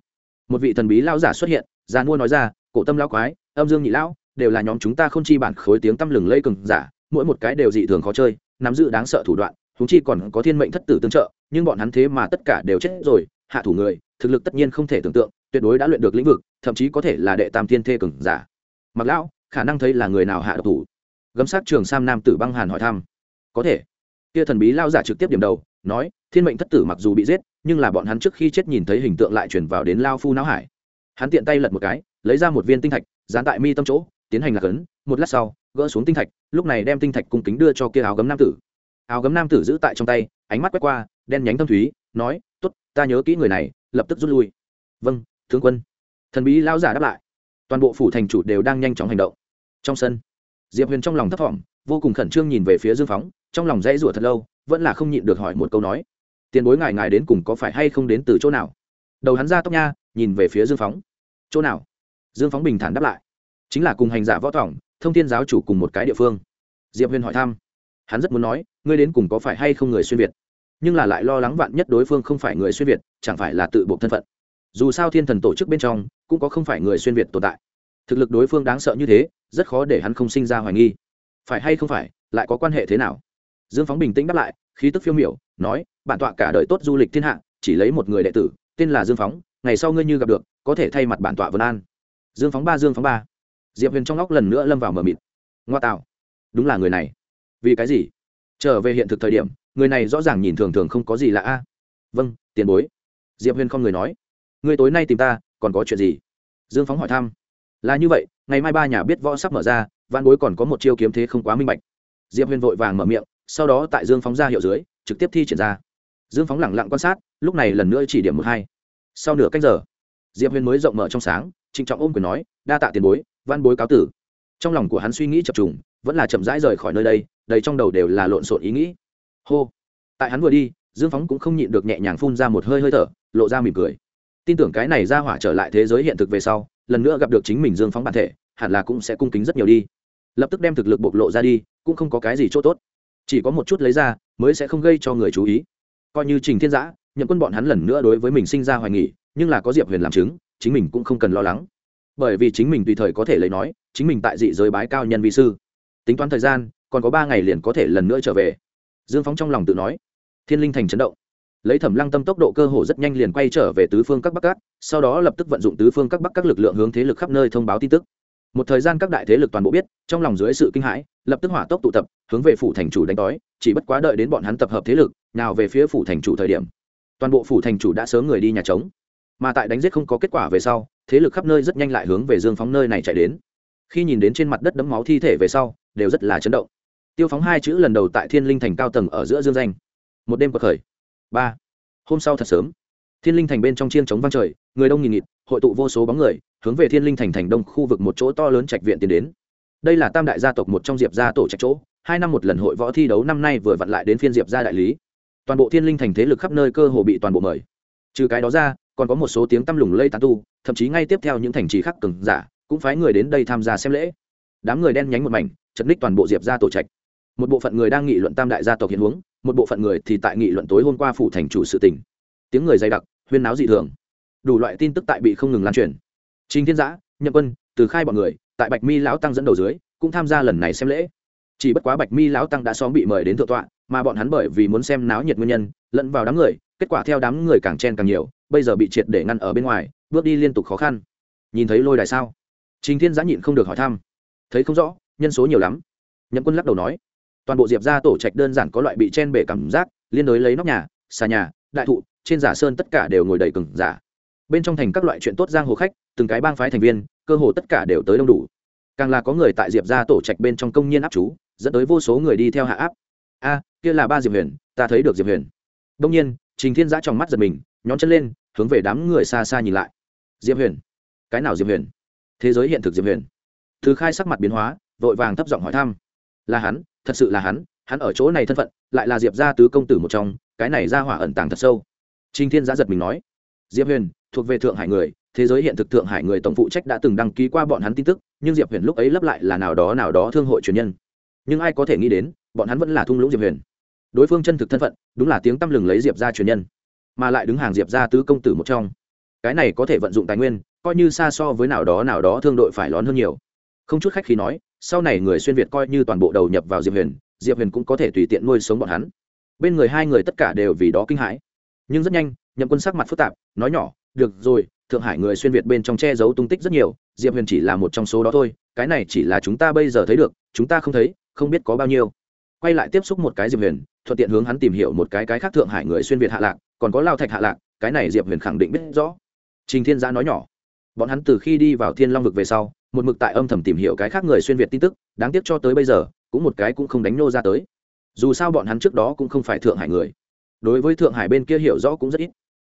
một vị thần bí lao giả xuất hiện, già mua nói ra, cổ tâm lao quái, âm dương nhị lão, đều là nhóm chúng ta không chi bản khối tiếng tăm lừng lây cường giả, mỗi một cái đều dị thường khó chơi, nắm giữ đáng sợ thủ đoạn chúng chi còn có thiên mệnh thất tử tương trợ, nhưng bọn hắn thế mà tất cả đều chết rồi, hạ thủ người, thực lực tất nhiên không thể tưởng tượng, tuyệt đối đã luyện được lĩnh vực, thậm chí có thể là đệ tam thiên thê cường giả. Mặc lão, khả năng thấy là người nào hạ độc thủ? Gấm sát trường sam nam tử băng hàn hỏi thăm. Có thể kia thần bí lao giả trực tiếp điểm đầu, nói, thiên mệnh thất tử mặc dù bị giết, nhưng là bọn hắn trước khi chết nhìn thấy hình tượng lại chuyển vào đến lao phu não hải. Hắn tiện tay lật một cái, lấy ra một viên tinh thạch, dán tại mi tâm chỗ, tiến hành lạc ấn một lát sau, gỡ xuống tinh thạch, lúc này đem tinh thạch cung kính đưa cho kia áo gấm nam tử. Áo gấm nam tử giữ tại trong tay, ánh mắt quét qua, đen nhánh tâm thúy, nói t ố t ta nhớ kỹ người này, lập tức rút lui. Vâng tướng quân. Thần bí lao giả đáp lại. Toàn bộ phủ thành chủ đều đang nhanh chóng hành động. Trong sân, diệp huyền trong lòng thấp t vô cùng khẩn trương nhìn về phía dương phóng trong lòng dãy rủa thật lâu, vẫn là không nhịn được hỏi một câu nói, tiền bối ngài ngài đến cùng có phải hay không đến từ chỗ nào? Đầu hắn ra tóc nha, nhìn về phía dương phóng. Chỗ nào? Dương phóng bình thản đáp lại. Chính là cùng hành giả võ tỏng thông thiên giáo chủ cùng một cái địa phương. Diệp huyền hỏi thăm. Hắn rất muốn nói, ngươi đến cùng có phải hay không người xuyên việt? Nhưng là lại lo lắng vạn nhất đối phương không phải người xuyên việt, chẳng phải là tự bộ thân phận. Dù sao thiên thần tổ chức bên trong, cũng có không phải người xuyên việt tồn tại. Thực lực đối phương đáng sợ như thế, rất khó để hắn không sinh ra hoài nghi. Phải hay không phải, lại có quan hệ thế nào? Dương phóng bình tĩnh đáp lại, khí tức phiêu miểu, nói, bản tọa cả đời tốt du lịch thiên hạ, chỉ lấy một người đệ tử, tên là dương phóng, ngày sau ngươi như gặp được, có thể thay mặt bản tọa vân an. Dương phóng ba, dương phóng ba. Diệp huyền trong óc lần nữa lâm vào mờ mịt. Ngoa tạo. Đúng là người này. Vì cái gì? Trở về hiện thực thời điểm, người này rõ ràng nhìn thường thường không có gì lạ a. Vâng tiền bối. Diệp huyền không người nói. Người tối nay tìm ta, còn có chuyện gì? Dương phóng hỏi thăm. Là như vậy, ngày mai ba nhà biết võ sắp mở ra văn bối còn có một chiêu kiếm thế không quá minh bạch. Diệp huyền vội vàng mở miệng sau đó tại dương phóng ra hiệu dưới, trực tiếp thi triển ra. Dương phóng lẳng lặng quan sát, lúc này lần nữa chỉ điểm một hai. Sau nửa cách giờ, diệp huyền mới rộng mở trong sáng, trịnh trọng ôm quyền nói, đa tạ tiền bối, văn bối cáo tử. Trong lòng của hắn suy nghĩ chập trùng, vẫn là chậm rãi rời khỏi nơi đây, đầy trong đầu đều là lộn xộn ý nghĩ. Hô. Tại hắn vừa đi, dương phóng cũng không nhịn được nhẹ nhàng phun ra một hơi hơi thở, lộ ra mỉm cười. Tin tưởng cái này ra hỏa trở lại thế giới hiện thực về sau, lần nữa gặp được chính mình dương phóng bản thể, hẳn là cũng sẽ cung kính rất nhiều đi. Lập tức đem thực lực bộc lộ ra đi, cũng không có cái gì chỗ tốt chỉ có một chút lấy ra mới sẽ không gây cho người chú ý. Coi như trình thiên giã nhận quân bọn hắn lần nữa đối với mình sinh ra hoài nghỉ nhưng là có diệp huyền làm chứng, chính mình cũng không cần lo lắng. Bởi vì chính mình tùy thời có thể lấy nói, chính mình tại dị giới bái cao nhân vi sư. Tính toán thời gian, còn có ba ngày liền có thể lần nữa trở về. Dương phóng trong lòng tự nói. Thiên linh thành chấn động. Lấy thẩm lăng tâm tốc độ cơ hồ rất nhanh liền quay trở về tứ phương các bắc cát sau đó lập tức vận dụng tứ phương các bắc các lực lượng hướng thế lực khắp nơi thông báo tin tức một thời gian các đại thế lực toàn bộ biết, trong lòng dưới sự kinh hãi, lập tức hỏa tốc tụ tập, hướng về phủ thành chủ đánh đói, chỉ bất quá đợi đến bọn hắn tập hợp thế lực, nào về phía phủ thành chủ thời điểm. Toàn bộ phủ thành chủ đã sớm người đi nhà trống. Mà tại đánh giết không có kết quả về sau, thế lực khắp nơi rất nhanh lại hướng về dương phóng nơi này chạy đến. Khi nhìn đến trên mặt đất đấm máu thi thể về sau, đều rất là chấn động. Tiêu phóng hai chữ lần đầu tại thiên linh thành cao tầng ở giữa dương danh. Một đêm cuộc khởi. Ba. Hôm sau thật sớm. Thiên linh thành bên trong chiên chống vang trời, người đông nghìn nghịt, hội tụ vô số bóng người hướng về thiên linh thành thành đông khu vực một chỗ to lớn trạch viện tiến đến. Đây là tam đại gia tộc một trong diệp gia tổ trạch chỗ, hai năm một lần hội võ thi đấu năm nay vừa vặn lại đến phiên diệp gia đại lý. Toàn bộ thiên linh thành thế lực khắp nơi cơ hồ bị toàn bộ mời. Trừ cái đó ra, còn có một số tiếng tăm lùng lây tán tu, thậm chí ngay tiếp theo những thành trì khác cường giả, cũng phái người đến đây tham gia xem lễ. Đám người đen nhánh một mảnh, chật ních toàn bộ diệp gia tổ trạch. Một bộ phận người đang nghị luận tam đại gia tộc hiện huống, một bộ phận người thì tại nghị luận tối hôm qua phủ thành chủ sự tình. Tiếng người dày đặc, huyên náo dị thường. Đủ loại tin tức tại bị không ngừng lan truyền. Trình thiên giã, nhậm quân, từ khai bọn người, tại bạch mi lão tăng dẫn đầu dưới, cũng tham gia lần này xem lễ. Chỉ bất quá bạch mi lão tăng đã xóm bị mời đến thượng tọa, mà bọn hắn bởi vì muốn xem náo nhiệt nguyên nhân, lẫn vào đám người, kết quả theo đám người càng chen càng nhiều, bây giờ bị triệt để ngăn ở bên ngoài, bước đi liên tục khó khăn. Nhìn thấy lôi đài sao? Trình thiên giã nhịn không được hỏi thăm. Thấy không rõ, nhân số nhiều lắm. Nhậm quân lắc đầu nói, toàn bộ diệp gia tổ trạch đơn giản có loại bị chen bể cảm giác, liên đối lấy nóc nhà, xà nhà, đại thụ, trên giả sơn tất cả đều ngồi đầy cứng giả bên trong thành các loại chuyện tốt giang hồ khách, từng cái bang phái thành viên, cơ hồ tất cả đều tới đông đủ. Càng là có người tại diệp ra tổ trạch bên trong công nhân áp chú, dẫn tới vô số người đi theo hạ áp. A, kia là ba diệp huyền, ta thấy được diệp huyền. Đông nhiên, trình thiên giã trong mắt giật mình, nhón chân lên, hướng về đám người xa xa nhìn lại. Diệp huyền. Cái nào diệp huyền? Thế giới hiện thực diệp huyền. Thứ khai sắc mặt biến hóa, vội vàng thấp giọng hỏi thăm. Là hắn, thật sự là hắn hắn ở chỗ này thân phận, lại là diệp gia tứ công tử một trong, cái này ra hỏa ẩn tàng thật sâu. Trinh thiên giã giật mình nói diệp huyền thuộc về thượng hải người, thế giới hiện thực thượng hải người tổng phụ trách đã từng đăng ký qua bọn hắn tin tức, nhưng diệp huyền lúc ấy lấp lại là nào đó nào đó thương hội truyền nhân. Nhưng ai có thể nghĩ đến, bọn hắn vẫn là thung lũng diệp huyền. Đối phương chân thực thân phận, đúng là tiếng tăm lừng lấy diệp ra truyền nhân, mà lại đứng hàng diệp ra tứ công tử một trong. Cái này có thể vận dụng tài nguyên, coi như xa so với nào đó nào đó thương đội phải lón hơn nhiều. Không chút khách khi nói, sau này người xuyên việt coi như toàn bộ đầu nhập vào diệp huyền diệp huyền cũng có thể tùy tiện nuôi sống bọn hắn. Bên người hai người tất cả đều vì đó kinh hãi. Nhưng rất nhanh nhậm quân sắc mặt phức tạp, nói nhỏ, được rồi, thượng hải người xuyên việt bên trong che giấu tung tích rất nhiều, diệp huyền chỉ là một trong số đó thôi, cái này chỉ là chúng ta bây giờ thấy được, chúng ta không thấy, không biết có bao nhiêu. Quay lại tiếp xúc một cái diệp huyền, thuận tiện hướng hắn tìm hiểu một cái cái khác thượng hải người xuyên việt hạ lạc, còn có lao thạch hạ lạc, cái này diệp huyền khẳng định biết rõ. Trình thiên giã nói nhỏ, bọn hắn từ khi đi vào thiên long vực về sau, một mực tại âm thầm tìm hiểu cái khác người xuyên việt tin tức, đáng tiếc cho tới bây giờ, cũng một cái cũng không đánh nô ra tới. Dù sao bọn hắn trước đó cũng không phải thượng hải người. Đối với thượng hải bên kia hiểu rõ cũng rất ít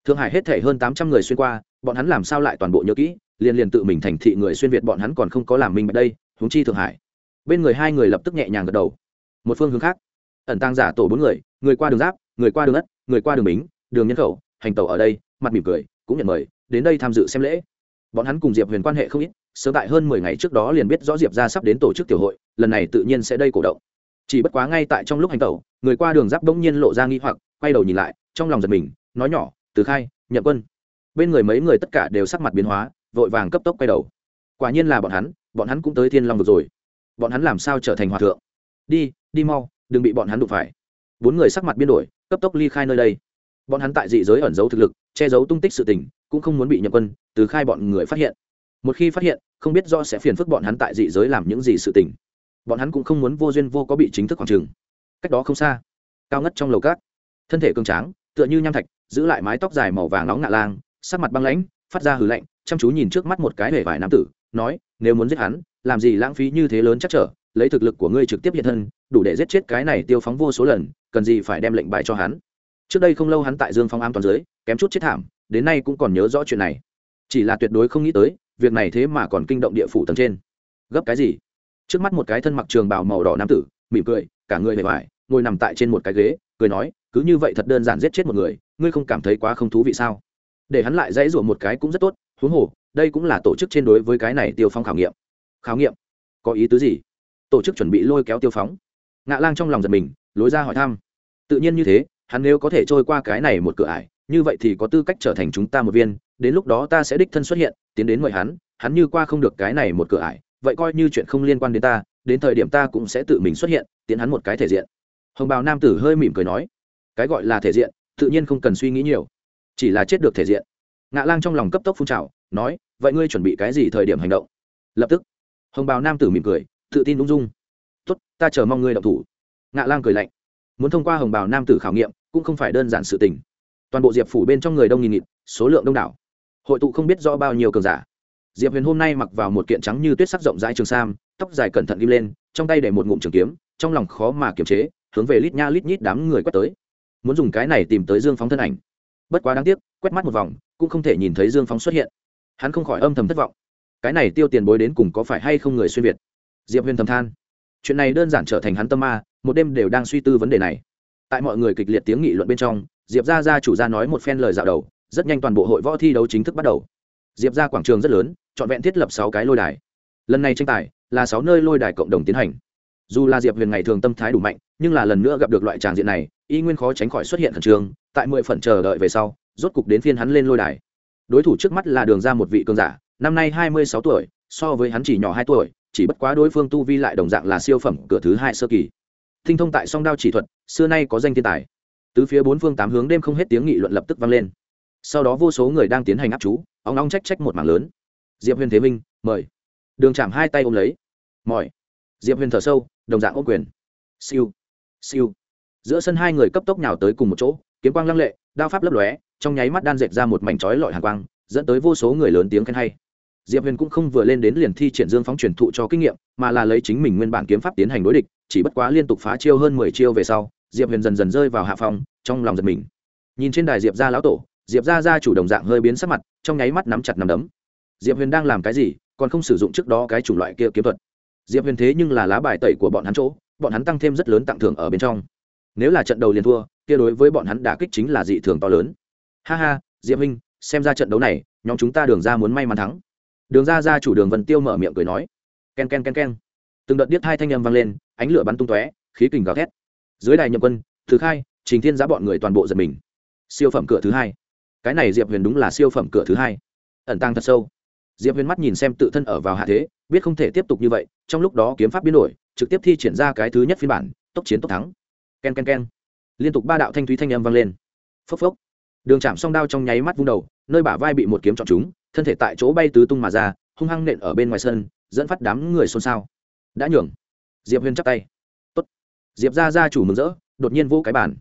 thượng hải hết thể hơn tám trăm người xuyên qua, bọn hắn làm sao lại toàn bộ nhớ kỹ, liền liền tự mình thành thị người xuyên việt bọn hắn còn không có làm minh bạch đây húng chi thượng hải. Bên người hai người lập tức nhẹ nhàng gật đầu. Một phương hướng khác, ẩn tăng giả tổ bốn người người qua đường giáp, người qua đường ất, người qua đường bính, đường nhân khẩu, hành tàu ở đây, mặt mỉm cười, cũng nhận mời, đến đây tham dự xem lễ. Bọn hắn cùng diệp huyền quan hệ không ít, sớm tại hơn mười ngày trước đó liền biết rõ diệp ra sắp đến tổ chức tiểu hội, lần này tự nhiên sẽ đây cổ động. Chỉ bất quá ngay tại trong lúc hành tẩu, người qua đường giáp bỗng nhiên lộ ra nghi hoặc, quay đầu nhìn lại, trong lòng giật mình, nói nhỏ từ khai, nhậm quân. Bên người mấy người tất cả đều sắc mặt biến hóa, vội vàng cấp tốc quay đầu. Quả nhiên là bọn hắn bọn hắn cũng tới thiên long được rồi. Bọn hắn làm sao trở thành hòa thượng? Đi đi mau, đừng bị bọn hắn đụng phải. Bốn người sắc mặt biến đổi, cấp tốc ly khai nơi đây. Bọn hắn tại dị giới ẩn giấu thực lực, che giấu tung tích sự tình, cũng không muốn bị nhậm quân, từ khai bọn người phát hiện. Một khi phát hiện, không biết do sẽ phiền phức bọn hắn tại dị giới làm những gì sự tình. Bọn hắn cũng không muốn vô duyên vô có bị chính thức khoảng trường cách đó không xa, cao ngất trong lầu cát thân thể cường tráng tựa như nham thạch, giữ lại mái tóc dài màu vàng nóng ngạ lang, sắc mặt băng lãnh, phát ra hừ lạnh, chăm chú nhìn trước mắt một cái hề vải nam tử, nói, nếu muốn giết hắn, làm gì lãng phí như thế lớn chắc trở, lấy thực lực của ngươi trực tiếp hiện thân, đủ để giết chết cái này tiêu phóng vô số lần, cần gì phải đem lệnh bài cho hắn? Trước đây không lâu hắn tại dương phong am toàn dưới, kém chút chết thảm, đến nay cũng còn nhớ rõ chuyện này. Chỉ là tuyệt đối không nghĩ tới, việc này thế mà còn kinh động địa phủ tầng trên. Gấp cái gì? Trước mắt một cái thân mặc trường bào màu đỏ nam tử, mỉm cười, cả người hề vải ngồi nằm tại trên một cái ghế cười nói, cứ như vậy thật đơn giản giết chết một người, ngươi không cảm thấy quá không thú vị sao? Để hắn lại dãy rủa một cái cũng rất tốt, huống hồ, đây cũng là tổ chức trên đối với cái này tiêu phong khảo nghiệm. Khảo nghiệm? Có ý tứ gì? Tổ chức chuẩn bị lôi kéo tiêu phóng. Ngạ lang trong lòng giật mình, lối ra hỏi thăm. Tự nhiên như thế, hắn nếu có thể trôi qua cái này một cửa ải, như vậy thì có tư cách trở thành chúng ta một viên, đến lúc đó ta sẽ đích thân xuất hiện, tiến đến mời hắn hắn như qua không được cái này một cửa ải, vậy coi như chuyện không liên quan đến ta, đến thời điểm ta cũng sẽ tự mình xuất hiện, tiến hắn một cái thể diện hồng bào nam tử hơi mỉm cười nói, cái gọi là thể diện, tự nhiên không cần suy nghĩ nhiều, chỉ là chết được thể diện. Ngạ lang trong lòng cấp tốc phun trào, nói, vậy ngươi chuẩn bị cái gì thời điểm hành động? Lập tức, hồng bào nam tử mỉm cười, tự tin ung dung, tốt, ta chờ mong ngươi động thủ. Ngạ lang cười lạnh, muốn thông qua hồng bào nam tử khảo nghiệm, cũng không phải đơn giản sự tình. Toàn bộ diệp phủ bên trong người đông nghìn nghịt, số lượng đông đảo. Hội tụ không biết rõ bao nhiêu cường giả. Diệp huyền hôm nay mặc vào một kiện trắng như tuyết sắc rộng rãi trường sam, tóc dài cẩn thận ghim lên, trong tay để một ngụm trường kiếm, trong lòng khó mà kiềm chế hướng về lít nha lít nhít đám người quét tới. Muốn dùng cái này tìm tới dương phóng thân ảnh. Bất quá đáng tiếc, quét mắt một vòng, cũng không thể nhìn thấy dương phóng xuất hiện. Hắn không khỏi âm thầm thất vọng. Cái này tiêu tiền bối đến cùng có phải hay không người xuyên việt? Diệp huyền thầm than. Chuyện này đơn giản trở thành hắn tâm ma, một đêm đều đang suy tư vấn đề này. Tại mọi người kịch liệt tiếng nghị luận bên trong, diệp ra ra chủ ra nói một phen lời dạo đầu, rất nhanh toàn bộ hội võ thi đấu chính thức bắt đầu. Diệp ra quảng trường rất lớn, trọn vẹn thiết lập sáu cái lôi đài. Lần này tranh tài là sáu nơi lôi đài cộng đồng tiến hành. Dù là diệp huyền ngày thường tâm thái đủ mạnh nhưng là lần nữa gặp được loại tràng diện này, y nguyên khó tránh khỏi xuất hiện khẩn trương, tại mười phần chờ đợi về sau, rốt cục đến phiên hắn lên lôi đài. Đối thủ trước mắt là đường ra một vị cường giả, năm nay hai mươi sáu tuổi, so với hắn chỉ nhỏ hai tuổi, chỉ bất quá đối phương tu vi lại đồng dạng là siêu phẩm cửa thứ hai sơ kỳ. Thinh thông tại song đao chỉ thuật, xưa nay có danh thiên tài. Tứ phía bốn phương tám hướng đêm không hết tiếng nghị luận lập tức vang lên. Sau đó vô số người đang tiến hành áp chú ông long trách trách một mảng lớn. Diệp huyền thế minh, mời. Đường chạm hai tay ôm lấy. Mỏi. Diệp huyền thở sâu, đồng dạng ôm quyền. Siêu siêu. Giữa sân hai người cấp tốc nhào tới cùng một chỗ, kiếm quang lăng lệ, đao pháp lấp lóe, trong nháy mắt đan dệt ra một mảnh trói lọi hàng quang, dẫn tới vô số người lớn tiếng khen hay. Diệp huyền cũng không vừa lên đến liền thi triển dương phóng truyền thụ cho kinh nghiệm, mà là lấy chính mình nguyên bản kiếm pháp tiến hành đối địch, chỉ bất quá liên tục phá chiêu hơn mười chiêu về sau, diệp huyền dần dần rơi vào hạ phòng trong lòng giật mình. Nhìn trên đài diệp gia lão tổ, diệp gia gia chủ đồng dạng hơi biến sắc mặt, trong nháy mắt nắm chặt nắm đấm. Diệp huyền đang làm cái gì, còn không sử dụng trước đó cái chủng loại kia kiếm thuật. Diệp huyền thế nhưng là lá bài tẩy của bọn hắn chỗ bọn hắn tăng thêm rất lớn tặng thưởng ở bên trong. Nếu là trận đầu liền thua kia đối với bọn hắn đả kích chính là dị thường to lớn. Ha ha diệp Minh, xem ra trận đấu này nhóm chúng ta đường ra muốn may mắn thắng. Đường ra ra chủ đường vân tiêu mở miệng cười nói. K e n k e n k e n k e n từng đợt điếc hai thanh â m vang lên ánh lửa bắn tung tóe khí kình gào thét. Dưới đài nhậm quân thứ hai, trình thiên giá bọn người toàn bộ giật mình. Siêu phẩm cửa thứ hai. Cái này diệp huyền đúng là siêu phẩm cửa thứ hai. Ẩn tăng thật sâu. Diệp huyền mắt nhìn xem tự thân ở vào hạ thế biết không thể tiếp tục như vậy trong lúc đó kiếm pháp biến đổi trực tiếp thi triển ra cái thứ nhất phiên bản, tốc chiến tốc thắng. K e n k e n k e n liên tục ba đạo thanh thúy thanh âm vang lên. Phốc phốc. Đường chạm song đao trong nháy mắt vung đầu, nơi bả vai bị một kiếm chọn chúng thân thể tại chỗ bay tứ tung mà ra, hung hăng nện ở bên ngoài sân, dẫn phát đám người xôn xao. Đã nhường. Diệp huyền chắp tay. Tốt. diệp ra ra chủ mừng rỡ, đột nhiên vô cái bàn.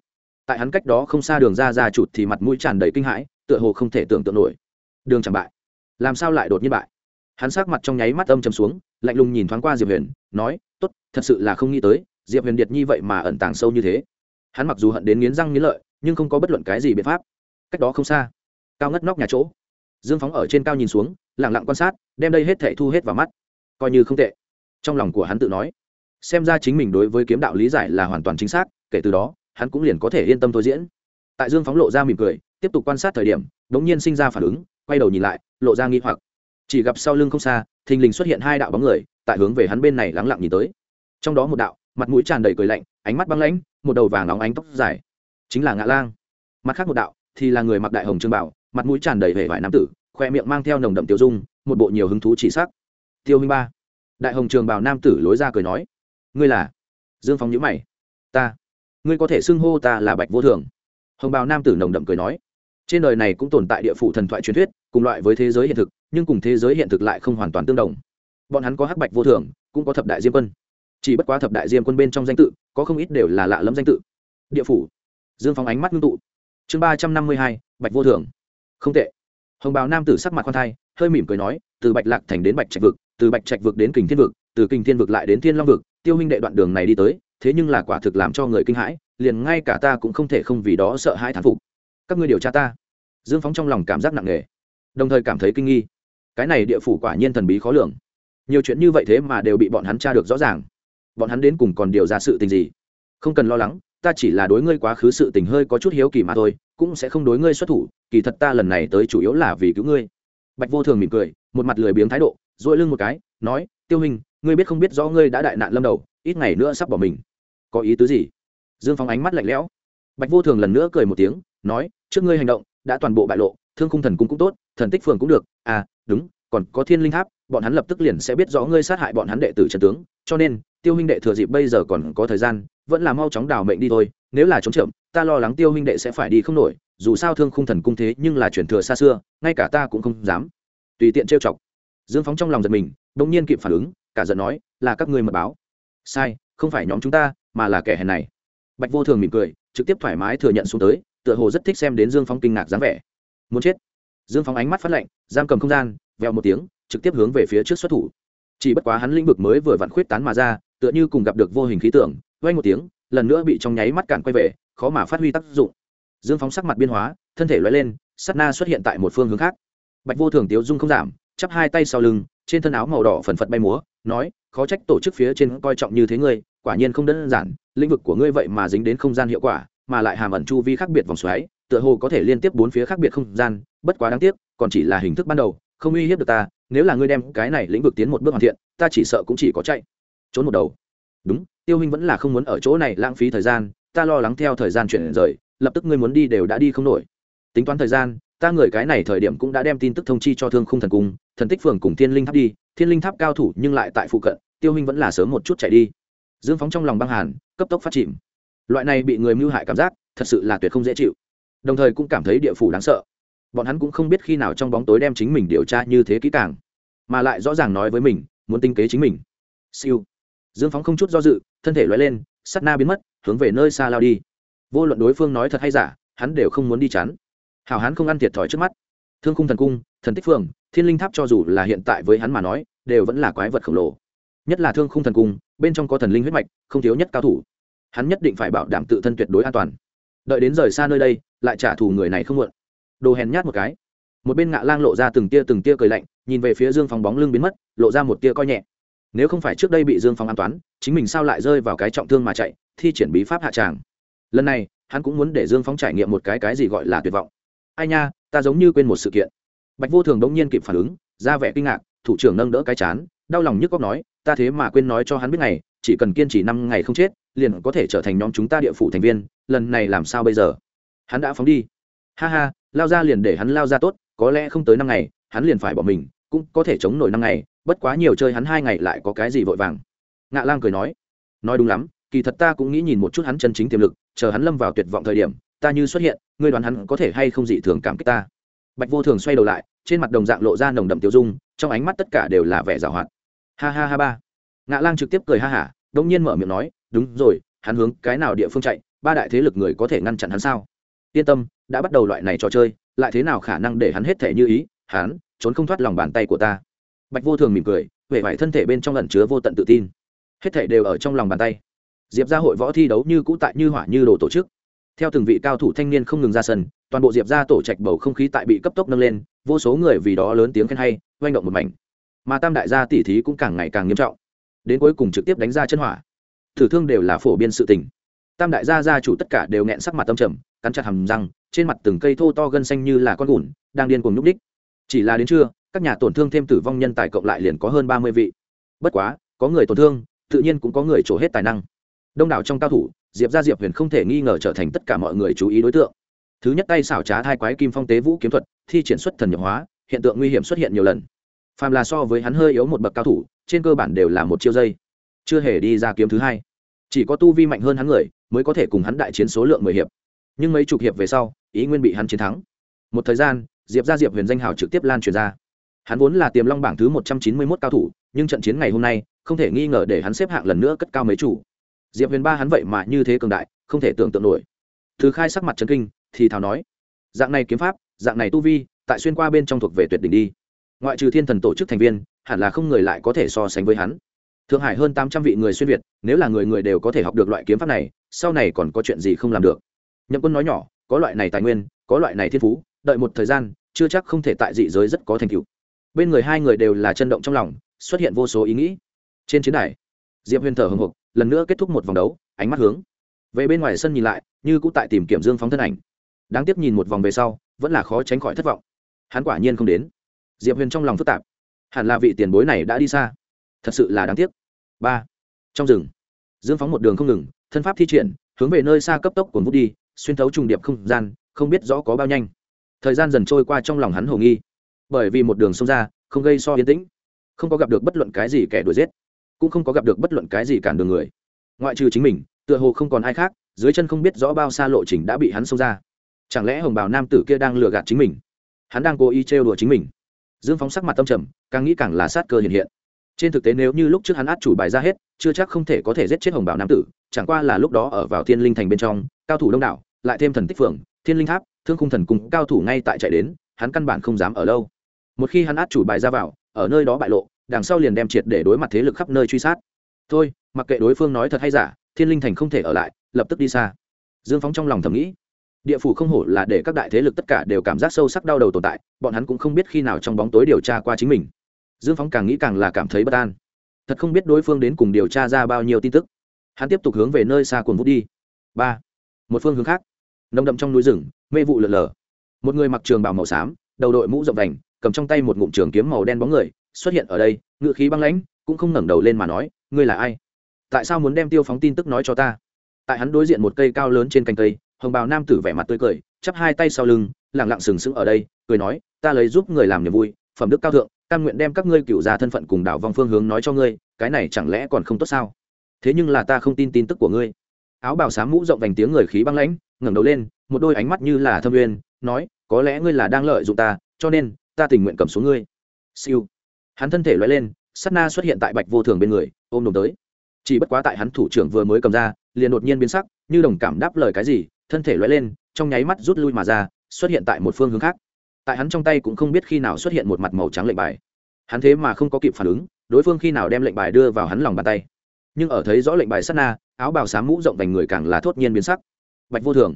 Tại hắn cách đó không xa đường ra ra chủ thì mặt mũi tràn đầy kinh hãi, tựa hồ không thể tưởng tượng nổi. Đường chẳng bại. Làm sao lại đột nhiên bại? Hắn sắc mặt trong nháy mắt âm chầm xuống, lạnh lùng nhìn thoáng qua diệp huyền, nói t ố t thật sự là không nghĩ tới, diệp huyền điệt nhi vậy mà ẩn tàng sâu như thế. Hắn mặc dù hận đến nghiến răng nghiến lợi, nhưng không có bất luận cái gì biện pháp. Cách đó không xa, cao ngất nóc nhà chỗ. Dương phóng ở trên cao nhìn xuống lẳng lặng quan sát, đem đây hết thệ thu hết vào mắt. Coi như không tệ. Trong lòng của hắn tự nói, xem ra chính mình đối với kiếm đạo lý giải là hoàn toàn chính xác, kể từ đó, hắn cũng liền có thể yên tâm thôi diễn. Tại dương phóng lộ ra mỉm cười, tiếp tục quan sát thời điểm đ ố n g nhiên sinh ra phản ứng, quay đầu nhìn lại, lộ ra nghi hoặc chỉ gặp sau lưng không xa, thình lình xuất hiện hai đạo bóng người, tại hướng về hắn bên này lắng lặng nhìn tới. Trong đó một đạo, mặt mũi tràn đầy cười lạnh, ánh mắt băng lãnh, một đầu vàng nóng ánh tóc dài. Chính là ngã lang. Mặt khác một đạo, thì là người mặc đại hồng trương bảo, mặt mũi tràn đầy vẻ vải nam tử, khoe miệng mang theo nồng đậm tiêu dung, một bộ nhiều hứng thú chỉ sắc. Tiêu minh ba. Đại hồng trường bảo nam tử lối ra cười nói, ngươi là? Dương phóng nhữ mày. Ta. Ngươi có thể xưng hô ta là bạch vô thường. Hồng bào nam tử nồng đậm cười nói, trên đời này cũng tồn tại địa phủ thần thoại truyền thuyết, cùng loại với thế giới hiện thực nhưng cùng thế giới hiện thực lại không hoàn toàn tương đồng. Bọn hắn có hắc bạch vô thường, cũng có thập đại diêm quân. Chỉ bất quá thập đại diêm quân bên trong danh tự, có không ít đều là lạ lẫm danh tự. Địa phủ. Dương phóng ánh mắt ngưng tụ. Chương ba trăm năm mươi hai, bạch vô thường. Không tệ. Hồng bào nam tử sắc mặt khoan thai, hơi mỉm cười nói, từ bạch lạc thành đến bạch trạch vực, từ bạch trạch vực đến kình thiên vực, từ kình thiên vực lại đến thiên long vực, tiêu huynh đệ đoạn đường này đi tới, thế nhưng là quả thực làm cho người kinh hãi, liền ngay cả ta cũng không thể không vì đó sợ hãi thán phục. Các ngươi điều tra ta. Dương phóng trong lòng cảm giác nặng nề, đồng thời cảm thấy kinh nghi cái này địa phủ quả nhiên thần bí khó lường. Nhiều chuyện như vậy thế mà đều bị bọn hắn tra được rõ ràng. Bọn hắn đến cùng còn điều ra sự tình gì? Không cần lo lắng, ta chỉ là đối ngươi quá khứ sự tình hơi có chút hiếu kỳ mà thôi, cũng sẽ không đối ngươi xuất thủ, kỳ thật ta lần này tới chủ yếu là vì cứu ngươi. Bạch vô thường mỉm cười, một mặt lười biếng thái độ dội lưng một cái, nói, tiêu hình ngươi biết không biết rõ ngươi đã đại nạn lâm đầu, ít ngày nữa sắp bỏ mình. Có ý tứ gì? Dương phóng ánh mắt lạnh lẽo. Bạch vô thường lần nữa cười một tiếng, nói, trước ngươi hành động, đã toàn bộ bại lộ thương khung thần cung cũng tốt, thần tích phường cũng được. À đúng, còn có thiên linh tháp, bọn hắn lập tức liền sẽ biết rõ ngươi sát hại bọn hắn đệ tử trần tướng. Cho nên, tiêu huynh đệ thừa dịp bây giờ còn có thời gian, vẫn là mau chóng đào mệnh đi thôi. Nếu là chống chậm ta lo lắng tiêu huynh đệ sẽ phải đi không nổi. Dù sao thương khung thần cung thế nhưng là chuyển thừa xa xưa, ngay cả ta cũng không dám. Tùy tiện trêu chọc. Dương phóng trong lòng giật mình đông nhiên kịp phản ứng, cả giận nói, là các ngươi mật báo. Sai, không phải nhóm chúng ta, mà là kẻ hèn này. Bạch vô thường mỉm cười, trực tiếp thoải mái thừa nhận xuống tới, tựa hồ rất thích xem đến dương phóng kinh ngạc dáng vẻ muốn chết. Dương phóng ánh mắt phát lạnh, giam cầm không gian veo một tiếng, trực tiếp hướng về phía trước xuất thủ. Chỉ bất quá hắn lĩnh vực mới vừa vặn khuyết tán mà ra, tựa như cùng gặp được vô hình khí tượng vay một tiếng, lần nữa bị trong nháy mắt cản quay về, khó mà phát huy tác dụng. Dương phóng sắc mặt biên hóa, thân thể loay lên sắt na xuất hiện tại một phương hướng khác. Bạch vô thường tiếu dung không giảm, chắp hai tay sau lưng, trên thân áo màu đỏ phần phật bay múa, nói, khó trách tổ chức phía trên coi trọng như thế ngươi, quả nhiên không đơn giản, lĩnh vực của ngươi vậy mà dính đến không gian hiệu quả, mà lại hàm ẩn chu vi khác biệt vòng xoáy tựa hồ có thể liên tiếp bốn phía khác biệt không gian, bất quá đáng tiếc, còn chỉ là hình thức ban đầu, không uy hiếp được ta, nếu là ngươi đem cái này lĩnh vực tiến một bước hoàn thiện, ta chỉ sợ cũng chỉ có chạy. Trốn một đầu. Đúng, tiêu huynh vẫn là không muốn ở chỗ này lãng phí thời gian, ta lo lắng theo thời gian chuyển rời, lập tức ngươi muốn đi đều đã đi không nổi. Tính toán thời gian, ta người cái này thời điểm cũng đã đem tin tức thông chi cho thương khung thần cung, thần tích phường cùng thiên linh tháp đi, thiên linh tháp cao thủ nhưng lại tại phụ cận, tiêu huynh vẫn là sớm một chút chạy đi. Dương phóng trong lòng băng hàn, cấp tốc phát chìm. Loại này bị người mưu hại cảm giác, thật sự là tuyệt không dễ chịu đồng thời cũng cảm thấy địa phủ đáng sợ. Bọn hắn cũng không biết khi nào trong bóng tối đem chính mình điều tra như thế kỹ càng, mà lại rõ ràng nói với mình, muốn tinh kế chính mình. Siêu. Dương phóng không chút do dự, thân thể loay lên, sắt na biến mất, hướng về nơi xa lao đi. Vô luận đối phương nói thật hay giả, hắn đều không muốn đi chắn hảo hắn không ăn thiệt thòi trước mắt. Thương khung thần cung, thần tích phường, thiên linh tháp cho dù là hiện tại với hắn mà nói, đều vẫn là quái vật khổng lồ. Nhất là thương khung thần cung, bên trong có thần linh huyết mạch, không thiếu nhất cao thủ. Hắn nhất định phải bảo đảm tự thân tuyệt đối an toàn. Đợi đến rời xa nơi đây lại trả thù người này không muộn. Đồ hèn nhát một cái. Một bên ngạ lang lộ ra từng tia từng tia cười lạnh, nhìn về phía dương phong bóng lưng biến mất, lộ ra một tia coi nhẹ. Nếu không phải trước đây bị dương phong an toán, chính mình sao lại rơi vào cái trọng thương mà chạy, thi triển bí pháp hạ tràng. Lần này, hắn cũng muốn để dương phong trải nghiệm một cái cái gì gọi là tuyệt vọng. Ai nha, ta giống như quên một sự kiện. Bạch vô thường đống nhiên kịp phản ứng, ra vẻ kinh ngạc, thủ trưởng nâng đỡ cái chán, đau lòng nhức góc nói, ta thế mà quên nói cho hắn biết ngày, chỉ cần kiên trì năm ngày không chết, liền có thể trở thành nhóm chúng ta địa phủ thành viên, lần này làm sao bây giờ? Hắn đã phóng đi. Ha ha, lao ra liền để hắn lao ra tốt, có lẽ không tới năm ngày, hắn liền phải bỏ mình, cũng có thể chống nổi năm ngày, bất quá nhiều chơi hắn hai ngày lại có cái gì vội vàng. Ngạ lang cười nói nói đúng lắm, kỳ thật ta cũng nghĩ nhìn một chút hắn chân chính tiềm lực, chờ hắn lâm vào tuyệt vọng thời điểm, ta như xuất hiện, ngươi đoán hắn có thể hay không dị thường cảm kích ta. Bạch vô thường xoay đầu lại, trên mặt đồng dạng lộ ra nồng đậm tiêu dung, trong ánh mắt tất cả đều là vẻ giảo hoạt. Ha ha ha ba. Ngạ lang trực tiếp cười ha hả đông nhiên mở miệng nói, đúng rồi, hắn hướng cái nào địa phương chạy, ba đại thế lực người có thể ngăn chặn hắn sao? Yên tâm, đã bắt đầu loại này trò chơi, lại thế nào khả năng để hắn hết thể như ý, hắn trốn không thoát lòng bàn tay của ta. Bạch vô thường mỉm cười huệ vải thân thể bên trong ẩn chứa vô tận tự tin. Hết thể đều ở trong lòng bàn tay. Diệp ra hội võ thi đấu như cũ tại như hỏa như đồ tổ chức. Theo từng vị cao thủ thanh niên không ngừng ra sân, toàn bộ diệp ra tổ trạch bầu không khí tại bị cấp tốc nâng lên, vô số người vì đó lớn tiếng khen hay, oanh động một mảnh. Mà tam đại gia tỷ thí cũng càng ngày càng nghiêm trọng. Đến cuối cùng trực tiếp đánh ra chân hỏa. Thử thương đều là phổ biên sự tình. Tam đại gia gia chủ tất cả đều nghẹn sắc mặt tâm trầm cắn chặt hầm răng, trên mặt từng cây thô to gân xanh như là con gùn, đang điên cuồng nhúc đích chỉ là đến trưa, các nhà tổn thương thêm tử vong nhân tài cộng lại liền có hơn ba mươi vị. Bất quá, có người tổn thương, tự nhiên cũng có người trổ hết tài năng. Đông đảo trong cao thủ, diệp gia diệp huyền không thể nghi ngờ trở thành tất cả mọi người chú ý đối tượng. Thứ nhất tay xảo trá thai quái kim phong tế vũ kiếm thuật, thi triển xuất thần nhập hóa, hiện tượng nguy hiểm xuất hiện nhiều lần. Phàm là so với hắn hơi yếu một bậc cao thủ, trên cơ bản đều là một chiêu dây. Chưa hề đi ra kiếm thứ hai. Chỉ có tu vi mạnh hơn hắn người, mới có thể cùng hắn đại chiến số lượng mười hiệp nhưng mấy chục hiệp về sau, ý nguyên bị hắn chiến thắng. Một thời gian, diệp ra diệp huyền danh hào trực tiếp lan truyền ra. Hắn vốn là tiềm long bảng thứ một trăm chín mươi mốt cao thủ, nhưng trận chiến ngày hôm nay, không thể nghi ngờ để hắn xếp hạng lần nữa cất cao mấy chủ. Diệp huyền ba hắn vậy mà như thế cường đại, không thể tưởng tượng nổi. Thứ khai sắc mặt trấn kinh, thì thào nói, dạng này kiếm pháp, dạng này tu vi, tại xuyên qua bên trong thuộc về tuyệt đỉnh đi. Ngoại trừ thiên thần tổ chức thành viên, hẳn là không người lại có thể so sánh với hắn. Thượng hải hơn tám trăm vị người xuyên việt, nếu là người người đều có thể học được loại kiếm pháp này, sau này còn có chuyện gì không làm được? Nhậm quân nói nhỏ, có loại này tài nguyên, có loại này thiên phú, đợi một thời gian, chưa chắc không thể tại dị giới rất có thành tựu. Bên người hai người đều là chân động trong lòng, xuất hiện vô số ý nghĩ. Trên chiến đài, diệp huyền thở hồng hộc, lần nữa kết thúc một vòng đấu, ánh mắt hướng về bên ngoài sân nhìn lại, như cũng tại tìm kiểm dương phóng thân ảnh. Đáng tiếc nhìn một vòng về sau, vẫn là khó tránh khỏi thất vọng. Hắn quả nhiên không đến. Diệp huyền trong lòng phức tạp. Hẳn là vị tiền bối này đã đi xa. Thật sự là đáng tiếc. Ba. Trong rừng, dương phóng một đường không ngừng, thân pháp thi triển, hướng về nơi xa cấp tốc cuốn vút đi xuyên thấu trùng điệp không gian, không biết rõ có bao nhanh. Thời gian dần trôi qua trong lòng hắn hồ nghi, bởi vì một đường sông ra, không gây so yên tĩnh, không có gặp được bất luận cái gì kẻ đuổi giết, cũng không có gặp được bất luận cái gì cản đường người. Ngoại trừ chính mình, tựa hồ không còn ai khác, dưới chân không biết rõ bao xa lộ trình đã bị hắn xông ra. Chẳng lẽ hồng bào nam tử kia đang lừa gạt chính mình? Hắn đang cố ý trêu đùa chính mình. Dương phóng sắc mặt tâm trầm, càng nghĩ càng là sát cơ hiện hiện. Trên thực tế nếu như lúc trước hắn át chủ bài ra hết, chưa chắc không thể có thể giết chết hồng bảo nam tử, chẳng qua là lúc đó ở vào thiên linh thành bên trong, cao thủ đông đảo lại thêm thần tích phượng, thiên linh tháp, thương khung thần cùng cao thủ ngay tại chạy đến, hắn căn bản không dám ở lâu. Một khi hắn át chủ bài ra vào, ở nơi đó bại lộ, đằng sau liền đem triệt để đối mặt thế lực khắp nơi truy sát. Thôi, mặc kệ đối phương nói thật hay giả, thiên linh thành không thể ở lại, lập tức đi xa. Dương phóng trong lòng thầm nghĩ, địa phủ không hổ là để các đại thế lực tất cả đều cảm giác sâu sắc đau đầu tồn tại, bọn hắn cũng không biết khi nào trong bóng tối điều tra qua chính mình. Dương phóng càng nghĩ càng là cảm thấy bất an. Thật không biết đối phương đến cùng điều tra ra bao nhiêu tin tức. Hắn tiếp tục hướng về nơi xa cuồng vút đi. Ba. Một phương hướng khác nồng đậm trong núi rừng, mê vụ lợn lờ. Một người mặc trường bào màu xám, đầu đội mũ rộng vành, cầm trong tay một ngụm trường kiếm màu đen bóng người, xuất hiện ở đây ngự khí băng lãnh, cũng không ngẩng đầu lên mà nói, ngươi là ai? Tại sao muốn đem tiêu phóng tin tức nói cho ta? Tại hắn đối diện một cây cao lớn trên cành cây, hồng bào nam tử vẻ mặt tươi cười, chắp hai tay sau lưng lẳng lặng sừng sững ở đây, cười nói, ta lấy giúp người làm niềm vui, phẩm đức cao thượng căn nguyện đem các ngươi cựu già thân phận cùng đảo vòng phương hướng nói cho ngươi, cái này chẳng lẽ còn không tốt sao? Thế nhưng là ta không tin tin tức của ngươi. Áo bào xám mũ rộng vành tiếng người khí băng lãnh ngẩng đầu lên, một đôi ánh mắt như là thâm uyên, nói, có lẽ ngươi là đang lợi dụng ta, cho nên, ta tình nguyện cầm xuống ngươi. Siêu. Hắn thân thể loay lên sắt na xuất hiện tại bạch vô thường bên người, ôm đồng tới. Chỉ bất quá tại hắn thủ trưởng vừa mới cầm ra, liền đột nhiên biến sắc, như đồng cảm đáp lời cái gì, thân thể loay lên, trong nháy mắt rút lui mà ra, xuất hiện tại một phương hướng khác. Tại hắn trong tay cũng không biết khi nào xuất hiện một mặt màu trắng lệnh bài. Hắn thế mà không có kịp phản ứng, đối phương khi nào đem lệnh bài đưa vào hắn lòng bàn tay. Nhưng ở thấy rõ lệnh bài sắt na, áo bào xám mũ rộng vành người càng là thốt nhiên biến sắc bạch vô thường.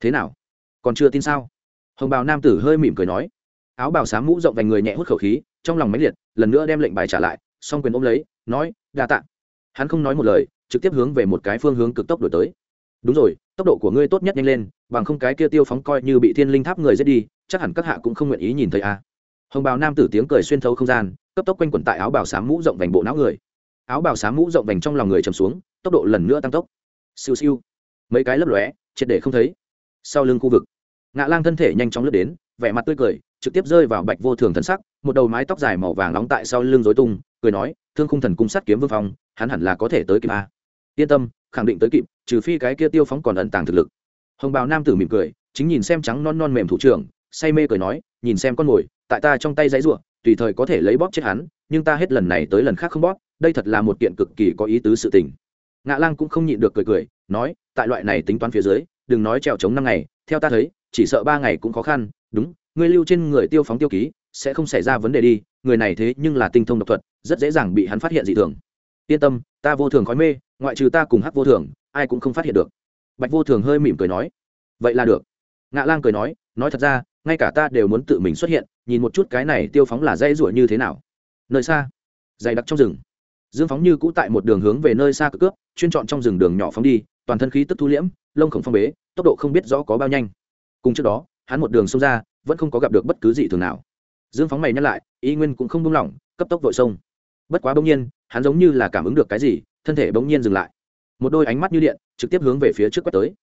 Thế nào? Còn chưa tin sao? Hồng bào nam tử hơi mỉm cười nói. Áo bào xám mũ rộng vành người nhẹ hút khẩu khí, trong lòng máy liệt, lần nữa đem lệnh bài trả lại, song quyền ôm lấy, nói, đa tạ. Hắn không nói một lời, trực tiếp hướng về một cái phương hướng cực tốc đổi tới. Đúng rồi, tốc độ của ngươi tốt nhất nhanh lên, bằng không cái kia tiêu phóng coi như bị thiên linh tháp người giết đi, chắc hẳn các hạ cũng không nguyện ý nhìn thấy a. Hồng bào nam tử tiếng cười xuyên thấu không gian, cấp tốc quanh quẩn tại áo bào xám mũ rộng vành bộ não người. Áo bào xám mũ rộng vành trong lòng người chầm xuống, tốc độ lần nữa tăng tốc. Siêu siêu. Mấy cái lấp lóe triệt để không thấy. Sau lưng khu vực, ngạ lang thân thể nhanh chóng lướt đến, vẻ mặt tươi cười, trực tiếp rơi vào bạch vô thường thần sắc, một đầu mái tóc dài màu vàng nóng tại sau lưng dối tung, cười nói, thương khung thần cung sát kiếm vương phong, hắn hẳn là có thể tới kịp a. Yên tâm, khẳng định tới kịp, trừ phi cái kia tiêu phóng còn ẩn tàng thực lực. Hồng bào nam tử mỉm cười, chính nhìn xem trắng non non mềm thủ trưởng, say mê cười nói, nhìn xem con mồi, tại ta trong tay giấy ruộng tùy thời có thể lấy bóp chết hắn, nhưng ta hết lần này tới lần khác không bóp, đây thật là một kiện cực kỳ có ý tứ sự tình ngạ lang cũng không nhịn được cười cười, nói, tại loại này tính toán phía dưới, đừng nói trèo trống năm ngày, theo ta thấy, chỉ sợ ba ngày cũng khó khăn, đúng, ngươi lưu trên người tiêu phóng tiêu ký, sẽ không xảy ra vấn đề đi, người này thế nhưng là tinh thông độc thuật, rất dễ dàng bị hắn phát hiện dị thường. Yên tâm, ta vô thường khói mê, ngoại trừ ta cùng hắc vô thường, ai cũng không phát hiện được. Bạch vô thường hơi mỉm cười nói, vậy là được. Ngạ lang cười nói nói thật ra, ngay cả ta đều muốn tự mình xuất hiện, nhìn một chút cái này tiêu phóng là dây ruổi như thế nào. Nơi xa, dày đặc trong rừng dương phóng như cũ tại một đường hướng về nơi xa cực cướp, chuyên chọn trong rừng đường nhỏ phóng đi, toàn thân khí tức thu liễm, lông khổng phong bế, tốc độ không biết rõ có bao nhanh. Cùng trước đó, hắn một đường xông ra, vẫn không có gặp được bất cứ gì thường nào. Dương phóng mày nhắc lại y nguyên cũng không buông lỏng, cấp tốc vội sông bất quá bỗng nhiên, hắn giống như là cảm ứng được cái gì, thân thể bỗng nhiên dừng lại. Một đôi ánh mắt như điện, trực tiếp hướng về phía trước quét tới.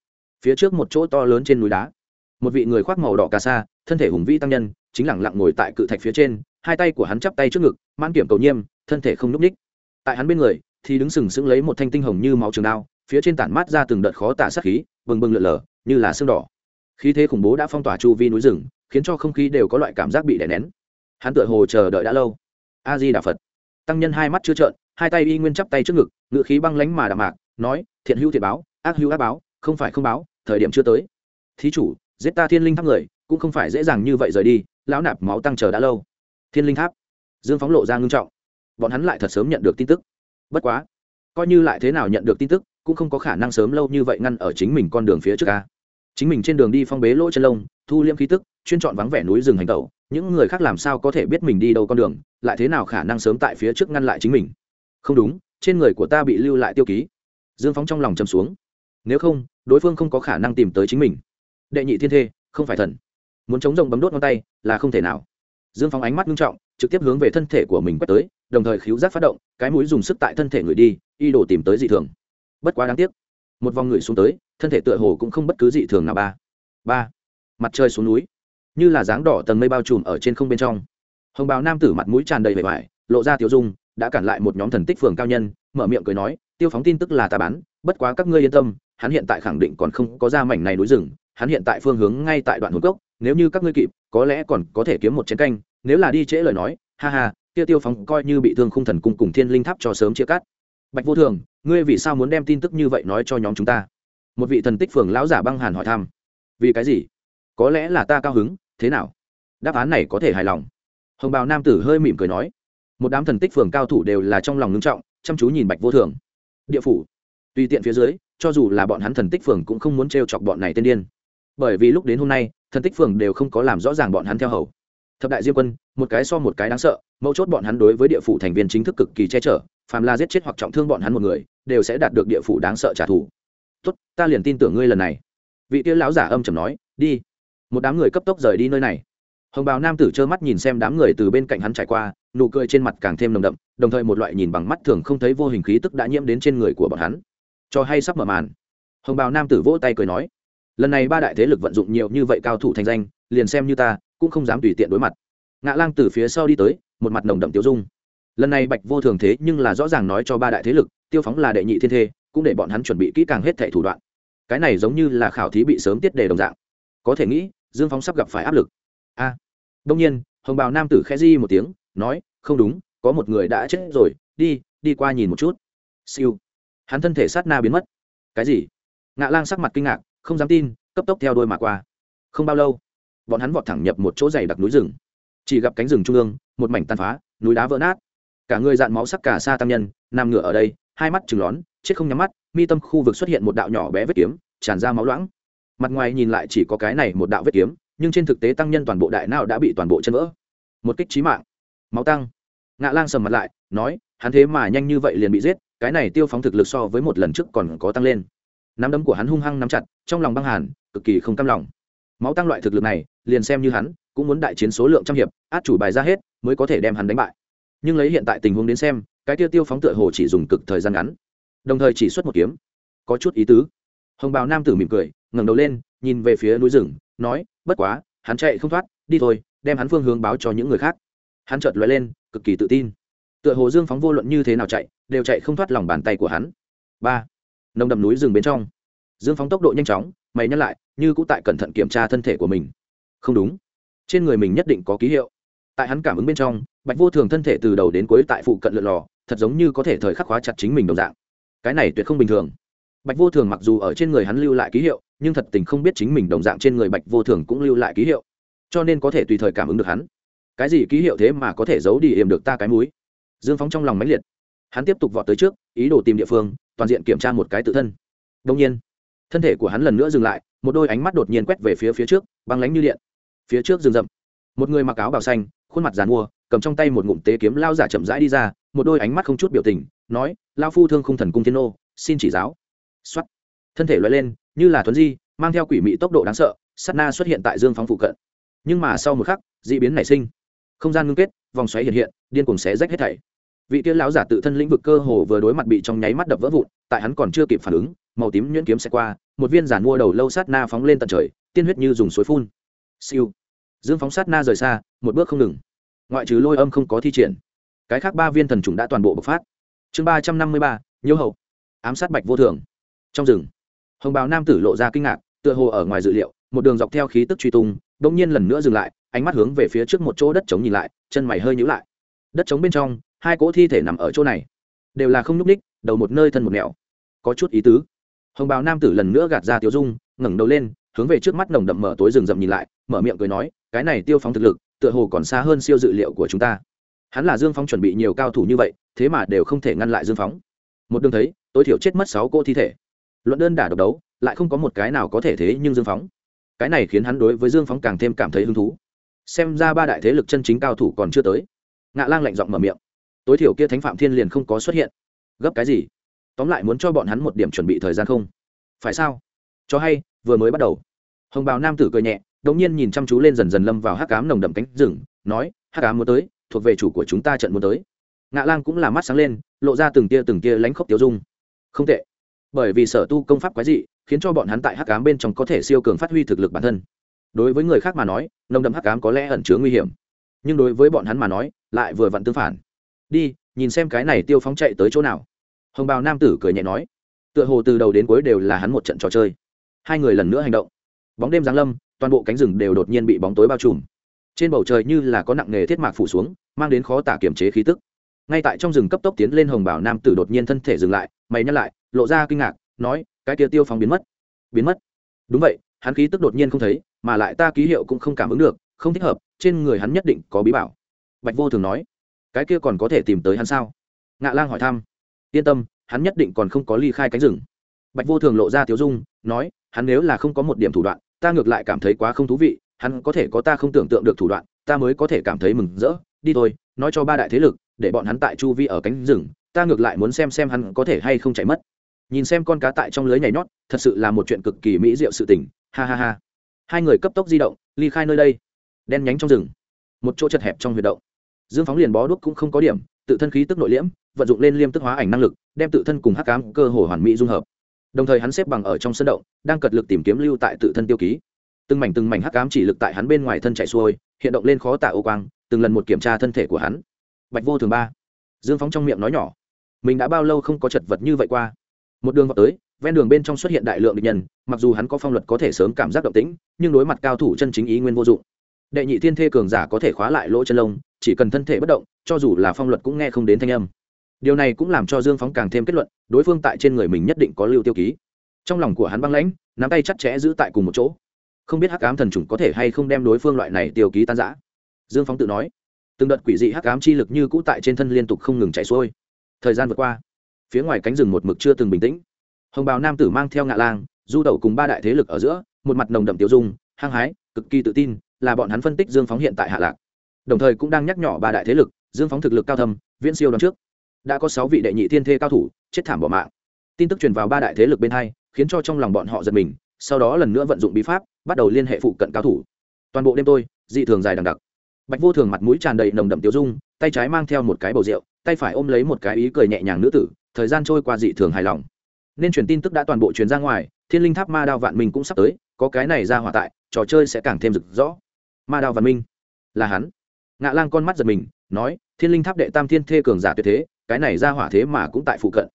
Phía trước một chỗ to lớn trên núi đá. Một vị người khoác màu đỏ cà sa, thân thể hùng vĩ tăng nhân, chính lẳng lặng ngồi tại cự thạch phía trên, hai tay của hắn chắp tay trước ngực, mãn kiểm cầu nhiêm thân thể không n ú c ních tại hắn bên người, thì đứng sừng sững lấy một thanh tinh hồng như máu trường đao, phía trên tản mát ra từng đợt khó tả sát khí, bừng bừng lượn lờ, như là xương đỏ. Khí thế khủng bố đã phong tỏa chu vi núi rừng, khiến cho không khí đều có loại cảm giác bị đè nén. Hắn tựa hồ chờ đợi đã lâu. A di đà phật tăng nhân hai mắt chưa trợn, hai tay y nguyên chắp tay trước ngực ngự khí băng lánh mà đạm mạc, nói, thiện hữu thiện báo, ác hữu ác báo, không phải không báo, thời điểm chưa tới. Thí chủ, giết ta thiên linh tháp người, cũng không phải dễ dàng như vậy rời đi, lão nạp máu tăng chờ đã lâu. Thiên linh tháp. Dương phóng lộ ra ngưng trọng bọn hắn lại thật sớm nhận được tin tức. Bất quá, coi như lại thế nào nhận được tin tức, cũng không có khả năng sớm lâu như vậy ngăn ở chính mình con đường phía trước ca chính mình trên đường đi phong bế lỗ chân lông, thu liêm khí tức, chuyên chọn vắng vẻ núi rừng hành tẩu, những người khác làm sao có thể biết mình đi đâu con đường, lại thế nào khả năng sớm tại phía trước ngăn lại chính mình? Không đúng, trên người của ta bị lưu lại tiêu ký. Dương phóng trong lòng chầm xuống. Nếu không, đối phương không có khả năng tìm tới chính mình. Đệ nhị thiên thê, không phải thần. Muốn chống rồng bấm đốt ngón tay, là không thể nào dương phóng ánh mắt nghiêm trọng, trực tiếp hướng về thân thể của mình quét tới, đồng thời khiếu giác phát động, cái mũi dùng sức tại thân thể người đi, y đổ tìm tới dị thường. Bất quá đáng tiếc, một vòng người xuống tới, thân thể tựa hồ cũng không bất cứ dị thường nào ba. Ba. Mặt trời xuống núi, như là dáng đỏ tầng mây bao trùm ở trên không bên trong. Hồng bào nam tử mặt mũi tràn đầy vẻ vải, lộ ra tiêu dung, đã cản lại một nhóm thần tích phường cao nhân, mở miệng cười nói, tiêu phóng tin tức là ta bán, bất quá các ngươi yên tâm, hắn hiện tại khẳng định còn không có ra mảnh này núi rừng, hắn hiện tại phương hướng ngay tại đoạn hồn cốc, nếu như các ngươi kịp, có lẽ còn có thể kiếm một chén canh nếu là đi trễ lời nói, ha ha, kia tiêu phóng coi như bị thương khung thần cung cùng thiên linh tháp cho sớm chia cắt. Bạch vô thường, ngươi vì sao muốn đem tin tức như vậy nói cho nhóm chúng ta? Một vị thần tích phường lão giả băng hàn hỏi thăm. Vì cái gì? Có lẽ là ta cao hứng, thế nào? Đáp án này có thể hài lòng. Hồng bào nam tử hơi mỉm cười nói. Một đám thần tích phường cao thủ đều là trong lòng ngưng trọng, chăm chú nhìn bạch vô thường. Địa phủ. Tùy tiện phía dưới, cho dù là bọn hắn thần tích phường cũng không muốn t chọc bọn này tên điên. Bởi vì lúc đến hôm nay, thần tích phường đều không có làm rõ ràng bọn hắn theo hầu thập đại diêm quân, một cái so một cái đáng sợ, mấu chốt bọn hắn đối với địa phủ thành viên chính thức cực kỳ che chở, phàm là giết chết hoặc trọng thương bọn hắn một người, đều sẽ đạt được địa phủ đáng sợ trả thù. Tốt, ta liền tin tưởng ngươi lần này. Vị tiêu lão giả âm trầm nói, đi. Một đám người cấp tốc rời đi nơi này. Hồng bào nam tử trơ mắt nhìn xem đám người từ bên cạnh hắn trải qua, nụ cười trên mặt càng thêm nồng đậm, đồng thời một loại nhìn bằng mắt thường không thấy vô hình khí tức đã nhiễm đến trên người của bọn hắn. Cho hay sắp mở màn. Hồng bào nam tử vỗ tay cười nói, lần này ba đại thế lực vận dụng nhiều như vậy cao thủ thành danh, liền xem như ta cũng không dám tùy tiện đối mặt. Ngạ lang từ phía sau đi tới, một mặt nồng đậm tiêu dung. Lần này bạch vô thường thế nhưng là rõ ràng nói cho ba đại thế lực, tiêu phóng là đệ nhị thiên thê, cũng để bọn hắn chuẩn bị kỹ càng hết thẻ thủ đoạn. Cái này giống như là khảo thí bị sớm tiết đề đồng dạng. Có thể nghĩ, dương phóng sắp gặp phải áp lực. A. À. Đông nhiên, hồng bào nam tử khẽ di một tiếng, nói, không đúng, có một người đã chết rồi, đi đi qua nhìn một chút. Siêu. Hắn thân thể sát na biến mất. Cái gì? Ngạ lang sắc mặt kinh ngạc, không dám tin, cấp tốc theo đôi mà qua. Không bao lâu bọn hắn vọt thẳng nhập một chỗ dày đặc núi rừng. Chỉ gặp cánh rừng trung ương, một mảnh tàn phá, núi đá vỡ nát. Cả người dạn máu sắc cả xa tăng nhân nằm ngửa ở đây, hai mắt chừng lón, chết không nhắm mắt, mi tâm khu vực xuất hiện một đạo nhỏ bé vết kiếm, tràn ra máu loãng. Mặt ngoài nhìn lại chỉ có cái này một đạo vết kiếm, nhưng trên thực tế tăng nhân toàn bộ đại não đã bị toàn bộ chân vỡ. Một kích trí mạng. Máu tăng. Ngạ lang sầm mặt lại, nói, hắn thế mà nhanh như vậy liền bị giết, cái này tiêu phóng thực lực so với một lần trước còn có tăng lên. Nắm đấm của hắn hung hăng nắm chặt, trong lòng băng hàn, cực kỳ không cam lòng máu tăng loại thực lực này, liền xem như hắn, cũng muốn đại chiến số lượng trăm hiệp, át chủ bài ra hết, mới có thể đem hắn đánh bại. Nhưng lấy hiện tại tình huống đến xem, cái tiêu tiêu phóng tựa hồ chỉ dùng cực thời gian ngắn. Đồng thời chỉ xuất một kiếm. Có chút ý tứ. Hồng bào nam tử mỉm cười, ngẩng đầu lên, nhìn về phía núi rừng, nói, bất quá, hắn chạy không thoát, đi thôi, đem hắn phương hướng báo cho những người khác. Hắn chợt lóe lên, cực kỳ tự tin. Tựa hồ dương phóng vô luận như thế nào chạy, đều chạy không thoát lòng bàn tay của hắn. Ba. Nồng đầm núi rừng bên trong. Dương phóng tốc độ nhanh chóng mày nhắc lại, như cũng tại cẩn thận kiểm tra thân thể của mình. Không đúng. Trên người mình nhất định có ký hiệu. Tại hắn cảm ứng bên trong, bạch vô thường thân thể từ đầu đến cuối tại phụ cận lượn lò thật giống như có thể thời khắc hóa chặt chính mình đồng dạng. Cái này tuyệt không bình thường. Bạch vô thường mặc dù ở trên người hắn lưu lại ký hiệu, nhưng thật tình không biết chính mình đồng dạng trên người bạch vô thường cũng lưu lại ký hiệu. Cho nên có thể tùy thời cảm ứng được hắn. Cái gì ký hiệu thế mà có thể giấu đi hiểm được ta cái múi dương phóng trong lòng mãnh liệt. Hắn tiếp tục vọt tới trước, ý đồ tìm địa phương, toàn diện kiểm tra một cái tự thân. Đông nhiên thân thể của hắn lần nữa dừng lại, một đôi ánh mắt đột nhiên quét về phía phía trước, băng lánh như điện. Phía trước rừng rậm. Một người mặc áo bào xanh, khuôn mặt dàn mua, cầm trong tay một ngụm tế kiếm lao giả chậm rãi đi ra, một đôi ánh mắt không chút biểu tình, nói lao phu thương không thần cung thiên ô xin chỉ giáo. Xuất thân thể loại lên, như là thuấn di, mang theo quỷ mị tốc độ đáng sợ s á t na xuất hiện tại dương phóng phụ cận. Nhưng mà sau một khắc d ị biến nảy sinh. Không gian ngưng kết, vòng xoáy hiện hiện, điên cùng xé rách hết thảy. Vị tiên lão giả tự thân lĩnh vực cơ hồ vừa đối mặt bị trong nháy mắt đập vỡ vụn, tại hắn còn chưa kịp phản ứng màu tím nhuyễn kiếm xe qua, một viên giản mua đầu lâu sát na phóng lên tận trời, tiên huyết như dùng suối phun. Siêu. Dương phóng sát na rời xa, một bước không ngừng. Ngoại trừ lôi âm không có thi triển. Cái khác ba viên thần trùng đã toàn bộ bộc phát. Chương ba trăm năm mươi ba nhiễu hậu. Ám sát bạch vô thường. Trong rừng, hồng bào nam tử lộ ra kinh ngạc, tựa hồ ở ngoài dự liệu, một đường dọc theo khí tức truy tung đ ỗ n g nhiên lần nữa dừng lại, ánh mắt hướng về phía trước một chỗ đất trống nhìn lại, chân mày hơi nhữ lại. Đất trống bên trong, hai cỗ thi thể nằm ở chỗ này. Đều là không nhúc ních đầu một nơi thân một nẻo. Có chút ý tứ hồng bào nam tử lần nữa gạt ra tiêu dung, ngẩng đầu lên, hướng về trước mắt nồng đậm mở tối rừng rậm nhìn lại, mở miệng cười nói, cái này tiêu phóng thực lực, tựa hồ còn xa hơn siêu dự liệu của chúng ta. Hắn là dương phóng chuẩn bị nhiều cao thủ như vậy, thế mà đều không thể ngăn lại dương phóng. Một đường thấy, tối thiểu chết mất sáu cô thi thể. Luận đơn đả độc đấu, lại không có một cái nào có thể thế nhưng dương phóng. Cái này khiến hắn đối với dương phóng càng thêm cảm thấy hứng thú. Xem ra ba đại thế lực chân chính cao thủ còn chưa tới. Ngạ lang lạnh giọng mở miệng. Tối thiểu kia thánh phạm thiên liền không có xuất hiện. Gấp cái gì? Tóm lại muốn cho bọn hắn một điểm chuẩn bị thời gian không? Phải sao? Cho hay, vừa mới bắt đầu. Hồng bào nam tử cười nhẹ đ ỗ n g nhiên nhìn chăm chú lên dần dần lâm vào hắc cám nồng đậm cánh rừng, nói, hắc cám muốn tới, thuộc về chủ của chúng ta trận muốn tới. Ngạ lang cũng là mắt sáng lên, lộ ra từng tia từng tia lánh khóc tiêu dung. Không tệ. Bởi vì sở tu công pháp quái dị, khiến cho bọn hắn tại hắc cám bên trong có thể siêu cường phát huy thực lực bản thân. Đối với người khác mà nói, nồng đậm hắc cám có lẽ ẩn chứa nguy hiểm. Nhưng đối với bọn hắn mà nói, lại vừa vặn tương phản. Đi, nhìn xem cái này tiêu phóng chạy tới chỗ nào hồng bào nam tử cười nhẹ nói, tựa hồ từ đầu đến cuối đều là hắn một trận trò chơi. Hai người lần nữa hành động. Bóng đêm giáng lâm, toàn bộ cánh rừng đều đột nhiên bị bóng tối bao trùm. Trên bầu trời như là có nặng nghề thiết mạc phủ xuống, mang đến khó tả kiểm chế khí tức. Ngay tại trong rừng cấp tốc tiến lên hồng bảo nam tử đột nhiên thân thể dừng lại, mày nhắc lại, lộ ra kinh ngạc, nói, cái kia tiêu phóng biến mất. Biến mất? Đúng vậy, hắn khí tức đột nhiên không thấy, mà lại ta ký hiệu cũng không cảm ứng được, không thích hợp, trên người hắn nhất định có bí bảo. Bạch vô thường nói, cái kia còn có thể tìm tới hắn sao? Ngạ lang hỏi thăm yên tâm, hắn nhất định còn không có ly khai cánh rừng. Bạch vô thường lộ ra tiếu dung, nói, hắn nếu là không có một điểm thủ đoạn, ta ngược lại cảm thấy quá không thú vị, hắn có thể có ta không tưởng tượng được thủ đoạn, ta mới có thể cảm thấy mừng rỡ. Đi thôi, nói cho ba đại thế lực, để bọn hắn tại chu vi ở cánh rừng, ta ngược lại muốn xem xem hắn có thể hay không chạy mất. Nhìn xem con cá tại trong lưới nhảy nhót, thật sự là một chuyện cực kỳ mỹ diệu sự tình. Ha ha ha. Hai người cấp tốc di động, ly khai nơi đây. Đen nhánh trong rừng. Một chỗ chật hẹp trong huyệt động. Dương phóng liền bó đuốc cũng không có điểm tự thân khí tức nội liễm, vận dụng lên liêm tức hóa ảnh năng lực, đem tự thân cùng hắc cám cơ hồ hoàn mỹ dung hợp. Đồng thời hắn xếp bằng ở trong sân động, đang cật lực tìm kiếm lưu tại tự thân tiêu ký. Từng mảnh từng mảnh hắc cám chỉ lực tại hắn bên ngoài thân chạy xuôi, hiện động lên khó tả ô quang, từng lần một kiểm tra thân thể của hắn. Bạch vô thường ba. Dương phóng trong miệng nói nhỏ. Mình đã bao lâu không có chật vật như vậy qua? Một đường vào tới, ven đường bên trong xuất hiện đại lượng địch nhân, mặc dù hắn có phong luật có thể sớm cảm giác động tĩnh, nhưng đối mặt cao thủ chân chính ý nguyên vô dụng. Đệ nhị thiên thê cường giả có thể khóa lại lỗ chân lông, chỉ cần thân thể bất động cho dù là phong luật cũng nghe không đến thanh âm. Điều này cũng làm cho dương phóng càng thêm kết luận, đối phương tại trên người mình nhất định có lưu tiêu ký. Trong lòng của hắn băng lãnh, nắm tay chặt chẽ giữ tại cùng một chỗ. Không biết hắc ám thần trùng có thể hay không đem đối phương loại này tiêu ký tan giã dương phóng tự nói. Từng đợt quỷ dị hắc ám chi lực như cũ tại trên thân liên tục không ngừng chạy xuôi. Thời gian vượt qua. Phía ngoài cánh rừng một mực chưa từng bình tĩnh. Hồng bào nam tử mang theo ngạ lang, du đầu cùng ba đại thế lực ở giữa, một mặt nồng đậm tiêu dung, hăng hái, cực kỳ tự tin, là bọn hắn phân tích dương phóng hiện tại hạ lạc. Đồng thời cũng đang nhắc nhỏ ba đại thế lực dương phóng thực lực cao thâm, viễn siêu đoán trước. Đã có sáu vị đệ nhị thiên thê cao thủ, chết thảm bỏ mạng. Tin tức truyền vào ba đại thế lực bên hai, khiến cho trong lòng bọn họ giật mình, sau đó lần nữa vận dụng bí pháp, bắt đầu liên hệ phụ cận cao thủ. Toàn bộ đêm tôi, dị thường dài đằng đặc. Bạch vô thường mặt mũi tràn đầy nồng đậm tiêu dung, tay trái mang theo một cái bầu rượu, tay phải ôm lấy một cái ý cười nhẹ nhàng nữ tử, thời gian trôi qua dị thường hài lòng. Nên truyền tin tức đã toàn bộ truyền ra ngoài, thiên linh tháp ma đao vạn minh cũng sắp tới, có cái này ra hỏa tại, trò chơi sẽ càng thêm rực rõ ma đao vạn minh, là hắn. Ngạ lang con mắt giật mình, nói thiên linh tháp đệ tam thiên thê cường giả tuyệt thế, cái này ra hỏa thế mà cũng tại phụ cận.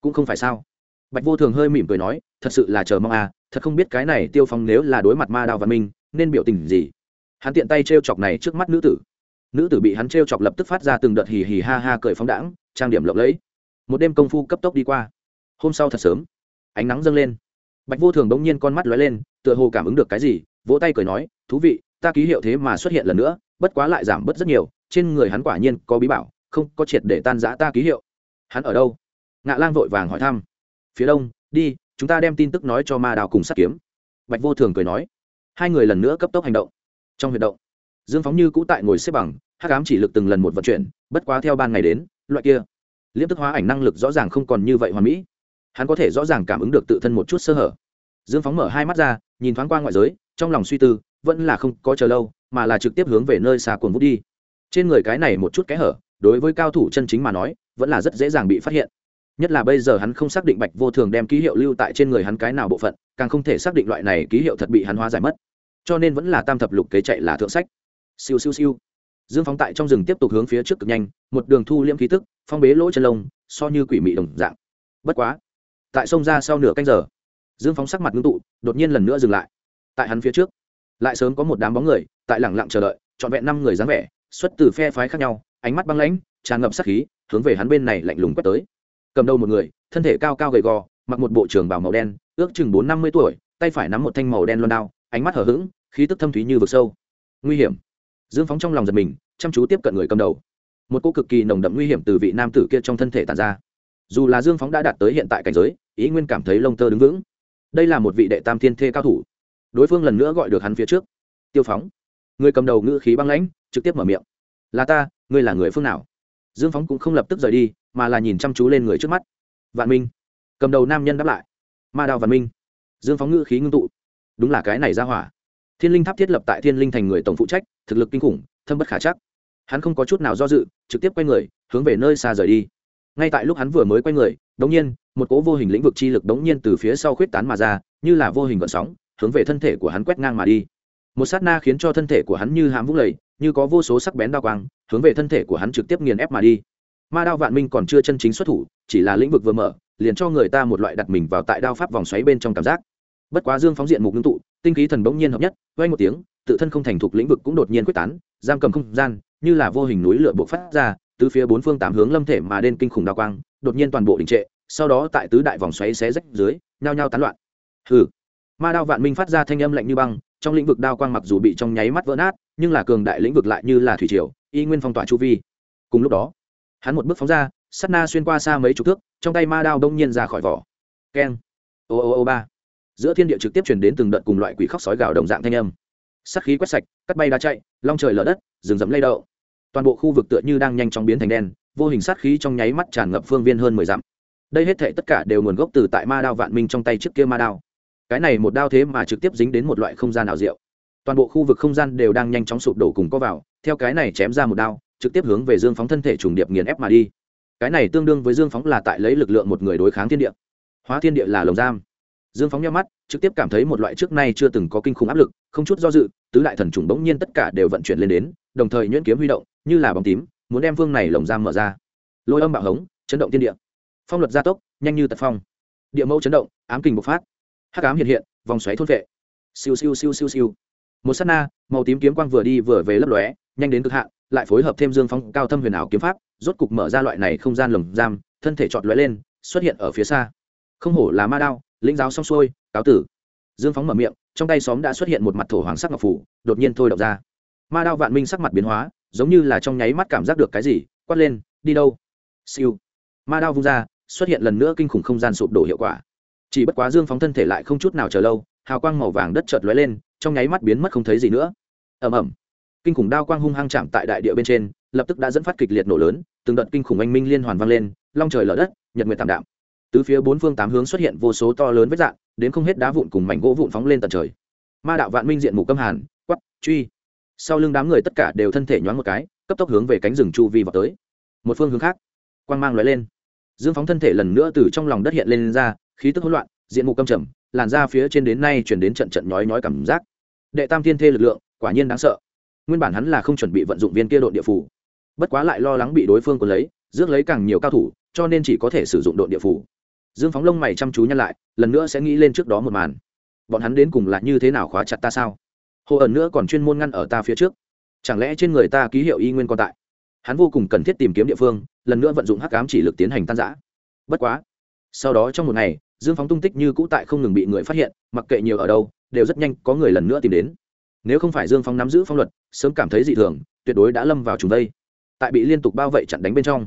Cũng không phải sao? Bạch vô thường hơi mỉm cười nói, thật sự là chờ mong à thật không biết cái này tiêu phong nếu là đối mặt ma đao văn minh, nên biểu tình gì? Hắn tiện tay t r e o chọc này trước mắt nữ tử. Nữ tử bị hắn t r e o chọc lập tức phát ra từng đợt hì hì ha ha cười phóng đãng, trang điểm lộng lẫy. Một đêm công phu cấp tốc đi qua. Hôm sau thật sớm, ánh nắng dâng lên. Bạch vô thường đ ỗ n g nhiên con mắt lóe lên, tựa hồ cảm ứng được cái gì, vỗ tay cười nói, thú vị, ta ký hiệu thế mà xuất hiện lần nữa, bất quá lại giảm bớt rất nhiều trên người hắn quả nhiên có bí bảo, không có triệt để tan giã ta ký hiệu. Hắn ở đâu? Ngạ lang vội vàng hỏi thăm. Phía đông, đi, chúng ta đem tin tức nói cho ma đào cùng sắt kiếm. Bạch vô thường cười nói. Hai người lần nữa cấp tốc hành động. Trong huyệt động, dương phóng như cũ tại ngồi xếp bằng hát cám chỉ lực từng lần một vận chuyển, bất quá theo ban ngày đến, loại kia liêm tức hóa ảnh năng lực rõ ràng không còn như vậy hoàn mỹ. Hắn có thể rõ ràng cảm ứng được tự thân một chút sơ hở. Dương phóng mở hai mắt ra, nhìn thoáng qua ngoại giới, trong lòng suy tư, vẫn là không có chờ lâu, mà là trực tiếp hướng về nơi xa cuồng vút đi trên người cái này một chút kẽ hở, đối với cao thủ chân chính mà nói, vẫn là rất dễ dàng bị phát hiện. Nhất là bây giờ hắn không xác định bạch vô thường đem ký hiệu lưu tại trên người hắn cái nào bộ phận, càng không thể xác định loại này ký hiệu thật bị hắn hóa giải mất. Cho nên vẫn là tam thập lục kế chạy là thượng sách. Siêu siêu siêu. Dương phóng tại trong rừng tiếp tục hướng phía trước cực nhanh, một đường thu liễm khí tức, phong bế lỗ chân lông, so như quỷ mị đồng dạng. Bất quá, tại sông ra sau nửa canh giờ, dương phóng sắc mặt ngưng tụ, đột nhiên lần nữa dừng lại. Tại hắn phía trước, lại sớm có một đám bóng người, tại lẳng lặng chờ đợi, trọn vẹn năm người dáng vẻ xuất từ phe phái khác nhau, ánh mắt băng lãnh, tràn ngập sắc khí, hướng về hắn bên này lạnh lùng quét tới. Cầm đầu một người, thân thể cao cao gầy gò, mặc một bộ trường bào màu đen, ước chừng bốn năm mươi tuổi, tay phải nắm một thanh màu đen loan đao, ánh mắt hở h ữ g khí tức thâm thúy như vực sâu. Nguy hiểm. Dương phóng trong lòng giật mình, chăm chú tiếp cận người cầm đầu. Một cô cực kỳ nồng đậm nguy hiểm từ vị nam tử kia trong thân thể tàn ra. Dù là dương phóng đã đạt tới hiện tại cảnh giới, ý nguyên cảm thấy lông tơ đứng vững. Đây là một vị đệ tam thiên thê cao thủ. Đối phương lần nữa gọi được hắn phía trước. Tiêu phóng người cầm đầu ngữ khí băng lãnh, trực tiếp mở miệng. Là ta, ngươi là người phương nào? Dương phóng cũng không lập tức rời đi, mà là nhìn chăm chú lên người trước mắt. Vạn minh. Cầm đầu nam nhân đáp lại. Ma đào vạn minh. Dương phóng ngữ khí ngưng tụ. Đúng là cái này ra hỏa. Thiên linh tháp thiết lập tại thiên linh thành người tổng phụ trách, thực lực kinh khủng, thâm bất khả chắc. Hắn không có chút nào do dự, trực tiếp quay người, hướng về nơi xa rời đi. Ngay tại lúc hắn vừa mới quay người, đống nhiên, một cố vô hình lĩnh vực chi lực đống nhiên từ phía sau khuyết tán mà ra, như là vô hình gợn sóng, hướng về thân thể của hắn quét ngang mà đi một sát na khiến cho thân thể của hắn như hãm vũng lầy, như có vô số sắc bén đao quang, hướng về thân thể của hắn trực tiếp nghiền ép mà đi. Ma đao vạn minh còn chưa chân chính xuất thủ, chỉ là lĩnh vực vừa mở, liền cho người ta một loại đặt mình vào tại đao pháp vòng xoáy bên trong cảm giác. Bất quá dương phóng diện mục ngưng tụ, tinh khí thần bỗng nhiên hợp nhất vay một tiếng, tự thân không thành thục lĩnh vực cũng đột nhiên quyết tán, giam cầm không gian, như là vô hình núi lửa buộc phát ra từ phía bốn phương tám hướng lâm thể mà đến kinh khủng đao quang, đột nhiên toàn bộ đình trệ, sau đó tại tứ đại vòng xoáy xé rách dưới, nhao nhao tán loạn. Hừ. Ma đao vạn minh phát ra thanh âm lạnh như băng trong lĩnh vực đao quang mặc dù bị trong nháy mắt vỡ nát, nhưng là cường đại lĩnh vực lại như là thủy triều, y nguyên phong tỏa chu vi. Cùng lúc đó, hắn một bước phóng ra sắt na xuyên qua xa mấy chục thước, trong tay ma đao đông nhiên ra khỏi vỏ. Keng. Ô ô ô ba. Giữa thiên địa trực tiếp truyền đến từng đợt cùng loại quỷ khóc sói gào đồng dạng thanh âm. Sắc khí quét sạch, cắt bay đá chạy, long trời lở đất, rừng rậm lay đậu toàn bộ khu vực tựa như đang nhanh chóng biến thành đen, vô hình sát khí trong nháy mắt tràn ngập phương viên hơn mười dặm. Đây hết thể tất cả đều nguồn gốc từ tại ma đao vạn minh trong tay trước kia ma đao cái này một đao thế mà trực tiếp dính đến một loại không gian nào rượu. Toàn bộ khu vực không gian đều đang nhanh chóng sụp đổ cùng có vào, theo cái này chém ra một đao, trực tiếp hướng về dương phóng thân thể trùng điệp nghiền ép mà đi. Cái này tương đương với dương phóng là tại lấy lực lượng một người đối kháng thiên địa. Hóa thiên địa là lồng giam. Dương phóng nhau mắt, trực tiếp cảm thấy một loại trước nay chưa từng có kinh khủng áp lực, không chút do dự, tứ đại thần trùng bỗng nhiên tất cả đều vận chuyển lên đến, đồng thời nhuyễn kiếm huy động, như là bóng tím, muốn đem vương này lồng giam mở ra. Lôi âm bạo hống, chấn động thiên địa. Phong luật gia tốc, nhanh như tật phong. Địa mẫu chấn động, ám kình bộc phát hắc ám hiện hiện, vòng xoáy thôn vệ. Siêu siêu siêu siêu siêu. Một s á t na, màu tím kiếm quang vừa đi vừa về lấp lóe, nhanh đến cực hạn, lại phối hợp thêm dương phong cao thâm huyền ảo kiếm pháp, rốt cục mở ra loại này không gian lồng giam, thân thể chọn lóe lên, xuất hiện ở phía xa. Không hổ là ma đao, lĩnh giáo xong xuôi, cáo tử. Dương phóng mở miệng, trong tay xóm đã xuất hiện một mặt thổ hoàng sắc ngọc phủ, đột nhiên thôi đọc ra. Ma đao vạn minh sắc mặt biến hóa, giống như là trong nháy mắt cảm giác được cái gì, quát lên, đi đâu? Siêu. Ma đao vung ra, xuất hiện lần nữa kinh khủng không gian sụp đổ hiệu quả chỉ bất quá dương phóng thân thể lại không chút nào chờ lâu hào quang màu vàng đất chợt lóe lên trong nháy mắt biến mất không thấy gì nữa. Ầm ầm. Kinh khủng đao quang hung hăng chạm tại đại địa bên trên lập tức đã dẫn phát kịch liệt nổ lớn từng đợt kinh khủng anh minh liên hoàn vang lên long trời lở đất nhật nguyệt tạm đạm. Tứ phía bốn phương tám hướng xuất hiện vô số to lớn vết dạng đến không hết đá vụn cùng mảnh gỗ vụn phóng lên tận trời. Ma đạo vạn minh diện mục câm hàn quắp truy. Sau lưng đám người tất cả đều thân thể nhoáng một cái cấp tốc hướng về cánh rừng chu vi vào tới. Một phương hướng khác quang mang lóe lên. Dương phóng thân thể lần nữa từ trong lòng đất hiện lên, lên ra khí tức hỗn loạn, diện mục căm trầm, làn ra phía trên đến nay chuyển đến trận trận nhói nhói cảm giác. Đệ tam thiên thê lực lượng, quả nhiên đáng sợ. Nguyên bản hắn là không chuẩn bị vận dụng viên kia đội địa phủ. Bất quá lại lo lắng bị đối phương còn lấy, rước lấy càng nhiều cao thủ, cho nên chỉ có thể sử dụng đội địa phủ. Dương phóng lông mày chăm chú nhăn lại, lần nữa sẽ nghĩ lên trước đó một màn. Bọn hắn đến cùng là như thế nào khóa chặt ta sao? Hồ ẩn nữa còn chuyên môn ngăn ở ta phía trước. Chẳng lẽ trên người ta ký hiệu y nguyên còn tại? Hắn vô cùng cần thiết tìm kiếm địa phương, lần nữa vận dụng hắc ám chỉ lực tiến hành tan giã bất quá, sau đó trong một ngày dương phóng tung tích như cũ tại không ngừng bị người phát hiện, mặc kệ nhiều ở đâu, đều rất nhanh có người lần nữa tìm đến. Nếu không phải dương phóng nắm giữ phong luật, sớm cảm thấy dị thường, tuyệt đối đã lâm vào trùng đây tại bị liên tục bao vây chặn đánh bên trong.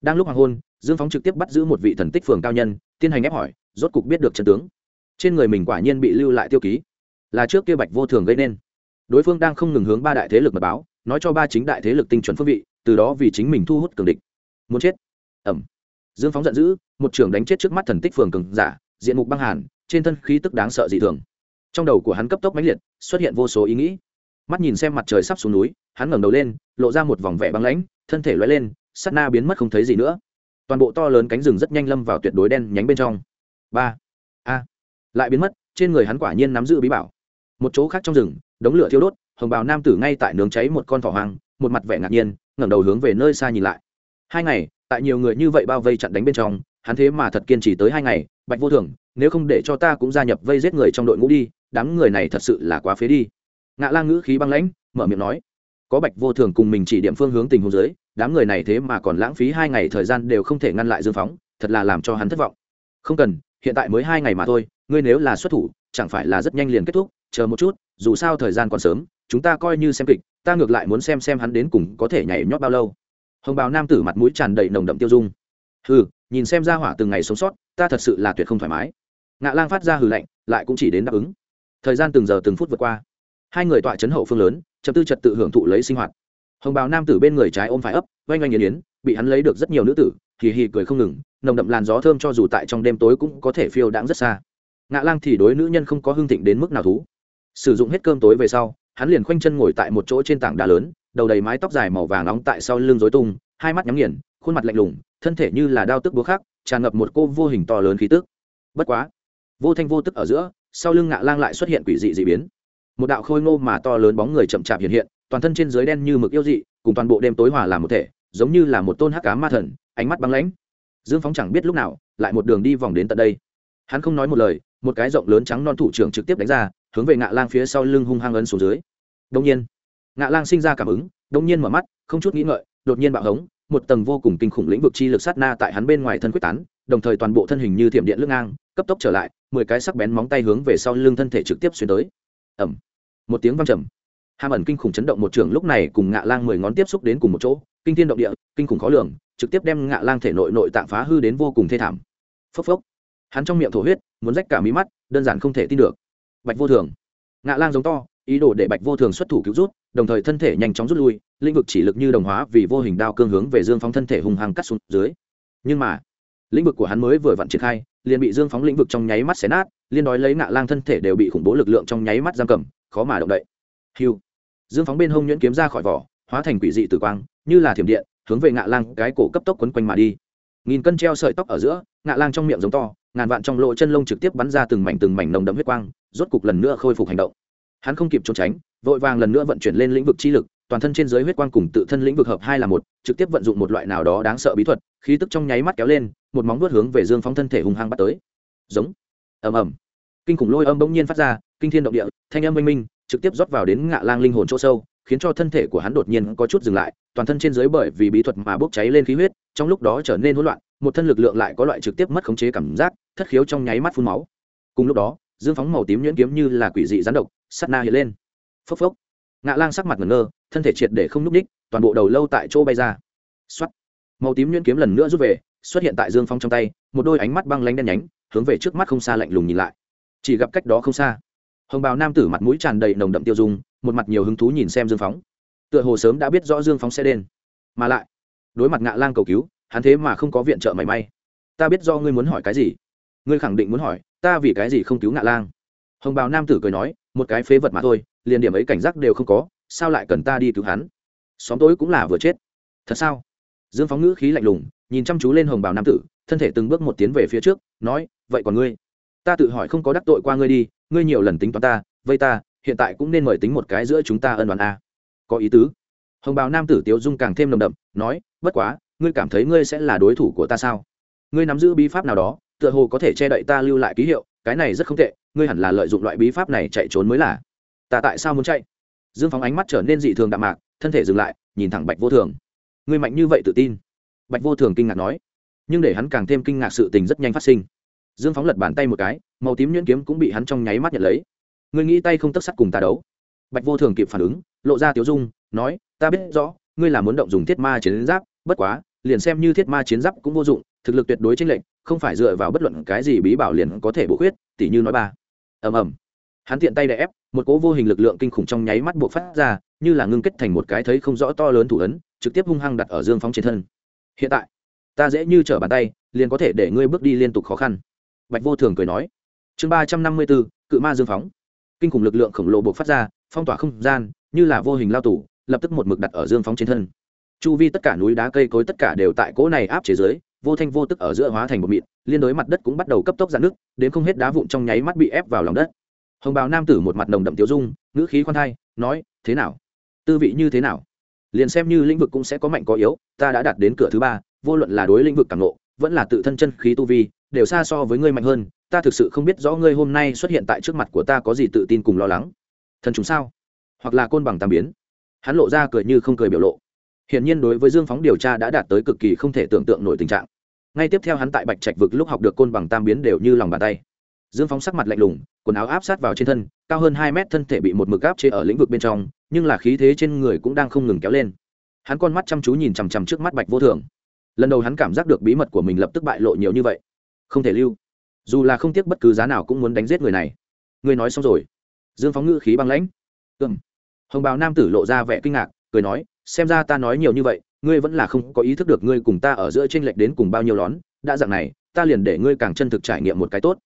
Đang lúc hoàng hôn, dương phóng trực tiếp bắt giữ một vị thần tích phường cao nhân, tiến hành ép hỏi, rốt cục biết được chân tướng. Trên người mình quả nhiên bị lưu lại tiêu ký. Là trước kia bạch vô thường gây nên. Đối phương đang không ngừng hướng ba đại thế lực mật báo, nói cho ba chính đại thế lực tinh chuẩn phương vị, từ đó vì chính mình thu hút cường địch. Muốn chết. Ẩm. Dương phóng giận dữ một trưởng đánh chết trước mắt thần tích phường cường giả, diện mục băng hàn, trên thân khí tức đáng sợ dị thường. Trong đầu của hắn cấp tốc mãnh liệt, xuất hiện vô số ý nghĩ. Mắt nhìn xem mặt trời sắp xuống núi, hắn ngẩng đầu lên, lộ ra một vòng vẻ băng lãnh, thân thể loay lên sắt na biến mất không thấy gì nữa. Toàn bộ to lớn cánh rừng rất nhanh lâm vào tuyệt đối đen nhánh bên trong. Ba, a, lại biến mất, trên người hắn quả nhiên nắm giữ bí bảo. Một chỗ khác trong rừng, đống lửa thiêu đốt, hồng bào nam tử ngay tại nướng cháy một con thỏ hoang, một mặt vẻ ngạc nhiên, ngẩng đầu hướng về nơi xa nhìn lại. Hai ngày, tại nhiều người như vậy bao vây chặn đánh bên trong hắn thế mà thật kiên trì tới hai ngày, bạch vô thường, nếu không để cho ta cũng gia nhập vây giết người trong đội ngũ đi, đám người này thật sự là quá phế đi. Ngạ lang ngữ khí băng lãnh, mở miệng nói, có bạch vô thường cùng mình chỉ điểm phương hướng tình huống dưới, đám người này thế mà còn lãng phí hai ngày thời gian đều không thể ngăn lại dương phóng, thật là làm cho hắn thất vọng. Không cần, hiện tại mới hai ngày mà thôi, ngươi nếu là xuất thủ, chẳng phải là rất nhanh liền kết thúc, chờ một chút, dù sao thời gian còn sớm, chúng ta coi như xem kịch, ta ngược lại muốn xem xem hắn đến cùng có thể nhảy nhót bao lâu. Hồng bào nam tử mặt mũi tràn đầy nồng đậm tiêu dung. Hừ nhìn xem ra hỏa từng ngày sống sót, ta thật sự là tuyệt không thoải mái. Ngạ lang phát ra hừ lạnh, lại cũng chỉ đến đáp ứng. Thời gian từng giờ từng phút vượt qua. Hai người tọa chấn hậu phương lớn, chậm tư trật tự hưởng thụ lấy sinh hoạt. Hồng bào nam tử bên người trái ôm phải ấp, oanh oanh yến yến, bị hắn lấy được rất nhiều nữ tử, hì hì cười không ngừng, nồng đậm làn gió thơm cho dù tại trong đêm tối cũng có thể phiêu đãng rất xa. Ngạ lang thì đối nữ nhân không có hưng thịnh đến mức nào thú. Sử dụng hết cơm tối về sau, hắn liền khoanh chân ngồi tại một chỗ trên tảng đá lớn, đầu đầy mái tóc dài màu vàng nóng tại sau lưng dối tung, hai mắt nhắm nghiền, khuôn mặt lạnh lùng thân thể như là đao tức búa khác tràn ngập một cô vô hình to lớn khí tức. Bất quá, vô thanh vô tức ở giữa, sau lưng ngạ lang lại xuất hiện quỷ dị dị biến. Một đạo khôi ngô mà to lớn bóng người chậm chạp hiện hiện, toàn thân trên dưới đen như mực yêu dị, cùng toàn bộ đêm tối hòa làm một thể, giống như là một tôn hắc cá ma thần, ánh mắt băng lãnh. Dương phóng chẳng biết lúc nào, lại một đường đi vòng đến tận đây. Hắn không nói một lời, một cái rộng lớn trắng non thủ trưởng trực tiếp đánh ra, hướng về ngạ lang phía sau lưng hung hăng ấn xuống dưới. Đông nhiên, ngạ lang sinh ra cảm ứng đông nhiên mở mắt, không chút nghĩ ngợi, đột nhiên bạo hống một tầng vô cùng kinh khủng lĩnh vực chi lực sát na tại hắn bên ngoài thân quyết tán, đồng thời toàn bộ thân hình như thiểm điện lưng ngang, cấp tốc trở lại, mười cái sắc bén móng tay hướng về sau lưng thân thể trực tiếp xuyên tới. Ẩm một tiếng văng trầm. Hàm ẩn kinh khủng chấn động một trường lúc này cùng ngạ lang mười ngón tiếp xúc đến cùng một chỗ, kinh thiên động địa, kinh khủng khó lường, trực tiếp đem ngạ lang thể nội nội tạng phá hư đến vô cùng thê thảm. Phốc phốc. Hắn trong miệng thổ huyết, muốn rách cả mí mắt, đơn giản không thể tin được. Bạch vô thường. Ngạ lang giống to ý đồ để bạch vô thường xuất thủ cứu rút, đồng thời thân thể nhanh chóng rút lui, lĩnh vực chỉ lực như đồng hóa vì vô hình đao cương hướng về dương phóng thân thể hung hăng cắt xuống dưới. Nhưng mà, lĩnh vực của hắn mới vừa vặn triển khai, liền bị dương phóng lĩnh vực trong nháy mắt xé nát, liên đói lấy ngạ lang thân thể đều bị khủng bố lực lượng trong nháy mắt giam cầm, khó mà động đậy. Hiu dương phóng bên hông nhuyễn kiếm ra khỏi vỏ, hóa thành quỷ dị tử quang, như là thiểm điện, hướng về ngạ lang cái cổ cấp tốc quấn quanh mà đi. Nghìn cân treo sợi tóc ở giữa, ngạ lang trong miệng giống to, ngàn vạn trong lỗ chân lông trực tiếp bắn ra từng mảnh từng mảnh nồng đậm huyết quang, rốt cục lần nữa khôi phục hành động hắn không kịp trốn tránh, vội vàng lần nữa vận chuyển lên lĩnh vực chi lực, toàn thân trên dưới huyết quang cùng tự thân lĩnh vực hợp hai là một, trực tiếp vận dụng một loại nào đó đáng sợ bí thuật, khí tức trong nháy mắt kéo lên, một móng vuốt hướng về dương phóng thân thể hung hăng bắt tới. Giống. Ầm ầm. Kinh khủng lôi âm bỗng nhiên phát ra, kinh thiên động địa, thanh âm minh minh, trực tiếp rót vào đến ngạ lang linh hồn chỗ sâu, khiến cho thân thể của hắn đột nhiên có chút dừng lại, toàn thân trên dưới bởi vì bí thuật mà bốc cháy lên khí huyết, trong lúc đó trở nên hỗn loạn, một thân lực lượng lại có loại trực tiếp mất khống chế cảm giác, thất khiếu trong nháy mắt phun máu. Cùng lúc đó, dương phóng màu tím nhuyễn kiếm như là quỷ dị rắn độc sắt na hiện lên. Phốc phốc. Ngạ lang sắc mặt ngẩn ngơ, thân thể triệt để không núp ních toàn bộ đầu lâu tại chỗ bay ra. X màu tím nhuyễn kiếm lần nữa rút về, xuất hiện tại dương phong trong tay, một đôi ánh mắt băng lanh đen nhánh, hướng về trước mắt không xa lạnh lùng nhìn lại. Chỉ gặp cách đó không xa, hồng bào nam tử mặt mũi tràn đầy nồng đậm tiêu dung, một mặt nhiều hứng thú nhìn xem dương phóng tựa hồ sớm đã biết rõ dương phóng sẽ đen mà lại, đối mặt ngạ lang cầu cứu, hắn thế mà không có viện trợ mảy may. Ta biết do ngươi muốn hỏi cái gì. Ngươi khẳng định muốn hỏi, ta vì cái gì không cứu ngạ lang? Hồng bào nam tử cười nói một cái phế vật mà thôi, liền điểm ấy cảnh giác đều không có, sao lại cần ta đi cứu hắn? Xóm tối cũng là vừa chết. Thật sao? Dương phóng ngữ khí lạnh lùng, nhìn chăm chú lên hồng bào nam tử, thân thể từng bước một tiến về phía trước, nói, vậy còn ngươi? Ta tự hỏi không có đắc tội qua ngươi đi, ngươi nhiều lần tính toán ta, vây ta, hiện tại cũng nên mời tính một cái giữa chúng ta ân đoàn a. Có ý tứ. Hồng bào nam tử tiếu dung càng thêm nồng đậm, nói, bất quá, ngươi cảm thấy ngươi sẽ là đối thủ của ta sao? Ngươi nắm giữ bí pháp nào đó, tựa hồ có thể che đậy ta lưu lại ký hiệu cái này rất không tệ, ngươi hẳn là lợi dụng loại bí pháp này chạy trốn mới là. Ta tại sao muốn chạy? Dương phóng ánh mắt trở nên dị thường đạm mạc, thân thể dừng lại, nhìn thẳng bạch vô thường. Ngươi mạnh như vậy tự tin. Bạch vô thường kinh ngạc nói. Nhưng để hắn càng thêm kinh ngạc sự tình rất nhanh phát sinh. Dương phóng lật bàn tay một cái, màu tím nhuyễn kiếm cũng bị hắn trong nháy mắt nhận lấy. Ngươi nghĩ tay không tất sắt cùng ta đấu? Bạch vô thường kịp phản ứng, lộ ra tiếu dung, nói, ta biết rõ, ngươi là muốn động dùng thiết ma chiến giáp, bất quá, liền xem như thiết ma chiến giáp cũng vô dụng, thực lực tuyệt đối chênh lệnh không phải dựa vào bất luận cái gì bí bảo liền có thể bổ khuyết, tỉ như nói ba. Ầm ầm. Hắn tiện tay đè ép, một cỗ vô hình lực lượng kinh khủng trong nháy mắt buộc phát ra, như là ngưng kết thành một cái thấy không rõ to lớn thủ ấn, trực tiếp hung hăng đặt ở dương phóng trên thân. Hiện tại, ta dễ như trở bàn tay, liền có thể để ngươi bước đi liên tục khó khăn. Bạch vô thường cười nói. Chương ba trăm năm mươi bốn, cự ma dương phóng kinh khủng lực lượng khổng lồ buộc phát ra, phong tỏa không gian, như là vô hình lao tủ lập tức một mực đặt ở dương phóng trên thân. Chu vi tất cả núi đá cây cối tất cả đều tại cỗ này áp chế giới vô thanh vô tức ở giữa hóa thành một mịn, liên đối mặt đất cũng bắt đầu cấp tốc dạn nước đến không hết đá vụn trong nháy mắt bị ép vào lòng đất. Hồng bào nam tử một mặt nồng đậm tiêu dung, ngữ khí khoan thai, nói, thế nào? Tư vị như thế nào? Liền xem như lĩnh vực cũng sẽ có mạnh có yếu, ta đã đạt đến cửa thứ ba, vô luận là đối lĩnh vực càng nộ vẫn là tự thân chân khí tu vi, đều xa so với ngươi mạnh hơn, ta thực sự không biết rõ ngươi hôm nay xuất hiện tại trước mặt của ta có gì tự tin cùng lo lắng. Thần chúng sao? Hoặc là côn bằng tam biến? Hắn lộ ra cười như không cười biểu lộ hiển nhiên đối với dương phóng điều tra đã đạt tới cực kỳ không thể tưởng tượng nổi tình trạng. Ngay tiếp theo hắn tại bạch trạch vực lúc học được côn bằng tam biến đều như lòng bàn tay. Dương phóng sắc mặt lạnh lùng, quần áo áp sát vào trên thân, cao hơn hai mét thân thể bị một mực áp chế ở lĩnh vực bên trong, nhưng là khí thế trên người cũng đang không ngừng kéo lên. Hắn con mắt chăm chú nhìn chằm chằm trước mắt bạch vô thường lần đầu hắn cảm giác được bí mật của mình lập tức bại lộ nhiều như vậy. Không thể lưu. Dù là không tiếc bất cứ giá nào cũng muốn đánh giết người này. Người nói xong rồi. Dương phóng ngữ khí băng lãnh. Ừm. Hồng bào nam tử lộ ra vẻ kinh ngạc cười nói, xem ra ta nói nhiều như vậy, ngươi vẫn là không có ý thức được ngươi cùng ta ở giữa tranh lệch đến cùng bao nhiêu lón, đã dạng này, ta liền để ngươi càng chân thực trải nghiệm một cái tốt.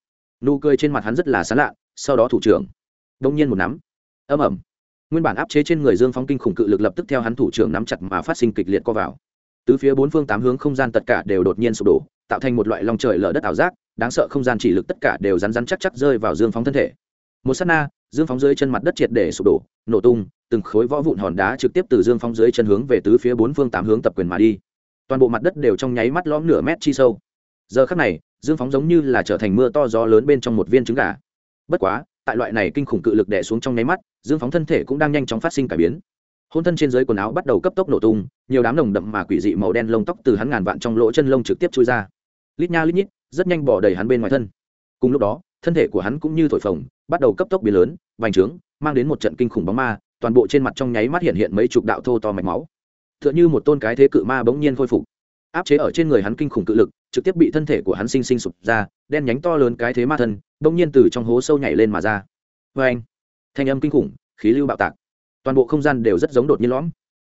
Nụ cười trên mặt hắn rất là sán lạ, sau đó thủ trưởng đông nhiên một nắm. Âm ẩm nguyên bản áp chế trên người dương phóng kinh khủng cự lực lập tức theo hắn thủ trưởng nắm chặt mà phát sinh kịch liệt co vào. Từ phía bốn phương tám hướng không gian tất cả đều đột nhiên sụp đổ, tạo thành một loại lòng trời lở đất ảo giác, đáng sợ không gian chỉ lực tất cả đều rắn rắn chắc chắc rơi vào dương phóng thân thể. Một s á t na dương phóng dưới chân mặt đất triệt để sụp đổ, nổ tung, từng khối võ vụn hòn đá trực tiếp từ dương phóng dưới chân hướng về tứ phía bốn phương tám hướng tập quyền mà đi. Toàn bộ mặt đất đều trong nháy mắt lõm nửa mét chi sâu. Giờ khắc này, dương phóng giống như là trở thành mưa to gió lớn bên trong một viên trứng gà. Bất quá, tại loại này kinh khủng cự lực đẻ xuống trong nháy mắt, dương phóng thân thể cũng đang nhanh chóng phát sinh cải biến. Hôn thân trên dưới quần áo bắt đầu cấp tốc nổ tung, nhiều đám nồng đậm mà quỷ dị màu đen lông tóc từ hắn ngàn vạn trong lỗ chân lông trực tiếp chui ra. Lít nha lít nhít, rất nhanh bỏ đầy hắn bên ngoài thân. Cùng lúc đó, thân thể của hắn cũng như thổi phồng bắt đầu cấp tốc biến lớn, vành trướng, mang đến một trận kinh khủng bóng ma, toàn bộ trên mặt trong nháy mắt hiện hiện mấy chục đạo thô to mạch máu. Tựa như một tôn cái thế cự ma bỗng nhiên khôi phục. Áp chế ở trên người hắn kinh khủng cự lực, trực tiếp bị thân thể của hắn sinh sinh sụp ra, đen nhánh to lớn cái thế ma thân, bỗng nhiên từ trong hố sâu nhảy lên mà ra. Vê anh thanh âm kinh khủng, khí lưu bạo tạc. Toàn bộ không gian đều rất giống đột nhiên lõm.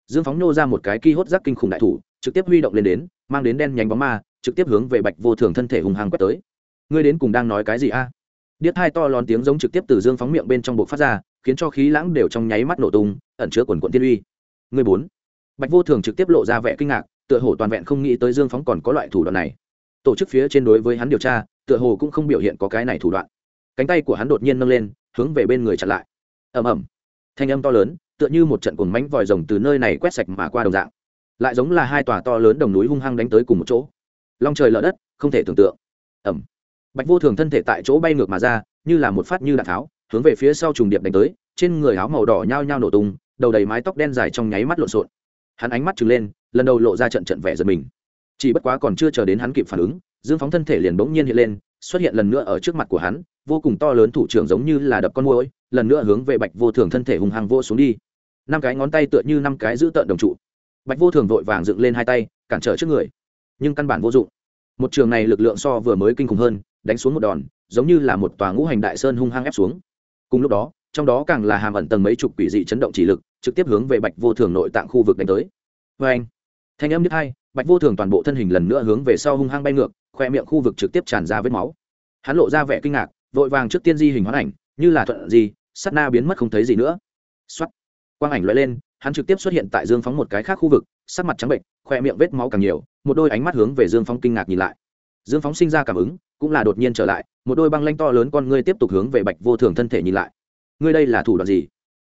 Dương phóng nô ra một cái ki hốt rác kinh khủng đại thủ, trực tiếp huy động lên đến, mang đến đen nhánh bóng ma, trực tiếp hướng về bạch vô thường thân thể hùng hàng quét tới. Ngươi đến cùng đang nói cái gì a? Điếc hai to lón tiếng giống trực tiếp từ dương phóng miệng bên trong bộ phát ra, khiến cho khí lãng đều trong nháy mắt nổ tung, ẩn chứa quần quận tiên uy. Người bốn. Bạch vô thường trực tiếp lộ ra vẻ kinh ngạc, tựa hồ toàn vẹn không nghĩ tới dương phóng còn có loại thủ đoạn này. Tổ chức phía trên đối với hắn điều tra, tựa hồ cũng không biểu hiện có cái này thủ đoạn. Cánh tay của hắn đột nhiên nâng lên, hướng về bên người chặn lại. Ầm ầm. Thanh âm to lớn, tựa như một trận cồn mánh vòi rồng từ nơi này quét sạch mà qua đồng dạng. Lại giống là hai tòa to lớn đồng núi hung hăng đánh tới cùng một chỗ. Long trời lở đất, không thể tưởng tượng. Ẩm bạch vô thường thân thể tại chỗ bay ngược mà ra, như là một phát như đạn tháo, hướng về phía sau trùng điệp đánh tới, trên người áo màu đỏ nhao nhao nổ tung, đầu đầy mái tóc đen dài trong nháy mắt lộn xộn. Hắn ánh mắt trừng lên, lần đầu lộ ra trận trận vẻ giật mình. Chỉ bất quá còn chưa chờ đến hắn kịp phản ứng, dương phóng thân thể liền bỗng nhiên hiện lên, xuất hiện lần nữa ở trước mặt của hắn, vô cùng to lớn thủ trưởng giống như là đập con môi lần nữa hướng về bạch vô thường thân thể hùng hăng vô xuống đi. Năm cái ngón tay tựa như năm cái giữ tợn đồng trụ. Bạch vô thường vội vàng dựng lên hai tay, cản trở trước người. Nhưng căn bản vô dụng. Một trường này lực lượng so vừa mới kinh khủng hơn đánh xuống một đòn, giống như là một tòa ngũ hành đại sơn hung hăng ép xuống. Cùng lúc đó, trong đó càng là hàm ẩn tầng mấy chục quỷ dị chấn động chỉ lực, trực tiếp hướng về bạch vô thường nội tạng khu vực đánh tới. Vê anh, thanh âm nhất hai, bạch vô thường toàn bộ thân hình lần nữa hướng về sau hung hăng bay ngược, khoe miệng khu vực trực tiếp tràn ra vết máu. Hắn lộ ra vẻ kinh ngạc, vội vàng trước tiên di hình hoán ảnh, như là thuận gì sắt na biến mất không thấy gì nữa. Xuất quang ảnh loại lên, hắn trực tiếp xuất hiện tại dương phóng một cái khác khu vực, sắc mặt trắng bệnh, khoe miệng vết máu càng nhiều, một đôi ánh mắt hướng về dương phóng kinh ngạc nhìn lại. Dương phóng sinh ra cảm ứng cũng là đột nhiên trở lại, một đôi băng lanh to lớn con ngươi tiếp tục hướng về bạch vô thường thân thể nhìn lại. Ngươi đây là thủ đoạn gì?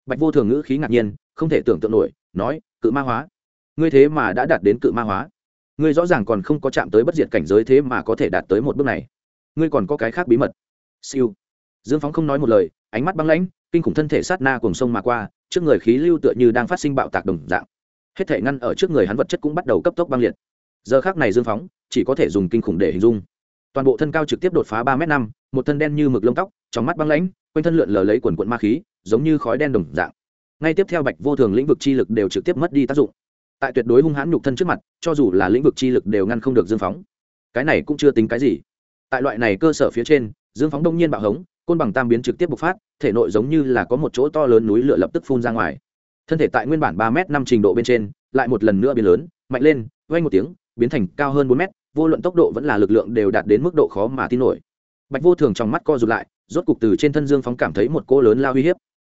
Bạch vô thường ngữ khí ngạc nhiên, không thể tưởng tượng nổi, nói, cự ma hóa. Ngươi thế mà đã đạt đến cự ma hóa. Ngươi rõ ràng còn không có chạm tới bất diệt cảnh giới thế mà có thể đạt tới một bước này. Ngươi còn có cái khác bí mật. Siêu. Dương phóng không nói một lời, ánh mắt băng lãnh, kinh khủng thân thể sát na cùng sông mà qua, trước người khí lưu tựa như đang phát sinh bạo tạc đồng dạng. Hết thể ngăn ở trước người hắn vật chất cũng bắt đầu cấp tốc băng liệt. Giờ khác này dương phóng chỉ có thể dùng kinh khủng để hình dung toàn bộ thân cao trực tiếp đột phá ba m năm, một thân đen như mực lông tóc, trong mắt băng lãnh, quanh thân lượn lờ lấy quần quận ma khí, giống như khói đen đồng dạng. Ngay tiếp theo bạch vô thường lĩnh vực chi lực đều trực tiếp mất đi tác dụng. Tại tuyệt đối hung hãn nhục thân trước mặt, cho dù là lĩnh vực chi lực đều ngăn không được dương phóng. Cái này cũng chưa tính cái gì. Tại loại này cơ sở phía trên, dương phóng đông nhiên bạo hống, côn bằng tam biến trực tiếp bộc phát, thể nội giống như là có một chỗ to lớn núi lửa lập tức phun ra ngoài. Thân thể tại nguyên bản ba m năm trình độ bên trên, lại một lần nữa biến lớn, mạnh lên vay một tiếng, biến thành cao hơn bốn m vô luận tốc độ vẫn là lực lượng đều đạt đến mức độ khó mà tin nổi. Bạch vô thường trong mắt co rụt lại, rốt cục từ trên thân dương phóng cảm thấy một cô lớn lao uy hiếp,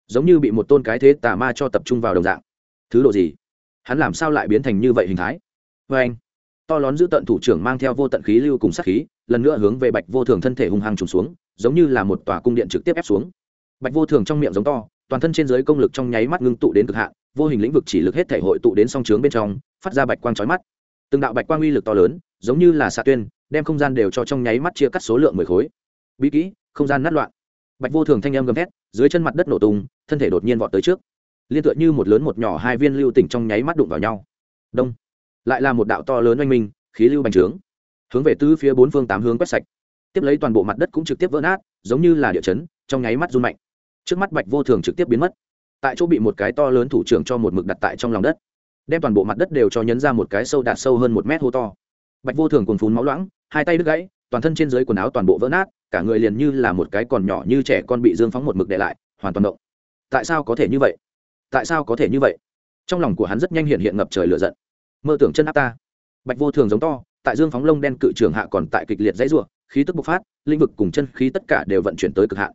giống như bị một tôn cái thế tà ma cho tập trung vào đồng dạng. Thứ độ gì? Hắn làm sao lại biến thành như vậy hình thái? Vê anh, to lón giữ tận thủ trưởng mang theo vô tận khí lưu cùng sát khí, lần nữa hướng về bạch vô thường thân thể hung hăng trùng xuống, giống như là một tòa cung điện trực tiếp ép xuống. Bạch vô thường trong miệng giống to, toàn thân trên giới công lực trong nháy mắt ngưng tụ đến cực hạn, vô hình lĩnh vực chỉ lực hết thể hội tụ đến song trướng bên trong, phát ra bạch quang trói mắt từng đạo bạch quang uy lực to lớn, giống như là xạ tuyên, đem không gian đều cho trong nháy mắt chia cắt số lượng mười khối. Bí kỹ, không gian nát loạn. Bạch vô thường thanh âm gầm thét, dưới chân mặt đất nổ tung, thân thể đột nhiên vọt tới trước. Liên tựa như một lớn một nhỏ hai viên lưu tỉnh trong nháy mắt đụng vào nhau. Đông. Lại là một đạo to lớn oanh minh, khí lưu bành trướng. Hướng về tứ phía bốn phương tám hướng quét sạch. Tiếp lấy toàn bộ mặt đất cũng trực tiếp vỡ nát, giống như là địa chấn, trong nháy mắt run mạnh. Trước mắt bạch vô thường trực tiếp biến mất. Tại chỗ bị một cái to lớn thủ trưởng cho một mực đặt tại trong lòng đất đem toàn bộ mặt đất đều cho nhấn ra một cái sâu đạt sâu hơn một mét hô to. Bạch vô thường còn phun máu loãng, hai tay đứt gãy, toàn thân trên dưới quần áo toàn bộ vỡ nát, cả người liền như là một cái còn nhỏ như trẻ con bị dương phóng một mực để lại, hoàn toàn động. Tại sao có thể như vậy? Tại sao có thể như vậy? Trong lòng của hắn rất nhanh hiện hiện ngập trời lửa giận. Mơ tưởng chân áp ta. Bạch vô thường giống to, tại dương phóng lông đen cự trường hạ còn tại kịch liệt dãy ruộng khí tức bộc phát, lĩnh vực cùng chân khí tất cả đều vận chuyển tới cực hạn.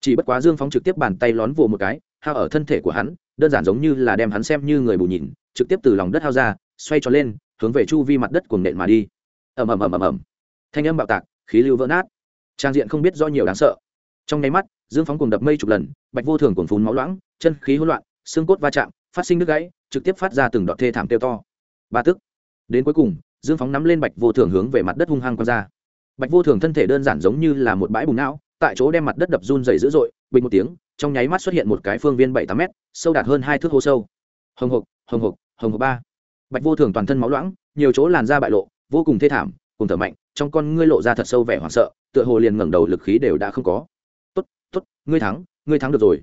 Chỉ bất quá dương phóng trực tiếp bàn tay lón vồ một cái, hao ở thân thể của hắn, đơn giản giống như là đem hắn xem như người bù nhìn trực tiếp từ lòng đất hao ra, xoay tròn lên, hướng về chu vi mặt đất cuồng nện mà đi. Ầm ầm ầm ầm ầm. Thanh âm bạo tạc, khí lưu vỡ nát. Trang diện không biết do nhiều đáng sợ. Trong nháy mắt, dương phóng cùng đập mây chục lần, bạch vô thường cuồng phun máu loãng, chân khí hỗn loạn, xương cốt va chạm, phát sinh nước gãy, trực tiếp phát ra từng đoạn thê thảm tiêu to. Ba tức. Đến cuối cùng, dương phóng nắm lên bạch vô thường hướng về mặt đất hung hăng quăng ra. Bạch vô thường thân thể đơn giản giống như là một bãi bùn não, tại chỗ đem mặt đất đập run dày dữ dội, bình một tiếng, trong nháy mắt xuất hiện một cái phương viên bảy tám m sâu đạt hơn hai thước hô sâu. Hồng hộc hồng hộc hồng hộc ba. Bạch vô thường toàn thân máu loãng, nhiều chỗ làn da bại lộ, vô cùng thê thảm, cùng thở mạnh, trong con ngươi lộ ra thật sâu vẻ hoảng sợ, tựa hồ liền ngẩng đầu lực khí đều đã không có. Tốt tốt, ngươi thắng ngươi thắng được rồi.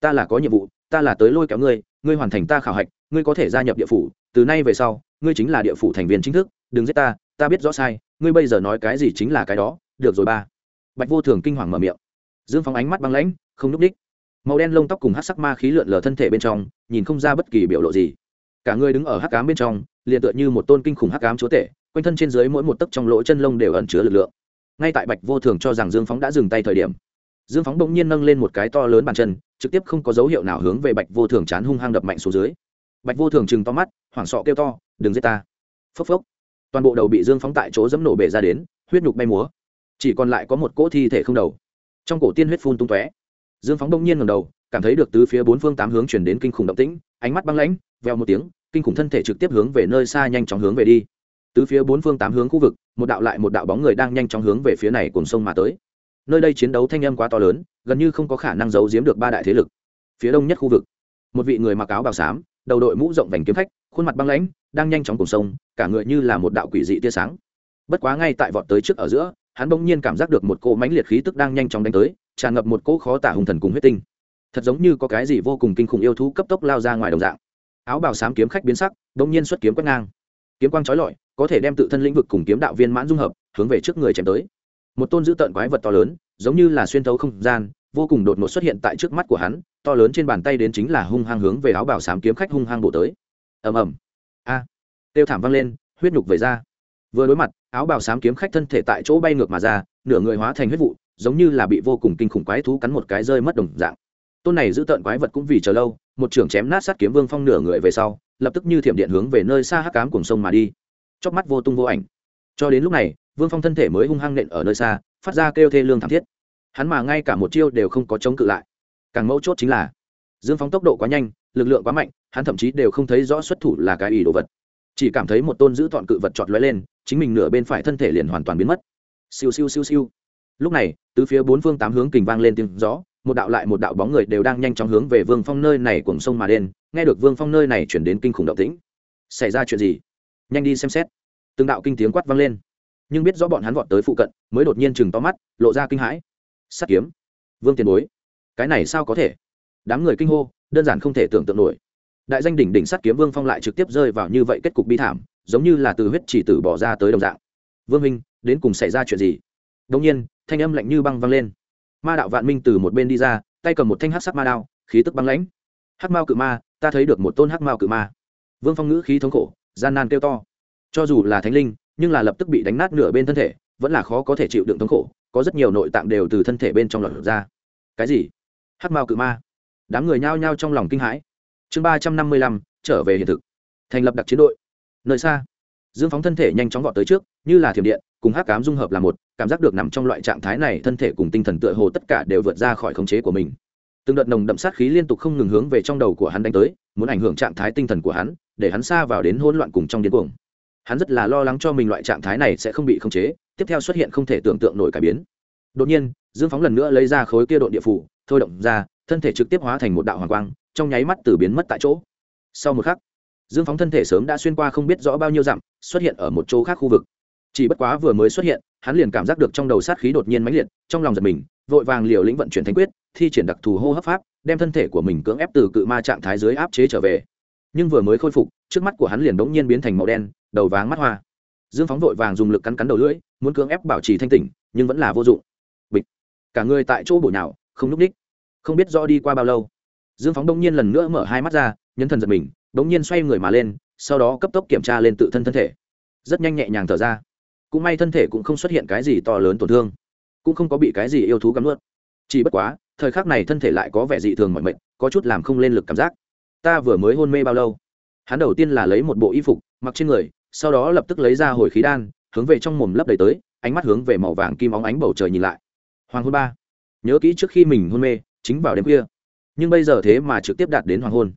Ta là có nhiệm vụ, ta là tới lôi kéo ngươi ngươi hoàn thành ta khảo hạch, ngươi có thể gia nhập địa phủ. Từ nay về sau, ngươi chính là địa phủ thành viên chính thức, đừng giết ta ta biết rõ sai, ngươi bây giờ nói cái gì chính là cái đó, được rồi ba. Bạch vô thường kinh hoàng mở miệng. Dương phóng ánh mắt băng lãnh, không núp đích. Màu đen lông tóc cùng hát sắc ma khí lượn lờ thân thể bên trong, nhìn không ra bất kỳ biểu lộ gì cả người đứng ở hắc cám bên trong, liền tựa như một tôn kinh khủng hắc cám chúa tể, quanh thân trên dưới mỗi một tấc trong lỗ chân lông đều ẩn chứa lực lượng. Ngay tại bạch vô thường cho rằng dương phóng đã dừng tay thời điểm, dương phóng bỗng nhiên nâng lên một cái to lớn bàn chân, trực tiếp không có dấu hiệu nào hướng về bạch vô thường chán hung hăng đập mạnh xuống dưới. Bạch vô thường chừng to mắt, hoảng sọ kêu to, đừng giết ta. Phốc phốc. Toàn bộ đầu bị dương phóng tại chỗ dẫm nổ bể ra đến, huyết nhục bay múa. Chỉ còn lại có một cỗ thi thể không đầu. Trong cổ tiên huyết phun tung tóe. Dương phóng đông nhiên ngầm đầu, cảm thấy được từ phía bốn phương tám hướng chuyển đến kinh khủng động tĩnh ánh mắt băng lãnh veo một tiếng, kinh khủng thân thể trực tiếp hướng về nơi xa nhanh chóng hướng về đi. Từ phía bốn phương tám hướng khu vực, một đạo lại một đạo bóng người đang nhanh chóng hướng về phía này cùng sông mà tới. Nơi đây chiến đấu thanh âm quá to lớn, gần như không có khả năng giấu giếm được ba đại thế lực. Phía đông nhất khu vực, một vị người mặc áo bào xám, đầu đội mũ rộng vành kiếm khách, khuôn mặt băng lãnh, đang nhanh chóng cùng sông, cả người như là một đạo quỷ dị tia sáng. Bất quá ngay tại vọt tới trước ở giữa, hắn bỗng nhiên cảm giác được một cỗ mãnh liệt khí tức đang nhanh chóng đánh tới, tràn ngập một cỗ khó tả hùng thần cùng huyết tinh thật giống như có cái gì vô cùng kinh khủng yêu thú cấp tốc lao ra ngoài đồng dạng. Áo bào xám kiếm khách biến sắc bỗng nhiên xuất kiếm quét ngang. Kiếm quang trói lọi, có thể đem tự thân lĩnh vực cùng kiếm đạo viên mãn dung hợp, hướng về trước người chém tới. Một tôn dữ tợn quái vật to lớn, giống như là xuyên thấu không gian, vô cùng đột ngột xuất hiện tại trước mắt của hắn, to lớn trên bàn tay đến chính là hung hăng hướng về áo bảo sám kiếm khách hung hăng bổ tới. Ầm ầm. A. Tiêu thảm vang lên, huyết nhục về ra. Vừa đối mặt, áo bào sám kiếm khách thân thể tại chỗ bay ngược mà ra, nửa người hóa thành huyết vụ, giống như là bị vô cùng kinh khủng quái thú cắn một cái rơi mất đồng dạng tôn này giữ tợn quái vật cũng vì chờ lâu, một trường chém nát sát kiếm vương phong nửa người về sau, lập tức như thiểm điện hướng về nơi xa hắc cám cùng sông mà đi. Chóc mắt vô tung vô ảnh. Cho đến lúc này, vương phong thân thể mới hung hăng nện ở nơi xa, phát ra kêu thê lương thảm thiết. Hắn mà ngay cả một chiêu đều không có chống cự lại. Càng mấu chốt chính là, dương phóng tốc độ quá nhanh, lực lượng quá mạnh, hắn thậm chí đều không thấy rõ xuất thủ là cái ý đồ vật. Chỉ cảm thấy một tôn giữ tọn cự vật chọt lóe lên, chính mình nửa bên phải thân thể liền hoàn toàn biến mất. Siêu siêu siêu siêu. Lúc này từ phía bốn phương tám hướng kình vang lên tiếng rõ một đạo lại một đạo bóng người đều đang nhanh chóng hướng về vương phong nơi này cuồng sông mà đen nghe được vương phong nơi này chuyển đến kinh khủng động tĩnh. Xảy ra chuyện gì? Nhanh đi xem xét. Từng đạo kinh tiếng quát vang lên. Nhưng biết rõ bọn hắn vọt tới phụ cận, mới đột nhiên chừng to mắt, lộ ra kinh hãi. Sắt kiếm. Vương tiền bối. Cái này sao có thể? Đám người kinh hô, đơn giản không thể tưởng tượng nổi. Đại danh đỉnh đỉnh sắt kiếm vương phong lại trực tiếp rơi vào như vậy kết cục bi thảm, giống như là từ huyết chỉ tử bỏ ra tới đồng dạng. Vương minh đến cùng xảy ra chuyện gì? Đông nhiên, thanh âm lạnh như băng vang lên ma đạo vạn minh từ một bên đi ra, tay cầm một thanh hát sắc ma đao, khí tức băng lãnh. Hát mao cự ma, ta thấy được một tôn hát mao cự ma. Vương phong ngữ khí thống khổ, gian nan kêu to. Cho dù là thánh linh, nhưng là lập tức bị đánh nát nửa bên thân thể, vẫn là khó có thể chịu đựng thống khổ, có rất nhiều nội tạng đều từ thân thể bên trong lọt ra. Cái gì? Hát mao cự ma? Đám người nhao nhao trong lòng kinh hãi. Chương ba trăm năm mươi lăm, trở về hiện thực. Thành lập đặc chiến đội. Nơi xa, dương phóng thân thể nhanh chóng vọt tới trước, như là thiểm điện cùng hắc cám dung hợp là một, cảm giác được nằm trong loại trạng thái này, thân thể cùng tinh thần tựa hồ tất cả đều vượt ra khỏi khống chế của mình. Từng đợt nồng đậm sát khí liên tục không ngừng hướng về trong đầu của hắn đánh tới, muốn ảnh hưởng trạng thái tinh thần của hắn, để hắn xa vào đến hỗn loạn cùng trong điên cuồng. Hắn rất là lo lắng cho mình loại trạng thái này sẽ không bị khống chế, tiếp theo xuất hiện không thể tưởng tượng nổi cải biến. Đột nhiên, dương phóng lần nữa lấy ra khối kia độn địa phủ, thôi động ra, thân thể trực tiếp hóa thành một đạo hoàng quang, trong nháy mắt từ biến mất tại chỗ. Sau một khắc, dương phóng thân thể sớm đã xuyên qua không biết rõ bao nhiêu dặm, xuất hiện ở một chỗ khác khu vực chỉ bất quá vừa mới xuất hiện, hắn liền cảm giác được trong đầu sát khí đột nhiên mãnh liệt, trong lòng giật mình, vội vàng liều lĩnh vận chuyển thánh quyết, thi triển đặc thù hô hấp pháp, đem thân thể của mình cưỡng ép từ cự ma trạng thái dưới áp chế trở về. Nhưng vừa mới khôi phục, trước mắt của hắn liền đống nhiên biến thành màu đen, đầu váng mắt hoa. Dương phóng vội vàng dùng lực cắn cắn đầu lưỡi, muốn cưỡng ép bảo trì thanh tỉnh, nhưng vẫn là vô dụng. Bịch. Cả người tại chỗ bụi nào không núp đích không biết rõ đi qua bao lâu. Dương phóng đông nhiên lần nữa mở hai mắt ra nhân thần giật mình đông nhiên xoay người mà lên, sau đó cấp tốc kiểm tra lên tự thân thân thể. Rất nhanh nhẹ nhàng thở ra cũng may thân thể cũng không xuất hiện cái gì to lớn tổn thương, cũng không có bị cái gì yêu thú cắm ướt chỉ bất quá, thời khắc này thân thể lại có vẻ dị thường mọi mệnh có chút làm không lên lực cảm giác. Ta vừa mới hôn mê bao lâu? Hắn đầu tiên là lấy một bộ y phục, mặc trên người, sau đó lập tức lấy ra hồi khí đan, hướng về trong mồm lấp đầy tới, ánh mắt hướng về màu vàng kim óng ánh bầu trời nhìn lại. Hoàng hôn ba. Nhớ kỹ trước khi mình hôn mê, chính vào đêm khuya. Nhưng bây giờ thế mà trực tiếp đạt đến hoàng hôn.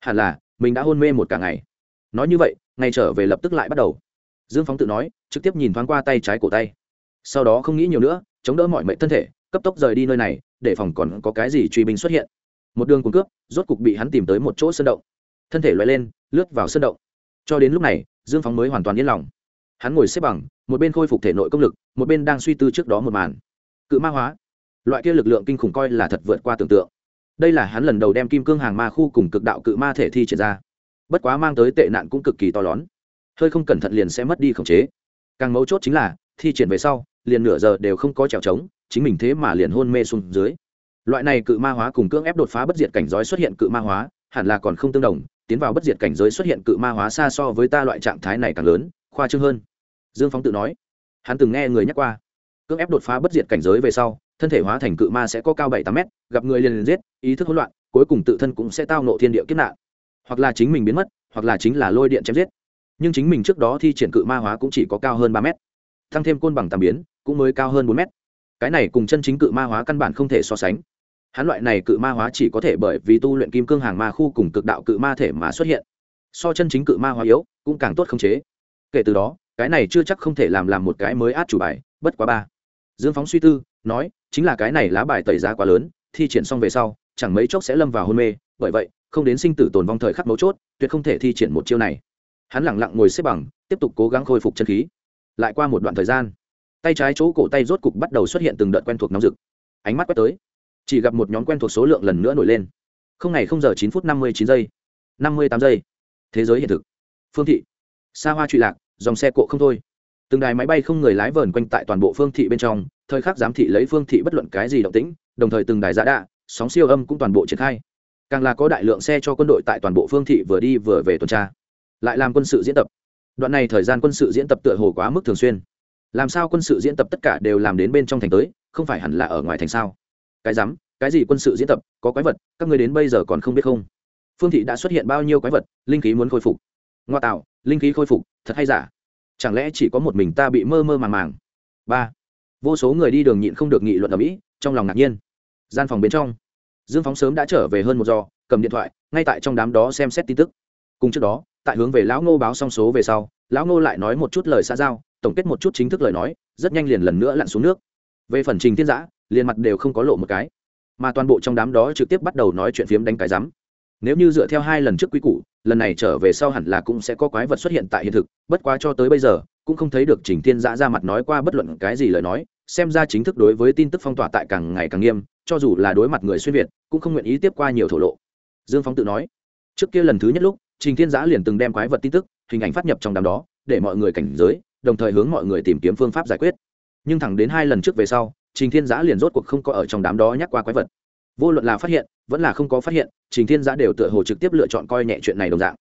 Hẳn là, mình đã hôn mê một cả ngày. Nói như vậy, ngày trở về lập tức lại bắt đầu. Dương phóng tự nói trực tiếp nhìn thoáng qua tay trái cổ tay. Sau đó không nghĩ nhiều nữa, chống đỡ mọi mệnh thân thể, cấp tốc rời đi nơi này, để phòng còn có cái gì truy binh xuất hiện. Một đường cuốn cướp, rốt cục bị hắn tìm tới một chỗ sân động. Thân thể loại lên, lướt vào sân động. Cho đến lúc này, dương phóng mới hoàn toàn yên lòng. Hắn ngồi xếp bằng, một bên khôi phục thể nội công lực, một bên đang suy tư trước đó một màn. Cự ma hóa. Loại kia lực lượng kinh khủng coi là thật vượt qua tưởng tượng. Đây là hắn lần đầu đem kim cương hàng ma khu cùng cực đạo cự ma thể thi triển ra. Bất quá mang tới tệ nạn cũng cực kỳ to lớn. Hơi không cẩn thận liền sẽ mất đi khống chế càng mấu chốt chính là, thi triển về sau, liền nửa giờ đều không có trèo trống, chính mình thế mà liền hôn mê xuống dưới. Loại này cự ma hóa cùng cưỡng ép đột phá bất diệt cảnh giới xuất hiện cự ma hóa, hẳn là còn không tương đồng, tiến vào bất diệt cảnh giới xuất hiện cự ma hóa xa so với ta loại trạng thái này càng lớn, khoa trương hơn. Dương phóng tự nói. Hắn từng nghe người nhắc qua. Cưỡng ép đột phá bất diệt cảnh giới về sau, thân thể hóa thành cự ma sẽ có cao bảy tám mét, gặp người liền liền giết, ý thức hỗn loạn, cuối cùng tự thân cũng sẽ tao nộ thiên địa kiếp nạn. Hoặc là chính mình biến mất, hoặc là chính là lôi điện chém giết nhưng chính mình trước đó thi triển cự ma hóa cũng chỉ có cao hơn ba mét. Tăng thêm côn bằng tàm biến, cũng mới cao hơn bốn mét. Cái này cùng chân chính cự ma hóa căn bản không thể so sánh. Hắn loại này cự ma hóa chỉ có thể bởi vì tu luyện kim cương hàng ma khu cùng cực đạo cự ma thể mà xuất hiện. So chân chính cự ma hóa yếu, cũng càng tốt khống chế. Kể từ đó, cái này chưa chắc không thể làm làm một cái mới át chủ bài, bất quá ba. Dương phóng suy tư, nói, chính là cái này lá bài tẩy giá quá lớn, thi triển xong về sau, chẳng mấy chốc sẽ lâm vào hôn mê, bởi vậy, không đến sinh tử tồn vong thời khắc mấu chốt, tuyệt không thể thi triển một chiêu này hắn lẳng lặng ngồi xếp bằng, tiếp tục cố gắng khôi phục chân khí. Lại qua một đoạn thời gian, tay trái chỗ cổ tay rốt cục bắt đầu xuất hiện từng đợt quen thuộc nóng rực. Ánh mắt quét tới, chỉ gặp một nhóm quen thuộc số lượng lần nữa nổi lên. Không ngày không giờ chín phút năm mươi chín giây, năm mươi tám giây. Thế giới hiện thực. Phương thị. Xa hoa trụy lạc, dòng xe cộ không thôi. Từng đài máy bay không người lái vờn quanh tại toàn bộ phương thị bên trong, thời khắc giám thị lấy phương thị bất luận cái gì động tĩnh, đồng thời từng đài giã đạ, sóng siêu âm cũng toàn bộ triển khai. Càng là có đại lượng xe cho quân đội tại toàn bộ phương thị vừa đi vừa về tuần tra lại làm quân sự diễn tập. Đoạn này thời gian quân sự diễn tập tựa hồ quá mức thường xuyên. Làm sao quân sự diễn tập tất cả đều làm đến bên trong thành tới, không phải hẳn là ở ngoài thành sao? Cái rắm, cái gì quân sự diễn tập, có quái vật, các người đến bây giờ còn không biết không? Phương thị đã xuất hiện bao nhiêu quái vật, linh khí muốn khôi phục. Ngoa tạo, linh khí khôi phục, thật hay giả? Chẳng lẽ chỉ có một mình ta bị mơ mơ màng màng? Ba. Vô số người đi đường nhịn không được nghị luận ở mỹ, trong lòng ngạc nhiên. Gian phòng bên trong. Dương phóng sớm đã trở về hơn một giờ, cầm điện thoại, ngay tại trong đám đó xem xét tin tức. Cùng trước đó tại hướng về lão ngô báo xong số về sau, lão ngô lại nói một chút lời xã giao, tổng kết một chút chính thức lời nói, rất nhanh liền lần nữa lặn xuống nước. Về phần trình thiên giã, liền mặt đều không có lộ một cái, mà toàn bộ trong đám đó trực tiếp bắt đầu nói chuyện phiếm đánh cái rắm. Nếu như dựa theo hai lần trước quý củ, lần này trở về sau hẳn là cũng sẽ có quái vật xuất hiện tại hiện thực, bất quá cho tới bây giờ, cũng không thấy được trình thiên giã ra mặt nói qua bất luận cái gì lời nói, xem ra chính thức đối với tin tức phong tỏa tại càng ngày càng nghiêm, cho dù là đối mặt người xuyên việt, cũng không nguyện ý tiếp qua nhiều thổ lộ. Dương phóng tự nói, trước kia lần thứ nhất lúc trình thiên giã liền từng đem quái vật tin tức, hình ảnh phát nhập trong đám đó, để mọi người cảnh giới, đồng thời hướng mọi người tìm kiếm phương pháp giải quyết. Nhưng thẳng đến hai lần trước về sau, trình thiên giã liền rốt cuộc không có ở trong đám đó nhắc qua quái vật. Vô luận là phát hiện, vẫn là không có phát hiện, trình thiên giã đều tựa hồ trực tiếp lựa chọn coi nhẹ chuyện này đồng dạng.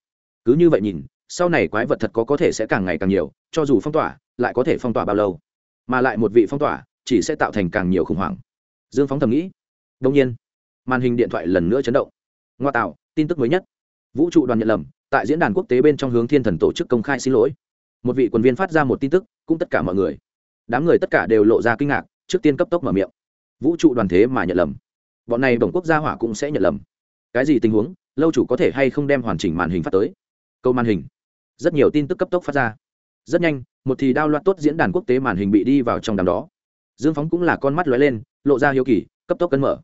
Cứ như vậy nhìn, sau này quái vật thật có có thể sẽ càng ngày càng nhiều, cho dù phong tỏa, lại có thể phong tỏa bao lâu? Mà lại một vị phong tỏa, chỉ sẽ tạo thành càng nhiều khủng hoảng. Dương phóng thầm nghĩ. Đông nhiên, màn hình điện thoại lần nữa chấn động. Ngoa tạo, tin tức mới nhất vũ trụ đoàn nhận lầm, tại diễn đàn quốc tế bên trong hướng thiên thần tổ chức công khai xin lỗi. Một vị quần viên phát ra một tin tức, cũng tất cả mọi người. Đám người tất cả đều lộ ra kinh ngạc, trước tiên cấp tốc mở miệng. Vũ trụ đoàn thế mà nhận lầm. Bọn này bổng quốc gia hỏa cũng sẽ nhận lầm. Cái gì tình huống, lâu chủ có thể hay không đem hoàn chỉnh màn hình phát tới? Câu màn hình. Rất nhiều tin tức cấp tốc phát ra. Rất nhanh, một thì đao loạt tốt diễn đàn quốc tế màn hình bị đi vào trong đám đó. Dương phóng cũng là con mắt lóe lên, lộ ra hiếu kỳ, cấp tốc cân mở.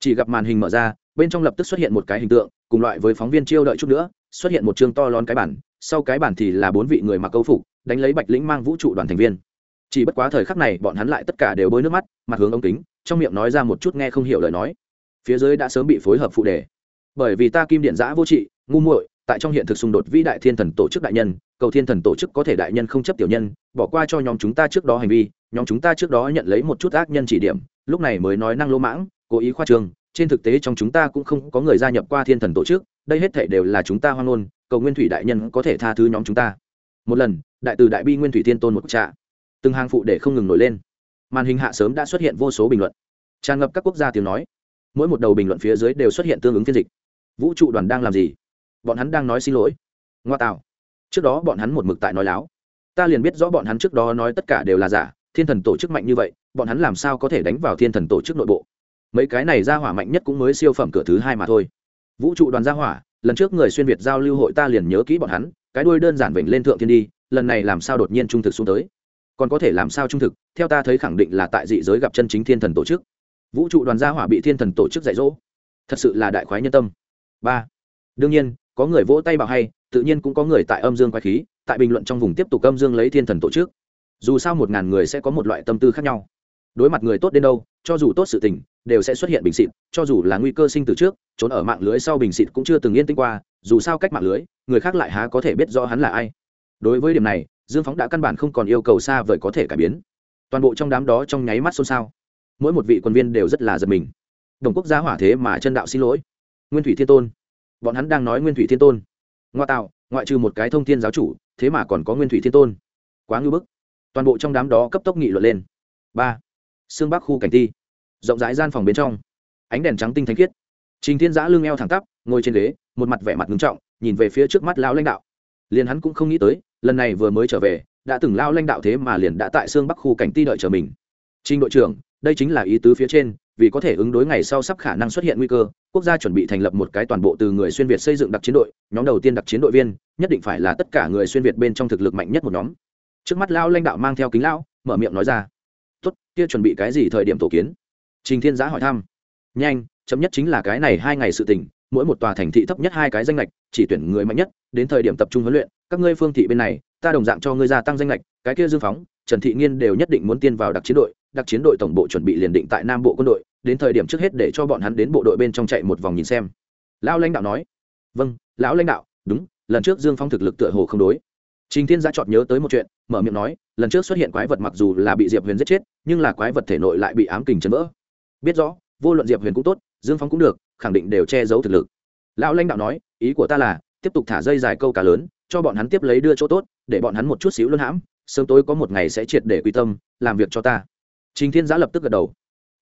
Chỉ gặp màn hình mở ra bên trong lập tức xuất hiện một cái hình tượng, cùng loại với phóng viên chiêu đợi chút nữa, xuất hiện một chương to lón cái bản, sau cái bản thì là bốn vị người mặc câu phục, đánh lấy bạch lĩnh mang vũ trụ đoàn thành viên. Chỉ bất quá thời khắc này, bọn hắn lại tất cả đều bơi nước mắt, mặt hướng ống kính, trong miệng nói ra một chút nghe không hiểu lời nói. Phía dưới đã sớm bị phối hợp phụ đề. Bởi vì ta kim điện giã vô trị, ngu muội, tại trong hiện thực xung đột vĩ đại thiên thần tổ chức đại nhân, cầu thiên thần tổ chức có thể đại nhân không chấp tiểu nhân, bỏ qua cho nhóm chúng ta trước đó hành vi, nhóm chúng ta trước đó nhận lấy một chút ác nhân chỉ điểm, lúc này mới nói năng lỗ mãng, cố ý khoa trương trên thực tế trong chúng ta cũng không có người gia nhập qua thiên thần tổ chức, đây hết thể đều là chúng ta hoang ngôn, cầu nguyên thủy đại nhân có thể tha thứ nhóm chúng ta. Một lần, đại từ đại bi nguyên thủy thiên tôn một trạ. Từng hàng phụ để không ngừng nổi lên. Màn hình hạ sớm đã xuất hiện vô số bình luận. Tràn ngập các quốc gia tiếng nói. Mỗi một đầu bình luận phía dưới đều xuất hiện tương ứng phiên dịch. Vũ trụ đoàn đang làm gì? Bọn hắn đang nói xin lỗi. Ngoa tạo. Trước đó bọn hắn một mực tại nói láo. Ta liền biết rõ bọn hắn trước đó nói tất cả đều là giả. Thiên thần tổ chức mạnh như vậy, bọn hắn làm sao có thể đánh vào thiên thần tổ chức nội bộ? Mấy cái này ra hỏa mạnh nhất cũng mới siêu phẩm cửa thứ hai mà thôi. Vũ trụ đoàn ra hỏa, lần trước người xuyên việt giao lưu hội ta liền nhớ kỹ bọn hắn, cái đuôi đơn giản vểnh lên thượng thiên đi, lần này làm sao đột nhiên trung thực xuống tới? Còn có thể làm sao trung thực, theo ta thấy khẳng định là tại dị giới gặp chân chính thiên thần tổ chức. Vũ trụ đoàn gia hỏa bị thiên thần tổ chức dạy dỗ. Thật sự là đại khoái nhân tâm. Ba. Đương nhiên, có người vỗ tay bảo hay, tự nhiên cũng có người tại âm dương quái khí, tại bình luận trong vùng tiếp tục âm dương lấy thiên thần tổ chức. Dù sao một ngàn người sẽ có một loại tâm tư khác nhau đối mặt người tốt đến đâu, cho dù tốt sự tình, đều sẽ xuất hiện bình xịt, cho dù là nguy cơ sinh từ trước, trốn ở mạng lưới sau bình xịt cũng chưa từng yên tĩnh qua, dù sao cách mạng lưới, người khác lại há có thể biết rõ hắn là ai. Đối với điểm này, dương phóng đã căn bản không còn yêu cầu xa vời có thể cải biến. Toàn bộ trong đám đó trong nháy mắt xôn xao. Mỗi một vị quân viên đều rất là giật mình. Đồng quốc gia hỏa thế mà chân đạo xin lỗi. Nguyên thủy thiên tôn. Bọn hắn đang nói nguyên thủy thiên tôn. Ngoa tạo, ngoại trừ một cái thông thiên giáo chủ, thế mà còn có nguyên thủy thiên tôn. Quá ngưu bức. Toàn bộ trong đám đó cấp tốc nghị luận lên. Ba xương bắc khu cảnh ti. Rộng rãi gian phòng bên trong. Ánh đèn trắng tinh thanh khiết. Trình thiên giã lưng eo thẳng tắp, ngồi trên ghế, một mặt vẻ mặt ngưng trọng, nhìn về phía trước mắt lão lãnh đạo. Liền hắn cũng không nghĩ tới, lần này vừa mới trở về, đã từng lao lãnh đạo thế mà liền đã tại xương bắc khu cảnh ti đợi chờ mình. Trình đội trưởng, đây chính là ý tứ phía trên, vì có thể ứng đối ngày sau sắp khả năng xuất hiện nguy cơ, quốc gia chuẩn bị thành lập một cái toàn bộ từ người xuyên việt xây dựng đặc chiến đội, nhóm đầu tiên đặc chiến đội viên, nhất định phải là tất cả người xuyên việt bên trong thực lực mạnh nhất một nhóm. Trước mắt lao lãnh đạo mang theo kính lão, mở miệng nói ra tốt, kia chuẩn bị cái gì thời điểm tổ kiến? Trình thiên giã hỏi thăm. Nhanh, chấm nhất chính là cái này hai ngày sự tình, mỗi một tòa thành thị thấp nhất hai cái danh lệch, chỉ tuyển người mạnh nhất, đến thời điểm tập trung huấn luyện, các ngươi phương thị bên này, ta đồng dạng cho ngươi gia tăng danh lệch, cái kia dương phóng, trần thị nghiên đều nhất định muốn tiên vào đặc chiến đội, đặc chiến đội tổng bộ chuẩn bị liền định tại nam bộ quân đội, đến thời điểm trước hết để cho bọn hắn đến bộ đội bên trong chạy một vòng nhìn xem. Lão lãnh đạo nói. Vâng lão lãnh đạo, đúng, lần trước dương phong thực lực tựa hồ không đối trình thiên Giã chọn nhớ tới một chuyện, mở miệng nói, lần trước xuất hiện quái vật mặc dù là bị diệp huyền giết chết, nhưng là quái vật thể nội lại bị ám kình chấn vỡ. Biết rõ, vô luận diệp huyền cũng tốt, dương phong cũng được, khẳng định đều che giấu thực lực. Lão lãnh đạo nói, ý của ta là, tiếp tục thả dây dài câu cá lớn, cho bọn hắn tiếp lấy đưa chỗ tốt, để bọn hắn một chút xíu luân hãm, sớm tối có một ngày sẽ triệt để quy tâm, làm việc cho ta. Trình thiên giã lập tức gật đầu.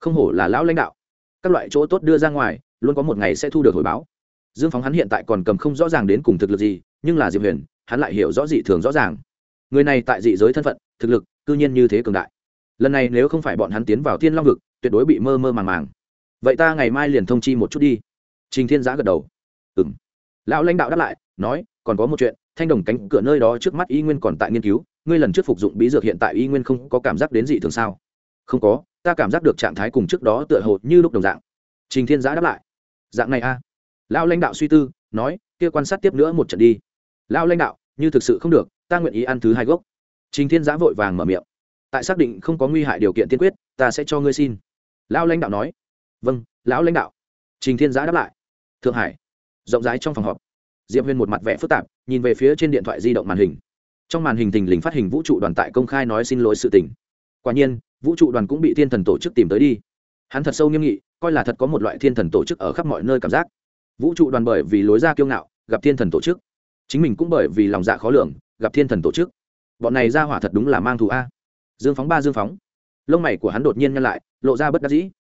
Không hổ là lão lãnh đạo. Các loại chỗ tốt đưa ra ngoài, luôn có một ngày sẽ thu được hồi báo. Dương Phong hắn hiện tại còn cầm không rõ ràng đến cùng thực lực gì, nhưng là diệp huyền hắn lại hiểu rõ dị thường rõ ràng. Người này tại dị giới thân phận, thực lực, cư nhiên như thế cường đại. Lần này nếu không phải bọn hắn tiến vào thiên long vực, tuyệt đối bị mơ mơ màng màng. Vậy ta ngày mai liền thông chi một chút đi. Trình thiên giã gật đầu. Ừ m lão lãnh đạo đáp lại, nói, còn có một chuyện, thanh đồng cánh cửa nơi đó trước mắt y nguyên còn tại nghiên cứu, ngươi lần trước phục dụng bí dược hiện tại y nguyên không có cảm giác đến dị thường sao? Không có, ta cảm giác được trạng thái cùng trước đó tựa hồ như lúc đồng dạng. Trình thiên giã đáp lại. Dạng này a. À? lão lãnh đạo suy tư, nói, kia quan sát tiếp nữa một trận đi lão lãnh đạo, như thực sự không được, ta nguyện ý ăn thứ hai gốc. Trình thiên giã vội vàng mở miệng. Tại xác định không có nguy hại điều kiện tiên quyết, ta sẽ cho ngươi xin. Lão lãnh đạo nói. Vâng lão lãnh đạo. Trình thiên giã đáp lại. Thượng hải. Rộng rãi trong phòng họp. Diệp huyền một mặt vẽ phức tạp, nhìn về phía trên điện thoại di động màn hình. Trong màn hình thình lình phát hình vũ trụ đoàn tại công khai nói xin lỗi sự tình. Quả nhiên, vũ trụ đoàn cũng bị thiên thần tổ chức tìm tới đi. Hắn thật sâu nghiêm nghị, coi là thật có một loại thiên thần tổ chức ở khắp mọi nơi cảm giác. Vũ trụ đoàn bởi vì lối ra kiêu ngạo, gặp thiên thần tổ chức chính mình cũng bởi vì lòng dạ khó lường, gặp thiên thần tổ chức. Bọn này ra hỏa thật đúng là mang thù a. Dương phóng ba dương phóng. Lông mày của hắn đột nhiên nhăn lại, lộ ra bất đắc dĩ.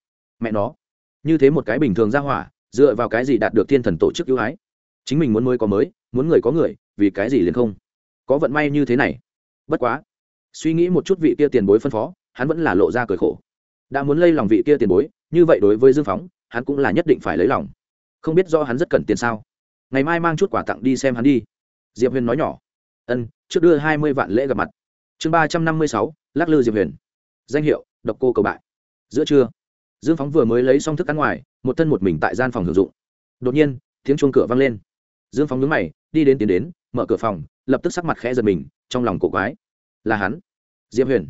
Mẹ nó, như thế một cái bình thường ra hỏa, dựa vào cái gì đạt được thiên thần tổ chức ưu ái? Chính mình muốn mới có mới, muốn người có người, vì cái gì liền không? Có vận may như thế này. Bất quá, suy nghĩ một chút vị kia tiền bối phân phó, hắn vẫn là lộ ra cười khổ. Đã muốn lây lòng vị kia tiền bối, như vậy đối với dương phóng, hắn cũng là nhất định phải lấy lòng. Không biết do hắn rất cần tiền sao? Ngày mai mang chút quà tặng đi xem hắn đi diệp huyền nói nhỏ. Ân, trước đưa hai mươi vạn lễ gặp mặt. Chương ba trăm năm mươi sáu, lắc lư diệp huyền. Danh hiệu, độc cô cầu bại. Giữa trưa, dương phóng vừa mới lấy xong thức ăn ngoài, một thân một mình tại gian phòng hưởng dụng. Đột nhiên, tiếng chuông cửa vang lên. Dương phóng nhướng mày, đi đến tiến đến, mở cửa phòng, lập tức sắc mặt khẽ giật mình, trong lòng cổ quái. Là hắn. Diệp huyền.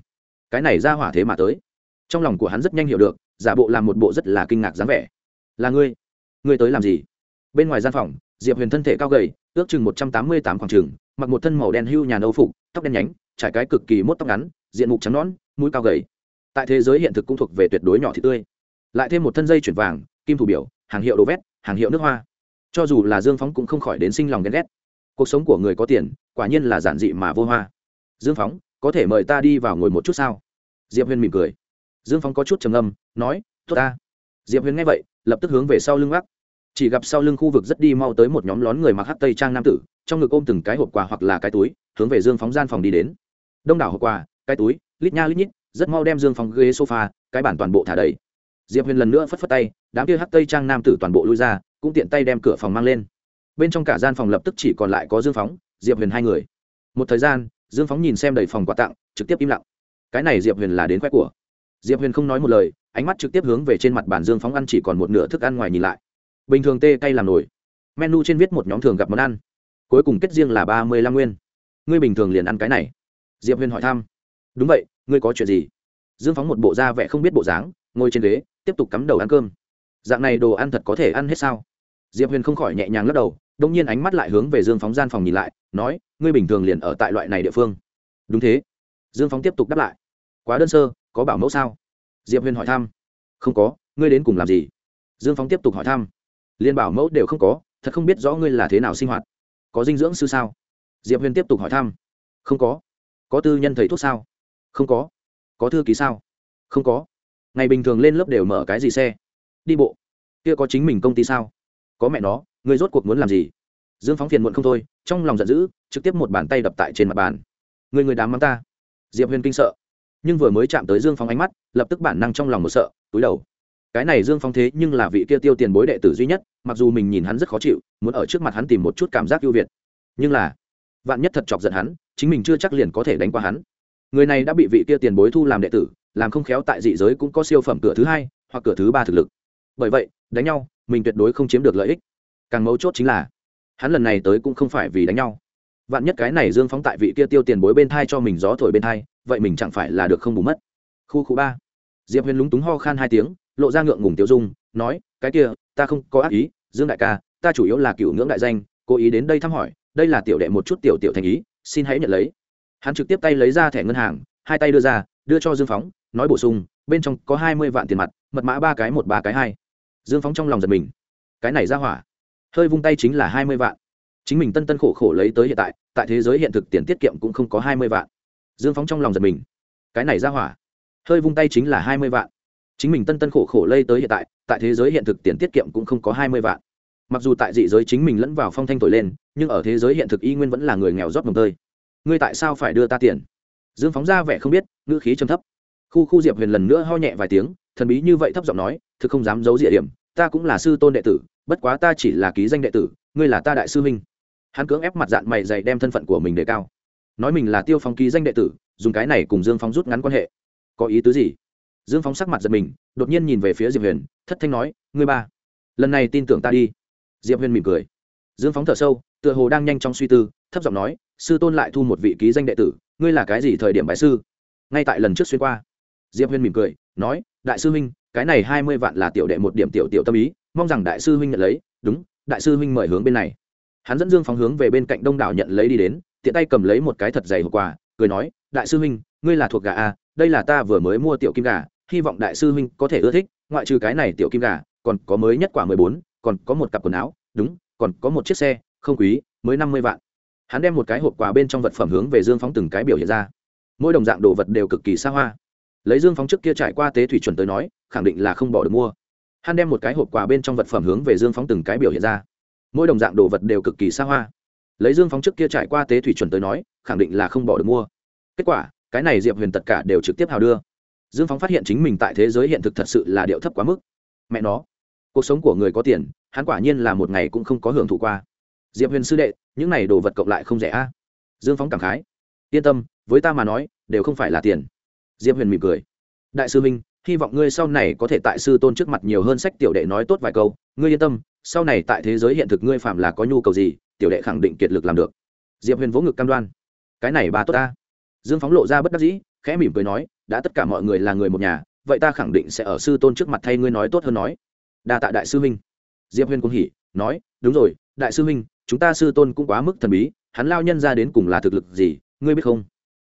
Cái này ra hỏa thế mà tới. Trong lòng của hắn rất nhanh hiểu được, giả bộ làm một bộ rất là kinh ngạc dáng vẻ. Là ngươi. Ngươi tới làm gì? Bên ngoài gian phòng diệp huyền thân thể cao gầy ước chừng một trăm tám mươi tám khoảng trường, mặc một thân màu đen hưu nhà nâu phục tóc đen nhánh trải cái cực kỳ mốt tóc ngắn diện mục trắng nõn mũi cao gầy. Tại thế giới hiện thực cũng thuộc về tuyệt đối nhỏ thị tươi. Lại thêm một thân dây chuyển vàng kim thủ biểu hàng hiệu đồ vét hàng hiệu nước hoa. Cho dù là dương phóng cũng không khỏi đến sinh lòng ghen ghét. Cuộc sống của người có tiền quả nhiên là giản dị mà vô hoa. Dương phóng có thể mời ta đi vào ngồi một chút sao? Diệp huyền mỉm cười. Dương phóng có chút trầm âm nói tốt ta. Diệp huyền nghe vậy lập tức hướng về sau lưng gác chỉ gặp sau lưng khu vực rất đi mau tới một nhóm lón người mặc hắc tây trang nam tử, trong ngực ôm từng cái hộp quà hoặc là cái túi, hướng về dương phóng gian phòng đi đến. Đông đảo hộp quà, cái túi, lít nha lít nhít, rất mau đem dương phóng ghế sofa, cái bản toàn bộ thả đầy. Diệp huyền lần nữa phất phất tay, đám kia hắc tây trang nam tử toàn bộ lui ra, cũng tiện tay đem cửa phòng mang lên. Bên trong cả gian phòng lập tức chỉ còn lại có dương phóng, diệp huyền hai người. Một thời gian, dương phóng nhìn xem đầy phòng quà tặng, trực tiếp im lặng. Cái này diệp huyền là đến khoe của. Diệp huyền không nói một lời, ánh mắt trực tiếp hướng về trên mặt bàn dương phóng ăn chỉ còn một nửa thức ăn ngoài nhìn lại bình thường tê cay làm nổi. Menu trên viết một nhóm thường gặp món ăn. Cuối cùng kết riêng là ba mươi lăm nguyên. Ngươi bình thường liền ăn cái này. Diệp huyền hỏi thăm. Đúng vậy, ngươi có chuyện gì? Dương phóng một bộ da vẻ không biết bộ dáng, ngồi trên ghế, tiếp tục cắm đầu ăn cơm. Dạng này đồ ăn thật có thể ăn hết sao? Diệp huyền không khỏi nhẹ nhàng lắc đầu đông nhiên ánh mắt lại hướng về dương phóng gian phòng nhìn lại, nói, ngươi bình thường liền ở tại loại này địa phương. Đúng thế. Dương phóng tiếp tục đáp lại. Quá đơn sơ, có bảo mẫu sao? Diệp huyền hỏi thăm. Không có, ngươi đến cùng làm gì? Dương phóng tiếp tục hỏi thăm liên bảo mẫu đều không có, thật không biết rõ ngươi là thế nào sinh hoạt. Có dinh dưỡng sư sao? Diệp huyền tiếp tục hỏi thăm. Không có. Có tư nhân thầy thuốc sao? Không có. Có thư ký sao? Không có. Ngày bình thường lên lớp đều mở cái gì xe? Đi bộ. Kia có chính mình công ty sao? Có mẹ nó người rốt cuộc muốn làm gì? Dương phóng phiền muộn không thôi, trong lòng giận dữ, trực tiếp một bàn tay đập tại trên mặt bàn. Người người đám mắng ta. Diệp huyền kinh sợ. Nhưng vừa mới chạm tới dương phóng ánh mắt, lập tức bản năng trong lòng một sợ, túi đầu cái này dương phong thế nhưng là vị kia tiêu tiền bối đệ tử duy nhất, mặc dù mình nhìn hắn rất khó chịu, muốn ở trước mặt hắn tìm một chút cảm giác ưu việt. Nhưng là, vạn nhất thật chọc giận hắn, chính mình chưa chắc liền có thể đánh qua hắn. Người này đã bị vị kia tiền bối thu làm đệ tử, làm không khéo tại dị giới cũng có siêu phẩm cửa thứ hai, hoặc cửa thứ ba thực lực. Bởi vậy, đánh nhau, mình tuyệt đối không chiếm được lợi ích. Càng mấu chốt chính là, hắn lần này tới cũng không phải vì đánh nhau. Vạn nhất cái này dương phóng tại vị kia tiêu tiền bối bên thai cho mình gió thổi bên thai, vậy mình chẳng phải là được không bù mất. Khu khu ba. Diệp huyền lúng túng ho khan hai tiếng lộ ra ngượng ngùng tiêu dung, nói, cái kia, ta không có ác ý, dương đại ca, ta chủ yếu là cựu ngưỡng đại danh, cố ý đến đây thăm hỏi, đây là tiểu đệ một chút tiểu tiểu thành ý, xin hãy nhận lấy. Hắn trực tiếp tay lấy ra thẻ ngân hàng, hai tay đưa ra, đưa cho dương phóng, nói bổ sung, bên trong có hai mươi vạn tiền mặt, mật mã ba cái một ba cái hai. Dương phóng trong lòng giật mình. Cái này ra hỏa, hơi vung tay chính là hai mươi vạn. Chính mình tân tân khổ khổ lấy tới hiện tại tại thế giới hiện thực tiền tiết kiệm cũng không có hai mươi vạn. Dương phóng trong lòng giật mình. Cái này ra hỏa, hơi vung tay chính là hai mươi vạn chính mình tân tân khổ khổ lây tới hiện tại tại thế giới hiện thực tiền tiết kiệm cũng không có hai mươi vạn. Mặc dù tại dị giới chính mình lẫn vào phong thanh thổi lên, nhưng ở thế giới hiện thực y nguyên vẫn là người nghèo rót mồng tơi. Ngươi tại sao phải đưa ta tiền? Dương phóng ra vẻ không biết, ngữ khí trầm thấp. Khu khu diệp huyền lần nữa ho nhẹ vài tiếng, thần bí như vậy thấp giọng nói, thực không dám giấu địa điểm ta cũng là sư tôn đệ tử, bất quá ta chỉ là ký danh đệ tử, ngươi là ta đại sư huynh. Hắn cưỡng ép mặt dạng mày dày đem thân phận của mình đề cao. Nói mình là tiêu phong ký danh đệ tử, dùng cái này cùng dương phóng rút ngắn quan hệ. Có ý tứ gì? Dương phong sắc mặt giật mình, đột nhiên nhìn về phía diệp huyền, thất thanh nói, ngươi ba, lần này tin tưởng ta đi. Diệp huyền mỉm cười. Dương phóng thở sâu, tựa hồ đang nhanh trong suy tư, thấp giọng nói, sư tôn lại thu một vị ký danh đệ tử, ngươi là cái gì thời điểm bài sư? Ngay tại lần trước xuyên qua, diệp huyền mỉm cười, nói, đại sư huynh, cái này hai mươi vạn là tiểu đệ một điểm tiểu tiểu tâm ý, mong rằng đại sư huynh nhận lấy. Đúng, đại sư huynh mời hướng bên này. Hắn dẫn dương phóng hướng về bên cạnh đông đảo nhận lấy đi đến, tiện tay cầm lấy một cái thật dày hộp quà, cười nói, đại sư huynh, ngươi là thuộc gà a, đây là ta vừa mới mua tiểu kim gà hy vọng đại sư huynh có thể ưa thích, ngoại trừ cái này tiểu kim gà, còn có mới nhất quả mười bốn, còn có một cặp quần áo, đúng, còn có một chiếc xe, không quý, mới năm mươi vạn. Hắn đem một cái hộp quà bên trong vật phẩm hướng về dương phóng từng cái biểu hiện ra. Mỗi đồng dạng đồ vật đều cực kỳ xa hoa. Lấy dương phóng trước kia trải qua tế thủy chuẩn tới nói, khẳng định là không bỏ được mua. Hắn đem một cái hộp quà bên trong vật phẩm hướng về dương phóng từng cái biểu hiện ra. Mỗi đồng dạng đồ vật đều cực kỳ xa hoa. Lấy dương phóng trước kia trải qua tế thủy chuẩn tới nói, khẳng định là không bỏ được mua. Kết quả, cái này diệp huyền tất cả đều trực tiếp hào đưa dương phóng phát hiện chính mình tại thế giới hiện thực thật sự là điệu thấp quá mức. Mẹ nó, cuộc sống của người có tiền, hắn quả nhiên là một ngày cũng không có hưởng thụ qua. Diệp huyền sư đệ, những này đồ vật cộng lại không rẻ a. Dương phóng cảm khái. Yên tâm, với ta mà nói, đều không phải là tiền. Diệp huyền mỉm cười. Đại sư minh, hy vọng ngươi sau này có thể tại sư tôn trước mặt nhiều hơn sách tiểu đệ nói tốt vài câu. Ngươi yên tâm, sau này tại thế giới hiện thực ngươi phạm là có nhu cầu gì, tiểu đệ khẳng định kiệt lực làm được. Diệp huyền vỗ ngực cam đoan. Cái này bà tốt ta. Dương phóng lộ ra bất đắc dĩ, khẽ mỉm cười nói đã tất cả mọi người là người một nhà, vậy ta khẳng định sẽ ở sư tôn trước mặt thay ngươi nói tốt hơn nói. Đa tạ đại sư huynh. Diệp Huyên cũng hỉ, nói, đúng rồi, đại sư huynh, chúng ta sư tôn cũng quá mức thần bí, hắn lao nhân ra đến cùng là thực lực gì, ngươi biết không?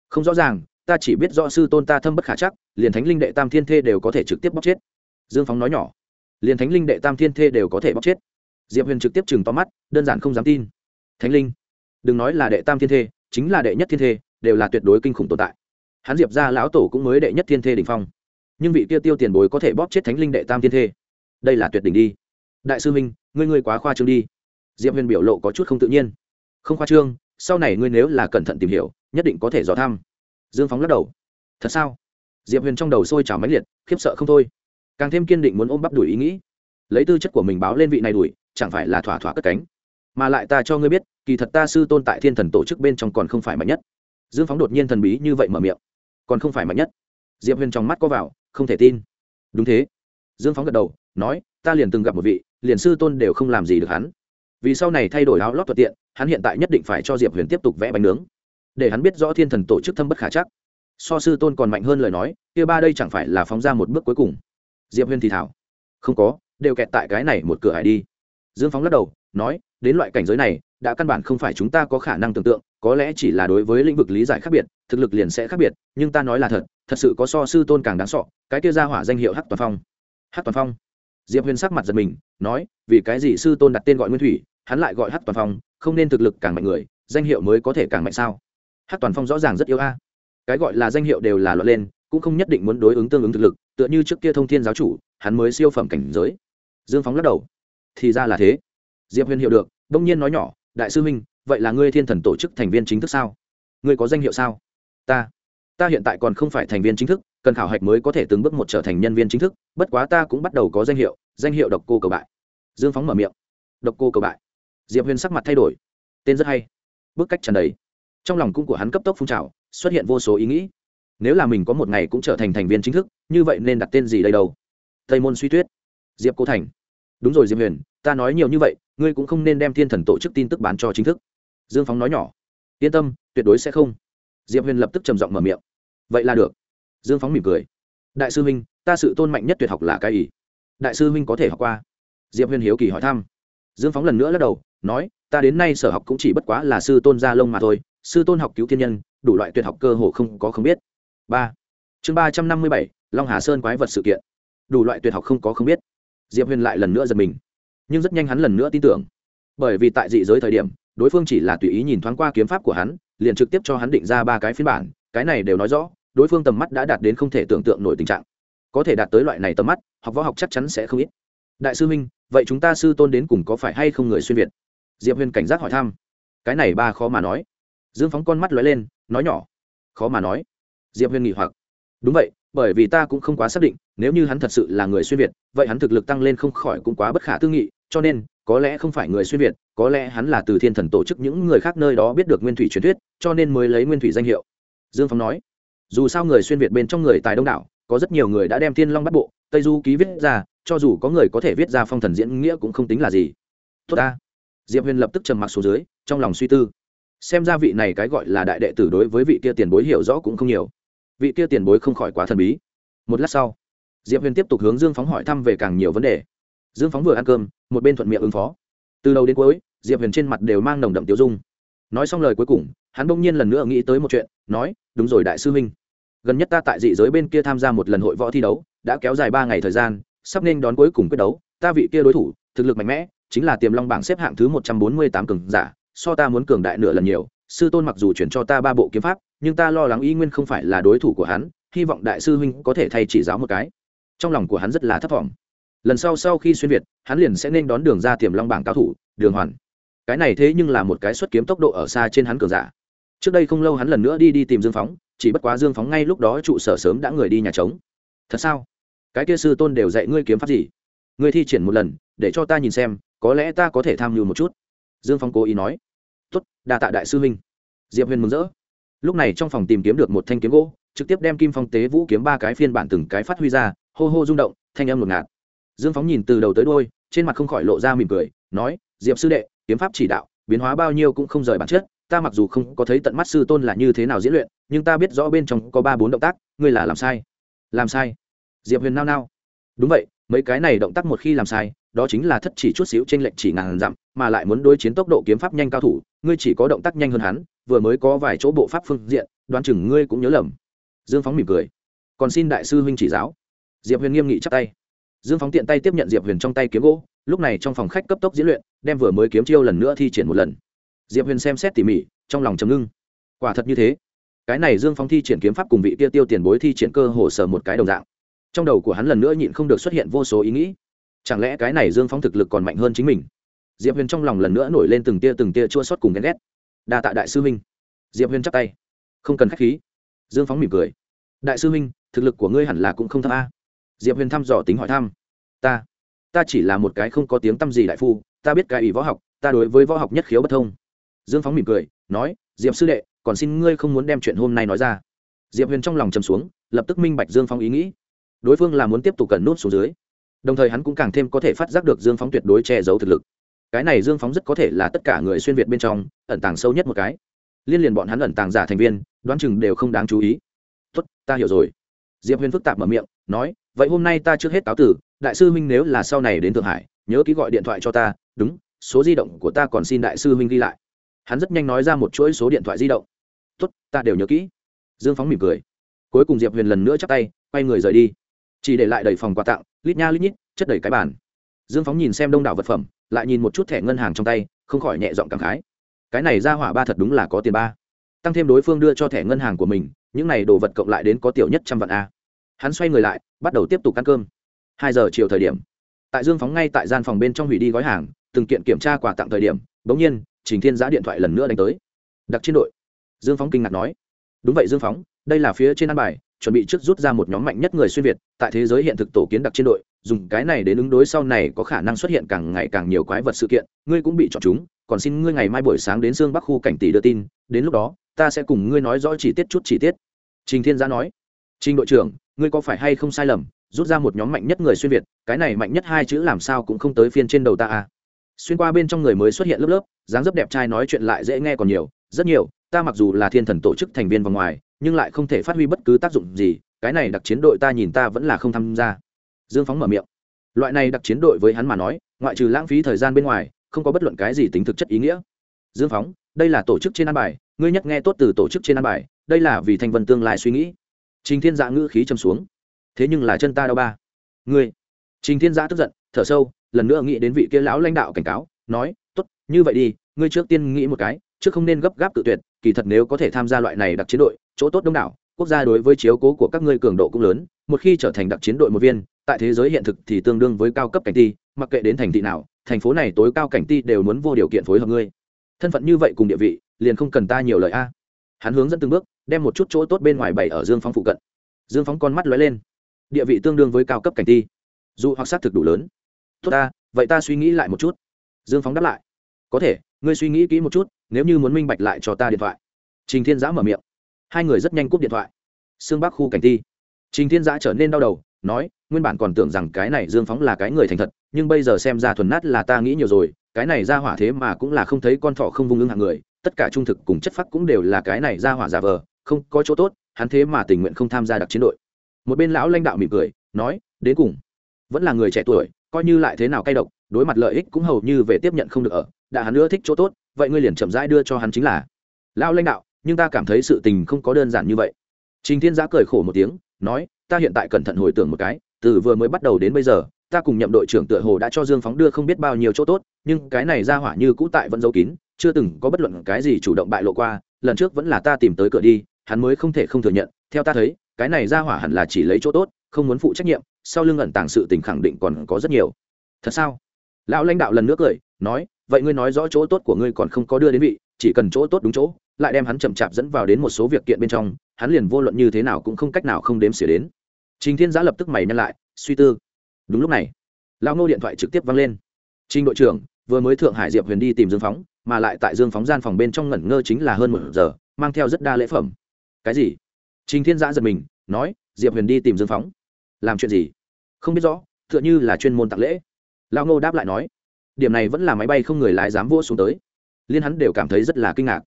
Không rõ ràng, ta chỉ biết rõ sư tôn ta thâm bất khả chắc, liền thánh linh đệ tam thiên thê đều có thể trực tiếp bóc chết. Dương phóng nói nhỏ, liền thánh linh đệ tam thiên thê đều có thể bóc chết. Diệp huyền trực tiếp chừng to mắt, đơn giản không dám tin. Thánh linh, đừng nói là đệ tam thiên thê, chính là đệ nhất thiên thê, đều là tuyệt đối kinh khủng tồn tại hắn diệp ra lão tổ cũng mới đệ nhất thiên thê đình phong. Nhưng vị tiêu tiêu tiền bối có thể bóp chết thánh linh đệ tam thiên thê. Đây là tuyệt đỉnh đi. Đại sư minh, ngươi ngươi quá khoa trương đi. Diệp huyền biểu lộ có chút không tự nhiên. Không khoa trương, sau này ngươi nếu là cẩn thận tìm hiểu, nhất định có thể dò thăm. Dương phóng lắc đầu. Thật sao? Diệp huyền trong đầu sôi trào máy liệt, khiếp sợ không thôi. Càng thêm kiên định muốn ôm bắp đuổi ý nghĩ. Lấy tư chất của mình báo lên vị này đuổi, chẳng phải là thỏa thỏa cất cánh. Mà lại ta cho ngươi biết, kỳ thật ta sư tôn tại thiên thần tổ chức bên trong còn không phải mạnh nhất. Dương phóng đột nhiên thần bí như vậy mở miệng còn không phải mạnh nhất. Diệp huyền trong mắt có vào, không thể tin. Đúng thế. Dương phóng gật đầu, nói, ta liền từng gặp một vị, liền sư tôn đều không làm gì được hắn. Vì sau này thay đổi áo lót thuận tiện, hắn hiện tại nhất định phải cho diệp huyền tiếp tục vẽ bánh nướng. Để hắn biết rõ thiên thần tổ chức thâm bất khả chắc. So sư tôn còn mạnh hơn lời nói, kia ba đây chẳng phải là phóng ra một bước cuối cùng. Diệp huyền thì thảo, không có, đều kẹt tại cái này một cửa hải đi. Dương phóng lắc đầu, nói, đến loại cảnh giới này, đã căn bản không phải chúng ta có khả năng tưởng tượng có lẽ chỉ là đối với lĩnh vực lý giải khác biệt, thực lực liền sẽ khác biệt, nhưng ta nói là thật thật sự có so sư tôn càng đáng sọ, cái kia ra hỏa danh hiệu hắc toàn phong. Hắc toàn phong? Diệp huyền sắc mặt giật mình, nói, vì cái gì sư tôn đặt tên gọi nguyên thủy, hắn lại gọi hắc toàn phong, không nên thực lực càng mạnh người, danh hiệu mới có thể càng mạnh sao? Hắc toàn phong rõ ràng rất yếu a. Cái gọi là danh hiệu đều là luật lên, cũng không nhất định muốn đối ứng tương ứng thực lực, tựa như trước kia thông thiên giáo chủ, hắn mới siêu phẩm cảnh giới. Dương phóng lắc đầu. Thì ra là thế. Diệp huyền hiểu được, đông nhiên nói nhỏ, đại sư huynh vậy là ngươi thiên thần tổ chức thành viên chính thức sao? Ngươi có danh hiệu sao? Ta. Ta hiện tại còn không phải thành viên chính thức, cần khảo hạch mới có thể từng bước một trở thành nhân viên chính thức, bất quá ta cũng bắt đầu có danh hiệu danh hiệu độc cô cầu bại. Dương phóng mở miệng. Độc cô cầu bại. Diệp huyền sắc mặt thay đổi. Tên rất hay. Bức cách trần đầy. Trong lòng cung của hắn cấp tốc phun trào, xuất hiện vô số ý nghĩ. Nếu là mình có một ngày cũng trở thành thành viên chính thức, như vậy nên đặt tên gì đây đâu? Tây môn suy tuyết. Diệp cô thành. Đúng rồi diệp huyền, ta nói nhiều như vậy, ngươi cũng không nên đem thiên thần tổ chức tin tức bán cho chính thức dương phóng nói nhỏ. Yên tâm, tuyệt đối sẽ không. Diệp huyền lập tức trầm giọng mở miệng. Vậy là được. Dương phóng mỉm cười. Đại sư huynh, ta sự tôn mạnh nhất tuyệt học là cái ý. Đại sư huynh có thể học qua? Diệp huyền hiếu kỳ hỏi thăm. Dương phóng lần nữa lắc đầu, nói, ta đến nay sở học cũng chỉ bất quá là sư tôn gia lông mà thôi, sư tôn học cứu thiên nhân, đủ loại tuyệt học cơ hồ không có không biết. Ba. Chương ba trăm năm mươi bảy, long hà sơn quái vật sự kiện. Đủ loại tuyệt học không có không biết. Diệp huyền lại lần nữa giật mình. Nhưng rất nhanh hắn lần nữa tin tưởng. Bởi vì tại dị giới thời điểm đối phương chỉ là tùy ý nhìn thoáng qua kiếm pháp của hắn, liền trực tiếp cho hắn định ra ba cái phiên bản, cái này đều nói rõ, đối phương tầm mắt đã đạt đến không thể tưởng tượng nổi tình trạng. Có thể đạt tới loại này tầm mắt, học võ học chắc chắn sẽ không ít. Đại sư minh, vậy chúng ta sư tôn đến cùng có phải hay không người xuyên việt? Diệp huyền cảnh giác hỏi thăm. Cái này ba khó mà nói. Dương phóng con mắt lóe lên, nói nhỏ. Khó mà nói. Diệp huyền nghỉ hoặc. Đúng vậy, bởi vì ta cũng không quá xác định, nếu như hắn thật sự là người xuyên việt, vậy hắn thực lực tăng lên không khỏi cũng quá bất khả tư nghị, cho nên có lẽ không phải người xuyên việt, có lẽ hắn là từ thiên thần tổ chức những người khác nơi đó biết được nguyên thủy truyền thuyết, cho nên mới lấy nguyên thủy danh hiệu. Dương phong nói, dù sao người xuyên việt bên trong người tài đông đảo, có rất nhiều người đã đem thiên long bắt bộ, tây du ký viết ra, cho dù có người có thể viết ra phong thần diễn nghĩa cũng không tính là gì. Tốt ta. Diệp huyền lập tức trầm mặc xuống dưới, trong lòng suy tư. Xem ra vị này cái gọi là đại đệ tử đối với vị kia tiền bối hiểu rõ cũng không nhiều. Vị kia tiền bối không khỏi quá thần bí. Một lát sau, diệp huyền tiếp tục hướng dương phóng hỏi thăm về càng nhiều vấn đề dương phóng vừa ăn cơm, một bên thuận miệng ứng phó. Từ đầu đến cuối, diệp huyền trên mặt đều mang nồng đậm tiêu dung. Nói xong lời cuối cùng, hắn bỗng nhiên lần nữa nghĩ tới một chuyện, nói, đúng rồi đại sư huynh. Gần nhất ta tại dị giới bên kia tham gia một lần hội võ thi đấu, đã kéo dài ba ngày thời gian, sắp nên đón cuối cùng quyết đấu, ta vị kia đối thủ, thực lực mạnh mẽ, chính là tiềm long bảng xếp hạng thứ một trăm bốn mươi tám cường giả, so ta muốn cường đại nửa lần nhiều, sư tôn mặc dù chuyển cho ta ba bộ kiếm pháp, nhưng ta lo lắng y nguyên không phải là đối thủ của hắn, hy vọng đại sư huynh có thể thay chỉ giáo một cái. Trong lòng của hắn rất là thất vọng lần sau sau khi xuyên việt, hắn liền sẽ nên đón đường ra tiềm long bảng cao thủ, đường hoàn. Cái này thế nhưng là một cái xuất kiếm tốc độ ở xa trên hắn cường giả. Trước đây không lâu hắn lần nữa đi đi tìm dương phóng, chỉ bất quá dương phóng ngay lúc đó trụ sở sớm đã người đi nhà trống. Thật sao? Cái kia sư tôn đều dạy ngươi kiếm pháp gì? Ngươi thi triển một lần, để cho ta nhìn xem, có lẽ ta có thể tham mưu một chút. Dương phóng cố ý nói. Tuất đa tạ đại sư huynh. Diệp huyền mừng rỡ. Lúc này trong phòng tìm kiếm được một thanh kiếm gỗ, trực tiếp đem kim phong tế vũ kiếm ba cái phiên bản từng cái phát huy ra, hô hô rung động, thanh âm ngột ngạt dương phóng nhìn từ đầu tới đôi trên mặt không khỏi lộ ra mỉm cười, nói, diệp sư đệ, kiếm pháp chỉ đạo, biến hóa bao nhiêu cũng không rời bản chất, ta mặc dù không có thấy tận mắt sư tôn là như thế nào diễn luyện, nhưng ta biết rõ bên trong có ba bốn động tác, ngươi là làm sai. Làm sai? Diệp huyền nao nao. Đúng vậy, mấy cái này động tác một khi làm sai, đó chính là thất chỉ chút xíu trên lệnh chỉ ngàn dặm, mà lại muốn đối chiến tốc độ kiếm pháp nhanh cao thủ, ngươi chỉ có động tác nhanh hơn hắn, vừa mới có vài chỗ bộ pháp phương diện, đoán chừng ngươi cũng nhớ lầm. Dương phóng mỉm cười. Còn xin đại sư huynh chỉ giáo. Diệp huyền nghiêm nghị chắp tay dương phóng tiện tay tiếp nhận diệp huyền trong tay kiếm gỗ, lúc này trong phòng khách cấp tốc diễn luyện, đem vừa mới kiếm chiêu lần nữa thi triển một lần. Diệp huyền xem xét tỉ mỉ, trong lòng chấm ngưng. Quả thật như thế. Cái này dương phóng thi triển kiếm pháp cùng vị kia tiêu tiền bối thi triển cơ hồ sở một cái đồng dạng. Trong đầu của hắn lần nữa nhịn không được xuất hiện vô số ý nghĩ. Chẳng lẽ cái này dương phóng thực lực còn mạnh hơn chính mình? Diệp huyền trong lòng lần nữa nổi lên từng tia từng tia chua sót cùng ghen ghét. Đa tạ đại sư huynh. Diệp huyền chắp tay. Không cần k h á c h khí. Dương phóng mỉm cười. Đại sư huynh, thực lực của ngươi hẳn là cũng không thấp a diệp huyền thăm dò tính hỏi thăm. Ta ta chỉ là một cái không có tiếng t â m gì đại phu, ta biết cái ý võ học, ta đối với võ học nhất khiếu bất thông. Dương phóng mỉm cười, nói, diệp sư đệ, còn xin ngươi không muốn đem chuyện hôm nay nói ra. Diệp huyền trong lòng chầm xuống, lập tức minh bạch dương phóng ý nghĩ. Đối phương là muốn tiếp tục cẩn nút xuống dưới. Đồng thời hắn cũng càng thêm có thể phát giác được dương phóng tuyệt đối che giấu thực lực. Cái này dương phóng rất có thể là tất cả người xuyên việt bên trong, ẩn tàng sâu nhất một cái. Liên liền bọn hắn ẩn tàng giả thành viên, đoán chừng đều không đáng chú ý. Tốt, ta hiểu rồi. Diệp huyền phức tạp mở miệng, nói vậy hôm nay ta trước hết cáo tử, đại sư huynh nếu là sau này đến thượng hải, nhớ ký gọi điện thoại cho ta, đúng, số di động của ta còn xin đại sư huynh ghi lại. Hắn rất nhanh nói ra một chuỗi số điện thoại di động. Tốt, ta đều nhớ kỹ. Dương phóng mỉm cười. Cuối cùng diệp huyền lần nữa chắp tay, quay người rời đi. Chỉ để lại đầy phòng quà tặng, lít nha lít nhít, chất đầy cái bàn. Dương phóng nhìn xem đông đảo vật phẩm, lại nhìn một chút thẻ ngân hàng trong tay, không khỏi nhẹ giọng cảm khái. Cái này ra hỏa ba thật đúng là có tiền ba. Tăng thêm đối phương đưa cho thẻ ngân hàng của mình, những này đồ vật cộng lại đến có tiểu nhất trăm vạn a hắn xoay người lại, bắt đầu tiếp tục ăn cơm. Hai giờ chiều thời điểm, tại dương phóng ngay tại gian phòng bên trong hủy đi gói hàng, từng kiện kiểm tra quà tặng thời điểm, bỗng nhiên, trình thiên giã điện thoại lần nữa đánh tới. Đặc chiến đội. Dương phóng kinh ngạc nói. Đúng vậy dương phóng, đây là phía trên ăn bài, chuẩn bị trước rút ra một nhóm mạnh nhất người xuyên việt, tại thế giới hiện thực tổ kiến đặc chiến đội, dùng cái này đến ứng đối sau này có khả năng xuất hiện càng ngày càng nhiều quái vật sự kiện, ngươi cũng bị chọn chúng, còn xin ngươi ngày mai buổi sáng đến Dương bắc khu cảnh tỷ đưa tin, đến lúc đó, ta sẽ cùng ngươi nói rõ chi tiết chút chi tiết. Trình thiên giã nói trình đội trưởng, ngươi có phải hay không sai lầm, rút ra một nhóm mạnh nhất người xuyên việt, cái này mạnh nhất hai chữ làm sao cũng không tới phiên trên đầu ta à? Xuyên qua bên trong người mới xuất hiện lớp lớp, dáng dấp đẹp trai nói chuyện lại dễ nghe còn nhiều, rất nhiều, ta mặc dù là thiên thần tổ chức thành viên vòng ngoài, nhưng lại không thể phát huy bất cứ tác dụng gì, cái này đặc chiến đội ta nhìn ta vẫn là không tham gia. Dương phóng mở miệng. Loại này đặc chiến đội với hắn mà nói, ngoại trừ lãng phí thời gian bên ngoài, không có bất luận cái gì tính thực chất ý nghĩa. Dương phóng, đây là tổ chức trên an bài, ngươi nhắc nghe tốt từ tổ chức trên an bài, đây là vì thành vân tương lai suy nghĩ trình thiên dạ ngữ khí châm xuống. Thế nhưng là chân ta đau ba. Ngươi. Trình thiên dạ tức giận, thở sâu, lần nữa nghĩ đến vị kia lão lãnh đạo cảnh cáo, nói, tốt, như vậy đi, ngươi trước tiên nghĩ một cái, trước không nên gấp gáp tự tuyệt, kỳ thật nếu có thể tham gia loại này đặc chiến đội, chỗ tốt đông đảo, quốc gia đối với chiếu cố của các ngươi cường độ cũng lớn, một khi trở thành đặc chiến đội một viên, tại thế giới hiện thực thì tương đương với cao cấp cảnh ti, mặc kệ đến thành thị nào, thành phố này tối cao cảnh ti đều muốn vô điều kiện phối hợp ngươi. Thân phận như vậy cùng địa vị, liền không cần ta nhiều lời a. Hắn hướng dẫn từng bước đem một chút chỗ tốt bên ngoài bày ở dương phóng phụ cận. Dương phóng con mắt lóe lên. Địa vị tương đương với cao cấp cảnh ti dù hoặc xác thực đủ lớn. Tốt ta, vậy ta suy nghĩ lại một chút. Dương phóng đáp lại. Có thể, ngươi suy nghĩ kỹ một chút, nếu như muốn minh bạch lại cho ta điện thoại. Trình thiên giã mở miệng. Hai người rất nhanh cúp điện thoại. Xương bắc khu cảnh ti trình thiên giã trở nên đau đầu, nói, nguyên bản còn tưởng rằng cái này dương phóng là cái người thành thật, nhưng bây giờ xem ra thuần nát là ta nghĩ nhiều rồi, cái này ra hỏa thế mà cũng là không thấy con thỏ không vung ứng hạng người, tất cả trung thực cùng chất phác cũng đều là cái này ra hỏa giả vờ không có chỗ tốt, hắn thế mà tình nguyện không tham gia đặc chiến đội. Một bên lão lãnh đạo mỉm cười, nói, đến cùng, vẫn là người trẻ tuổi, coi như lại thế nào cay độc, đối mặt lợi ích cũng hầu như về tiếp nhận không được ở, đã hắn nữa thích chỗ tốt, vậy ngươi liền chậm rãi đưa cho hắn chính là. Lão lãnh đạo, nhưng ta cảm thấy sự tình không có đơn giản như vậy. Trình thiên giã cười khổ một tiếng, nói, ta hiện tại cẩn thận hồi tưởng một cái, từ vừa mới bắt đầu đến bây giờ, ta cùng nhậm đội trưởng tựa hồ đã cho dương phóng đưa không biết bao nhiêu chỗ tốt, nhưng cái này ra hỏa như cũ tại vẫn giấu kín, chưa từng có bất luận cái gì chủ động bại lộ qua, lần trước vẫn là ta tìm tới cửa đi hắn mới không thể không thừa nhận, theo ta thấy, cái này ra hỏa hẳn là chỉ lấy chỗ tốt, không muốn phụ trách nhiệm, sau lưng ẩn tàng sự tình khẳng định còn có rất nhiều. Thật sao? Lão lãnh đạo lần nữa cười, nói, vậy ngươi nói rõ chỗ tốt của ngươi còn không có đưa đến vị, chỉ cần chỗ tốt đúng chỗ, lại đem hắn chậm chạp dẫn vào đến một số việc kiện bên trong, hắn liền vô luận như thế nào cũng không cách nào không đếm xỉa đến. Trình thiên giã lập tức mày nhăn lại, suy tư. Đúng lúc này, lão ngô điện thoại trực tiếp vang lên. Trình đội trưởng, vừa mới thượng hải diệp huyền đi tìm dương phóng, mà lại tại dương phóng gian phòng bên trong ngẩn ngơ chính là hơn một giờ, mang theo rất đa lễ phẩm cái gì? Trình thiên giã giật mình, nói, diệp huyền đi tìm dương phóng. Làm chuyện gì? Không biết rõ t h ư ợ n h ư là chuyên môn tặng lễ. Lão ngô đáp lại nói, điểm này vẫn là máy bay không người lái dám vô xuống tới. Liên hắn đều cảm thấy rất là kinh ngạc.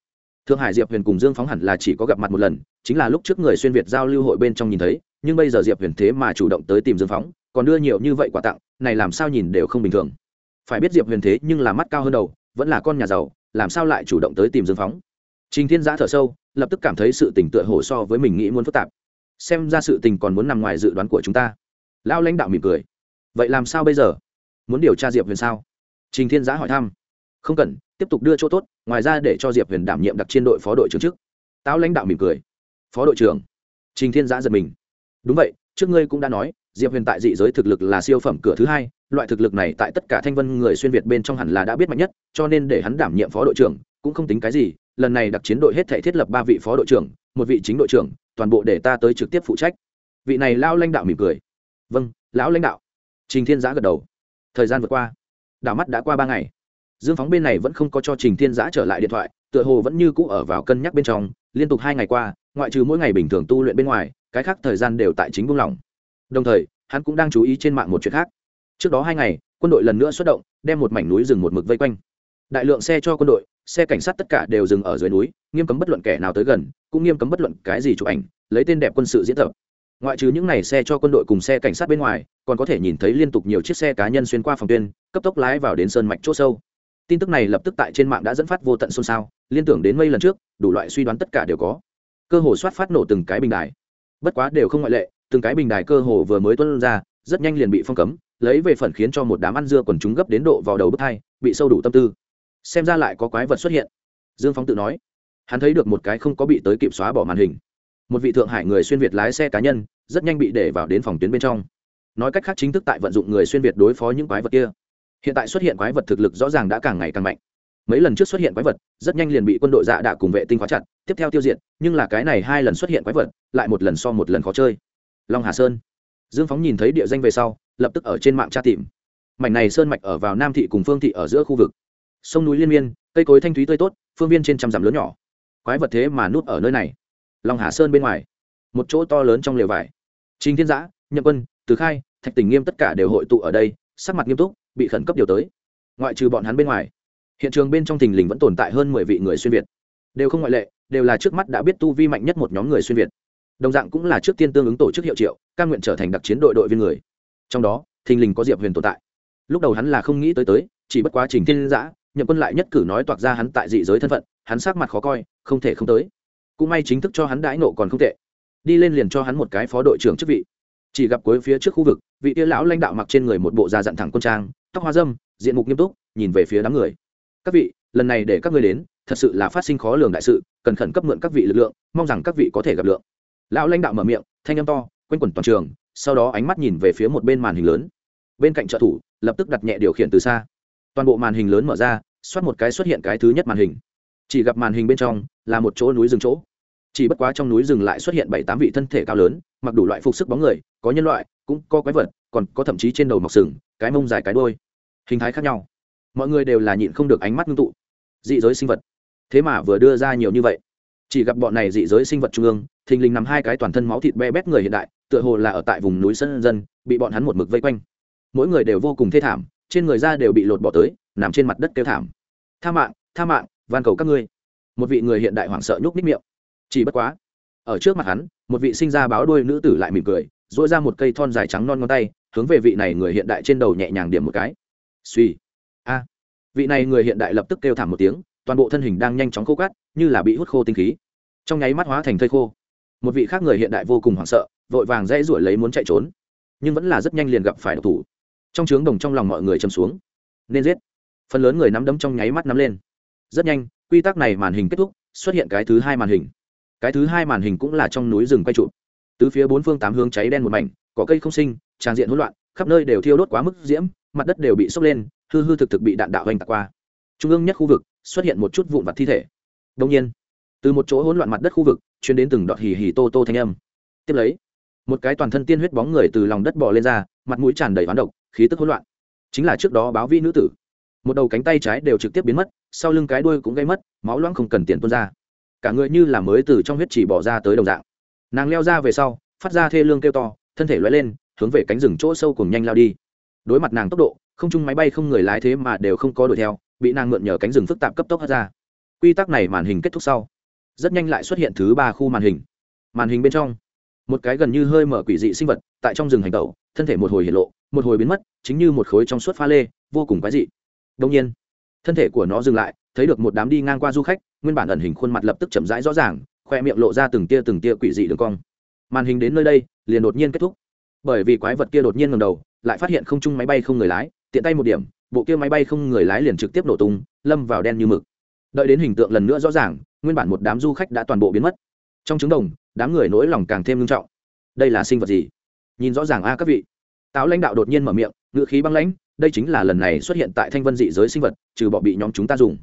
Thượng hải diệp huyền cùng dương phóng hẳn là chỉ có gặp mặt một lần, chính là lúc trước người xuyên việt giao lưu hội bên trong nhìn thấy, nhưng bây giờ diệp huyền thế mà chủ động tới tìm dương phóng, còn đưa nhiều như vậy quà tặng, này làm sao nhìn đều không bình thường. Phải biết diệp huyền thế nhưng là mắt cao hơn đầu, vẫn là con nhà giàu, làm sao lại chủ động tới tìm dương phóng? Trình thiên giã thở sâu, lập tức cảm thấy sự tình tựa hồ so với mình nghĩ muốn phức tạp. Xem ra sự tình còn muốn nằm ngoài dự đoán của chúng ta. Lão lãnh đạo mỉm cười. Vậy làm sao bây giờ? Muốn điều tra diệp huyền sao? Trình thiên giã hỏi thăm. Không cần, tiếp tục đưa chỗ tốt, ngoài ra để cho diệp huyền đảm nhiệm đặc chiến đội phó đội trưởng chức. táo lãnh đạo mỉm cười. Phó đội trưởng. Trình thiên giã giật mình. Đúng vậy, trước ngươi cũng đã nói, diệp huyền tại dị giới thực lực là siêu phẩm cửa thứ hai, loại thực lực này tại tất cả thanh vân người xuyên việt bên trong hẳn là đã biết mạnh nhất, cho nên để hắn đảm nhiệm phó đội trưởng, cũng không tính cái gì lần này đặc chiến đội hết thể thiết lập ba vị phó đội trưởng, một vị chính đội trưởng, toàn bộ để ta tới trực tiếp phụ trách. Vị này lão lãnh đạo mỉm cười. Vâng lão lãnh đạo. Trình thiên giã gật đầu. Thời gian vượt qua. Đảo mắt đã qua ba ngày. Dương phóng bên này vẫn không có cho trình thiên giã trở lại điện thoại, tựa hồ vẫn như cũ ở vào cân nhắc bên trong, liên tục hai ngày qua, ngoại trừ mỗi ngày bình thường tu luyện bên ngoài, cái khác thời gian đều tại chính buông lỏng. Đồng thời, hắn cũng đang chú ý trên mạng một chuyện khác. Trước đó hai ngày, quân đội lần nữa xuất động, đem một mảnh núi rừng một mực vây quanh đại lượng xe cho quân đội, xe cảnh sát tất cả đều dừng ở dưới núi, nghiêm cấm bất luận kẻ nào tới gần, cũng nghiêm cấm bất luận cái gì chụp ảnh, lấy tên đẹp quân sự diễn tập. Ngoại trừ những này xe cho quân đội cùng xe cảnh sát bên ngoài, còn có thể nhìn thấy liên tục nhiều chiếc xe cá nhân xuyên qua phòng tuyên, cấp tốc lái vào đến sơn mạch c h ỗ sâu. Tin tức này lập tức tại trên mạng đã dẫn phát vô tận xôn xao, liên tưởng đến mây lần trước, đủ loại suy đoán tất cả đều có. Cơ hồ soát phát nổ từng cái bình đài. Bất quá đều không ngoại lệ, từng cái bình đài cơ hồ vừa mới tuân ra, rất nhanh liền bị phong cấm, lấy về phần khiến cho một đám ăn dưa quần chúng gấp đến độ vào đầu bức hai, bị sâu đủ tâm tư xem ra lại có quái vật xuất hiện. Dương phóng tự nói. Hắn thấy được một cái không có bị tới kịp xóa bỏ màn hình. Một vị thượng hải người xuyên việt lái xe cá nhân, rất nhanh bị để vào đến phòng tuyến bên trong. Nói cách khác chính thức tại vận dụng người xuyên việt đối phó những quái vật kia. Hiện tại xuất hiện quái vật thực lực rõ ràng đã càng ngày càng mạnh. Mấy lần trước xuất hiện quái vật, rất nhanh liền bị quân đội dạ đạ cùng vệ tinh khóa chặt, tiếp theo tiêu diệt, nhưng là cái này hai lần xuất hiện quái vật, lại một lần so một lần khó chơi. Long hà sơn. Dương phóng nhìn thấy địa danh về sau, lập tức ở trên mạng tra tìm. Mảnh này sơn mạch ở vào nam thị cùng phương thị ở giữa khu vực sông núi liên miên, cây cối thanh thúy tươi tốt, phương viên trên trăm dặm lớn nhỏ. Quái vật thế mà núp ở nơi này. Long hà sơn bên ngoài, một chỗ to lớn trong lều vải. Trình thiên giã, nhậm quân, từ khai, thạch tình nghiêm tất cả đều hội tụ ở đây, sắc mặt nghiêm túc, bị khẩn cấp điều tới. Ngoại trừ bọn hắn bên ngoài, hiện trường bên trong thình lình vẫn tồn tại hơn mười vị người xuyên việt. Đều không ngoại lệ, đều là trước mắt đã biết tu vi mạnh nhất một nhóm người xuyên việt. Đồng dạng cũng là trước tiên tương ứng tổ chức hiệu triệu, ca nguyện trở thành đặc chiến đội đội viên người. Trong đó, thình lình có diệp huyền tồn tại. Lúc đầu hắn là không nghĩ tới tới, chỉ bất quá trình thiên giã nhậm quân lại nhất cử nói toạc ra hắn tại dị giới thân phận, hắn sắc mặt khó coi, không thể không tới. Cũng may chính thức cho hắn đãi nộ còn không tệ. Đi lên liền cho hắn một cái phó đội trưởng chức vị. Chỉ gặp cuối phía trước khu vực, vị tia lão lãnh đạo mặc trên người một bộ da dặn thẳng quân trang, tóc hoa dâm, diện mục nghiêm túc, nhìn về phía đám người. Các vị, lần này để các ngươi đến, thật sự là phát sinh khó lường đại sự, cần khẩn cấp mượn các vị lực lượng, mong rằng các vị có thể gặp lượng. Lão lãnh đạo mở miệng, thanh âm to, quanh quẩn toàn trường, sau đó ánh mắt nhìn về phía một bên màn hình lớn. Bên cạnh trợ thủ, lập tức đặt nhẹ điều khiển từ xa. Toàn bộ màn hình lớn mở ra xoát một cái xuất hiện cái thứ nhất màn hình. Chỉ gặp màn hình bên trong là một chỗ núi rừng chỗ. Chỉ bất quá trong núi rừng lại xuất hiện bảy tám vị thân thể cao lớn, mặc đủ loại phục sức bóng người, có nhân loại, cũng có quái vật, còn có thậm chí trên đầu mọc sừng, cái mông dài cái đôi hình thái khác nhau. Mọi người đều là nhịn không được ánh mắt ngưng tụ. Dị giới sinh vật. Thế mà vừa đưa ra nhiều như vậy. Chỉ gặp bọn này dị giới sinh vật trung ương, thình lình nằm hai cái toàn thân máu thịt be bét người hiện đại, tựa hồ là ở tại vùng núi sân dân, bị bọn hắn một mực vây quanh. Mỗi người đều vô cùng thê thảm trên người da đều bị lột bỏ tới, nằm trên mặt đất kêu thảm. Tha mạng tha mạng, van cầu các ngươi. Một vị người hiện đại hoảng sợ nhúc nít miệng. Chỉ bất quá, ở trước mặt hắn, một vị sinh ra báo đuôi nữ tử lại mỉm cười dỗi ra một cây thon dài trắng non ngón tay, hướng về vị này người hiện đại trên đầu nhẹ nhàng điểm một cái. Suy. A. Vị này người hiện đại lập tức kêu thảm một tiếng, toàn bộ thân hình đang nhanh chóng khô cát như là bị hút khô tinh khí. Trong nháy mắt hóa thành thây khô. Một vị khác người hiện đại vô cùng hoảng sợ, vội vàng dãy ruổi lấy muốn chạy trốn, nhưng vẫn là rất nhanh liền gặp phải độc thủ trong trướng đồng trong lòng mọi người châm xuống. Nên giết. Phần lớn người nắm đấm trong nháy mắt nắm lên. Rất nhanh, quy tắc này màn hình kết thúc, xuất hiện cái thứ hai màn hình. Cái thứ hai màn hình cũng là trong núi rừng quay trụ. Từ phía bốn phương tám hướng cháy đen một mảnh, cỏ cây không sinh, tràn diện hỗn loạn, khắp nơi đều thiêu đốt quá mức diễm, mặt đất đều bị sốc lên, hư hư thực thực bị đạn đạo hoành tạc qua. Trung ương nhất khu vực, xuất hiện một chút vụn vặt thi thể. Đông nhiên, từ một chỗ hỗn loạn mặt đất khu vực chuyến đến từng đọt hì hì tô tô thanh âm. Tiếp lấy, một cái toàn thân tiên huyết bóng người từ lòng đất bò lên ra mặt mũi tràn đầy hoán độc, khí tức hỗn loạn. Chính là trước đó báo vi nữ tử. Một đầu cánh tay trái đều trực tiếp biến mất, sau lưng cái đuôi cũng gây mất, máu loãng không cần tiền tuôn ra. Cả người như là mới từ trong huyết chỉ bỏ ra tới đồng dạng. Nàng leo ra về sau, phát ra thê lương kêu to, thân thể loay lên, hướng về cánh rừng chỗ sâu cùng nhanh lao đi. Đối mặt nàng tốc độ, không chung máy bay không người lái thế mà đều không có đuổi theo, bị nàng mượn nhờ cánh rừng phức tạp cấp tốc hất ra. Quy tắc này màn hình kết thúc sau. Rất nhanh lại xuất hiện thứ ba khu màn hình. Màn hình bên trong một cái gần như hơi mở quỷ dị sinh vật, tại trong rừng hành tẩu, thân thể một hồi hiện lộ, một hồi biến mất, chính như một khối trong suốt pha lê, vô cùng quái dị. Đông nhiên, thân thể của nó dừng lại, thấy được một đám đi ngang qua du khách, nguyên bản ẩn hình khuôn mặt lập tức chậm rãi rõ ràng, khoe miệng lộ ra từng tia từng tia quỷ dị đường cong. Màn hình đến nơi đây, liền đột nhiên kết thúc. Bởi vì quái vật kia đột nhiên ngầm đầu, lại phát hiện không chung máy bay không người lái, tiện tay một điểm, bộ kia máy bay không người lái liền trực tiếp nổ tung, lâm vào đen như mực. Đợi đến hình tượng lần nữa rõ ràng, nguyên bản một đám du khách đã toàn bộ biến mất. Trong trứng đồng đám người nỗi lòng càng thêm nghiêm trọng. Đây là sinh vật gì? Nhìn rõ ràng a, các vị. Táo lãnh đạo đột nhiên mở miệng, ngữ khí băng lãnh, đây chính là lần này xuất hiện tại thanh vân dị giới sinh vật, trừ bỏ bị nhóm chúng ta dùng.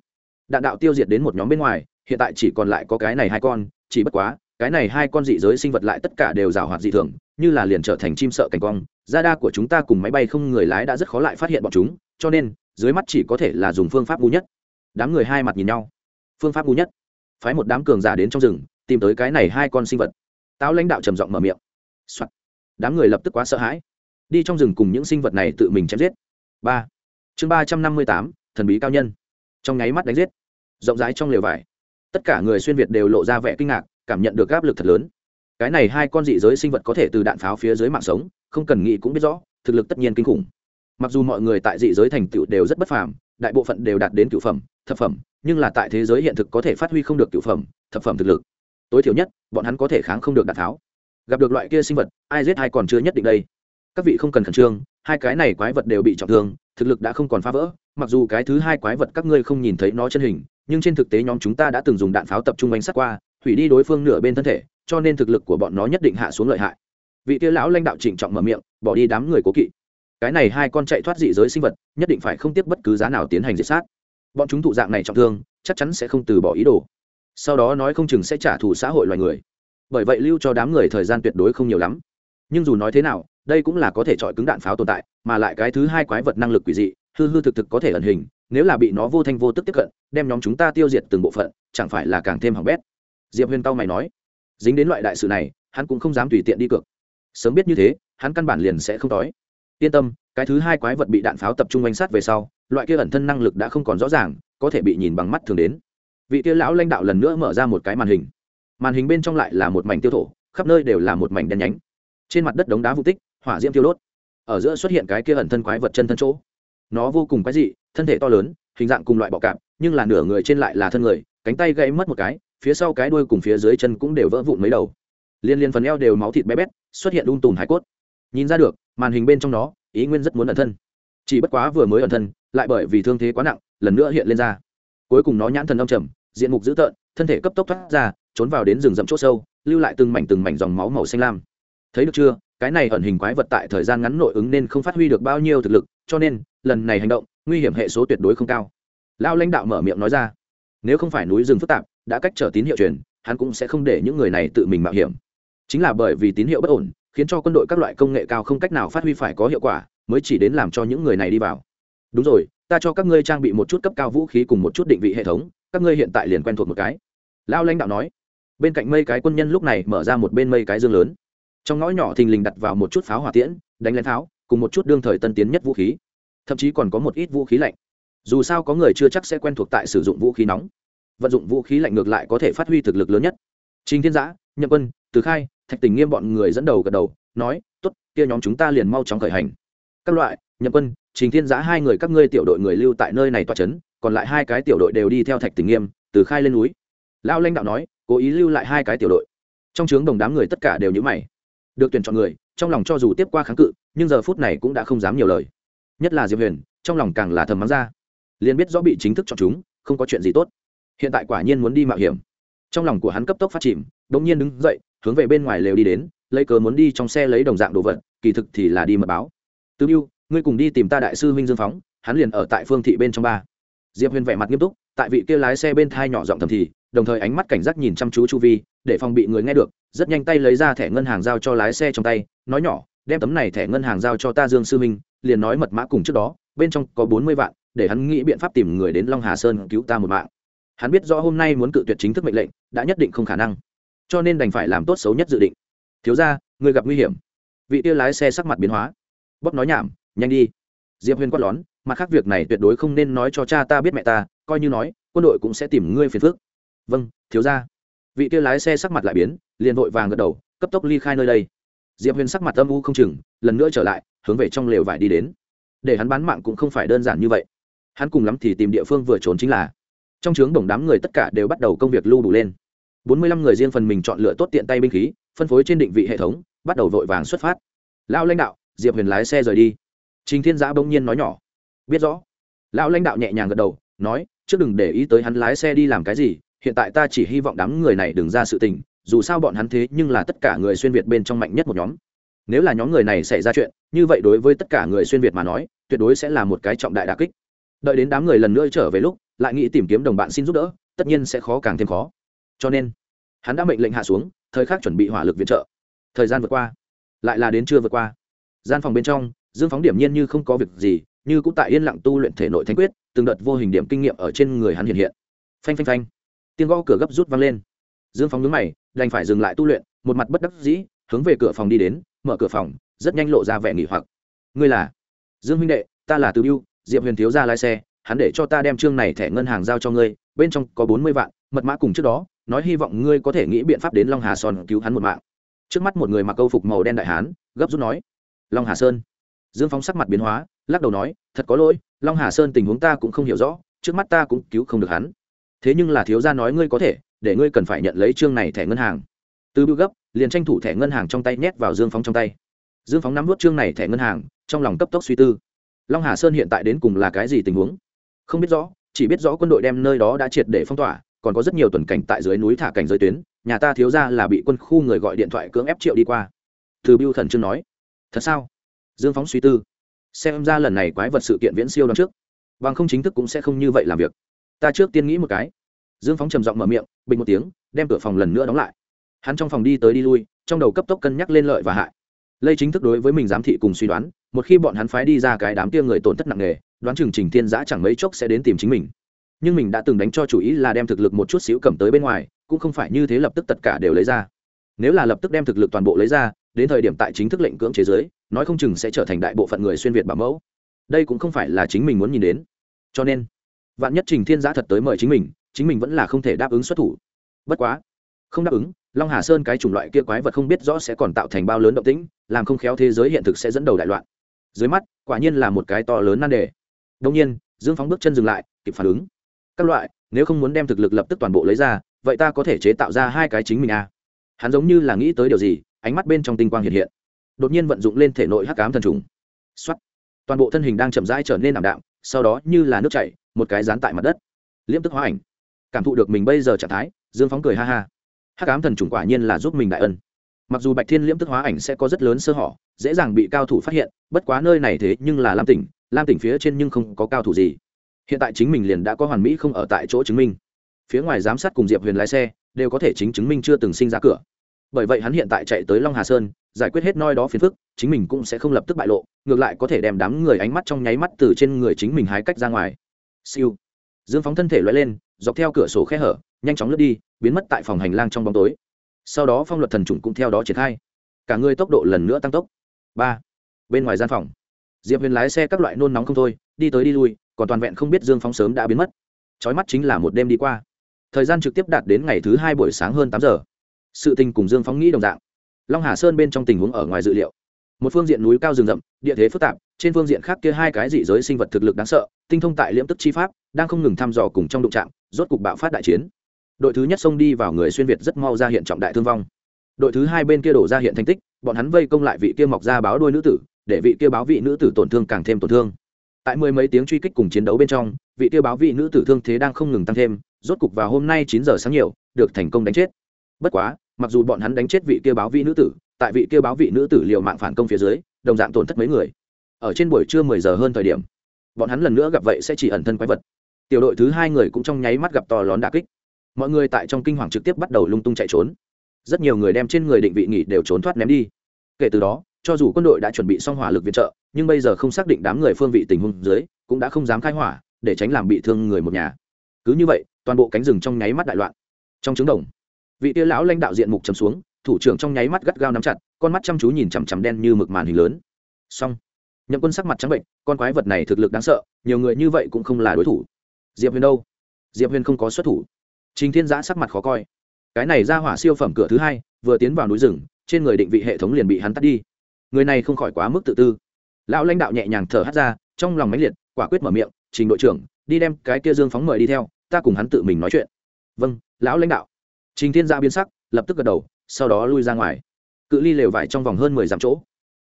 Đạn đạo tiêu diệt đến một nhóm bên ngoài, hiện tại chỉ còn lại có cái này hai con, chỉ bất quá, cái này hai con dị giới sinh vật lại tất cả đều rào hoạt dị thường, như là liền trở thành chim sợ cảnh quang. Ra đa của chúng ta cùng máy bay không người lái đã rất khó lại phát hiện bọn chúng, cho nên, dưới mắt chỉ có thể là dùng phương pháp ngu nhất. Đám người hai mặt nhìn nhau. Phương pháp ngu nhất. Phái một đám cường giả đến trong rừng tìm tới cái này hai con sinh vật. Táo lãnh đạo trầm giọng mở miệng、Soạn. đám người lập tức quá sợ hãi. Đi trong rừng cùng những sinh vật này tự mình chém giết. Ba. Chương ba trăm năm mươi tám, thần bí cao nhân. Trong nháy mắt đánh giết. Rộng rãi trong lều vải. Tất cả người xuyên việt đều lộ ra vẻ kinh ngạc, cảm nhận được áp lực thật lớn. Cái này hai con dị giới sinh vật có thể từ đạn pháo phía dưới mạng sống, không cần nghĩ cũng biết rõ, thực lực tất nhiên kinh khủng. Mặc dù mọi người tại dị giới thành tựu đều rất bất phàm, đại bộ phận đều đạt đến cựu phẩm, thập phẩm, nhưng là tại thế giới hiện thực có thể phát huy không được cựu phẩm, thập phẩm thực lực tối thiểu nhất, bọn hắn có thể kháng không được đạn tháo. Gặp được loại kia sinh vật, ai giết ai còn chưa nhất định đây. Các vị không cần khẩn trương, hai cái này quái vật đều bị trọng thương, thực lực đã không còn phá vỡ, mặc dù cái thứ hai quái vật các ngươi không nhìn thấy nó chân hình, nhưng trên thực tế nhóm chúng ta đã từng dùng đạn pháo tập trung bánh sát qua, hủy đi đối phương nửa bên thân thể, cho nên thực lực của bọn nó nhất định hạ xuống lợi hại. Vị kia lão lãnh đạo trịnh trọng mở miệng, bỏ đi đám người cố kỵ. Cái này hai con chạy thoát dị giới sinh vật, nhất định phải không tiếc bất cứ giá nào tiến hành diệt sát. Bọn chúng thụ dạng này trọng thương, chắc chắn sẽ không từ bỏ ý đồ sau đó nói không chừng sẽ trả thù xã hội loài người. Bởi vậy lưu cho đám người thời gian tuyệt đối không nhiều lắm. Nhưng dù nói thế nào, đây cũng là có thể chọi cứng đạn pháo tồn tại, mà lại cái thứ hai quái vật năng lực quỷ dị, hư hư thực thực có thể ẩn hình, nếu là bị nó vô thanh vô tức tiếp cận, đem nhóm chúng ta tiêu diệt từng bộ phận, chẳng phải là càng thêm hỏng bét. Diệp huyền tao mày nói, dính đến loại đại sự này, hắn cũng không dám tùy tiện đi cược. Sớm biết như thế, hắn căn bản liền sẽ không đói. Yên tâm, cái thứ hai quái vật bị đạn pháo tập trung oanh sát về sau, loại kia ẩn thân năng lực đã không còn rõ ràng, có thể bị nhìn bằng mắt thường đến vị kia lão lãnh đạo lần nữa mở ra một cái màn hình. Màn hình bên trong lại là một mảnh tiêu thổ, khắp nơi đều là một mảnh đen nhánh. Trên mặt đất đống đá vụ tích, hỏa diễm tiêu đốt. Ở giữa xuất hiện cái kia ẩn thân quái vật chân thân chỗ. Nó vô cùng quái dị, thân thể to lớn, hình dạng cùng loại bọ cạp, nhưng là nửa người trên lại là thân người, cánh tay gãy mất một cái, phía sau cái đuôi cùng phía dưới chân cũng đều vỡ vụn mấy đầu. Liên liên phần eo đều máu thịt bé bét, xuất hiện đun tùm hải cốt. Nhìn ra được, màn hình bên trong nó, ý nguyên rất muốn ẩn thân. Chỉ bất quá vừa mới ẩn thân, lại bởi vì thương thế quá nặng, lần nữa hiện lên ra cuối cùng nó nhãn thần âm trầm, diện mục dữ tợn, thân thể cấp tốc thoát ra, trốn vào đến rừng rậm chỗ sâu, lưu lại từng mảnh từng mảnh dòng máu màu xanh lam. Thấy được chưa? Cái này ẩn hình quái vật tại thời gian ngắn nội ứng nên không phát huy được bao nhiêu thực lực, cho nên, lần này hành động, nguy hiểm hệ số tuyệt đối không cao. Lao lãnh đạo mở miệng nói ra, nếu không phải núi rừng phức tạp, đã cách trở tín hiệu truyền, hắn cũng sẽ không để những người này tự mình mạo hiểm. Chính là bởi vì tín hiệu bất ổn, khiến cho quân đội các loại công nghệ cao không cách nào phát huy phải có hiệu quả, mới chỉ đến làm cho những người này đi vào. Đúng rồi ta cho các ngươi trang bị một chút cấp cao vũ khí cùng một chút định vị hệ thống, các ngươi hiện tại liền quen thuộc một cái. Lao lãnh đạo nói. Bên cạnh mây cái quân nhân lúc này mở ra một bên mây cái dương lớn. Trong ngõ nhỏ thình lình đặt vào một chút pháo hỏa tiễn, đánh lén tháo cùng một chút đương thời tân tiến nhất vũ khí. Thậm chí còn có một ít vũ khí lạnh. Dù sao có người chưa chắc sẽ quen thuộc tại sử dụng vũ khí nóng. Vận dụng vũ khí lạnh ngược lại có thể phát huy thực lực lớn nhất. Trình thiên giã, nhậm quân, từ khai, thạch tình nghiêm bọn người dẫn đầu gật đầu, nói t ố t kia nhóm chúng ta liền mau chóng khởi hành. Các loại, nhậm quân trình thiên giã hai người các ngươi tiểu đội người lưu tại nơi này toa c h ấ n còn lại hai cái tiểu đội đều đi theo thạch tình nghiêm, từ khai lên núi. Lão lãnh đạo nói, cố ý lưu lại hai cái tiểu đội. Trong trướng đồng đám người tất cả đều nhữ mày. Được tuyển chọn người, trong lòng cho dù tiếp qua kháng cự, nhưng giờ phút này cũng đã không dám nhiều lời. Nhất là diệp huyền, trong lòng càng là thầm mắng ra. Liền biết rõ bị chính thức chọn chúng, không có chuyện gì tốt. Hiện tại quả nhiên muốn đi mạo hiểm. Trong lòng của hắn cấp tốc phát chìm đ ỗ n g nhiên đứng dậy, hướng về bên ngoài lều đi đến, lấy cớ muốn đi trong xe lấy đồng dạng đồ vật, kỳ thực thì là đi mật báo. Tư mưu ngươi cùng đi tìm ta đại sư huynh dương phóng, hắn liền ở tại phương thị bên trong ba. Diệp huyền vẻ mặt nghiêm túc, tại vị kia lái xe bên thai nhỏ giọng thầm thì, đồng thời ánh mắt cảnh giác nhìn chăm chú chu vi, để phòng bị người nghe được, rất nhanh tay lấy ra thẻ ngân hàng giao cho lái xe trong tay, nói nhỏ, đem tấm này thẻ ngân hàng giao cho ta dương sư minh, liền nói mật mã cùng trước đó, bên trong có bốn mươi vạn, để hắn nghĩ biện pháp tìm người đến long hà sơn cứu ta một mạng. Hắn biết rõ hôm nay muốn cự tuyệt chính thức mệnh lệnh, đã nhất định không khả năng. Cho nên đành phải làm tốt xấu nhất dự định. Thiếu ra người gặp nguy hiểm. Vị tia lái xe sắc mặt biến hóa. Bóp nói nhảm nhanh đi. Diệp huyền quát lón mặt khác việc này tuyệt đối không nên nói cho cha ta biết mẹ ta, coi như nói, quân đội cũng sẽ tìm ngươi phiền phước vâng thiếu ra vị kia lái xe sắc mặt lại biến, liền vội vàng gật đầu, cấp tốc ly khai nơi đây. Diệp huyền sắc mặt âm u không chừng, lần nữa trở lại, hướng về trong lều vải đi đến. Để hắn bán mạng cũng không phải đơn giản như vậy. Hắn cùng lắm thì tìm địa phương vừa trốn chính là. Trong trướng đồng đám người tất cả đều bắt đầu công việc lưu đủ lên. Bốn mươi lăm người riêng phần mình chọn lựa tốt tiện tay binh khí, phân phối trên định vị hệ thống, bắt đầu vội vàng xuất phát. Lão lãnh đạo, diệp huyền lái xe rời đi trình thiên giã bỗng nhiên nói nhỏ. Biết rõ. Lão lãnh đạo nhẹ nhàng gật đầu, nói, trước đừng để ý tới hắn lái xe đi làm cái gì, hiện tại ta chỉ hy vọng đám người này đừng ra sự tình, dù sao bọn hắn thế nhưng là tất cả người xuyên việt bên trong mạnh nhất một nhóm. Nếu là nhóm người này xảy ra chuyện, như vậy đối với tất cả người xuyên việt mà nói, tuyệt đối sẽ là một cái trọng đại đà kích. Đợi đến đám người lần nữa trở về lúc, lại nghĩ tìm kiếm đồng bạn xin giúp đỡ, tất nhiên sẽ khó càng thêm khó. Cho nên, hắn đã mệnh lệnh hạ xuống, thời khắc chuẩn bị hỏa lực viện trợ. Thời gian vượt qua. Lại là đến trưa vượt qua. Gian phòng bên trong dương phóng điểm nhiên như không có việc gì, như cũng tại yên lặng tu luyện thể nội thanh quyết, từng đợt vô hình điểm kinh nghiệm ở trên người hắn hiện hiện. Phanh phanh phanh. Tiếng gõ cửa gấp rút vang lên. Dương phóng nhướng mày, đành phải dừng lại tu luyện, một mặt bất đắc dĩ, hướng về cửa phòng đi đến, mở cửa phòng, rất nhanh lộ ra vẻ nghỉ hoặc. Ngươi là? Dương huynh đệ, ta là từ biêu diệp huyền thiếu ra lái xe, hắn để cho ta đem chương này thẻ ngân hàng giao cho ngươi, bên trong có bốn mươi vạn, mật mã cùng trước đó, nói hy vọng ngươi có thể nghĩ biện pháp đến long hà Sơn cứu hắn một mạng. Trước mắt một người mặc câu phục màu đen đại hán, gấp rút nói. Long hà sơn? Dương phóng sắc mặt biến hóa, lắc đầu nói, thật có lỗi, long hà sơn tình huống ta cũng không hiểu rõ, trước mắt ta cũng cứu không được hắn. Thế nhưng là thiếu gia nói ngươi có thể, để ngươi cần phải nhận lấy chương này thẻ ngân hàng. Từ bưu gấp, liền tranh thủ thẻ ngân hàng trong tay nhét vào dương phóng trong tay. Dương phóng nắm vút chương này thẻ ngân hàng, trong lòng cấp tốc suy tư. Long hà sơn hiện tại đến cùng là cái gì tình huống? Không biết rõ, chỉ biết rõ quân đội đem nơi đó đã triệt để phong tỏa, còn có rất nhiều tuần cảnh tại dưới núi thả cảnh giới tuyến, nhà ta thiếu ra là bị quân khu người gọi điện thoại cưỡng ép triệu đi qua. Từ biêu thần trương nói, thật sao? Dương phóng suy tư. Xem ra lần này quái vật sự kiện viễn siêu đón trước. Bằng không chính thức cũng sẽ không như vậy làm việc. Ta trước tiên nghĩ một cái. Dương phóng trầm giọng mở miệng, bình một tiếng, đem cửa phòng lần nữa đóng lại. Hắn trong phòng đi tới đi lui, trong đầu cấp tốc cân nhắc lên lợi và hại. Lây chính thức đối với mình giám thị cùng suy đoán, một khi bọn hắn phái đi ra cái đám kia người tổn thất nặng nề, đoán chừng trình thiên giã chẳng mấy chốc sẽ đến tìm chính mình. Nhưng mình đã từng đánh cho chủ ý là đem thực lực một chút xíu cầm tới bên ngoài, cũng không phải như thế lập tức tất cả đều lấy ra. Nếu là lập tức đem thực lực toàn bộ lấy ra đến thời điểm tại chính thức lệnh cưỡng chế giới, nói không chừng sẽ trở thành đại bộ phận người xuyên việt bảo mẫu. Đây cũng không phải là chính mình muốn nhìn đến. Cho nên, vạn nhất trình thiên giã thật tới mời chính mình chính mình vẫn là không thể đáp ứng xuất thủ. Bất quá, không đáp ứng, long hà sơn cái chủng loại kia quái vật không biết rõ sẽ còn tạo thành bao lớn động tĩnh, làm không khéo thế giới hiện thực sẽ dẫn đầu đại loạn. Dưới mắt, quả nhiên là một cái to lớn nan đề. Đông nhiên, dương phóng bước chân dừng lại, kịp phản ứng. Các loại, nếu không muốn đem thực lực lập tức toàn bộ lấy ra, vậy ta có thể chế tạo ra hai cái chính mình à. hắn giống như là nghĩ tới điều gì ánh mắt bên trong tinh quang hiện hiện. Đột nhiên vận dụng lên thể nội hắc cám thần trùng. X toàn bộ thân hình đang chậm rãi trở nên ảm đạm, sau đó như là nước chảy, một cái dán tại mặt đất. Liễm tức hóa ảnh. Cảm thụ được mình bây giờ trạng thái, dương phóng cười ha ha. Hắc ám thần trùng quả nhiên là giúp mình đại ân. Mặc dù bạch thiên liễm tức hóa ảnh sẽ có rất lớn sơ hở, dễ dàng bị cao thủ phát hiện, bất quá nơi này thế nhưng là lam tỉnh lam tỉnh phía trên nhưng không có cao thủ gì. Hiện tại chính mình liền đã có hoàn mỹ không ở tại chỗ chứng minh. Phía ngoài giám sát cùng diệp huyền lái xe, đều có thể chính chứng minh chưa từng sinh ra cửa bởi vậy hắn hiện tại chạy tới long hà sơn, giải quyết hết noi đó phiền phức, chính mình cũng sẽ không lập tức bại lộ, ngược lại có thể đem đám người ánh mắt trong nháy mắt từ trên người chính mình hái cách ra ngoài. Siêu. Dương phóng thân thể loay lên, dọc theo cửa sổ khe hở, nhanh chóng lướt đi, biến mất tại phòng hành lang trong bóng tối. Sau đó phong luật thần trùng cũng theo đó triển khai. Cả người tốc độ lần nữa tăng tốc. Ba. Bên ngoài gian phòng. Diệp huyền lái xe các loại nôn nóng không thôi, đi tới đi lui, còn toàn vẹn không biết dương phóng sớm đã biến mất. Trói mắt chính là một đêm đi qua. Thời gian trực tiếp đạt đến ngày thứ hai buổi sáng hơn tám giờ sự tình cùng dương phóng nghĩ đồng dạng. Long hà sơn bên trong tình huống ở ngoài dự liệu. Một phương diện núi cao rừng rậm, địa thế phức tạp, trên phương diện khác kia hai cái dị giới sinh vật thực lực đáng sợ, tinh thông tại liễm tức chi pháp, đang không ngừng thăm dò cùng trong đụng trạm rốt cục bạo phát đại chiến. Đội thứ nhất xông đi vào người xuyên việt rất mau ra hiện trọng đại thương vong. Đội thứ hai bên kia đổ ra hiện thành tích, bọn hắn vây công lại vị kia mọc ra báo đôi nữ tử, để vị kia báo vị nữ tử tổn thương càng thêm tổn thương. Tại mười mấy tiếng truy kích cùng chiến đấu bên trong, vị kia báo vị nữ tử thương thế đang không ngừng tăng thêm, rốt cục vào hôm nay chín giờ sáng nhiều, được thành công đánh chết. Bất quá mặc dù bọn hắn đánh chết vị kia báo vị nữ tử, tại vị kia báo vị nữ tử liều mạng phản công phía dưới, đồng dạng tổn thất mấy người. Ở trên buổi trưa mười giờ hơn thời điểm, bọn hắn lần nữa gặp vậy sẽ chỉ ẩn thân quái vật. Tiểu đội thứ hai người cũng trong nháy mắt gặp to lớn đà kích. Mọi người tại trong kinh hoàng trực tiếp bắt đầu lung tung chạy trốn. Rất nhiều người đem trên người định vị nghỉ đều trốn thoát ném đi. Kể từ đó, cho dù quân đội đã chuẩn bị xong hỏa lực viện trợ, nhưng bây giờ không xác định đám người phương vị tình huống dưới, cũng đã không dám khai hỏa, để tránh làm bị thương người một nhà. Cứ như vậy, toàn bộ cánh rừng trong nháy mắt đại loạn. Trong trứng đồng vị tia lão lãnh đạo diện mục chấm xuống, thủ trưởng trong nháy mắt gắt gao nắm chặt, con mắt chăm chú nhìn chằm chằm đen như mực màn hình lớn. Xong. Nhậm quân sắc mặt trắng bệnh, con quái vật này thực lực đáng sợ, nhiều người như vậy cũng không là đối thủ. Diệp huyền đâu? Diệp huyền không có xuất thủ. Trình thiên giã sắc mặt khó coi. Cái này ra hỏa siêu phẩm cửa thứ hai, vừa tiến vào núi rừng, trên người định vị hệ thống liền bị hắn tắt đi. Người này không khỏi quá mức tự tư. Lão lãnh đạo nhẹ nhàng thở hắt ra, trong lòng máy liệt, quả quyết mở miệng, trình đội trưởng, đi đem cái kia dương phóng mời đi theo, ta cùng hắn tự mình nói chuyện. Vâng lão lãnh đạo trình thiên gia biến sắc, lập tức gật đầu, sau đó lui ra ngoài. Cự ly lều vải trong vòng hơn mười dặm chỗ.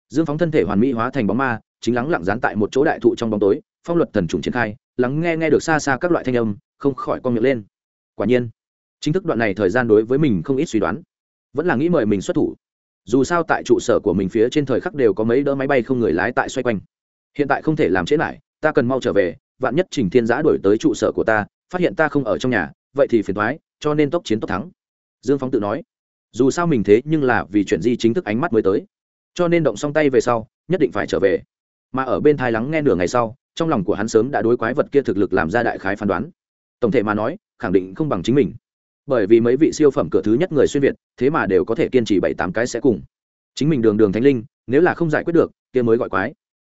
Dương phóng thân thể hoàn mỹ hóa thành bóng ma, chính lắng lặng dán tại một chỗ đại thụ trong bóng tối, phong luật thần trùng triển khai, lắng nghe nghe được xa xa các loại thanh âm, không khỏi con miệng lên. Quả nhiên, chính thức đoạn này thời gian đối với mình không ít suy đoán. Vẫn là nghĩ mời mình xuất thủ. Dù sao tại trụ sở của mình phía trên thời khắc đều có mấy đỡ máy bay không người lái tại xoay quanh. Hiện tại không thể làm trễ lại, ta cần mau trở về, vạn nhất trình thiên dạ giã đổi tới trụ sở của ta, phát hiện ta không ở trong nhà, vậy thì phiền thoái cho nên tốc chiến tốc thắng dương phóng tự nói, dù sao mình thế nhưng là vì chuyện di chính thức ánh mắt mới tới. Cho nên động xong tay về sau, nhất định phải trở về. Mà ở bên thai lắng nghe nửa ngày sau, trong lòng của hắn sớm đã đối quái vật kia thực lực làm ra đại khái phán đoán. Tổng thể mà nói, khẳng định không bằng chính mình. Bởi vì mấy vị siêu phẩm cửa thứ nhất người xuyên việt, thế mà đều có thể kiên trì bảy tám cái sẽ cùng. Chính mình đường đường thánh linh, nếu là không giải quyết được, kia mới gọi quái.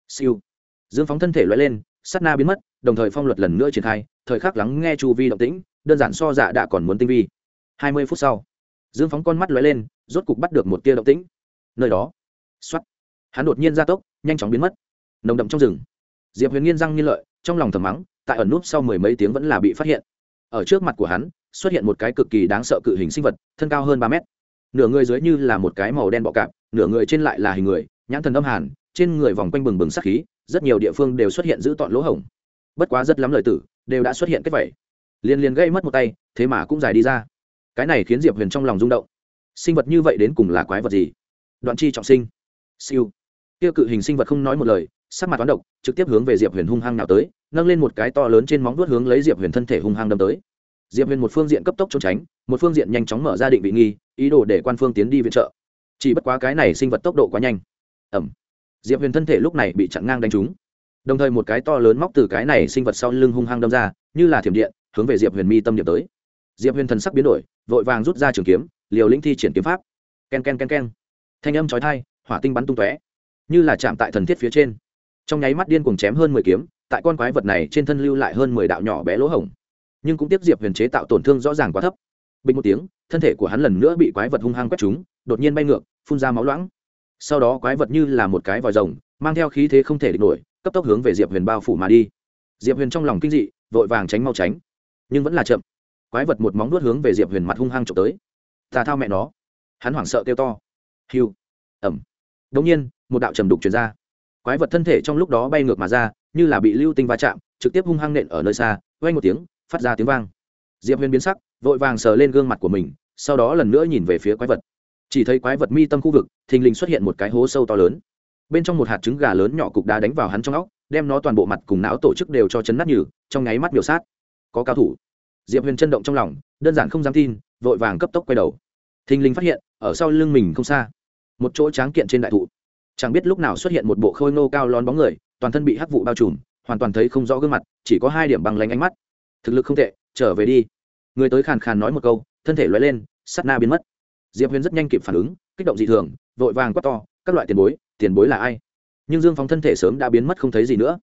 Siêu. Dương phóng thân thể loại lên sắt na biến mất, đồng thời phong luật lần nữa triển khai, thời khắc lắng nghe chu vi động tĩnh, đơn giản so dạ đã còn muốn tinh vi hai mươi phút sau, dương phóng con mắt lóe lên, rốt cục bắt được một tia động tĩnh. Nơi đó x hắn đột nhiên ra tốc, nhanh chóng biến mất. Nồng đậm trong rừng, diệp huyền nghiên răng nghiên lợi, trong lòng thầm mắng, tại ẩn núp sau mười mấy tiếng vẫn là bị phát hiện. Ở trước mặt của hắn, xuất hiện một cái cực kỳ đáng sợ cự hình sinh vật, thân cao hơn ba mét. Nửa người dưới như là một cái màu đen bọ cạp, nửa người trên lại là hình người, nhãn thần âm hàn, trên người vòng quanh bừng bừng sắc khí, rất nhiều địa phương đều xuất hiện giữ tọn lỗ hổng. Bất quá rất lắm lời tử, đều đã xuất hiện kết vẩy liên liên gây mất một tay, thế mà cũng dài đi ra cái này khiến diệp huyền trong lòng rung động. Sinh vật như vậy đến cùng là quái vật gì? Đoạn chi trọng sinh. Siêu. Kia cự hình sinh vật không nói một lời, sắc mặt toán độc, trực tiếp hướng về diệp huyền hung hăng nào tới, nâng lên một cái to lớn trên móng vuốt hướng lấy diệp huyền thân thể hung hăng đâm tới. Diệp huyền một phương diện cấp tốc trốn tránh, một phương diện nhanh chóng mở ra định vị nghi, ý đồ để quan phương tiến đi viện trợ. Chỉ bất quá cái này sinh vật tốc độ quá nhanh. Ẩm. Diệp huyền thân thể lúc này bị chặn ngang đánh trúng. Đồng thời một cái to lớn móc từ cái này sinh vật sau lưng hung hăng đâm ra, như là thiểm điện, hướng về diệp huyền mi tâm điểm tới diệp huyền thần sắc biến đổi, vội vàng rút ra trường kiếm, liều lĩnh thi triển kiếm pháp. K e n k e n k e n k e n thanh âm trói thai hỏa tinh bắn tung tóe, như là chạm tại thần thiết phía trên. Trong nháy mắt điên cùng chém hơn mười kiếm, tại con quái vật này trên thân lưu lại hơn mười đạo nhỏ bé lỗ hổng. Nhưng cũng tiếp diệp huyền chế tạo tổn thương rõ ràng quá thấp. Bình một tiếng, thân thể của hắn lần nữa bị quái vật hung hăng quét trúng, đột nhiên bay ngược, phun ra máu loãng. Sau đó quái vật như là một cái vòi rồng, mang theo khí thế không thể địch nổi, cấp tốc hướng về diệp huyền bao phủ mà đi. Diệp huyền trong lòng kinh dị, vội vàng tránh mau tránh, nhưng vẫn là chậm quái vật một móng nuốt hướng về diệp huyền mặt hung hăng trộm tới. Tà thao mẹ nó. Hắn hoảng sợ kêu to. Hiu ẩm. Đ ỗ n g nhiên, một đạo trầm đục chuyển ra. Quái vật thân thể trong lúc đó bay ngược mà ra, như là bị lưu tinh va chạm, trực tiếp hung hăng nện ở nơi xa quay một tiếng, phát ra tiếng vang. Diệp huyền biến sắc, vội vàng sờ lên gương mặt của mình, sau đó lần nữa nhìn về phía quái vật. Chỉ thấy quái vật mi tâm khu vực, thình lình xuất hiện một cái hố sâu to lớn. Bên trong một hạt trứng gà lớn nhỏ cục đá đánh vào hắn trong óc, đem nó toàn bộ mặt cùng não tổ chức đều cho chấn nát nhừ, trong nháy mắt miểu sát. Có cao thủ diệp huyền chân động trong lòng, đơn giản không dám tin, vội vàng cấp tốc quay đầu. Thình lình phát hiện, ở sau lưng mình không xa, một chỗ tráng kiện trên đại thụ. Chẳng biết lúc nào xuất hiện một bộ khôi nô cao lón bóng người, toàn thân bị hắc vụ bao trùm, hoàn toàn thấy không rõ gương mặt, chỉ có hai điểm bằng lánh ánh mắt. Thực lực không tệ, trở về đi. Người tới khàn khàn nói một câu, thân thể loay lên, sắt na biến mất. Diệp huyền rất nhanh kịp phản ứng, kích động dị thường, vội vàng quát to, các loại tiền bối tiền bối là ai? Nhưng dương phóng thân thể sớm đã biến mất không thấy gì nữa.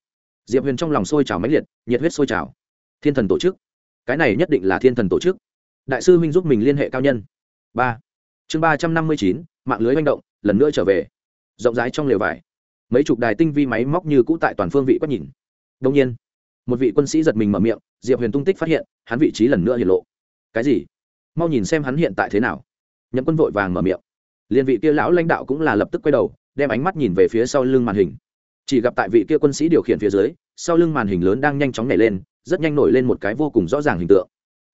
Diệp huyền trong lòng sôi trào mãnh liệt, nhiệt huyết sôi trào. Thiên thần tổ chức cái này nhất định là thiên thần tổ chức. Đại sư huynh giúp mình liên hệ cao nhân. Ba. Chương ba trăm năm mươi chín, mạng lưới manh động, lần nữa trở về. Rộng rãi trong lều vải. Mấy chục đài tinh vi máy móc như cũ tại toàn phương vị quét nhìn. Đông nhiên, một vị quân sĩ giật mình mở miệng, diệp huyền tung tích phát hiện, hắn vị trí lần nữa hiện lộ. Cái gì? Mau nhìn xem hắn hiện tại thế nào. Nhậm quân vội vàng mở miệng. Liên vị kia lão lãnh đạo cũng là lập tức quay đầu, đem ánh mắt nhìn về phía sau lưng màn hình. Chỉ gặp tại vị kia quân sĩ điều khiển phía dưới, sau lưng màn hình lớn đang nhanh chóng nhảy lên rất nhanh nổi lên một cái vô cùng rõ ràng hình tượng.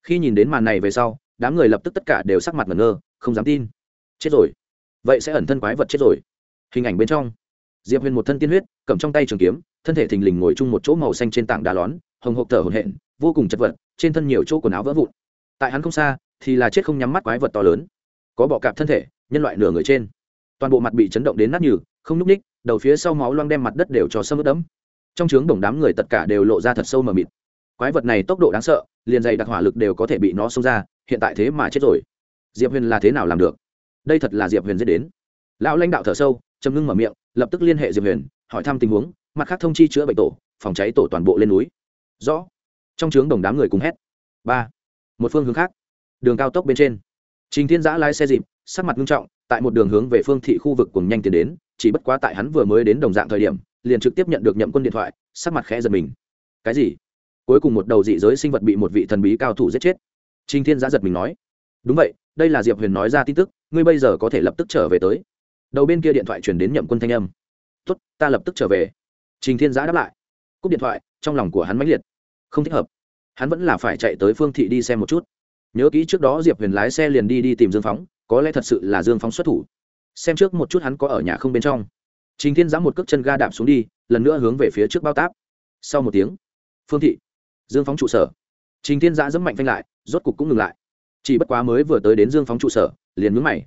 Khi nhìn đến màn này về sau đám người lập tức tất cả đều sắc mặt ngẩn ngơ không dám tin. Chết rồi. Vậy sẽ ẩn thân quái vật chết rồi. Hình ảnh bên trong. Diệp huyền một thân tiên huyết cầm trong tay trường kiếm thân thể thình lình ngồi chung một chỗ màu xanh trên tảng đá lón hồng hộp thở hồn hện, vô cùng chật vật trên thân nhiều chỗ quần áo vỡ vụn. Tại hắn không xa thì là chết không nhắm mắt quái vật to lớn. Có bọ cạp thân thể nhân loại nửa người trên. Toàn bộ mặt bị chấn động đến nát nhừ không n ú c ních đầu phía sau máu loang đem mặt đất đều cho sâm ướt đẫm. Trong trướng đồng đám người tất cả đều lộ ra thật sâu mờ mịt quái vật này tốc độ đáng sợ, liền dày đặc hỏa lực đều có thể bị nó xông ra, hiện tại thế mà chết rồi. Diệp huyền là thế nào làm được? Đây thật là diệp huyền dễ đến. Lão lãnh đạo thở sâu châm ngưng mở miệng, lập tức liên hệ diệp huyền, hỏi thăm tình huống, mặt khác thông chi chữa bệnh tổ, phòng cháy tổ toàn bộ lên núi. Rõ. Trong trướng đồng đám người cùng hét. Ba. Một phương hướng khác. Đường cao tốc bên trên. Trình thiên giã lái xe dịp, sắc mặt nghiêm trọng, tại một đường hướng về phương thị khu vực cùng nhanh tiến đến, chỉ bất quá tại hắn vừa mới đến đồng dạng thời điểm, liền trực tiếp nhận được nhậm quân điện thoại, sắc mặt khẽ giật mình. Cái gì? Cuối cùng một đầu dị giới sinh vật bị một vị thần bí cao thủ giết chết. Trình thiên giã giật mình nói, đúng vậy, đây là diệp huyền nói ra tin tức, ngươi bây giờ có thể lập tức trở về tới. Đầu bên kia điện thoại chuyển đến nhậm quân thanh âm. Tuất ta lập tức trở về. Trình thiên giã đáp lại. Cúp điện thoại, trong lòng của hắn mãnh liệt. Không thích hợp. Hắn vẫn là phải chạy tới phương thị đi xem một chút. Nhớ kỹ trước đó diệp huyền lái xe liền đi đi tìm dương phóng, có lẽ thật sự là dương phóng xuất thủ. Xem trước một chút hắn có ở nhà không bên trong. Trình thiên giã một cước chân ga đạp xuống đi, lần nữa hướng về phía trước bao táp. Sau một tiếng, phương thị dương phóng trụ sở. Trình thiên giã dẫm mạnh phanh lại, rốt cục cũng ngừng lại. Chỉ bất quá mới vừa tới đến dương phóng trụ sở, liền mướn mày.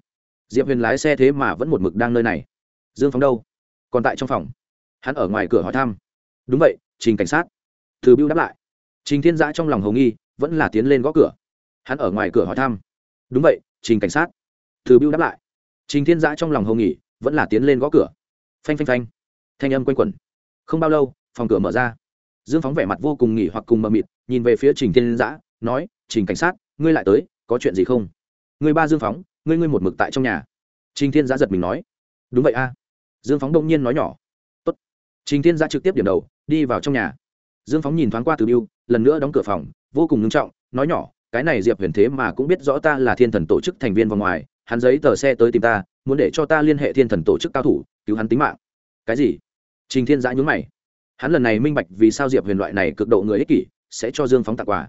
Diệp huyền lái xe thế mà vẫn một mực đang nơi này. Dương phóng đâu? Còn tại trong phòng. Hắn ở ngoài cửa hỏi thăm. Đúng vậy, trình cảnh sát. Từ biêu đáp lại. Trình thiên giã trong lòng hầu nghi, vẫn là tiến lên gõ cửa. Hắn ở ngoài cửa hỏi thăm. Đúng vậy, trình cảnh sát. Từ biêu đáp lại. Trình thiên giã trong lòng hầu nghỉ vẫn là tiến lên gõ cửa. Phanh phanh phanh. Thanh âm quanh quẩn. Không bao lâu, phòng cửa mở ra dương phóng vẻ mặt vô cùng nghỉ hoặc cùng mờ mịt, nhìn về phía trình thiên giã nói, trình cảnh sát, ngươi lại tới, có chuyện gì không? Người ba dương phóng, ngươi ngươi một mực tại trong nhà. Trình thiên giã giật mình nói. Đúng vậy a. Dương phóng đông nhiên nói nhỏ. Tốt. trình thiên giã trực tiếp điểm đầu, đi vào trong nhà. Dương phóng nhìn thoáng qua từ biêu, lần nữa đóng cửa phòng, vô cùng ngưng trọng, nói nhỏ, cái này diệp huyền thế mà cũng biết rõ ta là thiên thần tổ chức thành viên vào ngoài, hắn giấy tờ xe tới tìm ta, muốn để cho ta liên hệ thiên thần tổ chức cao thủ, cứu hắn tính mạng. Cái gì? Trình thiên giã nhún mày hắn lần này minh bạch vì sao diệp huyền loại này cực độ người ích kỷ sẽ cho dương phóng tặng quà.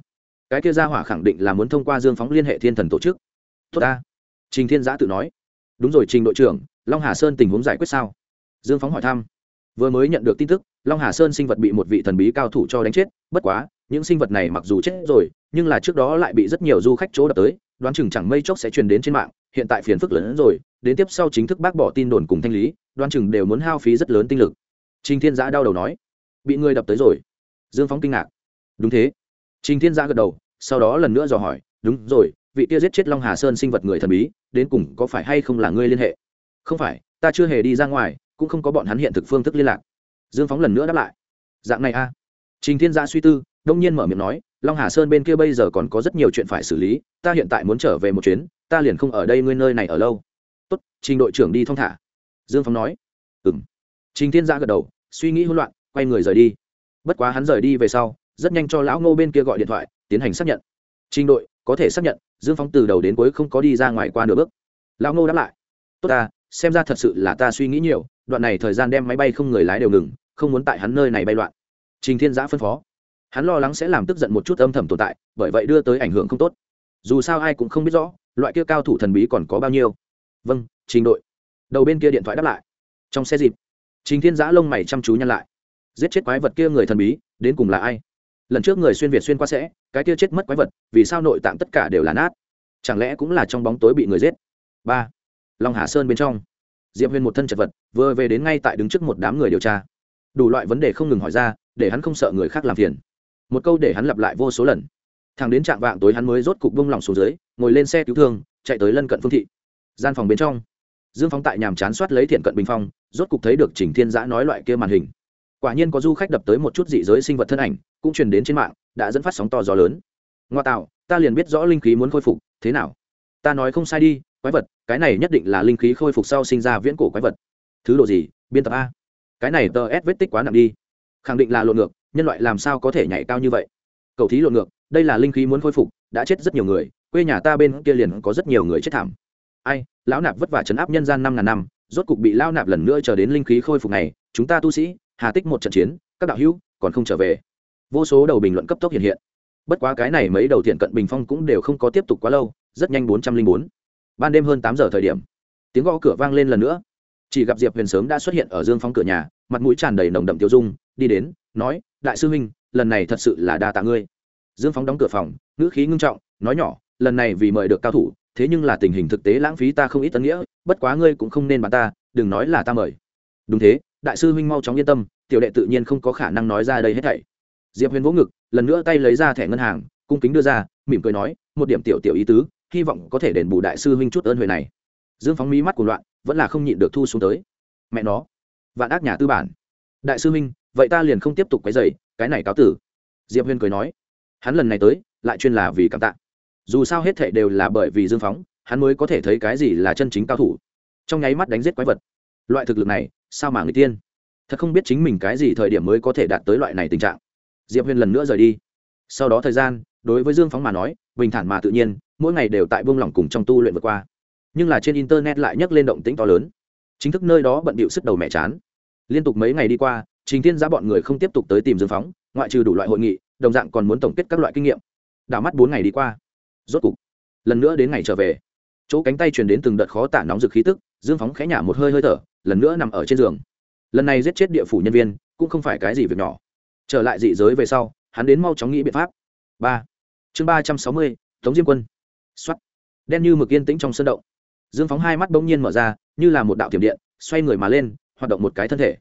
Cái kia ra hỏa khẳng định là muốn thông qua dương phóng liên hệ thiên thần tổ chức. Tốt ta. Trình thiên giã tự nói. Đúng rồi, trình đội trưởng, long hà sơn tình huống giải quyết sao? Dương phóng hỏi thăm. Vừa mới nhận được tin tức, long hà sơn sinh vật bị một vị thần bí cao thủ cho đánh chết, bất quá, những sinh vật này mặc dù chết rồi, nhưng là trước đó lại bị rất nhiều du khách chỗ đập tới, đoán chừng chẳng mây chốc sẽ truyền đến trên mạng, hiện tại phiền phức lớn hơn rồi, đến tiếp sau chính thức bác bỏ tin đồn cùng thanh lý, đoán chừng đều muốn hao phí rất lớn tinh lực. Trình thiên giã đau đầu nói bị người đập tới rồi. Dương phóng kinh ngạc. Đúng thế. Trình thiên giã gật đầu, sau đó lần nữa dò hỏi, đúng rồi, vị kia giết chết long hà sơn sinh vật người thần bí, đến cùng có phải hay không là ngươi liên hệ? Không phải, ta chưa hề đi ra ngoài, cũng không có bọn hắn hiện thực phương thức liên lạc. Dương phóng lần nữa đáp lại. Dạng này a. À. trình thiên giã suy tư, đông nhiên mở miệng nói, long hà sơn bên kia bây giờ còn có rất nhiều chuyện phải xử lý, ta hiện tại muốn trở về một chuyến, ta liền không ở đây ngươi nơi này ở lâu. Tốt, trình đội trưởng đi thong thả. Dương phóng nói. Ừ m trình thiên giã gật đầu, suy nghĩ hỗn loạn quay người rời đi. Bất quá hắn rời đi về sau, rất nhanh cho lão ngô bên kia gọi điện thoại, tiến hành xác nhận. Trình đội, có thể xác nhận, dương phóng từ đầu đến cuối không có đi ra ngoài qua nửa bước. Lão ngô đáp lại, tốt ta, xem ra thật sự là ta suy nghĩ nhiều, đoạn này thời gian đem máy bay không người lái đều ngừng, không muốn tại hắn nơi này bay loạn. Trình thiên giã phân phó. Hắn lo lắng sẽ làm tức giận một chút âm thầm tồn tại, bởi vậy đưa tới ảnh hưởng không tốt. Dù sao ai cũng không biết rõ, loại kia cao thủ thần bí còn có bao nhiêu. Vâng trình đội. Đầu bên kia điện thoại đáp lại. Trong xe dịp, trình thiên giã lông mày chăm chú nhăn lại giết chết quái vật kia người thần bí, đến cùng là ai? Lần trước người xuyên việt xuyên qua sẽ, cái kia chết mất quái vật, vì sao nội tạng tất cả đều là nát? Chẳng lẽ cũng là trong bóng tối bị người giết? Ba, long hà sơn bên trong. Diệp huyền một thân chật vật, vừa về đến ngay tại đứng trước một đám người điều tra. Đủ loại vấn đề không ngừng hỏi ra, để hắn không sợ người khác làm phiền. Một câu để hắn lặp lại vô số lần. Thằng đến trạng vạng tối hắn mới rốt cục bông lỏng xuống dưới, ngồi lên xe cứu thương, chạy tới lân cận phương thị. Gian phòng bên trong. Dương phóng tại nhàm chán soát lấy thiện cận bình phong, rốt cục thấy được trình thiên giã nói loại kia màn hình quả nhiên có du khách đập tới một chút dị giới sinh vật thân ảnh, cũng truyền đến trên mạng, đã dẫn phát sóng to gió lớn. Ngoa tạo, ta liền biết rõ linh khí muốn khôi phục, thế nào? Ta nói không sai đi, quái vật, cái này nhất định là linh khí khôi phục sau sinh ra viễn cổ quái vật. Thứ độ gì? Biên tập a. Cái này tờ s vết tích quá nặng đi. Khẳng định là lộn ngược, nhân loại làm sao có thể nhảy cao như vậy? Cầu thí lộn ngược, đây là linh khí muốn khôi phục, đã chết rất nhiều người, quê nhà ta bên kia liền có rất nhiều người chết thảm. Ai, lão nạp vất vả chấn áp nhân gian năm ngàn năm, rốt cục bị lao nạp lần nữa chờ đến linh khí khôi phục này, chúng ta tu sĩ hà tích một trận chiến, các đạo hữu còn không trở về. Vô số đầu bình luận cấp tốc hiện hiện. Bất quá cái này mấy đầu thiện cận bình phong cũng đều không có tiếp tục quá lâu, rất nhanh bốn trăm linh bốn. Ban đêm hơn tám giờ thời điểm, tiếng gõ cửa vang lên lần nữa. Chỉ gặp diệp huyền sớm đã xuất hiện ở dương phong cửa nhà, mặt mũi tràn đầy nồng đậm tiêu dung, đi đến, nói, đại sư huynh, lần này thật sự là đa tạ ngươi. Dương phong đóng cửa phòng, ngữ khí ngưng trọng, nói nhỏ, lần này vì mời được cao thủ, thế nhưng là tình hình thực tế lãng phí ta không ít tân nghĩa, bất quá ngươi cũng không nên bàn ta, đừng nói là ta mời. Đúng thế đại sư huynh mau chóng yên tâm, tiểu đệ tự nhiên không có khả năng nói ra đây hết thảy. Diệp huyền vỗ ngực, lần nữa tay lấy ra thẻ ngân hàng, cung kính đưa ra, mỉm cười nói, một điểm tiểu tiểu ý tứ, hy vọng có thể đền bù đại sư huynh chút ơn huệ này. Dương phóng mỹ mắt của loạn, vẫn là không nhịn được thu xuống tới. Mẹ nó, vạn ác nhà tư bản. Đại sư huynh, vậy ta liền không tiếp tục quấy dày cái này cáo tử. Diệp huyền cười nói. Hắn lần này tới, lại chuyên là vì cảm tạ. Dù sao hết thệ đều là bởi vì dương phóng, hắn mới có thể thấy cái gì là chân chính cao thủ. Trong nháy mắt đánh giết quái vật. Loại thực lực này sao mà người tiên? Thật không biết chính mình cái gì thời điểm mới có thể đạt tới loại này tình trạng. Diệp huyền lần nữa rời đi. Sau đó thời gian, đối với dương phóng mà nói, bình thản mà tự nhiên, mỗi ngày đều tại buông lỏng cùng trong tu luyện vượt qua. Nhưng là trên internet lại nhấc lên động tĩnh to lớn. Chính thức nơi đó bận bịu sức đầu mẹ chán. Liên tục mấy ngày đi qua, trình thiên giã bọn người không tiếp tục tới tìm dương phóng, ngoại trừ đủ loại hội nghị, đồng dạng còn muốn tổng kết các loại kinh nghiệm. Đảo mắt bốn ngày đi qua. Rốt cục, lần nữa đến ngày trở về. Chỗ cánh tay truyền đến từng đợt khó tả nóng rực khí tức dương phóng khẽ nhả một hơi hơi thở, lần nữa nằm ở trên giường. Lần này giết chết địa phủ nhân viên, cũng không phải cái gì việc nhỏ. Trở lại dị giới về sau, hắn đến mau chóng nghĩ biện pháp. Ba. Chương ba trăm sáu mươi, tống diêm quân. X o á t đen như mực yên tĩnh trong sân động. Dương phóng hai mắt bỗng nhiên mở ra, như là một đạo tiềm điện, xoay người mà lên, hoạt động một cái thân thể.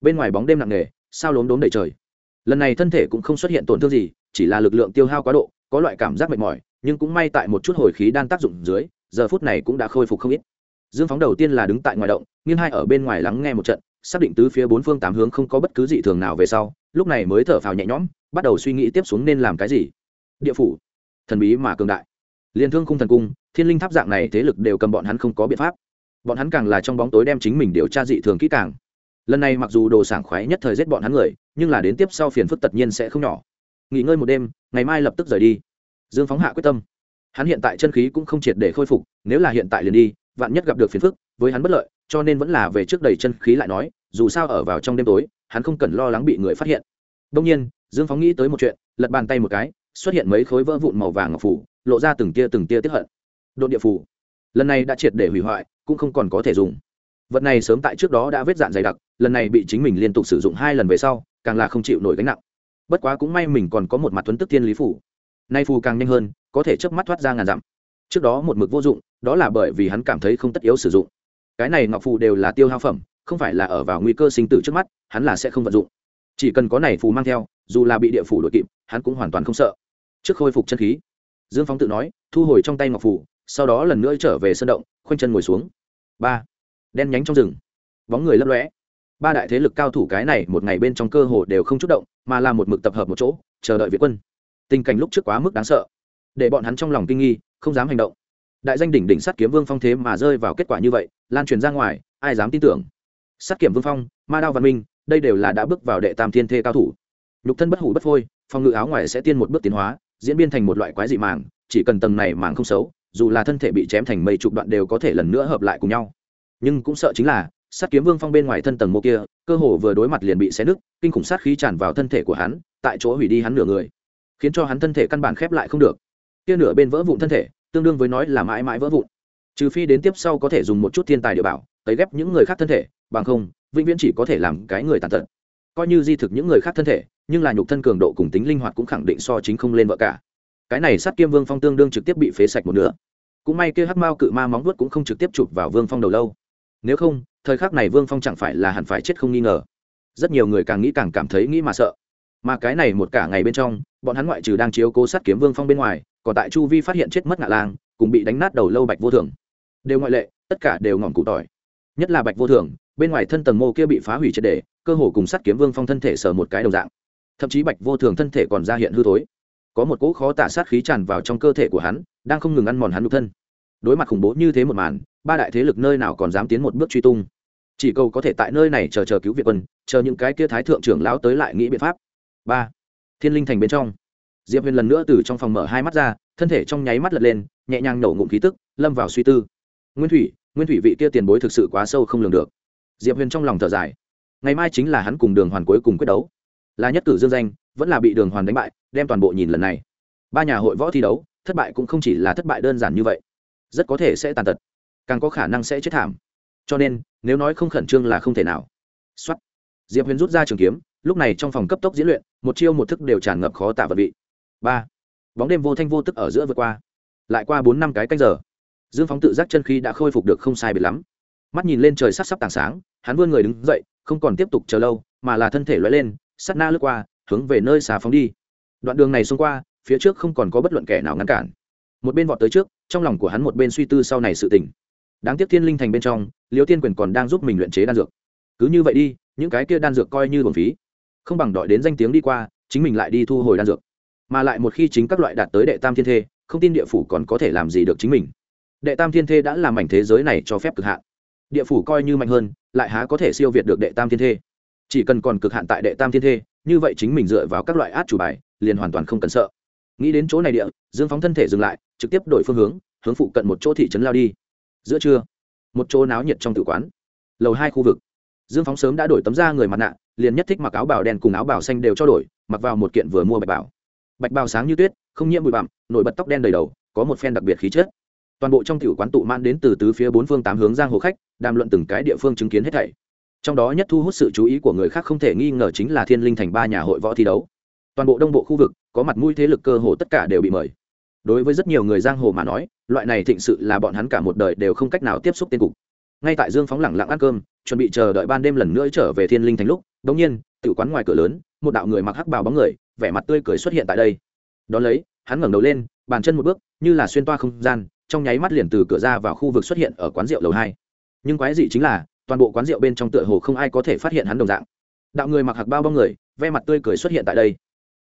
Bên ngoài bóng đêm nặng nề, sao lốm đốm đầy trời. Lần này thân thể cũng không xuất hiện tổn thương gì, chỉ là lực lượng tiêu hao quá độ, có loại cảm giác mệt mỏi, nhưng cũng may tại một chút hồi khí đan tác dụng dưới, giờ phút này cũng đã khôi phục không ít dương phóng đầu tiên là đứng tại ngoài động, nghiêng hai ở bên ngoài lắng nghe một trận, xác định tứ phía bốn phương tám hướng không có bất cứ dị thường nào về sau, lúc này mới thở phào nhẹ nhõm, bắt đầu suy nghĩ tiếp xuống nên làm cái gì. Địa phủ. Thần bí mà cường đại. Liên thương khung thần cung, thiên linh tháp dạng này thế lực đều cầm bọn hắn không có biện pháp. Bọn hắn càng là trong bóng tối đem chính mình điều tra dị thường kỹ càng. Lần này mặc dù đồ sảng khoái nhất thời giết bọn hắn người, nhưng là đến tiếp sau phiền phức tất nhiên sẽ không nhỏ. Nghỉ ngơi một đêm, ngày mai lập tức rời đi. Dương phóng hạ quyết tâm. Hắn hiện tại chân khí cũng không triệt để khôi phục, nếu là hiện tại liền đi vạn nhất gặp được phiền phức, với hắn bất lợi, cho nên vẫn là về trước đầy chân khí lại nói, dù sao ở vào trong đêm tối, hắn không cần lo lắng bị người phát hiện. Đông nhiên, dương phóng nghĩ tới một chuyện, lật bàn tay một cái, xuất hiện mấy khối vỡ vụn màu vàng ngọc phủ, lộ ra từng tia từng tia tiếp hận. Độn địa phủ. Lần này đã triệt để hủy hoại, cũng không còn có thể dùng. Vật này sớm tại trước đó đã vết dạn dày đặc, lần này bị chính mình liên tục sử dụng hai lần về sau, càng là không chịu nổi gánh nặng. Bất quá cũng may mình còn có một mặt tuấn tức thiên lý phủ. Nay phù càng nhanh hơn, có thể chớp mắt thoát ra ngàn dặm trước đó một mực vô dụng, đó là bởi vì hắn cảm thấy không tất yếu sử dụng. Cái này ngọc phù đều là tiêu hao phẩm, không phải là ở vào nguy cơ sinh tử trước mắt, hắn là sẽ không vận dụng. Chỉ cần có này phù mang theo, dù là bị địa phủ đội kịp, hắn cũng hoàn toàn không sợ. Trước khôi phục chân khí, dương phóng tự nói, thu hồi trong tay ngọc phù, sau đó lần nữa trở về sân động, khoanh chân ngồi xuống. Ba, đen nhánh trong rừng. Bóng người lấp lõe ba đại thế lực cao thủ cái này một ngày bên trong cơ hồ đều không chút động, mà là một mực tập hợp một chỗ, chờ đợi việt quân. Tình cảnh lúc trước quá mức đáng sợ, để bọn hắn trong lòng kinh nghi không dám hành động. Đại danh đỉnh đỉnh sát kiếm vương phong thế mà rơi vào kết quả như vậy, lan truyền ra ngoài, ai dám tin tưởng? Sát kiểm vương phong, ma đao văn minh, đây đều là đã bước vào đệ tam thiên thê cao thủ. Nhục thân bất hủ bất phôi phong ngự áo ngoài sẽ tiên một bước tiến hóa, diễn biến thành một loại quái dị màng, chỉ cần tầng này màng không xấu, dù là thân thể bị chém thành mây chục đoạn đều có thể lần nữa hợp lại cùng nhau. Nhưng cũng sợ chính là, sát kiếm vương phong bên ngoài thân tầng mô kia, cơ hồ vừa đối mặt liền bị xé nứt, kinh khủng sát khí tràn vào thân thể của hắn, tại chỗ hủy đi hắn nửa người, khiến cho hắn thân thể căn bản khép lại không được kia nửa bên vỡ vụn thân thể, tương đương với nói là mãi mãi vỡ vụn. Trừ phi đến tiếp sau có thể dùng một chút thiên tài địa bảo, tấy ghép những người khác thân thể, bằng không, vĩnh viễn chỉ có thể làm cái người tàn tật. Coi như di thực những người khác thân thể, nhưng là nhục thân cường độ cùng tính linh hoạt cũng khẳng định so chính không lên vợ cả. Cái này sát kiêm vương phong tương đương trực tiếp bị phế sạch một nửa. Cũng may kia hắc mao cự ma móng vuốt cũng không trực tiếp chụp vào vương phong đầu lâu. Nếu không, thời khắc này vương phong chẳng phải là hẳn phải chết không nghi ngờ. Rất nhiều người càng nghĩ càng cảm thấy nghĩ mà sợ mà cái này một cả ngày bên trong, bọn hắn ngoại trừ đang chiếu cố sát kiếm vương phong bên ngoài, còn tại chu vi phát hiện chết mất ngạ lang, cùng bị đánh nát đầu lâu bạch vô thường. Đều ngoại lệ, tất cả đều ngỏm cụ tỏi. Nhất là bạch vô thường, bên ngoài thân tầng mô kia bị phá hủy triệt đề cơ hồ cùng sát kiếm vương phong thân thể sờ một cái đồng dạng. Thậm chí bạch vô thường thân thể còn ra hiện hư thối. Có một cỗ khó tả sát khí tràn vào trong cơ thể của hắn, đang không ngừng ăn mòn hắn nhục thân. Đối mặt khủng bố như thế một màn, ba đại thế lực nơi nào còn dám tiến một bước truy tung. Chỉ cầu có thể tại nơi này chờ chờ cứu việt quân, chờ những cái kia thái thượng trưởng lão tới lại nghĩ biện pháp ba. Thiên linh thành bên trong. Diệp huyền lần nữa từ trong phòng mở hai mắt ra, thân thể trong nháy mắt lật lên, nhẹ nhàng nổ ngụm khí tức, lâm vào suy tư. Nguyên thủy nguyên thủy vị kia tiền bối thực sự quá sâu không lường được. Diệp huyền trong lòng thở dài. Ngày mai chính là hắn cùng đường hoàn cuối cùng quyết đấu. Là nhất cử dương danh, vẫn là bị đường hoàn đánh bại, đem toàn bộ nhìn lần này. Ba nhà hội võ thi đấu, thất bại cũng không chỉ là thất bại đơn giản như vậy. Rất có thể sẽ tàn tật, càng có khả năng sẽ chết thảm. Cho nên, nếu nói không khẩn trương là không thể nào. Xuất diệp huyền rút ra trường kiếm lúc này trong phòng cấp tốc diễn luyện, một chiêu một thức đều tràn ngập khó tạ vật vị. Ba. Bóng đêm vô thanh vô tức ở giữa vượt qua. Lại qua bốn năm cái canh giờ. Dương phóng tự giác chân khí đã khôi phục được không sai biệt lắm. Mắt nhìn lên trời sắp sắp tảng sáng, hắn vươn người đứng dậy, không còn tiếp tục chờ lâu, mà là thân thể loay lên sắt na lướt qua, hướng về nơi xà phóng đi. Đoạn đường này xông qua, phía trước không còn có bất luận kẻ nào ngăn cản. Một bên vọt tới trước, trong lòng của hắn một bên suy tư sau này sự tình. Đáng tiếc thiên linh thành bên trong, liêu tiên quyền còn đang giúp mình luyện chế đan dược. Cứ như vậy đi, những cái kia đan dược coi như bổn phí không bằng đợi đến danh tiếng đi qua, chính mình lại đi thu hồi đan dược. Mà lại một khi chính các loại đạt tới đệ tam thiên thê, không tin địa phủ còn có thể làm gì được chính mình. Đệ tam thiên thê đã làm mảnh thế giới này cho phép cực hạn. Địa phủ coi như mạnh hơn, lại há có thể siêu việt được đệ tam thiên thê. Chỉ cần còn cực hạn tại đệ tam thiên thê, như vậy chính mình dựa vào các loại át chủ bài, liền hoàn toàn không cần sợ. Nghĩ đến chỗ này địa, dương phóng thân thể dừng lại, trực tiếp đổi phương hướng hướng phụ cận một chỗ thị trấn lao đi. Giữa trưa, một chỗ náo nhiệt trong tử quán. Lầu hai khu vực dương phóng sớm đã đổi tấm da người mặt nạ, liền nhất thích mặc áo bào đen cùng áo bào xanh đều cho đổi, mặc vào một kiện vừa mua bạch bảo bạch bào sáng như tuyết, không nhiễm bụi bặm, nổi bật tóc đen đầy đầu, có một phen đặc biệt khí chất. Toàn bộ trong tiểu quán tụ man đến từ tứ phía bốn phương tám hướng giang hồ khách, đàm luận từng cái địa phương chứng kiến hết thảy. Trong đó nhất thu hút sự chú ý của người khác không thể nghi ngờ chính là thiên linh thành ba nhà hội võ thi đấu. Toàn bộ đông bộ khu vực, có mặt mũi thế lực cơ hồ tất cả đều bị mời. Đối với rất nhiều người giang hồ mà nói, loại này thịnh sự là bọn hắn cả một đời đều không cách nào tiếp xúc tiên cục ngay tại dương phóng lẳng lặng ăn cơm, chuẩn bị chờ đợi ban đêm lần nữa trở về thiên linh thành lúc đ ỗ n g nhiên tự quán ngoài cửa lớn, một đạo người mặc hắc bào bóng người, vẻ mặt tươi cười xuất hiện tại đây. Đón lấy, hắn ngẩng đầu lên, bàn chân một bước, như là xuyên toa không gian, trong nháy mắt liền từ cửa ra vào khu vực xuất hiện ở quán rượu lầu hai. Nhưng quái dị chính là, toàn bộ quán rượu bên trong tựa hồ không ai có thể phát hiện hắn đồng dạng. Đạo người mặc hạc bao bong người ve mặt tươi cười xuất hiện tại đây.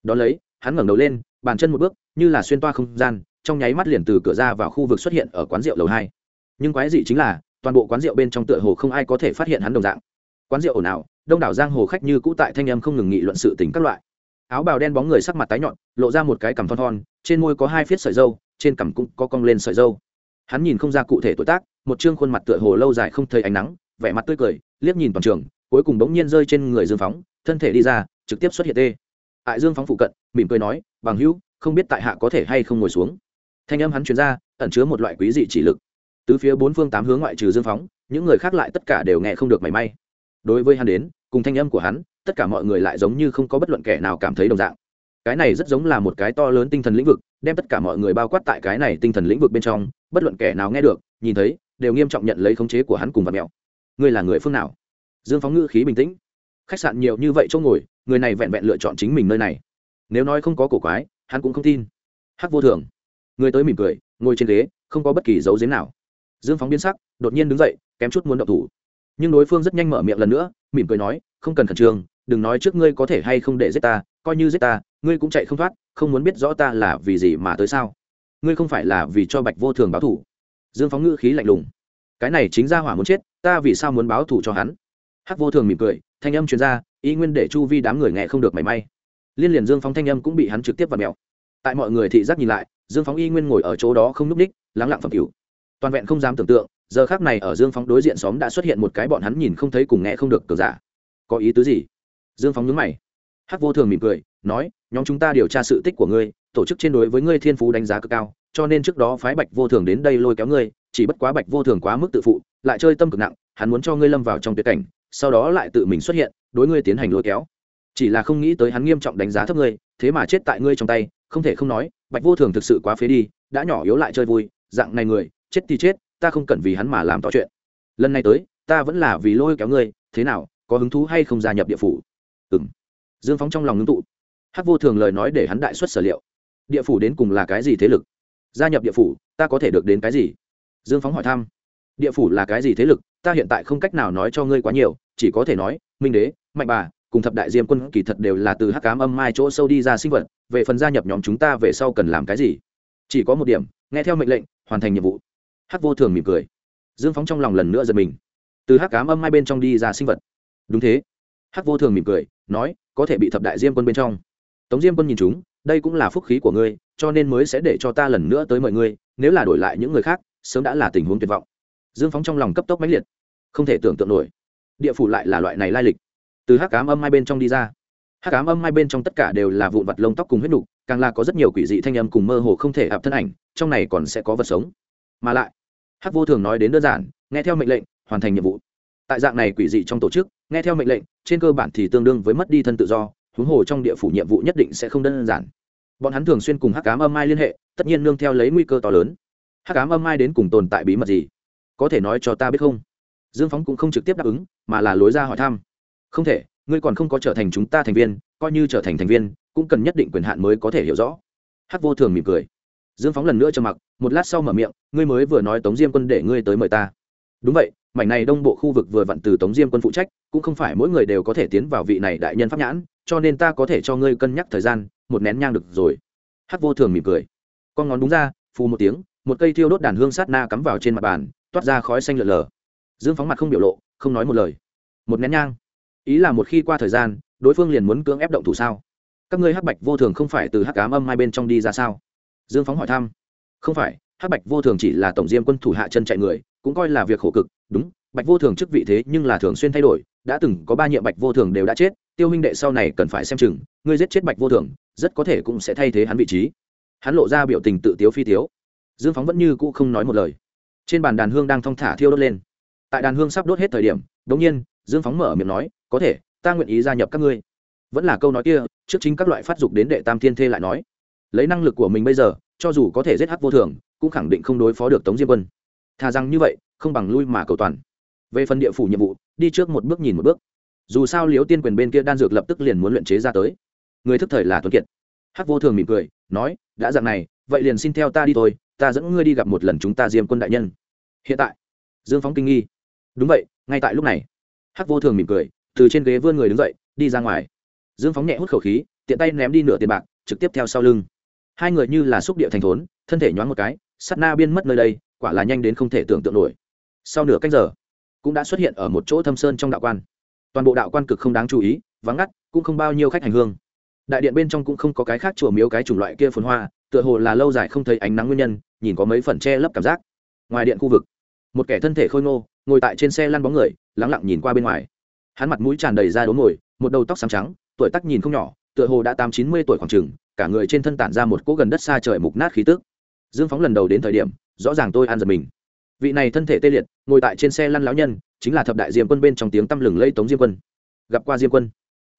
Đón lấy, hắn ngẩng đầu lên, bàn chân một bước, như là xuyên toa không gian, trong nháy mắt liền từ cửa ra vào khu vực xuất hiện ở quán rượu lầu hai. Nhưng quái dị chính là toàn bộ quán rượu bên trong tựa hồ không ai có thể phát hiện hắn đồng dạng. Quán rượu ồn ào, đông đảo giang hồ khách như cũ tại thanh âm không ngừng nghị luận sự tình các loại. Áo bào đen bóng người sắc mặt tái nhọn, lộ ra một cái cằm thon thon, trên môi có hai phiết sợi dâu trên cằm cũng có cong lên sợi dâu hắn nhìn không ra cụ thể tuổi tác, một chương khuôn mặt tựa hồ lâu dài không thấy ánh nắng, vẻ mặt tươi cười, liếc nhìn toàn trường, cuối cùng bỗng nhiên rơi trên người dương phóng, thân thể đi ra, trực tiếp xuất hiện tê. Tại dương phóng phụ cận, mỉm cười nói, bằng hữu, không biết tại hạ có thể hay không ngồi xuống. Thanh âm hắn chuyển ra, ẩn chứa một loại quý dị chỉ lực từ phía bốn phương tám hướng ngoại trừ dương phóng, những người khác lại tất cả đều nghe không được mảy may. Đối với hắn đến, cùng thanh âm của hắn, tất cả mọi người lại giống như không có bất luận kẻ nào cảm thấy đồng dạng. Cái này rất giống là một cái to lớn tinh thần lĩnh vực, đem tất cả mọi người bao quát tại cái này tinh thần lĩnh vực bên trong, bất luận kẻ nào nghe được, nhìn thấy, đều nghiêm trọng nhận lấy khống chế của hắn cùng vật mèo ngươi là người phương nào? Dương phóng ngữ khí bình tĩnh. Khách sạn nhiều như vậy chỗ ngồi, người này vẹn vẹn lựa chọn chính mình nơi này. Nếu nói không có cổ quái, hắn cũng không tin. Hắc vô thường. Người tới mỉm cười, ngồi trên ghế, không có bất kỳ dấu giếm nào dương phóng biến sắc, đột nhiên đứng dậy, kém chút muốn động thủ. Nhưng đối phương rất nhanh mở miệng lần nữa, mỉm cười nói, không cần khẩn trương, đừng nói trước ngươi có thể hay không để giết ta, coi như giết ta, ngươi cũng chạy không thoát, không muốn biết rõ ta là vì gì mà tới sao. Ngươi không phải là vì cho bạch vô thường báo thủ dương phóng ngữ khí lạnh lùng. Cái này chính ra hỏa muốn chết, ta vì sao muốn báo thủ cho hắn? Hắc vô thường mỉm cười, thanh âm chuyên r a ý nguyên để chu vi đám người nghe không được mảy may. Liên liền dương phóng thanh âm cũng bị hắn trực tiếp và mèo. Tại mọi người thị giác nhìn lại, dương phóng y nguyên ngồi ở chỗ đó không n ú c ních lắng lặng phẩm cửu toàn vẹn không dám tưởng tượng, giờ khác này ở dương phóng đối diện xóm đã xuất hiện một cái bọn hắn nhìn không thấy cùng nghe không được cờ giả. Có ý tứ gì? Dương phóng nhớ mày. Hắc vô thường mỉm cười, nói, nhóm chúng ta điều tra sự tích của ngươi, tổ chức trên đối với ngươi thiên phú đánh giá cực cao, cho nên trước đó phái bạch vô thường đến đây lôi kéo ngươi, chỉ bất quá bạch vô thường quá mức tự phụ, lại chơi tâm cực nặng, hắn muốn cho ngươi lâm vào trong tuyệt cảnh, sau đó lại tự mình xuất hiện, đối ngươi tiến hành lôi kéo. Chỉ là không nghĩ tới hắn nghiêm trọng đánh giá thấp ngươi, thế mà chết tại ngươi trong tay, không thể không nói, bạch vô thường thực sự quá phế đi, đã nhỏ yếu lại chơi vui, dạng này người chết thì chết, ta không cần vì hắn mà làm tỏ chuyện. Lần này tới, ta vẫn là vì lôi kéo ngươi, thế nào, có hứng thú hay không gia nhập địa phủ? Ừ dương phóng trong lòng ngưng tụ. Hát vô thường lời nói để hắn đại xuất sở liệu. Địa phủ đến cùng là cái gì thế lực? Gia nhập địa phủ, ta có thể được đến cái gì? Dương phóng hỏi thăm. Địa phủ là cái gì thế lực? Ta hiện tại không cách nào nói cho ngươi quá nhiều, chỉ có thể nói, minh đế, mạnh bà, cùng thập đại diêm quân kỳ thật đều là từ hắc cám âm mai chỗ sâu đi ra sinh vật, về phần gia nhập nhóm chúng ta về sau cần làm cái gì? Chỉ có một điểm, nghe theo mệnh lệnh, hoàn thành nhiệm vụ hắc vô thường mỉm cười. Dương phóng trong lòng lần nữa giật mình. Từ hắc cám âm hai bên trong đi ra sinh vật. Đúng thế. Hắc vô thường mỉm cười, nói, có thể bị thập đại diêm quân bên trong. Tống diêm quân nhìn chúng, đây cũng là phúc khí của ngươi, cho nên mới sẽ để cho ta lần nữa tới mọi ngươi, nếu là đổi lại những người khác, sớm đã là tình huống tuyệt vọng. Dương phóng trong lòng cấp tốc mãnh liệt. Không thể tưởng tượng nổi. Địa phủ lại là loại này lai lịch. Từ hắc cám âm hai bên trong đi ra. Hắc cám âm hai bên trong tất cả đều là vụn vặt lông tóc cùng huyết nục, càng là có rất nhiều quỷ dị thanh âm cùng mơ hồ không thể hợp thân ảnh, trong này còn sẽ có vật sống. Mà lại hắc vô thường nói đến đơn giản, nghe theo mệnh lệnh, hoàn thành nhiệm vụ. Tại dạng này quỷ dị trong tổ chức, nghe theo mệnh lệnh, trên cơ bản thì tương đương với mất đi thân tự do, huống hồ trong địa phủ nhiệm vụ nhất định sẽ không đơn giản. Bọn hắn thường xuyên cùng hắc cám âm mai liên hệ, tất nhiên nương theo lấy nguy cơ to lớn. Hắc cám âm mai đến cùng tồn tại bí mật gì? Có thể nói cho ta biết không? Dương phóng cũng không trực tiếp đáp ứng, mà là lối ra hỏi thăm. Không thể, ngươi còn không có trở thành chúng ta thành viên, coi như trở thành thành viên, cũng cần nhất định quyền hạn mới có thể hiểu rõ. Hắc vô thường mỉm cười dương phóng lần nữa cho mặc, một lát sau mở miệng, ngươi mới vừa nói tống diêm quân để ngươi tới mời ta. Đúng vậy, mảnh này đông bộ khu vực vừa vặn từ tống diêm quân phụ trách, cũng không phải mỗi người đều có thể tiến vào vị này đại nhân pháp nhãn, cho nên ta có thể cho ngươi cân nhắc thời gian, một nén nhang được rồi. Hát vô thường mỉm cười. Con ngón đúng ra, phù một tiếng, một cây thiêu đốt đàn hương sát na cắm vào trên mặt bàn, toát ra khói xanh lợn lờ. Dương phóng mặt không biểu lộ, không nói một lời. Một nén nhang. Ý là một khi qua thời gian, đối phương liền muốn cưỡng ép động thủ sao? Các ngươi hắc bạch vô thường không phải từ hắc cám âm hai bên trong đi ra sao? Dương phóng hỏi thăm. Không phải, hắc bạch vô thường chỉ là tổng diêm quân thủ hạ chân chạy người, cũng coi là việc khổ cực, đúng, bạch vô thường chức vị thế nhưng là thường xuyên thay đổi, đã từng có ba nhiệm bạch vô thường đều đã chết, tiêu huynh đệ sau này cần phải xem chừng, ngươi giết chết bạch vô thường, rất có thể cũng sẽ thay thế hắn vị trí. Hắn lộ ra biểu tình tự tiếu phi tiếu. Dương phóng vẫn như cũ không nói một lời. Trên bàn đàn hương đang thong thả thiêu đốt lên. Tại đàn hương sắp đốt hết thời điểm đ ỗ n g nhiên, dương phóng mở miệng nói, có thể, ta nguyện ý gia nhập các ngươi. Vẫn là câu nói kia, trước chính các loại phát dục đến đệ tam thiên thê lại nói lấy năng lực của mình bây giờ, cho dù có thể giết hắc vô thường, cũng khẳng định không đối phó được tống diêm quân. Thà rằng như vậy, không bằng lui mà cầu toàn. Về phần địa phủ nhiệm vụ, đi trước một bước nhìn một bước. Dù sao liếu tiên quyền bên kia đan dược lập tức liền muốn luyện chế ra tới. Người thức thời là tuấn kiệt. Hắc vô thường mỉm cười, nói, đã dạng này, vậy liền xin theo ta đi thôi, ta dẫn ngươi đi gặp một lần chúng ta diêm quân đại nhân. Hiện tại, dương phóng kinh nghi. Đúng vậy, ngay tại lúc này. Hắc vô thường mỉm cười, từ trên ghế vươn người đứng dậy, đi ra ngoài. Dương phóng nhẹ hút khẩu khí, tiện tay ném đi nửa tiền bạc, trực tiếp theo sau lưng hai người như là xúc địa thành thốn, thân thể nhoáng một cái sắt na biên mất nơi đây, quả là nhanh đến không thể tưởng tượng nổi. Sau nửa cách giờ, cũng đã xuất hiện ở một chỗ thâm sơn trong đạo quan. Toàn bộ đạo quan cực không đáng chú ý, vắng ngắt, cũng không bao nhiêu khách hành hương. Đại điện bên trong cũng không có cái khác chùa miếu cái chủng loại kia phồn hoa, tựa hồ là lâu dài không thấy ánh nắng nguyên nhân, nhìn có mấy phần che lấp cảm giác. Ngoài điện khu vực, một kẻ thân thể khôi ngô, ngồi tại trên xe lăn bóng người lắng lặng nhìn qua bên ngoài. Hắn mặt mũi tràn đầy ra đốm ngồi một đầu tóc xám trắng, tuổi tắc nhìn không nhỏ, tựa hồ đã tám chín mươi tuổi khoảng chừng cả người trên thân tản ra một cỗ gần đất xa trời mục nát khí tức. Dương phóng lần đầu đến thời điểm, rõ ràng tôi ăn giật mình. Vị này thân thể tê liệt, ngồi tại trên xe lăn lão nhân, chính là thập đại diêm quân bên trong tiếng tăm lừng lây tống diêm quân. Gặp qua diêm quân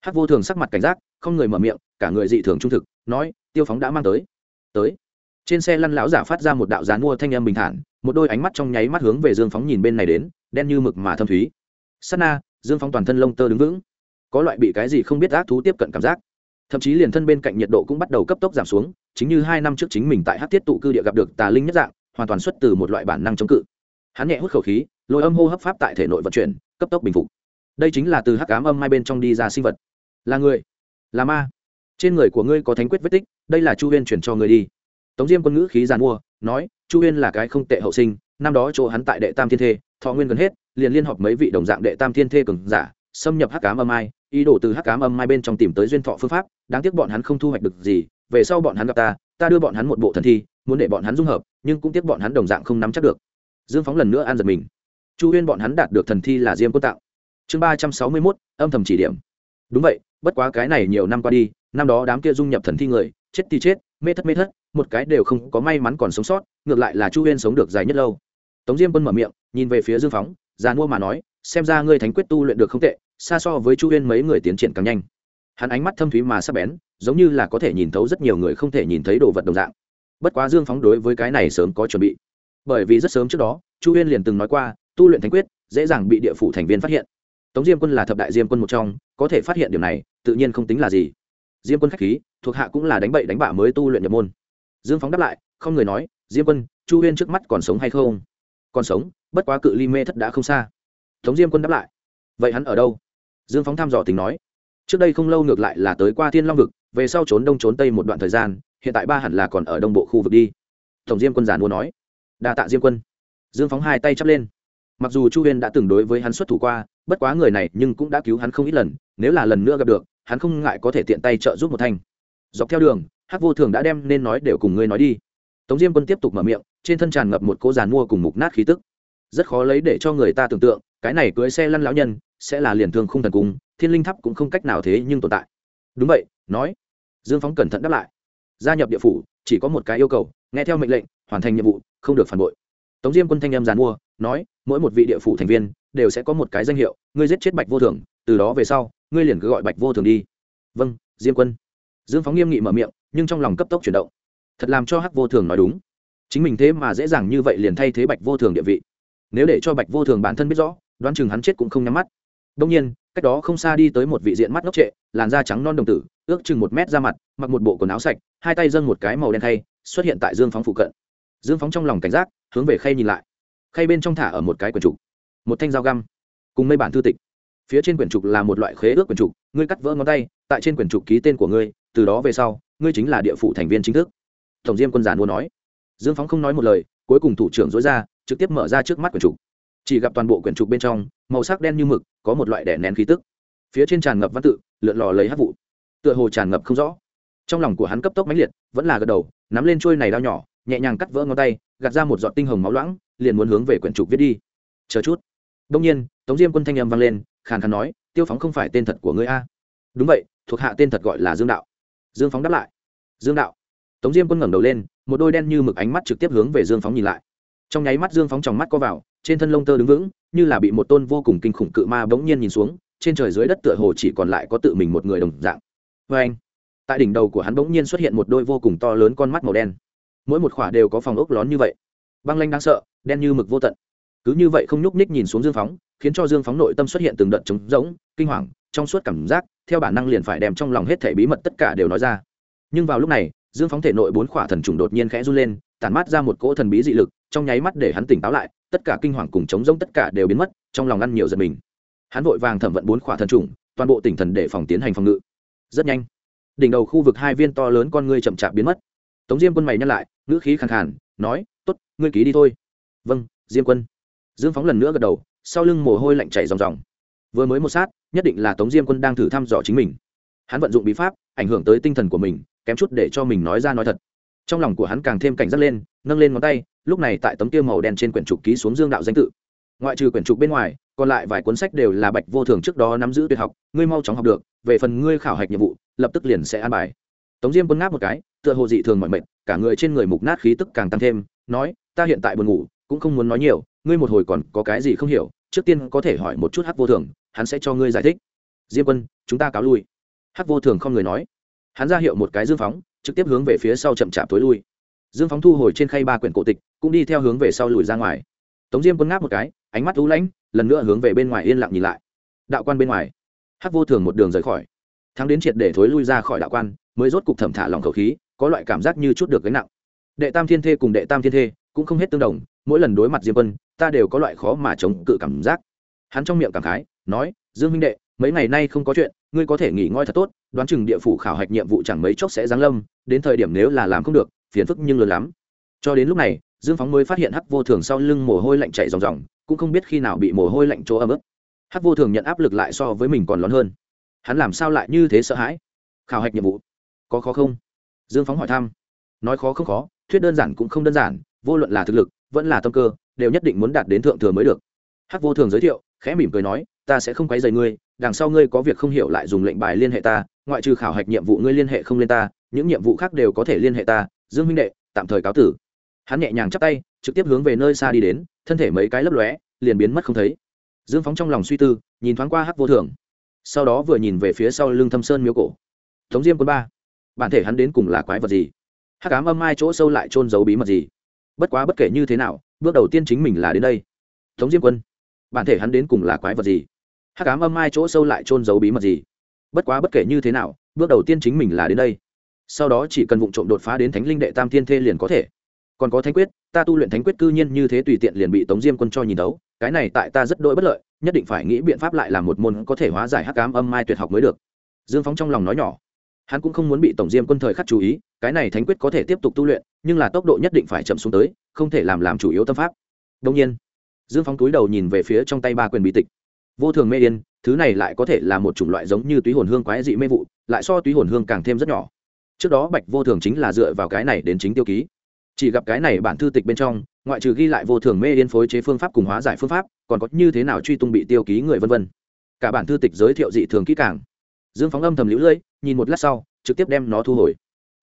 hát vô thường sắc mặt cảnh giác, không người mở miệng, cả người dị thường trung thực, nói, tiêu phóng đã mang tới. Tới? Trên xe lăn lão giả phát ra một đạo dán mua thanh âm bình thản, một đôi ánh mắt trong nháy mắt hướng về dương phóng nhìn bên này đến, đen như mực mà thâm thúy. Sắt na, dương phóng toàn thân lông tơ đứng vững. Có loại bị cái gì không biết ác thú tiếp cận cảm giác thậm chí liền thân bên cạnh nhiệt độ cũng bắt đầu cấp tốc giảm xuống, chính như hai năm trước chính mình tại hát tiết tụ cư địa gặp được tà linh nhất dạng, hoàn toàn xuất từ một loại bản năng chống cự. Hắn nhẹ hút khẩu khí, lôi âm hô hấp pháp tại thể nội vận chuyển, cấp tốc bình phục. Đây chính là từ hắc cám âm hai bên trong đi ra sinh vật. Là người? Là ma? Trên người của ngươi có thánh quyết vết tích, đây là chu huyên chuyển cho người đi. Tống diêm quân ngữ khí giàn mua, nói, chu huyên là cái không tệ hậu sinh, năm đó chỗ hắn tại đệ tam thiên thê, thọ nguyên gần hết, liền liên họp mấy vị đồng dạng đệ tam thiên thê cường giả, xâm nhập hắc cám âm ai ý đồ từ hắc cám âm mai bên trong tìm tới duyên thọ phương pháp, đáng tiếc bọn hắn không thu hoạch được gì, về sau bọn hắn gặp ta ta đưa bọn hắn một bộ thần thi, muốn để bọn hắn dung hợp, nhưng cũng tiếc bọn hắn đồng dạng không nắm chắc được. Dương phóng lần nữa an giật mình. Chu huyên bọn hắn đạt được thần thi là diêm quân tạo chương ba trăm sáu mươi mốt, âm thầm chỉ điểm. Đúng vậy, bất quá cái này nhiều năm qua đi, năm đó đám kia dung nhập thần thi người, chết thì chết, mê thất mê thất, một cái đều không có may mắn còn sống sót, ngược lại là chu huyên sống được dài nhất lâu. Tống diêm quân mở miệng, nhìn về phía dương phóng, già mua mà nói, xem ra ngươi thánh quyết tu luyện được không tệ xa so với chu huyên mấy người tiến triển càng nhanh. Hắn ánh mắt thâm thúy mà sắp bén, giống như là có thể nhìn thấu rất nhiều người không thể nhìn thấy đồ vật đồng dạng. Bất quá dương phóng đối với cái này sớm có chuẩn bị. Bởi vì rất sớm trước đó, chu huyên liền từng nói qua, tu luyện thánh quyết, dễ dàng bị địa phủ thành viên phát hiện. Tống diêm quân là thập đại diêm quân một trong, có thể phát hiện điều này, tự nhiên không tính là gì. Diêm quân k h á c h khí, thuộc hạ cũng là đánh bậy đánh bạ mới tu luyện nhập môn. Dương phóng đáp lại, không người nói, diêm quân, chu huyên trước mắt còn sống hay không? Còn sống, bất quá cự ly mê thất đã không xa. Tống diêm quân đáp lại, vậy hắn ở đâu? Dương phóng thăm dò tình nói, trước đây không lâu ngược lại là tới qua thiên long vực, về sau trốn đông trốn tây một đoạn thời gian, hiện tại ba hẳn là còn ở đông bộ khu vực đi. Tổng diêm quân giàn mua nói, đa tạ diêm quân. Dương phóng hai tay chắp lên. Mặc dù chu huyên đã từng đối với hắn xuất thủ qua, bất quá người này nhưng cũng đã cứu hắn không ít lần, nếu là lần nữa gặp được, hắn không ngại có thể tiện tay trợ giúp một thanh. Dọc theo đường, hắc vô thường đã đem nên nói đều cùng ngươi nói đi. Tống diêm quân tiếp tục mở miệng, trên thân tràn ngập một cỗ giàn mua cùng mục nát khí tức. Rất khó lấy để cho người ta tưởng tượng cái này cưới xe lăn lão nhân sẽ là liền thương không thần cung, thiên linh tháp cũng không cách nào thế nhưng tồn tại. Đúng vậy, nói. Dương phóng cẩn thận đáp lại. Gia nhập địa phủ, chỉ có một cái yêu cầu, nghe theo mệnh lệnh, hoàn thành nhiệm vụ, không được phản bội. Tống diêm quân thanh em giàn mua, nói, mỗi một vị địa phủ thành viên đều sẽ có một cái danh hiệu, ngươi giết chết bạch vô thường, từ đó về sau, ngươi liền cứ gọi bạch vô thường đi. Vâng diêm quân. Dương phóng nghiêm nghị mở miệng, nhưng trong lòng cấp tốc chuyển động. Thật làm cho hắc vô thường nói đúng. Chính mình thế mà dễ dàng như vậy liền thay thế bạch vô thường địa vị. Nếu để cho bạch vô thường bản thân biết rõ đoán chừng hắn chết cũng không nhắm mắt. Đông nhiên, cách đó không xa đi tới một vị diện mắt ngốc trệ, làn da trắng non đồng tử, ước chừng một mét ra mặt, mặc một bộ quần áo sạch, hai tay dâng một cái màu đen khay, xuất hiện tại dương phóng phụ cận. Dương phóng trong lòng cảnh giác, hướng về khay nhìn lại. Khay bên trong thả ở một cái quyển trục, một thanh dao găm, cùng mấy bản thư tịch. Phía trên quyển trục là một loại khế ước quyển trục, ngươi cắt vỡ ngón tay, tại trên quyển trục ký tên của ngươi, từ đó về sau, ngươi chính là địa phủ thành viên chính thức. Tổng diêm quân giản mua nói. Dương phóng không nói một lời, cuối cùng thủ trưởng dối ra, trực tiếp mở ra trước mắt quyển trục chỉ gặp toàn bộ quyển trục bên trong, màu sắc đen như mực, có một loại đẻ nén khí tức. Phía trên tràn ngập văn tự, lượn lò lấy hát vụ. Tựa hồ tràn ngập không rõ. Trong lòng của hắn cấp tốc mãnh liệt, vẫn là gật đầu, nắm lên trôi này đao nhỏ, nhẹ nhàng cắt vỡ ngón tay, gạt ra một giọt tinh hồng máu loãng, liền muốn hướng về quyển trục viết đi. Chờ chút. Đông nhiên, tống diêm quân thanh âm vang lên, khàn khàn nói, tiêu phóng không phải tên thật của ngươi a. Đúng vậy, thuộc hạ tên thật gọi là dương đạo. Dương phóng đáp lại. Dương đạo. Tống diêm quân ngẩng đầu lên, một đôi đen như mực ánh mắt trực tiếp hướng về dương phóng nhìn lại. Trong nháy mắt dương phóng tròng mắt co vào trên thân lông tơ đứng vững, như là bị một tôn vô cùng kinh khủng cự ma bỗng nhiên nhìn xuống, trên trời dưới đất tựa hồ chỉ còn lại có tự mình một người đồng dạng. Vê anh, tại đỉnh đầu của hắn bỗng nhiên xuất hiện một đôi vô cùng to lớn con mắt màu đen. Mỗi một khỏa đều có phòng ốc lón như vậy. Băng lanh đáng sợ, đen như mực vô tận. Cứ như vậy không nhúc nhích nhìn xuống dương phóng, khiến cho dương phóng nội tâm xuất hiện từng đợt trống rỗng, kinh hoàng, trong suốt cảm giác, theo bản năng liền phải đem trong lòng hết thể bí mật tất cả đều nói ra. Nhưng vào lúc này, dương phóng thể nội bốn khỏa thần trùng đột nhiên khẽ run lên, tản mát ra một cỗ thần bí dị lực, trong nháy mắt để hắn tỉnh táo lại tất cả kinh hoàng cùng chống rỗng tất cả đều biến mất, trong lòng ăn nhiều giật mình. Hắn vội vàng thẩm vận bốn khỏa thần trùng, toàn bộ tỉnh thần để phòng tiến hành phòng ngự. Rất nhanh, đỉnh đầu khu vực hai viên to lớn con ngươi chậm chạp biến mất. Tống diêm quân mày nhắc lại, ngữ khí khẳng khàn, nói t ố t ngươi ký đi thôi. Vâng diêm quân. Dương phóng lần nữa gật đầu, sau lưng mồ hôi lạnh chảy ròng ròng. Vừa mới một sát, nhất định là tống diêm quân đang thử thăm dò chính mình. Hắn vận dụng bí pháp, ảnh hưởng tới tinh thần của mình, kém chút để cho mình nói ra nói thật. Trong lòng của hắn càng thêm cảnh giác lên, nâng lên ngón tay lúc này tại tấm kia màu đen trên quyển trục ký xuống dương đạo danh tự. Ngoại trừ quyển trục bên ngoài, còn lại vài cuốn sách đều là bạch vô thường trước đó nắm giữ tuyệt học, ngươi mau chóng học được, về phần ngươi khảo hạch nhiệm vụ, lập tức liền sẽ an bài. Tống diêm quân ngáp một cái, tựa hồ dị thường mọi mệnh cả người trên người mục nát khí tức càng tăng thêm, nói, ta hiện tại buồn ngủ, cũng không muốn nói nhiều, ngươi một hồi còn có cái gì không hiểu, trước tiên có thể hỏi một chút hắc vô thường, hắn sẽ cho ngươi giải thích. Diêm quân, chúng ta cáo lui. Hắc vô thường không người nói. Hắn ra hiệu một cái dương phóng, trực tiếp hướng về phía sau chậm chạp tối lui dương phóng thu hồi trên khay ba quyển cổ tịch, cũng đi theo hướng về sau lùi ra ngoài. Tống diêm quân ngáp một cái, ánh mắt lũ lãnh, lần nữa hướng về bên ngoài yên lặng nhìn lại. Đạo quan bên ngoài. Hắc vô thường một đường rời khỏi. Thắng đến triệt để thối lui ra khỏi đạo quan, mới rốt cục thẩm thả lòng khẩu khí, có loại cảm giác như chút được gánh nặng. Đệ tam thiên thê cùng đệ tam thiên thê cũng không hết tương đồng, mỗi lần đối mặt diêm quân, ta đều có loại khó mà chống cự cảm giác. Hắn trong miệng cảm khái, nói, dương minh đệ, mấy ngày nay không có chuyện, ngươi có thể nghỉ ngơi thật tốt, đoán chừng địa phủ khảo hạch nhiệm vụ chẳng mấy chốc sẽ giáng lâm, đến thời điểm nếu là làm không được phiền phức nhưng lớn lắm. Cho đến lúc này, dương phóng mới phát hiện hắc vô thường sau lưng mồ hôi lạnh chảy ròng ròng, cũng không biết khi nào bị mồ hôi lạnh chỗ ấm ức. Hắc vô thường nhận áp lực lại so với mình còn lớn hơn. Hắn làm sao lại như thế sợ hãi? Khảo hạch nhiệm vụ. Có khó không? Dương phóng hỏi thăm. Nói khó không khó, thuyết đơn giản cũng không đơn giản, vô luận là thực lực, vẫn là tâm cơ, đều nhất định muốn đạt đến thượng thừa mới được. Hắc vô thường giới thiệu, khẽ mỉm cười nói, ta sẽ không quấy rầy ngươi, đằng sau ngươi có việc không hiểu lại dùng lệnh bài liên hệ ta, ngoại trừ khảo hạch nhiệm vụ ngươi liên hệ không lên ta, những nhiệm vụ khác đều có thể liên hệ ta dương huynh đệ, tạm thời cáo tử. Hắn nhẹ nhàng chắp tay, trực tiếp hướng về nơi xa đi đến, thân thể mấy cái lấp lóe, liền biến mất không thấy. Dương phóng trong lòng suy tư, nhìn thoáng qua hắc vô thường. Sau đó vừa nhìn về phía sau lưng thâm sơn miếu cổ. Tống diêm quân ba, bản thể hắn đến cùng là quái vật gì? Hắc ám âm ai chỗ sâu lại trôn giấu bí mật gì? Bất quá bất kể như thế nào, bước đầu tiên chính mình là đến đây. Tống diêm quân, bản thể hắn đến cùng là quái vật gì? Hắc ám âm ai chỗ sâu lại trôn giấu bí mật gì? Bất quá bất kể như thế nào, bước đầu tiên chính mình là đến đây sau đó chỉ cần vụ trộm đột phá đến thánh linh đệ tam thiên thê liền có thể. Còn có thánh quyết, ta tu luyện thánh quyết cư nhiên như thế tùy tiện liền bị tống diêm quân cho nhìn đấu, cái này tại ta rất đỗi bất lợi, nhất định phải nghĩ biện pháp lại là một môn có thể hóa giải hắc ám âm mai tuyệt học mới được. Dương phóng trong lòng nói nhỏ. Hắn cũng không muốn bị tổng diêm quân thời khắc chú ý, cái này thánh quyết có thể tiếp tục tu luyện, nhưng là tốc độ nhất định phải chậm xuống tới, không thể làm làm chủ yếu tâm pháp. Đông nhiên, dương phóng túi đầu nhìn về phía trong tay ba quyền bị tịch. Vô thường mê yên, thứ này lại có thể là một chủng loại giống như túy hồn hương quái dị mê vụ, lại so túy hồn hương càng thêm rất nhỏ trước đó bạch vô thường chính là dựa vào cái này đến chính tiêu ký. Chỉ gặp cái này bản thư tịch bên trong, ngoại trừ ghi lại vô thường mê yên phối chế phương pháp cùng hóa giải phương pháp, còn có như thế nào truy tung bị tiêu ký người vân vân. Cả bản thư tịch giới thiệu dị thường kỹ càng. Dương phóng âm thầm lũ lưỡi nhìn một lát sau, trực tiếp đem nó thu hồi.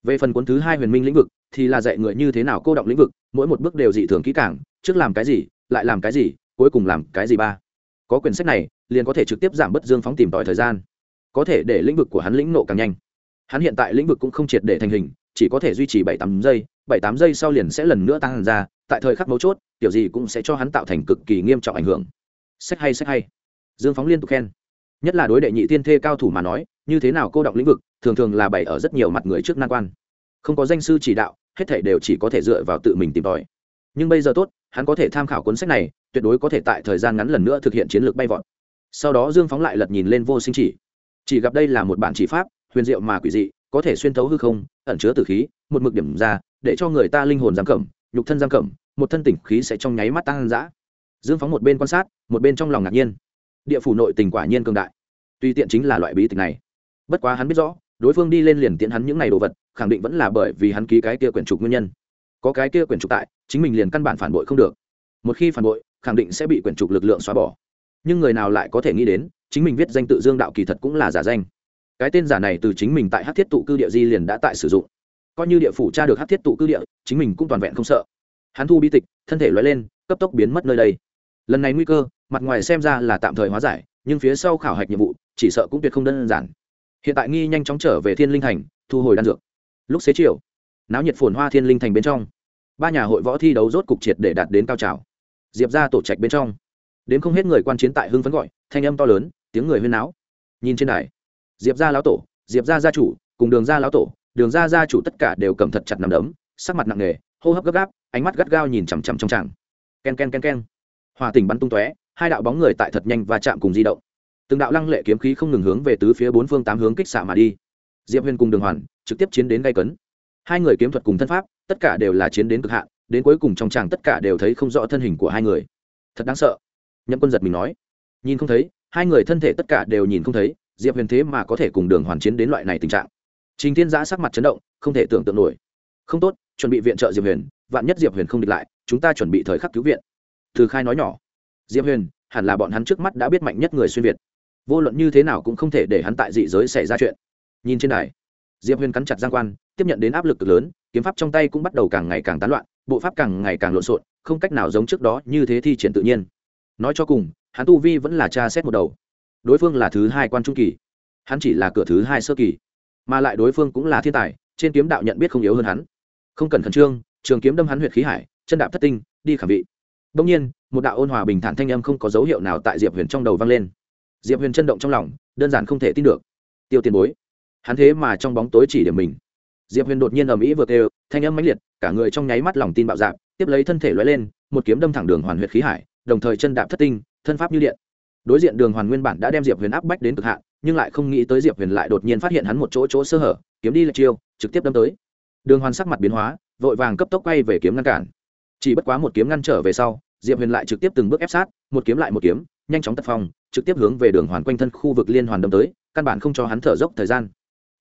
Về phần cuốn thứ hai huyền minh lĩnh vực, thì là dạy người như thế nào cô động lĩnh vực, mỗi một bước đều dị thường kỹ càng, trước làm cái gì, lại làm cái gì, cuối cùng làm cái gì ba. Có quyển sách này, liền có thể trực tiếp giảm bớt dương phóng tìm tòi thời gian. Có thể để lĩnh vực của hắn lĩnh nộ càng nhanh hắn hiện tại lĩnh vực cũng không triệt để thành hình, chỉ có thể duy trì bảy tám giây, bảy tám giây sau liền sẽ lần nữa tăng hẳn ra, tại thời khắc mấu chốt, tiểu gì cũng sẽ cho hắn tạo thành cực kỳ nghiêm trọng ảnh hưởng. Sách hay sách hay. Dương phóng liên tục khen. Nhất là đối đệ nhị tiên thê cao thủ mà nói, như thế nào cô động lĩnh vực, thường thường là bày ở rất nhiều mặt người trước nan quan. Không có danh sư chỉ đạo, hết thể đều chỉ có thể dựa vào tự mình tìm tòi. Nhưng bây giờ tốt, hắn có thể tham khảo cuốn sách này, tuyệt đối có thể tại thời gian ngắn lần nữa thực hiện chiến lược bay vọt. Sau đó dương phóng lại lật nhìn lên vô sinh chỉ. Chỉ gặp đây là một bản chỉ pháp huyền diệu mà quỷ dị, có thể xuyên thấu hư không, ẩn chứa từ khí, một mực điểm ra, để cho người ta linh hồn giam cẩm nhục thân giam cẩm một thân tỉnh khí sẽ trong nháy mắt tăng dã dương phóng một bên quan sát, một bên trong lòng ngạc nhiên. Địa phủ nội tình quả nhiên cường đại. Tuy tiện chính là loại bí tịch này. Bất quá hắn biết rõ, đối phương đi lên liền tiễn hắn những ngày đồ vật, khẳng định vẫn là bởi vì hắn ký cái kia quyển trục nguyên nhân. Có cái kia quyển trục tại, chính mình liền căn bản phản bội không được. Một khi phản bội, khẳng định sẽ bị quyển trục lực lượng xóa bỏ. Nhưng người nào lại có thể nghĩ đến, chính mình viết danh tự dương đạo kỳ thật cũng là giả danh cái tên giả này từ chính mình tại hát thiết tụ cư địa di liền đã tại sử dụng. Coi như địa phủ tra được hát thiết tụ cư địa, chính mình cũng toàn vẹn không sợ. Hắn thu bi tịch, thân thể loay lên, cấp tốc biến mất nơi đây. Lần này nguy cơ, mặt ngoài xem ra là tạm thời hóa giải, nhưng phía sau khảo hạch nhiệm vụ, chỉ sợ cũng tuyệt không đơn giản. Hiện tại nghi nhanh chóng trở về thiên linh thành, thu hồi đan dược. Lúc xế chiều, náo nhiệt phồn hoa thiên linh thành bên trong. Ba nhà hội võ thi đấu rốt cục triệt để đạt đến cao trào. Diệp ra tổ trạch bên trong. Đến không hết người quan chiến tại hưng phấn gọi, thanh âm to lớn, tiếng người huyên náo. Nhìn trên đài diệp gia lão tổ, diệp gia gia chủ, cùng đường gia lão tổ, đường gia gia chủ tất cả đều cầm thật chặt nằm đấm, sắc mặt nặng nề, hô hấp gấp gáp, ánh mắt gắt gao nhìn chằm chằm trong tràng. Ken ken ken ken. Hòa tình bắn tung tóe, hai đạo bóng người tại thật nhanh và chạm cùng di động. Từng đạo lăng lệ kiếm khí không ngừng hướng về tứ phía bốn phương tám hướng kích xạ mà đi. Diệp huyền cùng đường hoàn trực tiếp chiến đến gây cấn. Hai người kiếm thuật cùng thân pháp, tất cả đều là chiến đến cực hạn, đến cuối cùng trong tràng tất cả đều thấy không rõ thân hình của hai người. Thật đáng sợ. Nhậm quân giật mình nói. Nhìn không thấy, hai người thân thể tất cả đều nhìn không thấy diệp huyền thế mà có thể cùng đường hoàn chiến đến loại này tình trạng. Trình thiên giã sắc mặt chấn động, không thể tưởng tượng nổi. Không tốt, chuẩn bị viện trợ diệp huyền, vạn nhất diệp huyền không địch lại, chúng ta chuẩn bị thời khắc cứu viện. Từ khai nói nhỏ. Diệp huyền, hẳn là bọn hắn trước mắt đã biết mạnh nhất người xuyên việt. Vô luận như thế nào cũng không thể để hắn tại dị giới xảy ra chuyện. Nhìn trên đài, diệp huyền cắn chặt giang quan, tiếp nhận đến áp lực cực lớn, kiếm pháp trong tay cũng bắt đầu càng ngày càng tán loạn, bộ pháp càng ngày càng lộn xộn, không cách nào giống trước đó như thế thi triển tự nhiên. Nói cho cùng, hắn tu vi vẫn là cha xét một đầu đối phương là thứ hai quan trung kỳ, hắn chỉ là cửa thứ hai sơ kỳ, mà lại đối phương cũng là thiên tài, trên kiếm đạo nhận biết không yếu hơn hắn. Không cần khẩn trương, trường kiếm đâm hắn huyệt khí hải, chân đạp thất tinh, đi khảm vị. Đông nhiên, một đạo ôn hòa bình thản thanh âm không có dấu hiệu nào tại diệp huyền trong đầu vang lên. Diệp huyền chân động trong lòng, đơn giản không thể tin được. Tiêu tiền bối, hắn thế mà trong bóng tối chỉ điểm mình. Diệp huyền đột nhiên ầm ĩ vượt đều thanh âm mãnh liệt, cả người trong nháy mắt lòng tin bạo dạp tiếp lấy thân thể lóe lên, một kiếm đâm thẳng đường hoàn huyệt khí hải, đồng thời chân đạp thất tinh, thân pháp như điện đối diện đường hoàn nguyên bản đã đem diệp huyền áp bách đến cực hạn, nhưng lại không nghĩ tới diệp huyền lại đột nhiên phát hiện hắn một chỗ chỗ sơ hở, kiếm đi lệch chiêu, trực tiếp đâm tới. Đường hoàn sắc mặt biến hóa, vội vàng cấp tốc quay về kiếm ngăn cản. Chỉ bất quá một kiếm ngăn trở về sau, diệp huyền lại trực tiếp từng bước ép sát, một kiếm lại một kiếm, nhanh chóng tật phong, trực tiếp hướng về đường hoàn quanh thân khu vực liên hoàn đâm tới, căn bản không cho hắn thở dốc thời gian.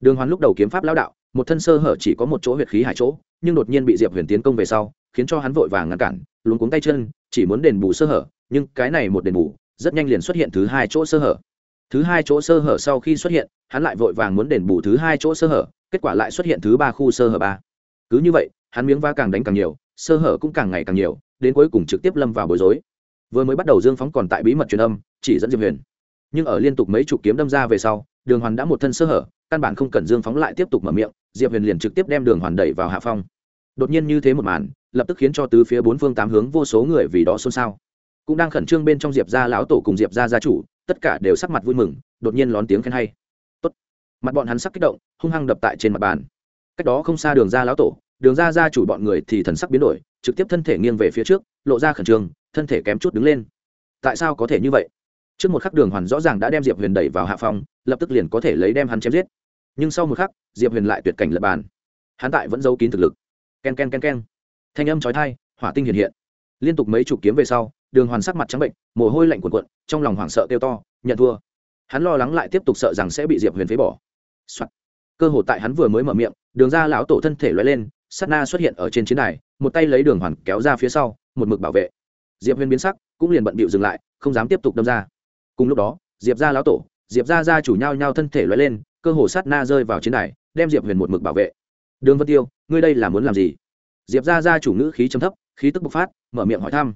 Đường hoàn lúc đầu kiếm pháp lão đạo, một thân sơ hở chỉ có một chỗ huyệt khí hải chỗ, nhưng đột nhiên bị diệp huyền tiến công về sau, khiến cho hắn vội vàng ngăn cản, luống cuống tay chân, chỉ muốn đền bù sơ hở, nhưng cái này một đền bù rất nhanh liền xuất hiện thứ hai chỗ sơ hở. Thứ hai chỗ sơ hở sau khi xuất hiện, hắn lại vội vàng muốn đền bù thứ hai chỗ sơ hở, kết quả lại xuất hiện thứ ba khu sơ hở ba. Cứ như vậy, hắn miếng va càng đánh càng nhiều, sơ hở cũng càng ngày càng nhiều, đến cuối cùng trực tiếp lâm vào bối rối. Vừa mới bắt đầu dương phóng còn tại bí mật truyền âm, chỉ dẫn diệp huyền. Nhưng ở liên tục mấy chục kiếm đâm ra về sau, đường hoàn đã một thân sơ hở, căn bản không cần dương phóng lại tiếp tục mở miệng, diệp huyền liền trực tiếp đem đường hoàn đẩy vào hạ phong. Đột nhiên như thế một màn, lập tức khiến cho tứ phía bốn phương tám hướng vô số người vì đó xôn xao cũng đang khẩn trương bên trong diệp gia lão tổ cùng diệp gia gia chủ, tất cả đều sắc mặt vui mừng, đột nhiên lón tiếng khen hay. Tốt. mặt bọn hắn sắc kích động, hung hăng đập tại trên mặt bàn. Cách đó không xa đường ra lão tổ, đường ra gia chủ bọn người thì thần sắc biến đổi, trực tiếp thân thể nghiêng về phía trước, lộ ra khẩn trương, thân thể kém chút đứng lên. Tại sao có thể như vậy? Trước một khắc đường hoàn rõ ràng đã đem diệp huyền đẩy vào hạ phòng, lập tức liền có thể lấy đem hắn chém giết. Nhưng sau một khắc, diệp huyền lại tuyệt cảnh lập bàn. Hắn tại vẫn giấu kín thực lực. K e n k e n k e n k e n thanh âm trói thai hỏa tinh hiện hiện. Liên tục mấy chục kiếm về sau đường hoàn sắc mặt trắng bệnh, mồ hôi lạnh cuộn cuộn, trong lòng hoảng sợ kêu to, nhận thua. Hắn lo lắng lại tiếp tục sợ rằng sẽ bị diệp huyền phế bỏ、Soạn. cơ hồ tại hắn vừa mới mở miệng, đường ra lão tổ thân thể loay lên s á t na xuất hiện ở trên chiến đài, một tay lấy đường hoàn kéo ra phía sau, một mực bảo vệ. Diệp huyền biến sắc, cũng liền bận bịu dừng lại, không dám tiếp tục đâm ra. Cùng lúc đó, diệp ra lão tổ, diệp ra ra chủ nhau nhau thân thể loay lên, cơ hồ sát na rơi vào chiến đài, đem diệp huyền một mực bảo vệ. Đường vân tiêu, ngươi đây là muốn làm gì? Diệp ra ra chủ ngữ khí chấm thấp, khí tức bộc phát, mở miệng hỏi thăm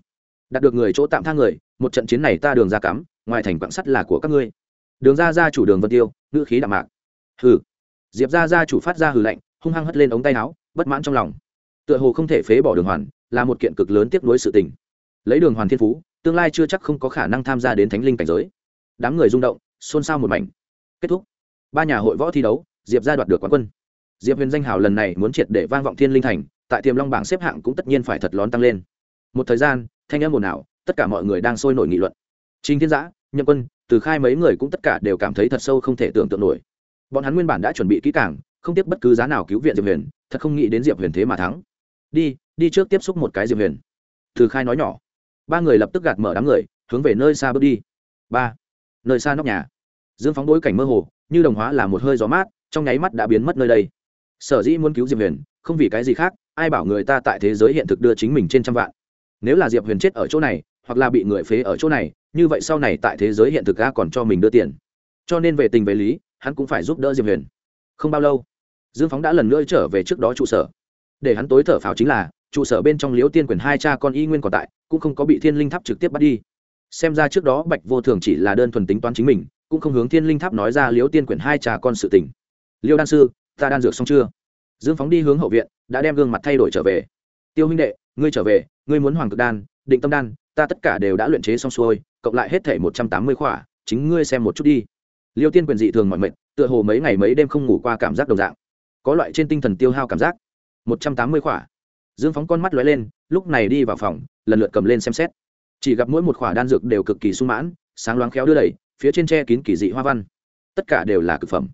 đạt được người chỗ tạm tha người, một trận chiến này ta đường ra cắm, ngoài thành quạng sắt là của các ngươi. Đường ra ra chủ đường vân tiêu, ngữ khí đạm mạc. Hừ. Diệp ra ra chủ phát ra hừ lạnh, hung hăng hất lên ống tay áo, bất mãn trong lòng. Tựa hồ không thể phế bỏ đường hoàn, là một kiện cực lớn tiếp nối sự tình. Lấy đường hoàn thiên phú, tương lai chưa chắc không có khả năng tham gia đến thánh linh cảnh giới. Đám người rung động, xôn xao một mảnh. Kết thúc. Ba nhà hội võ thi đấu, diệp ra đoạt được quán quân. Diệp huyền danh hào lần này muốn triệt để vang vọng thiên linh thành, tại tiềm long bảng xếp hạng cũng tất nhiên phải thật lón tăng lên. Một thời gian thanh âm ồn ào, tất cả mọi người đang sôi nổi nghị luận. Trình thiên giã, nhậm quân, từ khai mấy người cũng tất cả đều cảm thấy thật sâu không thể tưởng tượng nổi. Bọn hắn nguyên bản đã chuẩn bị kỹ càng, không tiếp bất cứ giá nào cứu viện diệp huyền, thật không nghĩ đến diệp huyền thế mà thắng. Đi đi trước tiếp xúc một cái diệp huyền. Từ khai nói nhỏ. Ba người lập tức gạt mở đám người, hướng về nơi xa bước đi. Ba, nơi xa nóc nhà. Dương phóng đối cảnh mơ hồ, như đồng hóa là một hơi gió mát, trong nháy mắt đã biến mất nơi đây. Sở dĩ muốn cứu diệp huyền, không vì cái gì khác, ai bảo người ta tại thế giới hiện thực đưa chính mình trên trăm vạn nếu là diệp huyền chết ở chỗ này, hoặc là bị người phế ở chỗ này, như vậy sau này tại thế giới hiện thực a còn cho mình đưa tiền. Cho nên về tình về lý, hắn cũng phải giúp đỡ diệp huyền. Không bao lâu, dương phóng đã lần nữa trở về trước đó trụ sở. Để hắn tối thở phào chính là, trụ sở bên trong liễu tiên quyền hai cha con y nguyên còn tại, cũng không có bị thiên linh tháp trực tiếp bắt đi. Xem ra trước đó bạch vô thường chỉ là đơn thuần tính toán chính mình, cũng không hướng thiên linh tháp nói ra liễu tiên quyền hai cha con sự tình. Liêu đan sư, ta đan dược xong chưa? Dương phóng đi hướng hậu viện, đã đem gương mặt thay đổi trở về. Tiêu huynh đệ ngươi trở về ngươi muốn hoàng cực đan định tâm đan ta tất cả đều đã luyện chế xong xuôi cộng lại hết thể một trăm tám mươi khỏa chính ngươi xem một chút đi. Liêu tiên quyền dị thường mọi mệt, tựa hồ mấy ngày mấy đêm không ngủ qua cảm giác đồng dạng. Có loại trên tinh thần tiêu hao cảm giác. một trăm tám mươi khỏa. Dương phóng con mắt lóe lên lúc này đi vào phòng lần lượt cầm lên xem xét. Chỉ gặp mỗi một khỏa đan dược đều cực kỳ sung mãn sáng loáng khéo đưa đẩy phía trên tre kín kỳ dị hoa văn. Tất cả đều là cực phẩm.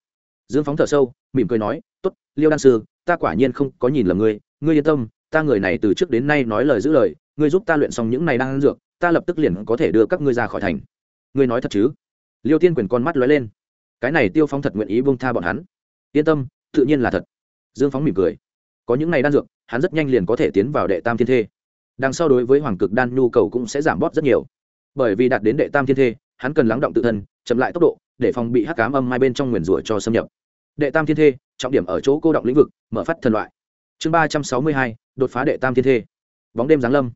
Dương phóng thở sâu mỉm cười nói t ố t liêu đan sư ta quả nhiên không có nhìn lầm ngươi ngươi yên tâm ta người này từ trước đến nay nói lời giữ lời, ngươi giúp ta luyện xong những này đang ăn dược, ta lập tức liền có thể đưa các ngươi ra khỏi thành. Ngươi nói thật chứ? Liêu tiên quyền con mắt lóe lên. Cái này tiêu phong thật nguyện ý vương tha bọn hắn. Yên tâm, tự nhiên là thật. Dương phóng mỉm cười. Có những này đan dược, hắn rất nhanh liền có thể tiến vào đệ tam thiên thê. Đằng sau đối với hoàng cực đan nhu cầu cũng sẽ giảm bóp rất nhiều. Bởi vì đạt đến đệ tam thiên thê, hắn cần lắng động tự thân, chậm lại tốc độ, để phòng bị hắc cám âm hai bên trong nguyền rủa cho xâm nhập. Đệ tam thiên thê, trọng điểm ở chỗ cô động lĩnh vực, mở phát thần loại chương ba trăm sáu mươi hai, đột phá đệ tam thiên thê. Bóng đêm giáng lâm.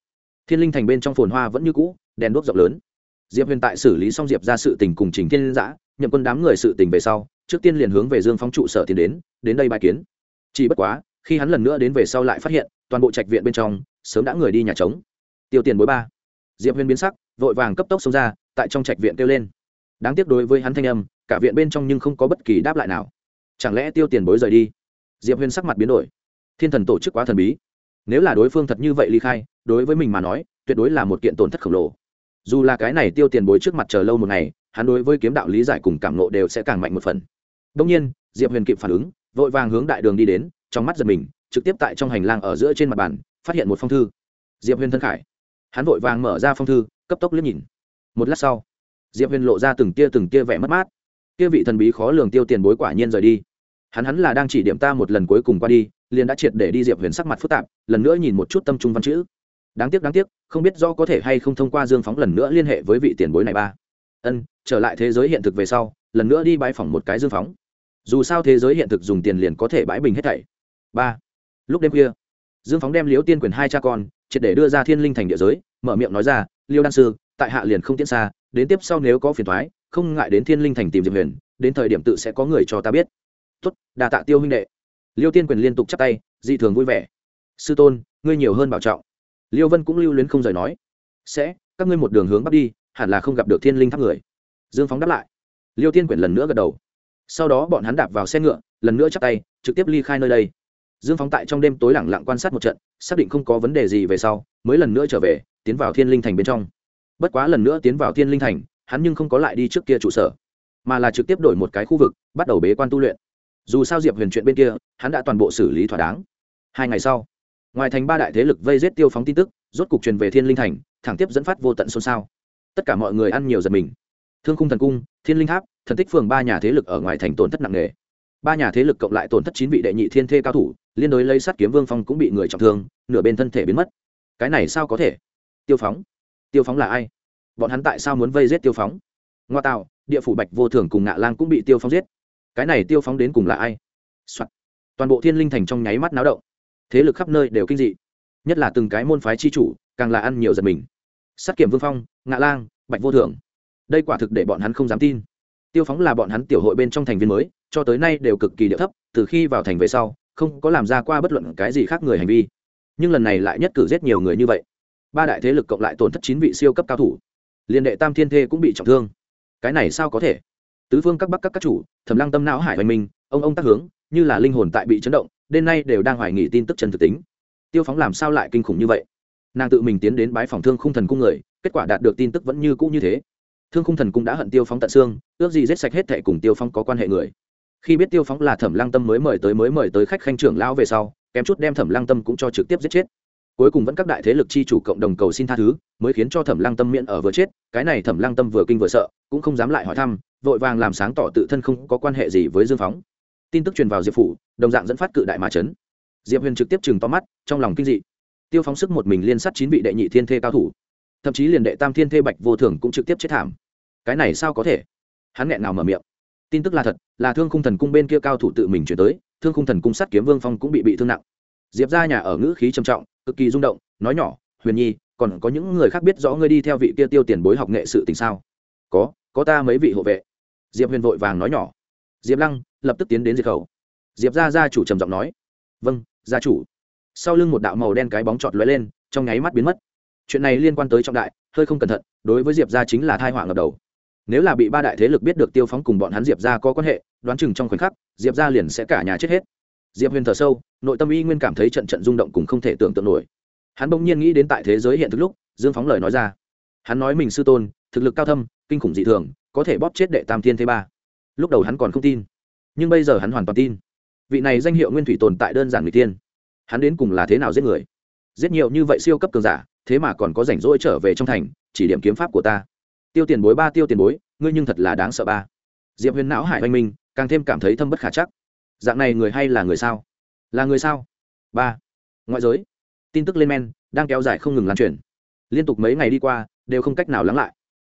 Thiên linh thành bên trong phồn hoa vẫn như cũ, đèn đuốc rộng lớn. Diệp huyền tại xử lý xong diệp ra sự tình cùng trình thiên giã nhậm quân đám người sự tình về sau, trước tiên liền hướng về dương phóng trụ sở tiến đến đến đây bài kiến. Chỉ bất quá, khi hắn lần nữa đến về sau lại phát hiện, toàn bộ trạch viện bên trong, sớm đã người đi nhà trống. Tiêu tiền bối ba. Diệp huyền biến sắc, vội vàng cấp tốc xông ra, tại trong trạch viện kêu lên. Đáng tiếc đối với hắn thanh âm, cả viện bên trong nhưng không có bất kỳ đáp lại nào. Chẳng lẽ tiêu tiền bối rời đi? Diệp huyền sắc mặt biến đổi thiên thần tổ chức quá thần bí. Nếu là đối phương thật như vậy ly khai, đối với mình mà nói, tuyệt đối là một kiện tổn thất khổng lồ. Dù là cái này tiêu tiền bối trước mặt chờ lâu một ngày, hắn đối với kiếm đạo lý giải cùng cảm nộ đều sẽ càng mạnh một phần. Đông nhiên, diệp huyền kịp phản ứng, vội vàng hướng đại đường đi đến, trong mắt giật mình, trực tiếp tại trong hành lang ở giữa trên mặt bàn, phát hiện một phong thư. Diệp huyền thân khải. Hắn vội vàng mở ra phong thư, cấp tốc liếc nhìn. Một lát sau, diệp huyền lộ ra từng tia từng tia vẻ mất mát. Kia vị thần bí khó lường tiêu tiền bối quả nhiên rời đi. Hắn hắn là đang chỉ điểm ta một lần cuối cùng qua đi liền đã triệt để đi diệp huyền sắc mặt phức tạp, lần nữa nhìn một chút tâm trung văn chữ. Đáng tiếc đáng tiếc, không biết do có thể hay không thông qua dương phóng lần nữa liên hệ với vị tiền bối này ba. Ân, trở lại thế giới hiện thực về sau, lần nữa đi bãi phỏng một cái dương phóng. Dù sao thế giới hiện thực dùng tiền liền có thể bãi bình hết thảy. Ba. Lúc đêm khuya, dương phóng đem liếu tiên quyền hai cha con, triệt để đưa ra thiên linh thành địa giới, mở miệng nói ra, liêu đan sư, tại hạ liền không tiễn xa, đến tiếp sau nếu có phiền thoái không ngại đến thiên linh thành tìm diệp huyền, đến thời điểm tự sẽ có người cho ta biết. Tuất đà tạ tiêu huynh đệ liêu tiên quyền liên tục chắp tay, dị thường vui vẻ. Sư tôn, ngươi nhiều hơn bảo trọng. Liêu vân cũng lưu luyến không rời nói. Sẽ, các ngươi một đường hướng bắc đi, hẳn là không gặp được thiên linh tháp người. Dương phóng đáp lại. Liêu tiên quyển lần nữa gật đầu. Sau đó bọn hắn đạp vào xe ngựa, lần nữa chắp tay, trực tiếp ly khai nơi đây. Dương phóng tại trong đêm tối lẳng lặng quan sát một trận, xác định không có vấn đề gì về sau, mới lần nữa trở về, tiến vào thiên linh thành bên trong. Bất quá lần nữa tiến vào thiên linh thành, hắn nhưng không có lại đi trước kia trụ sở, mà là trực tiếp đổi một cái khu vực, bắt đầu bế quan tu luyện dù sao diệp huyền chuyện bên kia hắn đã toàn bộ xử lý thỏa đáng hai ngày sau ngoài thành ba đại thế lực vây giết tiêu phóng tin tức rốt cục truyền về thiên linh thành thẳng tiếp dẫn phát vô tận xôn xao tất cả mọi người ăn nhiều giật mình thương khung thần cung thiên linh tháp thần tích phường ba nhà thế lực ở ngoài thành tổn thất nặng nề ba nhà thế lực cộng lại tổn thất chín vị đệ nhị thiên thê cao thủ liên đối lấy sát kiếm vương phong cũng bị người trọng thương nửa bên thân thể biến mất cái này sao có thể tiêu phóng tiêu phóng là ai bọn hắn tại sao muốn vây giết tiêu phóng ngoa tạo địa phủ bạch vô thường cùng ngạ lang cũng bị tiêu phóng giết cái này tiêu phóng đến cùng là ai、Soạn. toàn bộ thiên linh thành trong nháy mắt náo động. Thế lực khắp nơi đều kinh dị. Nhất là từng cái môn phái chi chủ, càng là ăn nhiều giật mình. Sát kiểm vương phong, ngạ lang, bạch vô thường đây quả thực để bọn hắn không dám tin. Tiêu phóng là bọn hắn tiểu hội bên trong thành viên mới, cho tới nay đều cực kỳ điệu thấp, từ khi vào thành về sau, không có làm ra qua bất luận cái gì khác người hành vi. Nhưng lần này lại nhất cử giết nhiều người như vậy. Ba đại thế lực cộng lại tổn thất chín vị siêu cấp cao thủ. Liên đệ tam thiên thê cũng bị trọng thương. Cái này sao có thể? Tứ phương các bắc các các chủ thầm lăng tâm não hải hoành minh ông ông tác hướng, như là linh hồn tại bị chấn động, đêm nay đều đang hoài nghỉ tin tức chân thực tính. Tiêu phóng làm sao lại kinh khủng như vậy? Nàng tự mình tiến đến bái phòng thương khung thần cung người, kết quả đạt được tin tức vẫn như cũ như thế. Thương khung thần cung đã hận tiêu phóng tận xương, ước gì giết sạch hết thệ cùng tiêu phóng có quan hệ người. Khi biết tiêu phóng là thẩm lăng tâm mới mời tới mới mời tới khách khanh trưởng lão về sau, kém chút đem thẩm lăng tâm cũng cho trực tiếp giết chết. Cuối cùng vẫn các đại thế lực chi chủ cộng đồng cầu xin tha thứ, mới khiến cho thẩm lăng tâm miễn ở vừa chết. Cái này thẩm lăng tâm vừa kinh vừa sợ, cũng không dám lại hỏi thăm vội vàng làm sáng tỏ tự thân không có quan hệ gì với dương phóng. Tin tức truyền vào diệp phủ, đồng dạng dẫn phát cự đại mà trấn diệp huyền trực tiếp chừng to mắt, trong lòng kinh dị. Tiêu phóng sức một mình liên sát chín vị đệ nhị thiên thê cao thủ. Thậm chí liền đệ tam thiên thê bạch vô thường cũng trực tiếp chết thảm. Cái này sao có thể? Hắn nghẹn nào mở miệng. Tin tức là thật, là thương khung thần cung bên kia cao thủ tự mình chuyển tới, thương khung thần cung sát kiếm vương phong cũng bị bị thương nặng. Diệp ra nhà ở ngữ khí trầm trọng, cực kỳ rung động, nói nhỏ, huyền nhi, còn có những người khác biết rõ ngươi đi theo vị kia tiêu tiền bối học nghệ sự tình sao? Có có ta mấy vị hộ vệ diệp huyền vội vàng nói nhỏ. Diệp lăng lập tức tiến đến diệt khẩu. Diệp ra gia chủ trầm giọng nói. Vâng gia chủ. Sau lưng một đạo màu đen cái bóng trọt lóe lên, trong nháy mắt biến mất. Chuyện này liên quan tới trọng đại, hơi không cẩn thận, đối với diệp ra chính là thai họa ngập đầu. Nếu là bị ba đại thế lực biết được tiêu phóng cùng bọn hắn diệp ra có quan hệ, đoán chừng trong khoảnh khắc, diệp ra liền sẽ cả nhà chết hết. Diệp huyền thở sâu, nội tâm y nguyên cảm thấy trận trận rung động cùng không thể tưởng tượng nổi. Hắn bỗng nhiên nghĩ đến tại thế giới hiện thực lúc, dương phóng lời nói ra. Hắn nói mình sư tôn, thực lực cao thâm kinh khủng dị thường, có thể bóp chết đệ tam thiên thế ba. Lúc đầu hắn còn không tin, nhưng bây giờ hắn hoàn toàn tin. Vị này danh hiệu nguyên thủy tồn tại đơn giản người tiên hắn đến cùng là thế nào giết người? Giết nhiều như vậy siêu cấp cường giả, thế mà còn có rảnh rỗi trở về trong thành, chỉ điểm kiếm pháp của ta. Tiêu tiền bối ba tiêu tiền bối, ngươi nhưng thật là đáng sợ ba. Diệp huyền não hải oanh minh, càng thêm cảm thấy thâm bất khả chắc. Dạng này người hay là người sao? Là người sao? Ba. Ngoại giới. Tin tức lên men, đang kéo dài không ngừng lan truyền. Liên tục mấy ngày đi qua, đều không cách nào lắng lại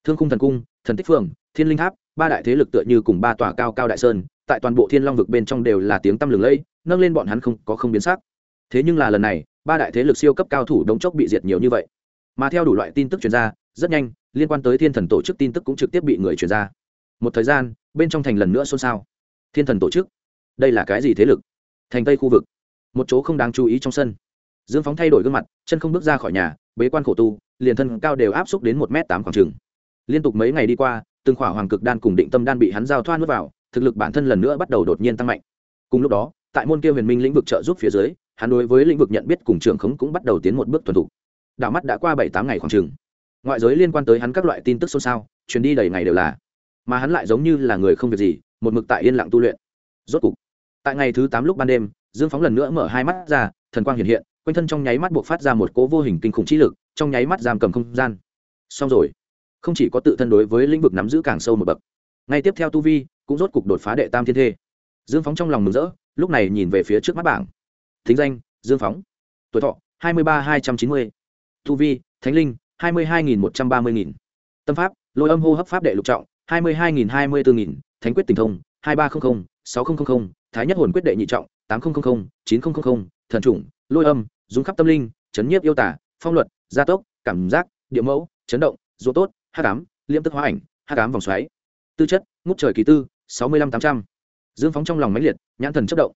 thương khung thần cung, thần tích phường, thiên linh tháp, ba đại thế lực tựa như cùng ba tòa cao cao đại sơn, tại toàn bộ thiên long vực bên trong đều là tiếng tăm lừng lẫy, nâng lên bọn hắn không có không biến sắc. Thế nhưng là lần này, ba đại thế lực siêu cấp cao thủ đống chốc bị diệt nhiều như vậy. Mà theo đủ loại tin tức truyền ra, rất nhanh, liên quan tới thiên thần tổ chức tin tức cũng trực tiếp bị người truyền ra. Một thời gian, bên trong thành lần nữa xôn xao. Thiên thần tổ chức? Đây là cái gì thế lực? Thành tây khu vực. Một chỗ không đáng chú ý trong sân. Dương phóng thay đổi gương mặt, chân không bước ra khỏi nhà, bế quan khổ tu, liền thân cao đều áp xúc đến một m tám khoảng trừng liên tục mấy ngày đi qua, từng khỏa hoàng cực đan cùng định tâm đan bị hắn giao thoa nuốt vào, thực lực bản thân lần nữa bắt đầu đột nhiên tăng mạnh. Cùng lúc đó, tại môn kia huyền minh lĩnh vực trợ giúp phía dưới, hắn đối với lĩnh vực nhận biết cùng trường khống cũng bắt đầu tiến một bước thuần thục. Đạo mắt đã qua bảy tám ngày khoảng trường ngoại giới liên quan tới hắn các loại tin tức xôn xao chuyến đi đầy ngày đều là. Mà hắn lại giống như là người không việc gì, một mực tại yên lặng tu luyện. Rốt cục, tại ngày thứ tám lúc ban đêm, dương phóng lần nữa mở hai mắt ra, thần quang hiện hiện, quanh thân trong nháy mắt buộc phát ra một cố vô hình kinh khủng trí lực, trong nháy mắt giam cầm không gian. Xong rồi không chỉ có tự thân đối với lĩnh vực nắm giữ càng sâu một bậc. Ngay tiếp theo tu vi, cũng rốt cục đột phá đệ tam thiên thê. Dương phóng trong lòng mừng rỡ, lúc này nhìn về phía trước mắt bảng. Thính danh, dương phóng. Tuổi thọ, hai mươi ba hai trăm chín mươi. Tu vi, thánh linh, hai mươi hai nghìn một trăm ba mươi nghìn. Tâm pháp, lôi âm hô hấp pháp đệ lục trọng, hai mươi hai nghìn hai mươi bốn nghìn. Thánh quyết tình thông, hai ba trăm linh sáu nghìn thái nhất hồn quyết đệ nhị trọng, tám nghìn chín nghìn thần chủng, lôi âm dùng khắp tâm linh, chấn nhiếp yêu tả phong luật, gia tốc, cảm giác, địa mẫu, chấn động dỗ tốt hát cám liêm tức hóa ảnh, hát cám vòng xoáy. Tư chất, ngút trời kỳ tư, sáu mươi năm tám trăm. Dương phóng trong lòng máy liệt, nhãn thần chất động.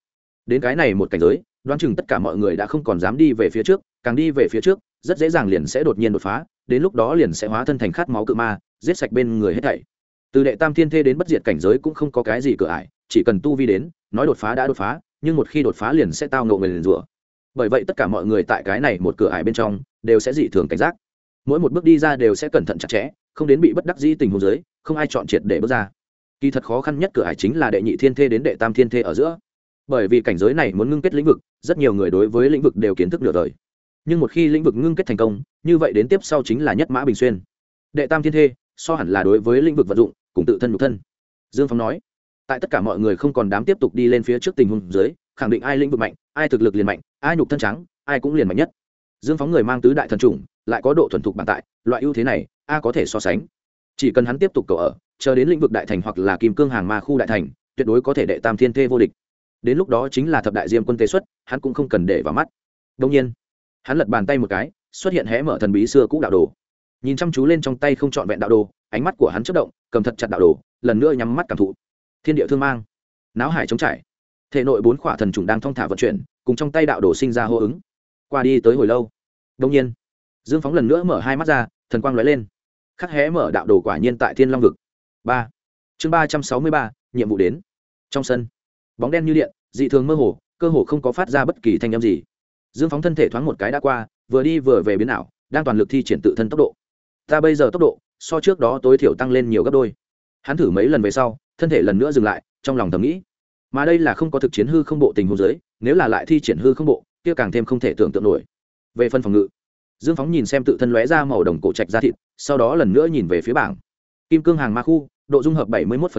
Đến cái này một cảnh giới, đoán chừng tất cả mọi người đã không còn dám đi về phía trước, càng đi về phía trước, rất dễ dàng liền sẽ đột nhiên đột phá, đến lúc đó liền sẽ hóa thân thành khát máu cự ma, giết sạch bên người hết thảy. Từ đệ tam thiên thê đến bất diệt cảnh giới cũng không có cái gì cửa ải, chỉ cần tu vi đến, nói đột phá đã đột phá, nhưng một khi đột phá liền sẽ tao ngộ người liền rủa. Bởi vậy tất cả mọi người tại cái này một cửa ải bên trong, đều sẽ dị thường cảnh giác. Mỗi một bước đi ra đều sẽ cẩn thận chặt chẽ không đến bị bất đắc dĩ tình huống giới không ai chọn triệt để bước ra. Kỳ thật khó khăn nhất cửa hải chính là đệ nhị thiên thê đến đệ tam thiên thê ở giữa. Bởi vì cảnh giới này muốn ngưng kết lĩnh vực, rất nhiều người đối với lĩnh vực đều kiến thức nửa đời. Nhưng một khi lĩnh vực ngưng kết thành công, như vậy đến tiếp sau chính là nhất mã bình xuyên. Đệ tam thiên thê, so hẳn là đối với lĩnh vực vận dụng, cùng tự thân nhục thân. Dương phong nói, tại tất cả mọi người không còn dám tiếp tục đi lên phía trước tình huống dưới, khẳng định ai lĩnh vực mạnh, ai thực lực liền mạnh, ai nhục thân trắng, ai cũng liền mạnh nhất dương phóng người mang tứ đại thần chủng, lại có độ thuần thục bản tại, loại ưu thế này, a có thể so sánh. Chỉ cần hắn tiếp tục cầu ở, chờ đến lĩnh vực đại thành hoặc là kim cương hàng ma khu đại thành, tuyệt đối có thể đệ tam thiên thê vô địch. Đến lúc đó chính là thập đại diêm quân tế xuất, hắn cũng không cần để vào mắt. Đông nhiên, hắn lật bàn tay một cái, xuất hiện hé mở thần bí xưa cũ đạo đồ. Nhìn chăm chú lên trong tay không trọn vẹn đạo đồ, ánh mắt của hắn chất động, cầm thật chặt đạo đồ, lần nữa nhắm mắt cảm thụ. Thiên địa thương mang, náo hải chống trải. Thể nội bốn khỏa thần trùng đang thong thả vận chuyển, cùng trong tay đạo đồ sinh ra hô ứng qua đi tới hồi lâu. Đông nhiên, dương phóng lần nữa mở hai mắt ra, thần quang lóe lên. Khắc hé mở đạo đồ quả nhiên tại thiên long vực. Ba. Chương ba trăm sáu mươi ba, nhiệm vụ đến. Trong sân, bóng đen như điện, dị thường mơ hồ, cơ hồ không có phát ra bất kỳ thanh âm gì. Dương phóng thân thể thoáng một cái đã qua, vừa đi vừa về biến ảo, đang toàn lực thi triển tự thân tốc độ. Ta bây giờ tốc độ, so trước đó tối thiểu tăng lên nhiều gấp đôi. Hắn thử mấy lần về sau, thân thể lần nữa dừng lại, trong lòng thầm nghĩ. Mà đây là không có thực chiến hư không bộ tình hồ giới nếu là lại thi triển hư không bộ kia càng thêm không thể tưởng tượng nổi. Về phân phòng ngự, dương phóng nhìn xem tự thân lóe ra màu đồng cổ trạch ra thịt, sau đó lần nữa nhìn về phía bảng. Kim cương hàng ma khu, độ dung hợp bảy mươi một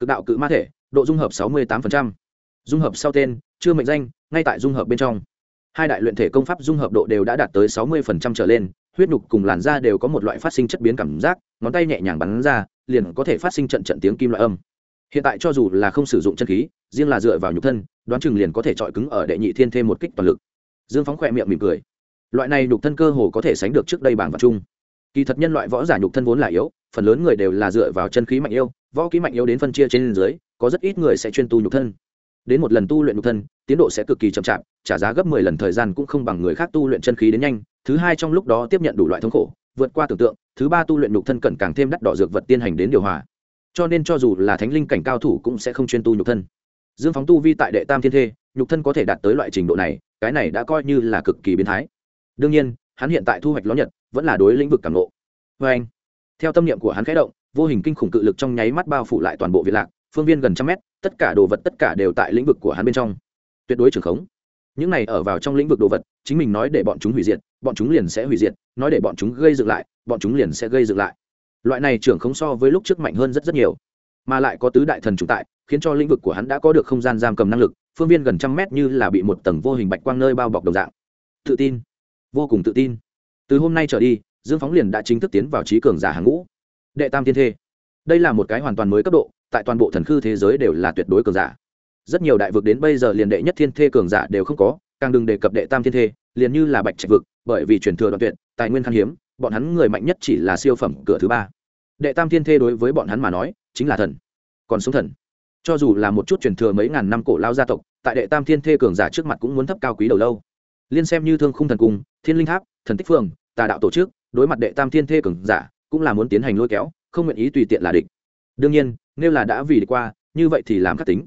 cực đạo cự ma thể, độ dung hợp sáu mươi tám dung hợp sau tên, chưa mệnh danh, ngay tại dung hợp bên trong. Hai đại luyện thể công pháp dung hợp độ đều đã đạt tới sáu mươi trở lên, huyết nhục cùng làn da đều có một loại phát sinh chất biến cảm giác, ngón tay nhẹ nhàng bắn ra, liền có thể phát sinh trận trận tiếng kim loại âm. Hiện tại cho dù là không sử dụng chân khí, riêng là dựa vào nhục thân đoán chừng liền có thể chọi cứng ở đệ nhị thiên thêm một kích toàn lực. Dương phóng khỏe miệng mỉm cười. Loại này nhục thân cơ hồ có thể sánh được trước đây bảng vật chung. Kỳ thật nhân loại võ giả nhục thân vốn là yếu, phần lớn người đều là dựa vào chân khí mạnh yêu, võ khí mạnh yếu đến phân chia trên dưới, có rất ít người sẽ chuyên tu nhục thân. Đến một lần tu luyện nhục thân, tiến độ sẽ cực kỳ chậm chạp, trả giá gấp mười lần thời gian cũng không bằng người khác tu luyện chân khí đến nhanh. Thứ hai trong lúc đó tiếp nhận đủ loại thống khổ, vượt qua tưởng tượng, thứ ba tu luyện nhục thân cần càng thêm đắt đỏ dược vật tiên hành đến điều hòa. Cho nên cho dù là thánh linh cảnh cao thủ cũng sẽ không chuyên tu nhục thân dương phóng tu vi tại đệ tam thiên thê, nhục thân có thể đạt tới loại trình độ này, cái này đã coi như là cực kỳ biến thái. Đương nhiên, hắn hiện tại thu hoạch ló nhật vẫn là đối lĩnh vực cảm lộ vê anh, theo tâm niệm của hắn khẽ động, vô hình kinh khủng cự lực trong nháy mắt bao phủ lại toàn bộ viện lạc, phương viên gần trăm mét, tất cả đồ vật tất cả đều tại lĩnh vực của hắn bên trong. Tuyệt đối trường khống. Những này ở vào trong lĩnh vực đồ vật, chính mình nói để bọn chúng hủy diệt, bọn chúng liền sẽ hủy diệt, nói để bọn chúng gây dựng lại, bọn chúng liền sẽ gây dựng lại. Loại này trưởng không so với lúc trước mạnh hơn rất rất nhiều mà lại có tứ đại thần chủ tại, khiến cho lĩnh vực của hắn đã có được không gian giam cầm năng lực, phương viên gần trăm mét như là bị một tầng vô hình bạch quang nơi bao bọc đồng dạng. Tự tin. Vô cùng tự tin. Từ hôm nay trở đi, dương phóng liền đã chính thức tiến vào trí cường giả hàng ngũ. Đệ tam thiên thê. Đây là một cái hoàn toàn mới cấp độ, tại toàn bộ thần khư thế giới đều là tuyệt đối cường giả. Rất nhiều đại vực đến bây giờ liền đệ nhất thiên thê cường giả đều không có, càng đừng đề cập đệ tam thiên thê, liền như là bạch trạch vực, bởi vì truyền thừa đoạn tuyệt, tài nguyên khan hiếm, bọn hắn người mạnh nhất chỉ là siêu phẩm cửa thứ ba. Đệ tam thiên thê đối với bọn hắn mà nói chính là thần. Còn sống thần. Cho dù là một chút truyền thừa mấy ngàn năm cổ lao gia tộc, tại đệ tam thiên thê cường giả trước mặt cũng muốn thấp cao quý đầu lâu. Liên xem như thương khung thần cung, thiên linh tháp, thần tích phương tà đạo tổ chức, đối mặt đệ tam thiên thê cường giả, cũng là muốn tiến hành lôi kéo, không nguyện ý tùy tiện là địch. Đương nhiên, nếu là đã vì địch qua, như vậy thì làm khắc tính.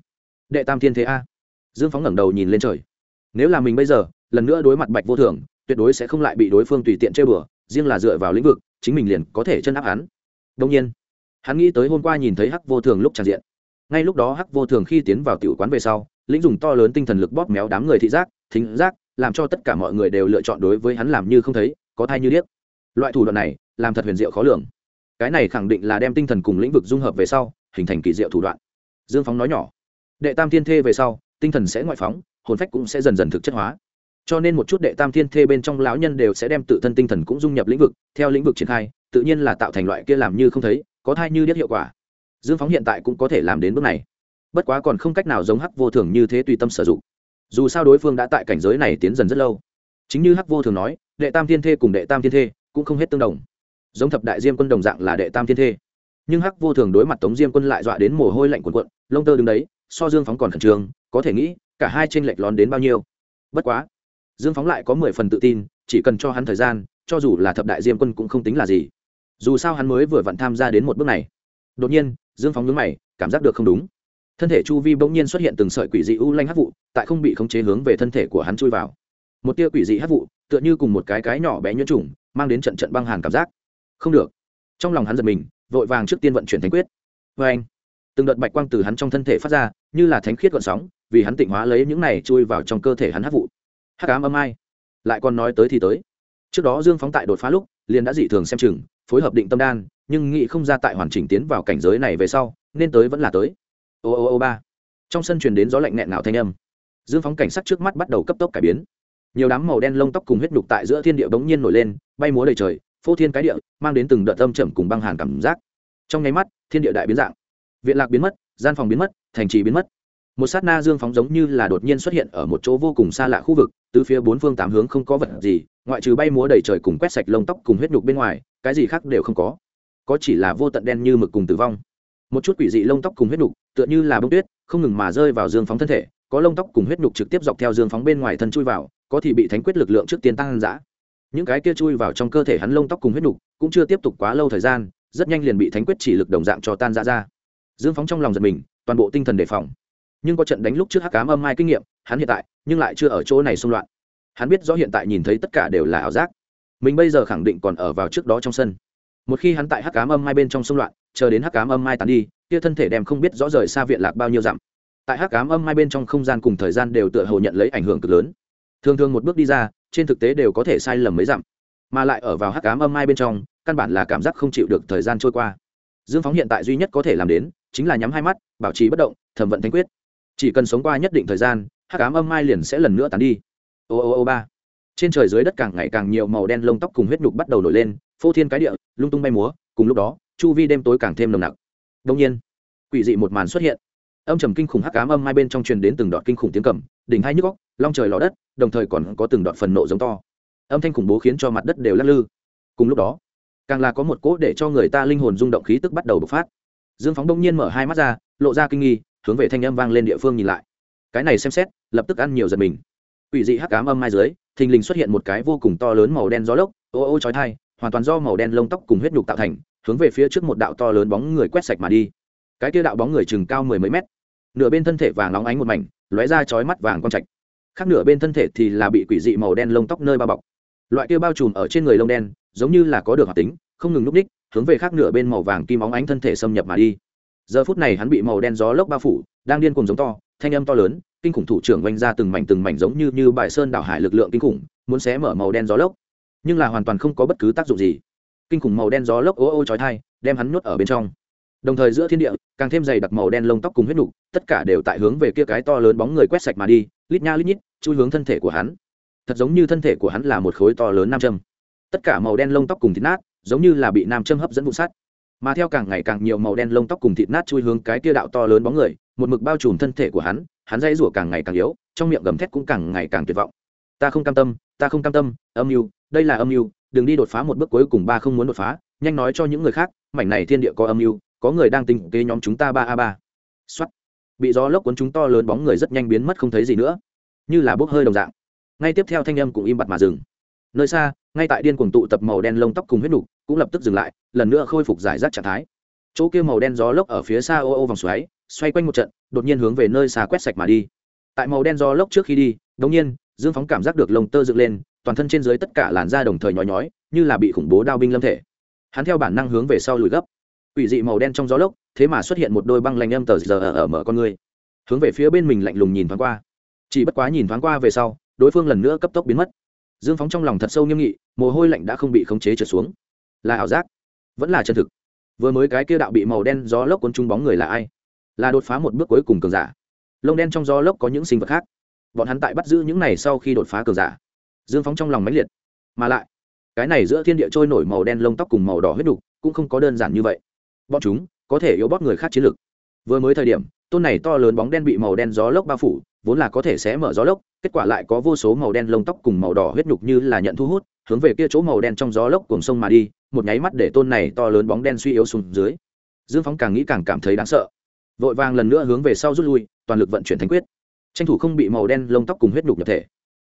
Đệ tam thiên thế a. Dương phóng ngẩng đầu nhìn lên trời. Nếu là mình bây giờ, lần nữa đối mặt bạch vô thường tuyệt đối sẽ không lại bị đối phương tùy tiện chơi bừa riêng là dựa vào lĩnh vực, chính mình liền có thể chân áp hắn. Đông nhiên hắn nghĩ tới hôm qua nhìn thấy hắc vô thường lúc tràn diện. Ngay lúc đó hắc vô thường khi tiến vào tiểu quán về sau, lĩnh dùng to lớn tinh thần lực bóp méo đám người thị giác, thính giác, làm cho tất cả mọi người đều lựa chọn đối với hắn làm như không thấy, có thai như điếc. Loại thủ đoạn này, làm thật huyền diệu khó lường. Cái này khẳng định là đem tinh thần cùng lĩnh vực dung hợp về sau, hình thành kỳ diệu thủ đoạn. Dương phóng nói nhỏ, đệ tam thiên thê về sau, tinh thần sẽ ngoại phóng, hồn phách cũng sẽ dần dần thực chất hóa. Cho nên một chút đệ tam thiên thê bên trong lão nhân đều sẽ đem tự thân tinh thần cũng dung nhập lĩnh vực, theo lĩnh vực triển khai, tự nhiên là tạo thành loại kia làm như không thấy có thai như điếc hiệu quả. Dương phóng hiện tại cũng có thể làm đến bước này. Bất quá còn không cách nào giống hắc vô thường như thế tùy tâm sử dụng. Dù sao đối phương đã tại cảnh giới này tiến dần rất lâu. Chính như hắc vô thường nói, đệ tam thiên thê cùng đệ tam thiên thê cũng không hết tương đồng. Giống thập đại diêm quân đồng dạng là đệ tam thiên thê. Nhưng hắc vô thường đối mặt tống diêm quân lại dọa đến mồ hôi lạnh quần quận lông tơ đứng đấy, so dương phóng còn khẩn trương, có thể nghĩ, cả hai tranh lệch lón đến bao nhiêu. Bất quá, dương phóng lại có mười phần tự tin, chỉ cần cho hắn thời gian, cho dù là thập đại diêm quân cũng không tính là gì dù sao hắn mới vừa vặn tham gia đến một bước này. Đột nhiên, dương phóng nhướng mày, cảm giác được không đúng. Thân thể chu vi bỗng nhiên xuất hiện từng sợi quỷ dị u lanh hát vụ, tại không bị khống chế hướng về thân thể của hắn chui vào. Một tia quỷ dị hát vụ, tựa như cùng một cái cái nhỏ bé nhuyễn trùng, mang đến trận trận băng hàn cảm giác. Không được. Trong lòng hắn giật mình, vội vàng trước tiên vận chuyển thánh quyết. Vê anh, từng đợt bạch quang từ hắn trong thân thể phát ra, như là thánh khiết gọn sóng, vì hắn tịnh hóa lấy những này chui vào trong cơ thể hắn hát vụ. Hắc ám âm ai? Lại còn nói tới thì tới. Trước đó dương phóng tại đột phá lúc, liền đã dị thường xem chừng phối hợp định tâm đan, nhưng nghĩ không ra tại hoàn chỉnh tiến vào cảnh giới này về sau, nên tới vẫn là tới. Ô ô ô ba. Trong sân truyền đến gió lạnh nghẹn nào thanh âm. Dương phóng cảnh sắc trước mắt bắt đầu cấp tốc cải biến. Nhiều đám màu đen lông tóc cùng huyết đục tại giữa thiên địa bỗng nhiên nổi lên, bay múa đầy trời, phô thiên cái địa, mang đến từng đợt âm trầm cùng băng hàn cảm giác. Trong nháy mắt, thiên địa đại biến dạng. Viện lạc biến mất, gian phòng biến mất, thành trì biến mất. Một sát na dương phóng giống như là đột nhiên xuất hiện ở một chỗ vô cùng xa lạ khu vực từ phía bốn phương tám hướng không có vật gì ngoại trừ bay múa đầy trời cùng quét sạch lông tóc cùng huyết nhục bên ngoài, cái gì khác đều không có. Có chỉ là vô tận đen như mực cùng tử vong. Một chút quỷ dị lông tóc cùng huyết nhục, tựa như là bông tuyết, không ngừng mà rơi vào dương phóng thân thể, có lông tóc cùng huyết nhục trực tiếp dọc theo dương phóng bên ngoài thân chui vào, có thì bị thánh quyết lực lượng trước tiên tăng giã những cái kia chui vào trong cơ thể hắn lông tóc cùng huyết nhục, cũng chưa tiếp tục quá lâu thời gian, rất nhanh liền bị thánh quyết chỉ lực đồng dạng cho tan ra ra. Dương phóng trong lòng giật mình, toàn bộ tinh thần đề phòng. Nhưng có trận đánh lúc trước hắc cám âm mai kinh nghiệm, hắn hiện tại, nhưng lại chưa ở chỗ này xung loạn hắn biết rõ hiện tại nhìn thấy tất cả đều là ảo giác. Mình bây giờ khẳng định còn ở vào trước đó trong sân. Một khi hắn tại hắc cám âm mai bên trong xung loạn, chờ đến hắc cám âm mai tàn đi, kia thân thể đem không biết rõ rời xa viện lạc bao nhiêu dặm. Tại hắc cám âm mai bên trong không gian cùng thời gian đều tựa hồ nhận lấy ảnh hưởng cực lớn. Thường thường một bước đi ra, trên thực tế đều có thể sai lầm mấy dặm. Mà lại ở vào hắc cám âm mai bên trong, căn bản là cảm giác không chịu được thời gian trôi qua. Dương phóng hiện tại duy nhất có thể làm đến, chính là nhắm hai mắt, bảo trì bất động, thẩm vận thanh quyết. Chỉ cần sống qua nhất định thời gian, hắc ám âm mai liền sẽ lần nữa tàn đi ô ô ô, ba. Trên trời dưới đất càng ngày càng nhiều màu đen lông tóc cùng huyết nhục bắt đầu nổi lên, phô thiên cái địa, lung tung bay múa, cùng lúc đó, chu vi đêm tối càng thêm nồng nặc. Đông nhiên, quỷ dị một màn xuất hiện. Âm trầm kinh khủng hắc ám âm hai bên trong truyền đến từng đoạn kinh khủng tiếng cầm, đỉnh hai nhức góc long trời lò đất, đồng thời còn có từng đoạn phần nộ giống to. Âm thanh khủng bố khiến cho mặt đất đều lắc lư. Cùng lúc đó, càng là có một cỗ để cho người ta linh hồn rung động khí tức bắt đầu bộc phát. Dương phóng đông nhiên mở hai mắt ra, lộ ra kinh nghi, hướng về thanh âm vang lên địa phương nhìn lại. Cái này xem xét, lập tức ăn nhiều giật mình. Quỷ dị hắc cám âm mai dưới, thình lình xuất hiện một cái vô cùng to lớn màu đen gió lốc. Ô ô chói thai hoàn toàn do màu đen lông tóc cùng huyết nhục tạo thành, hướng về phía trước một đạo to lớn bóng người quét sạch mà đi. Cái kia đạo bóng người chừng cao mười mấy mét. Nửa bên thân thể vàng óng ánh một mảnh, lóe ra chói mắt vàng con trạch. Khác nửa bên thân thể thì là bị quỷ dị màu đen lông tóc nơi bao bọc. Loại kia bao trùm ở trên người lông đen, giống như là có được hoạt tính, không ngừng núp ních, hướng về khác nửa bên màu vàng kim óng ánh thân thể xâm nhập mà đi. Giờ phút này hắn bị màu đen gió lốc bao phủ, đang điên cuồng giống to, thanh âm to lớn kinh khủng thủ trưởng oanh ra từng mảnh từng mảnh giống như như bài sơn đảo hải lực lượng kinh khủng, muốn xé mở màu đen gió lốc. Nhưng là hoàn toàn không có bất cứ tác dụng gì. Kinh khủng màu đen gió lốc ô ô chói thai đem hắn nuốt ở bên trong. Đồng thời giữa thiên địa, càng thêm dày đặc màu đen lông tóc cùng huyết nục, tất cả đều tại hướng về kia cái to lớn bóng người quét sạch mà đi, lít nha lít nhít, chui hướng thân thể của hắn. Thật giống như thân thể của hắn là một khối to lớn nam châm. Tất cả màu đen lông tóc cùng thịt nát, giống như là bị nam châm hấp dẫn vụ sắt mà theo càng ngày càng nhiều màu đen lông tóc cùng thịt nát chui hướng cái kia đạo to lớn bóng người, một mực bao trùm thân thể của hắn hắn dây rủa càng ngày càng yếu, trong miệng gầm thét cũng càng ngày càng tuyệt vọng. Ta không cam tâm, ta không cam tâm, âm mưu, đây là âm mưu, đừng đi đột phá một bước cuối cùng ba không muốn đột phá, nhanh nói cho những người khác, mảnh này thiên địa có âm mưu, có người đang tính kế nhóm chúng ta ba a ba. Xuất bị gió lốc cuốn chúng to lớn bóng người rất nhanh biến mất không thấy gì nữa. Như là bốc hơi đồng dạng. Ngay tiếp theo thanh âm cũng im bặt mà dừng nơi xa, ngay tại điên cuồng tụ tập màu đen lông tóc cùng huyết nục, cũng lập tức dừng lại, lần nữa khôi phục giải rác trạng thái. Chỗ kia màu đen gió lốc ở phía xa ô ô vòng xoáy, xoay quanh một trận, đột nhiên hướng về nơi xa quét sạch mà đi. Tại màu đen gió lốc trước khi đi đột nhiên, dương phóng cảm giác được lông tơ dựng lên, toàn thân trên dưới tất cả làn da đồng thời nhói nhói, như là bị khủng bố đao binh lâm thể. Hắn theo bản năng hướng về sau lùi gấp. Ủy dị màu đen trong gió lốc, thế mà xuất hiện một đôi băng lanh âm tờ giờ ở mở con người. Hướng về phía bên mình lạnh lùng nhìn thoáng qua. Chỉ bất quá nhìn thoáng qua về sau, đối phương lần nữa cấp tốc biến mất dương phóng trong lòng thật sâu nghiêm nghị, mồ hôi lạnh đã không bị khống chế trượt xuống. Là ảo giác, vẫn là chân thực. Vừa mới cái kia đạo bị màu đen gió lốc cuốn trúng bóng người là ai? Là đột phá một bước cuối cùng cường giả. Lông đen trong gió lốc có những sinh vật khác. Bọn hắn tại bắt giữ những này sau khi đột phá cường giả. Dương phóng trong lòng mãnh liệt. Mà lại, cái này giữa thiên địa trôi nổi màu đen lông tóc cùng màu đỏ huyết đục cũng không có đơn giản như vậy. Bọn chúng có thể yếu bóp người khác chiến lực. Vừa mới thời điểm, tôn này to lớn bóng đen bị màu đen gió lốc bao phủ vốn là có thể sẽ mở gió lốc, kết quả lại có vô số màu đen lông tóc cùng màu đỏ huyết nhục như là nhận thu hút, hướng về kia chỗ màu đen trong gió lốc cùng sông mà đi, một nháy mắt để tôn này to lớn bóng đen suy yếu xuống dưới. Dương phóng càng nghĩ càng cảm thấy đáng sợ. Vội vàng lần nữa hướng về sau rút lui, toàn lực vận chuyển thánh quyết. Tranh thủ không bị màu đen lông tóc cùng huyết nhục nhập thể.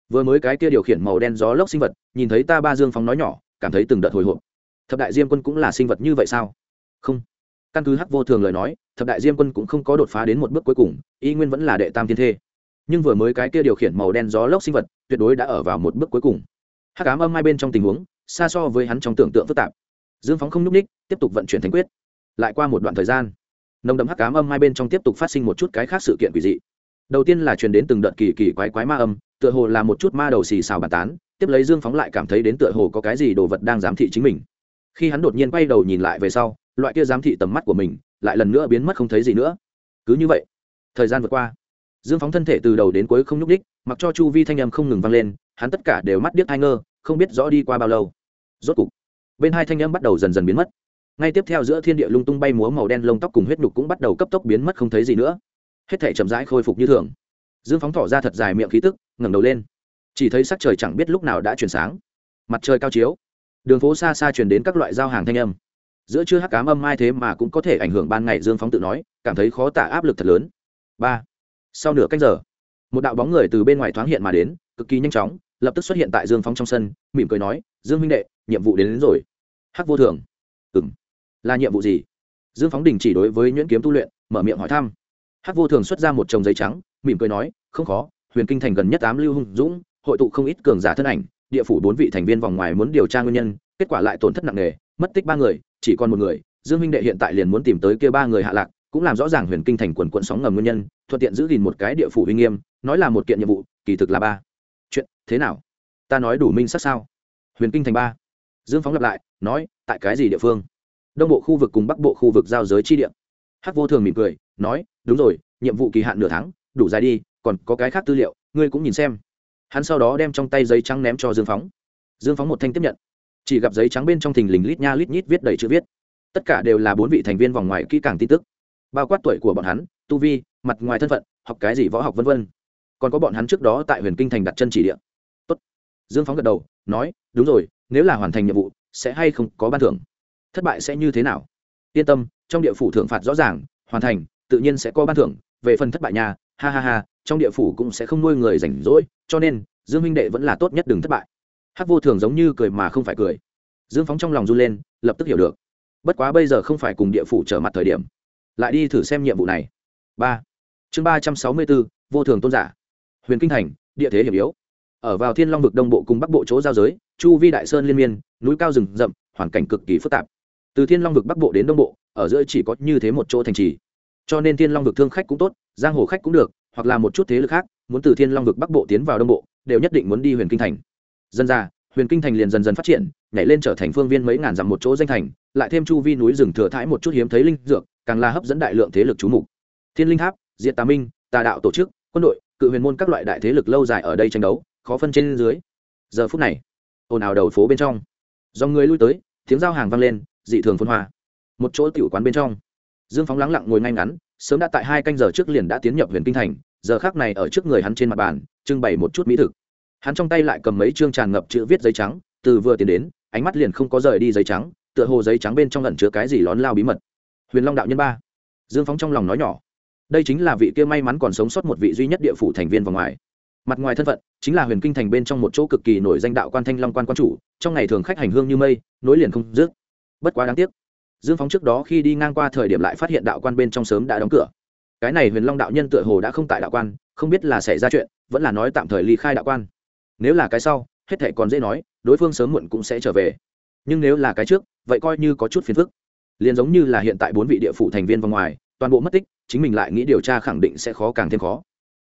Vừa mới cái kia điều khiển màu đen gió lốc sinh vật, nhìn thấy ta ba dương phóng nói nhỏ, cảm thấy từng đợt hồi hộp. Thập đại diêm quân cũng là sinh vật như vậy sao? Không. Căn cứ hắc vô thường lời nói, thập đại diêm quân cũng không có đột phá đến một bước cuối cùng, y nguyên vẫn là đệ tam thiên thê nhưng vừa mới cái kia điều khiển màu đen gió lốc sinh vật, tuyệt đối đã ở vào một bước cuối cùng. Hắc ám âm hai bên trong tình huống, xa so với hắn trong tưởng tượng phức tạp. Dương phóng không n ú c ních tiếp tục vận chuyển thành quyết. Lại qua một đoạn thời gian, nồng đậm hắc ám âm hai bên trong tiếp tục phát sinh một chút cái khác sự kiện quỷ dị. Đầu tiên là truyền đến từng đợt kỳ kỳ quái quái ma âm, tựa hồ là một chút ma đầu xì xào bàn tán, tiếp lấy dương phóng lại cảm thấy đến tựa hồ có cái gì đồ vật đang giám thị chính mình. Khi hắn đột nhiên quay đầu nhìn lại về sau, loại kia giám thị tầm mắt của mình lại lần nữa biến mất không thấy gì nữa. Cứ như vậy, thời gian vượt qua dương phóng thân thể từ đầu đến cuối không nhúc đích mặc cho chu vi thanh âm không ngừng vang lên, hắn tất cả đều mắt điếc hai ngơ, không biết rõ đi qua bao lâu. Rốt cục, bên hai thanh âm bắt đầu dần dần biến mất. Ngay tiếp theo giữa thiên địa lung tung bay múa màu đen lông tóc cùng huyết nhục cũng bắt đầu cấp tốc biến mất không thấy gì nữa. Hết thể chậm rãi khôi phục như thường. Dương phóng thỏ ra thật dài miệng khí tức, ngẩng đầu lên. Chỉ thấy sắc trời chẳng biết lúc nào đã chuyển sáng. Mặt trời cao chiếu. Đường phố xa xa chuyển đến các loại giao hàng thanh âm. Giữa chưa hắc cám âm mai thế mà cũng có thể ảnh hưởng ban ngày dương phóng tự nói, cảm thấy khó tả áp lực thật lớn. Ba sau nửa cách giờ một đạo bóng người từ bên ngoài thoáng hiện mà đến cực kỳ nhanh chóng lập tức xuất hiện tại dương Phong trong sân mỉm cười nói dương minh đệ nhiệm vụ đến, đến rồi. Hắc vô thường ừ m là nhiệm vụ gì? Dương phóng đình chỉ đối với nhuyễn kiếm tu luyện mở miệng hỏi thăm. Hắc vô thường xuất ra một chồng giấy trắng mỉm cười nói không khó huyền kinh thành gần nhất tám lưu hùng dũng hội tụ không ít cường giả thân ảnh địa phủ bốn vị thành viên vòng ngoài muốn điều tra nguyên nhân kết quả lại tổn thất nặng nề mất tích ba người chỉ còn một người. Dương minh đệ hiện tại liền muốn tìm tới kia ba người hạ lạc cũng làm rõ ràng huyền kinh thành quần quận sóng ngầm nguyên nhân, thuận tiện giữ gìn một cái địa phủ uy nghiêm, nói là một kiện nhiệm vụ, kỳ thực là ba. Chuyện, thế nào? Ta nói đủ minh sắc sao? Huyền kinh thành ba. Dương phóng lặp lại, nói, tại cái gì địa phương? Đông bộ khu vực cùng bắc bộ khu vực giao giới chi địa. Hắc vô thường mỉm cười, nói, đúng rồi, nhiệm vụ kỳ hạn nửa tháng, đủ dài đi, còn có cái khác tư liệu, ngươi cũng nhìn xem. Hắn sau đó đem trong tay giấy trắng ném cho dương phóng. Dương phóng một thanh tiếp nhận. Chỉ gặp giấy trắng bên trong thình lình lít nha lít nhít viết đầy chữ viết. Tất cả đều là bốn vị thành viên vòng ngoài kỹ càng tin tức bao quát tuổi của bọn hắn, tu vi, mặt ngoài thân phận, học cái gì võ học vân vân. Còn có bọn hắn trước đó tại huyền kinh thành đặt chân chỉ địa. Tốt. dương phóng gật đầu, nói, đúng rồi, nếu là hoàn thành nhiệm vụ, sẽ hay không có ban thưởng? Thất bại sẽ như thế nào? Yên tâm, trong địa phủ thưởng phạt rõ ràng, hoàn thành, tự nhiên sẽ có ban thưởng, về phần thất bại nhà ha ha ha, trong địa phủ cũng sẽ không nuôi người rảnh rỗi, cho nên, dương minh đệ vẫn là tốt nhất đừng thất bại. Hát vô thường giống như cười mà không phải cười. Dương phóng trong lòng run lên, lập tức hiểu được. Bất quá bây giờ không phải cùng địa phủ trở mặt thời điểm lại đi thử xem nhiệm vụ này. Ba. Chương ba trăm sáu mươi bốn, vô thường tôn giả. Huyền kinh thành, địa thế hiểm yếu. Ở vào thiên long vực đông bộ cùng bắc bộ chỗ giao giới, chu vi đại sơn liên miên, núi cao rừng rậm, hoàn cảnh cực kỳ phức tạp. Từ thiên long vực bắc bộ đến đông bộ, ở giữa chỉ có như thế một chỗ thành trì. Cho nên thiên long vực thương khách cũng tốt, giang hồ khách cũng được, hoặc là một chút thế lực khác, muốn từ thiên long vực bắc bộ tiến vào đông bộ, đều nhất định muốn đi huyền kinh thành. Dân ra, huyền kinh thành liền dần dần phát triển, nhảy lên trở thành phương viên mấy ngàn dặm một chỗ danh thành, lại thêm chu vi núi rừng thừa thãi một chút hiếm thấy linh dược càng là hấp dẫn đại lượng thế lực chú mục. Thiên linh tháp diện tà minh, tà đạo tổ chức, quân đội, cự huyền môn các loại đại thế lực lâu dài ở đây tranh đấu, khó phân trên dưới. Giờ phút này, ồn ào đầu phố bên trong. Do người lui tới, tiếng giao hàng vang lên, dị thường phân hoa. Một chỗ tiểu quán bên trong. Dương phóng lắng lặng ngồi ngay ngắn, sớm đã tại hai canh giờ trước liền đã tiến nhập huyền kinh thành, giờ khác này ở trước người hắn trên mặt bàn, trưng bày một chút mỹ thực. Hắn trong tay lại cầm mấy chương tràn ngập chữ viết giấy trắng, từ vừa tiến đến, ánh mắt liền không có rời đi giấy trắng, tựa hồ giấy trắng bên trong lẩn chứa cái gì lón lao bí mật huyền long đạo nhân ba. Dương phóng trong lòng nói nhỏ, đây chính là vị kia may mắn còn sống sót một vị duy nhất địa phủ thành viên vào ngoài. Mặt ngoài thân phận, chính là huyền kinh thành bên trong một chỗ cực kỳ nổi danh đạo quan thanh long quan quan chủ, trong ngày thường khách hành hương như mây, nối liền không dứt. Bất quá đáng tiếc, dương phóng trước đó khi đi ngang qua thời điểm lại phát hiện đạo quan bên trong sớm đã đóng cửa. Cái này huyền long đạo nhân tựa hồ đã không tại đạo quan, không biết là xảy ra chuyện, vẫn là nói tạm thời ly khai đạo quan. Nếu là cái sau, hết thể còn dễ nói, đối phương sớm muộn cũng sẽ trở về. Nhưng nếu là cái trước, vậy coi như có chút phiền phức liền giống như là hiện tại bốn vị địa phủ thành viên vòng ngoài, toàn bộ mất tích, chính mình lại nghĩ điều tra khẳng định sẽ khó càng thêm khó.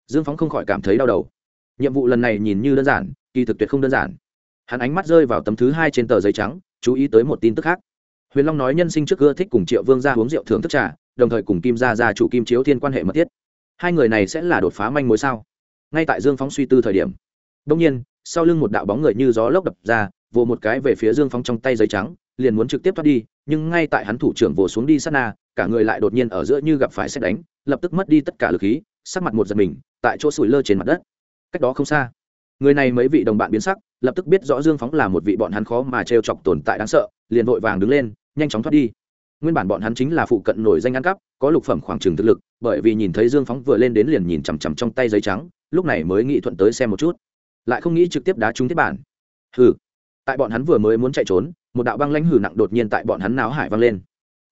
Dương phóng không khỏi cảm thấy đau đầu. Nhiệm vụ lần này nhìn như đơn giản, kỳ thực tuyệt không đơn giản. Hắn ánh mắt rơi vào tấm thứ hai trên tờ giấy trắng, chú ý tới một tin tức khác. Huyền long nói nhân sinh trước ưa thích cùng triệu vương ra uống rượu thưởng thức trà, đồng thời cùng kim gia gia chủ kim chiếu thiên quan hệ mật thiết. Hai người này sẽ là đột phá manh mối sao? Ngay tại dương phóng suy tư thời điểm đông nhiên, sau lưng một đạo bóng người như gió lốc đập ra, vồ một cái về phía dương phóng trong tay giấy trắng liền muốn trực tiếp thoát đi, nhưng ngay tại hắn thủ trưởng vồ xuống đi sát na, cả người lại đột nhiên ở giữa như gặp phải xét đánh, lập tức mất đi tất cả lực khí, sắc mặt một giật mình, tại chỗ sủi lơ trên mặt đất. Cách đó không xa, người này mấy vị đồng bạn biến sắc, lập tức biết rõ dương phóng là một vị bọn hắn khó mà t r e o chọc tồn tại đáng sợ, liền vội vàng đứng lên, nhanh chóng thoát đi. Nguyên bản bọn hắn chính là phụ cận nổi danh ăn cắp, có lục phẩm khoảng trừng thực lực, bởi vì nhìn thấy dương phóng vừa lên đến liền nhìn chằm chằm trong tay giấy trắng, lúc này mới nghĩ thuận tới xem một chút. Lại không nghĩ trực tiếp đá trúng tiếp bản. Hừ, tại bọn hắn vừa mới muốn chạy trốn một đạo băng lãnh hử nặng đột nhiên tại bọn hắn não hải vang lên.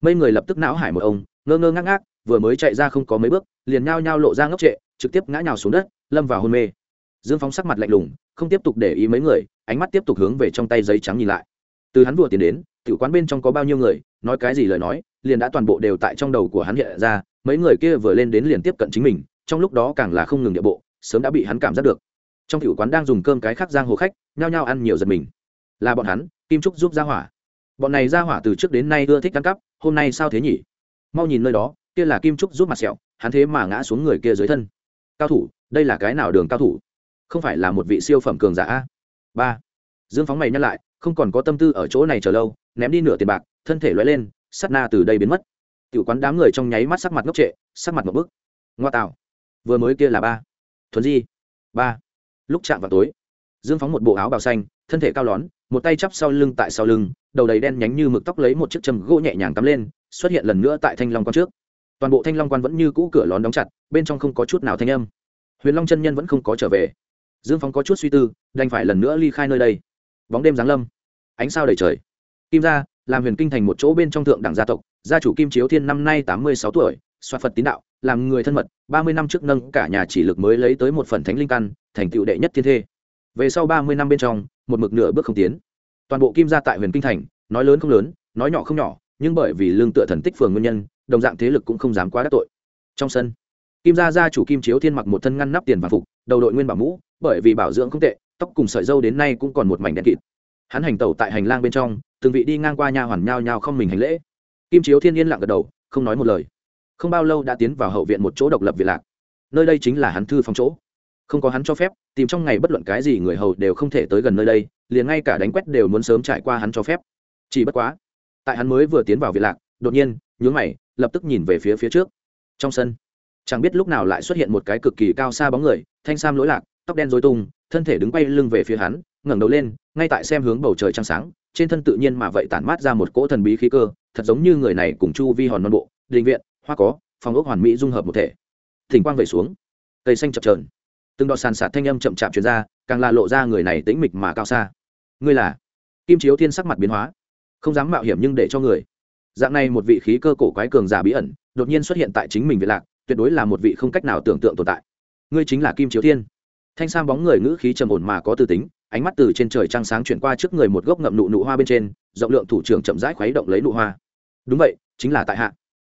Mấy người lập tức não hải một ông, ngơ ngơ ngác ngác, vừa mới chạy ra không có mấy bước, liền nhao nhao lộ ra ngốc trệ, trực tiếp ngã nhào xuống đất, lâm vào hôn mê. Dương phóng sắc mặt lạnh lùng, không tiếp tục để ý mấy người, ánh mắt tiếp tục hướng về trong tay giấy trắng nhìn lại. Từ hắn vừa tiến đến, tiểu quán bên trong có bao nhiêu người, nói cái gì lời nói, liền đã toàn bộ đều tại trong đầu của hắn hiện ra, mấy người kia vừa lên đến liền tiếp cận chính mình, trong lúc đó càng là không ngừng địa bộ, sớm đã bị hắn cảm giác được. Trong tiểu quán đang dùng cơm cái khác giang hồ khách, nhao nhao ăn nhiều giật mình. Là bọn hắn kim trúc giúp ra hỏa. Bọn này ra hỏa từ trước đến nay ưa thích ăn cắp, hôm nay sao thế nhỉ? Mau nhìn nơi đó, kia là kim trúc giúp mặt sẹo, hắn thế mà ngã xuống người kia dưới thân. Cao thủ, đây là cái nào đường cao thủ? Không phải là một vị siêu phẩm cường giả a? Ba. Dương phóng mày nhắc lại, không còn có tâm tư ở chỗ này chờ lâu, ném đi nửa tiền bạc, thân thể loay lên, sắt na từ đây biến mất. Tiểu quán đám người trong nháy mắt sắc mặt ngốc trệ, sắc mặt một bức. Ngoa tạo. Vừa mới kia là ba. Thuần di. Ba. Lúc chạm vào tối, dương phóng một bộ áo bào xanh, thân thể cao lón một tay chắp sau lưng tại sau lưng, đầu đầy đen nhánh như mực tóc lấy một chiếc châm gỗ nhẹ nhàng cắm lên, xuất hiện lần nữa tại thanh long quan trước. Toàn bộ thanh long quan vẫn như cũ cửa lón đóng chặt, bên trong không có chút nào thanh âm. Huyền long chân nhân vẫn không có trở về. Dương phóng có chút suy tư, đành phải lần nữa ly khai nơi đây. Bóng đêm giáng lâm. Ánh sao đầy trời. Kim gia, làm huyền kinh thành một chỗ bên trong thượng đẳng gia tộc, gia chủ kim chiếu thiên năm nay tám mươi sáu tuổi soạt phật tín đạo, làm người thân mật, ba mươi năm trước nâng cả nhà chỉ lực mới lấy tới một phần thánh linh căn, thành tựu đệ nhất thiên thê. Về sau ba mươi năm bên trong một mực nửa bước không tiến. Toàn bộ kim gia tại huyền kinh thành, nói lớn không lớn, nói nhỏ không nhỏ, nhưng bởi vì lương tựa thần tích phường nguyên nhân, đồng dạng thế lực cũng không dám quá đắc tội. Trong sân, kim gia gia chủ kim chiếu thiên mặc một thân ngăn nắp tiền và phục, đầu đội nguyên bảo mũ, bởi vì bảo dưỡng không tệ, tóc cùng sợi dâu đến nay cũng còn một mảnh đen kịt. Hắn hành tẩu tại hành lang bên trong, từng vị đi ngang qua nha hoàn nhao nhao không mình hành lễ. Kim chiếu thiên yên lặng gật đầu, không nói một lời. Không bao lâu đã tiến vào hậu viện một chỗ độc lập viện lạc. Nơi đây chính là hắn thư phòng chỗ không có hắn cho phép, tìm trong ngày bất luận cái gì người hầu đều không thể tới gần nơi đây, liền ngay cả đánh quét đều muốn sớm trải qua hắn cho phép. Chỉ bất quá, tại hắn mới vừa tiến vào viện lạc, đột nhiên, nhướng mày, lập tức nhìn về phía phía trước. Trong sân, chẳng biết lúc nào lại xuất hiện một cái cực kỳ cao xa bóng người, thanh sam lỗi lạc, tóc đen dối tung, thân thể đứng quay lưng về phía hắn, ngẩng đầu lên, ngay tại xem hướng bầu trời trăng sáng, trên thân tự nhiên mà vậy tản mát ra một cỗ thần bí khí cơ, thật giống như người này cùng chu vi hòn non bộ định viện, hoa có phòng ốc hoàn mỹ dung hợp một thể. Thỉnh quang về xuống. Cây xanh chập trờn từng đọt sàn sạt thanh âm chậm chạp chuyển ra, càng là lộ ra người này tĩnh mịch mà cao xa. Ngươi là? Kim chiếu thiên sắc mặt biến hóa. Không dám mạo hiểm nhưng để cho người. Dạng này một vị khí cơ cổ quái cường giả bí ẩn, đột nhiên xuất hiện tại chính mình việt lạc, tuyệt đối là một vị không cách nào tưởng tượng tồn tại. Ngươi chính là kim chiếu thiên. Thanh sam bóng người ngữ khí trầm ổn mà có tư tính, ánh mắt từ trên trời trăng sáng chuyển qua trước người một gốc ngậm nụ nụ hoa bên trên, rộng lượng thủ trưởng chậm rãi khuấy động lấy nụ hoa. Đúng vậy, chính là tại hạ.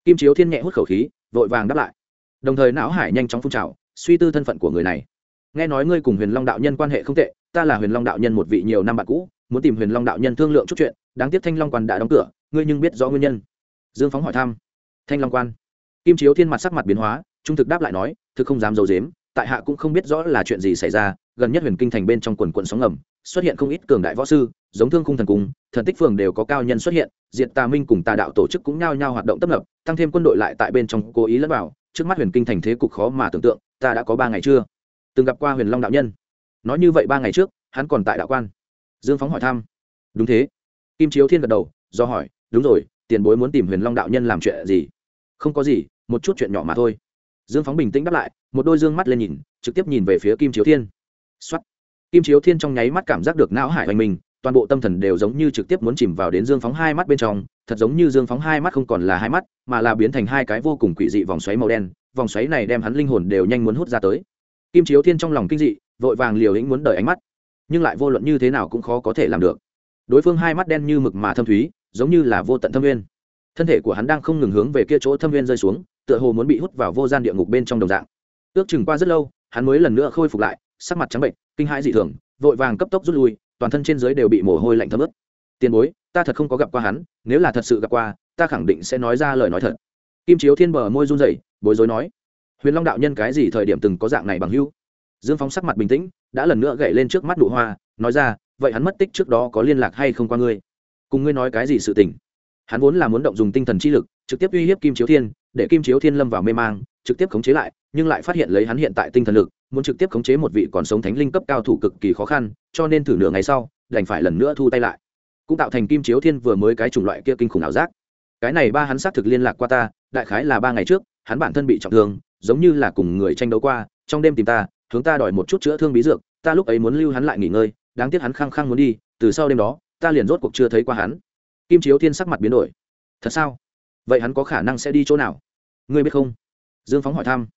Kim chiếu thiên nhẹ hút khẩu khí, vội vàng đáp lại. Đồng thời não hải nhanh chóng phun trào, suy tư thân phận của người này nghe nói ngươi cùng huyền long đạo nhân quan hệ không tệ, ta là huyền long đạo nhân một vị nhiều năm bạn cũ, muốn tìm huyền long đạo nhân thương lượng chút chuyện, đáng tiếc thanh long quan đã đóng cửa, ngươi nhưng biết rõ nguyên nhân. Dương phóng hỏi thăm. Thanh long quan. Kim chiếu thiên mặt sắc mặt biến hóa, trung thực đáp lại nói, thực không dám d i ấ u dếm tại hạ cũng không biết rõ là chuyện gì xảy ra, gần nhất huyền kinh thành bên trong quần quận sóng ngầm, xuất hiện không ít cường đại võ sư, giống thương khung thần cung, thần tích phường đều có cao nhân xuất hiện, diệt tà minh cùng tà đạo tổ chức cũng nhao nhao hoạt động tấp nập, tăng thêm quân đội lại tại bên trong cố ý lẫn vào, trước mắt huyền kinh thành thế cục khó mà tưởng tượng, ta đã có ba ngày chưa? Từng gặp qua huyền long đạo nhân. Nói như vậy ba ngày trước, hắn còn tại đạo quan. Dương phóng hỏi thăm. Đúng thế. Kim chiếu thiên gật đầu, do hỏi, đúng rồi, tiền bối muốn tìm huyền long đạo nhân làm chuyện gì? Không có gì, một chút chuyện nhỏ mà thôi. Dương phóng bình tĩnh đáp lại, một đôi dương mắt lên nhìn, trực tiếp nhìn về phía kim chiếu thiên. Xuất kim chiếu thiên trong nháy mắt cảm giác được não hải hoành mình, toàn bộ tâm thần đều giống như trực tiếp muốn chìm vào đến dương phóng hai mắt bên trong, thật giống như dương phóng hai mắt không còn là hai mắt, mà là biến thành hai cái vô cùng quỷ dị vòng xoáy màu đen. Vòng xoáy này đem hắn linh hồn đều nhanh muốn hút ra tới kim chiếu thiên trong lòng kinh dị, vội vàng liều lĩnh muốn đợi ánh mắt. Nhưng lại vô luận như thế nào cũng khó có thể làm được. Đối phương hai mắt đen như mực mà thâm thúy, giống như là vô tận thâm nguyên. Thân thể của hắn đang không ngừng hướng về kia chỗ thâm nguyên rơi xuống, tựa hồ muốn bị hút vào vô gian địa ngục bên trong đồng dạng. Ước chừng qua rất lâu, hắn mới lần nữa khôi phục lại, sắc mặt trắng bệnh, kinh hãi dị thường, vội vàng cấp tốc rút lui, toàn thân trên dưới đều bị mồ hôi lạnh thấm ướt. Tiền bối, ta thật không có gặp qua hắn, nếu là thật sự gặp qua, ta khẳng định sẽ nói ra lời nói thật. Kim chiếu thiên bờ môi run rẩy, bối rối nói huyền long đạo nhân cái gì thời điểm từng có dạng này bằng hữu? Dương phóng sắc mặt bình tĩnh, đã lần nữa gậy lên trước mắt nụ hoa, nói ra, vậy hắn mất tích trước đó có liên lạc hay không qua ngươi? Cùng ngươi nói cái gì sự tình? Hắn vốn là muốn động dùng tinh thần chi lực, trực tiếp uy hiếp kim chiếu thiên, để kim chiếu thiên lâm vào mê mang, trực tiếp khống chế lại, nhưng lại phát hiện lấy hắn hiện tại tinh thần lực, muốn trực tiếp khống chế một vị còn sống thánh linh cấp cao thủ cực kỳ khó khăn, cho nên thử nửa ngày sau, đành phải lần nữa thu tay lại. Cũng tạo thành kim chiếu thiên vừa mới cái chủng loại kia kinh khủng ảo giác. Cái này ba hắn xác thực liên lạc qua ta, đại khái là ba ngày trước, hắn bản thân bị trọng thương giống như là cùng người tranh đấu qua, trong đêm tìm ta, hướng ta đòi một chút chữa thương bí dược, ta lúc ấy muốn lưu hắn lại nghỉ ngơi, đáng tiếc hắn khăng khăng muốn đi, từ sau đêm đó, ta liền rốt cuộc chưa thấy qua hắn. Kim chiếu thiên sắc mặt biến đổi. Thật sao? Vậy hắn có khả năng sẽ đi chỗ nào? Ngươi biết không? Dương phóng hỏi thăm.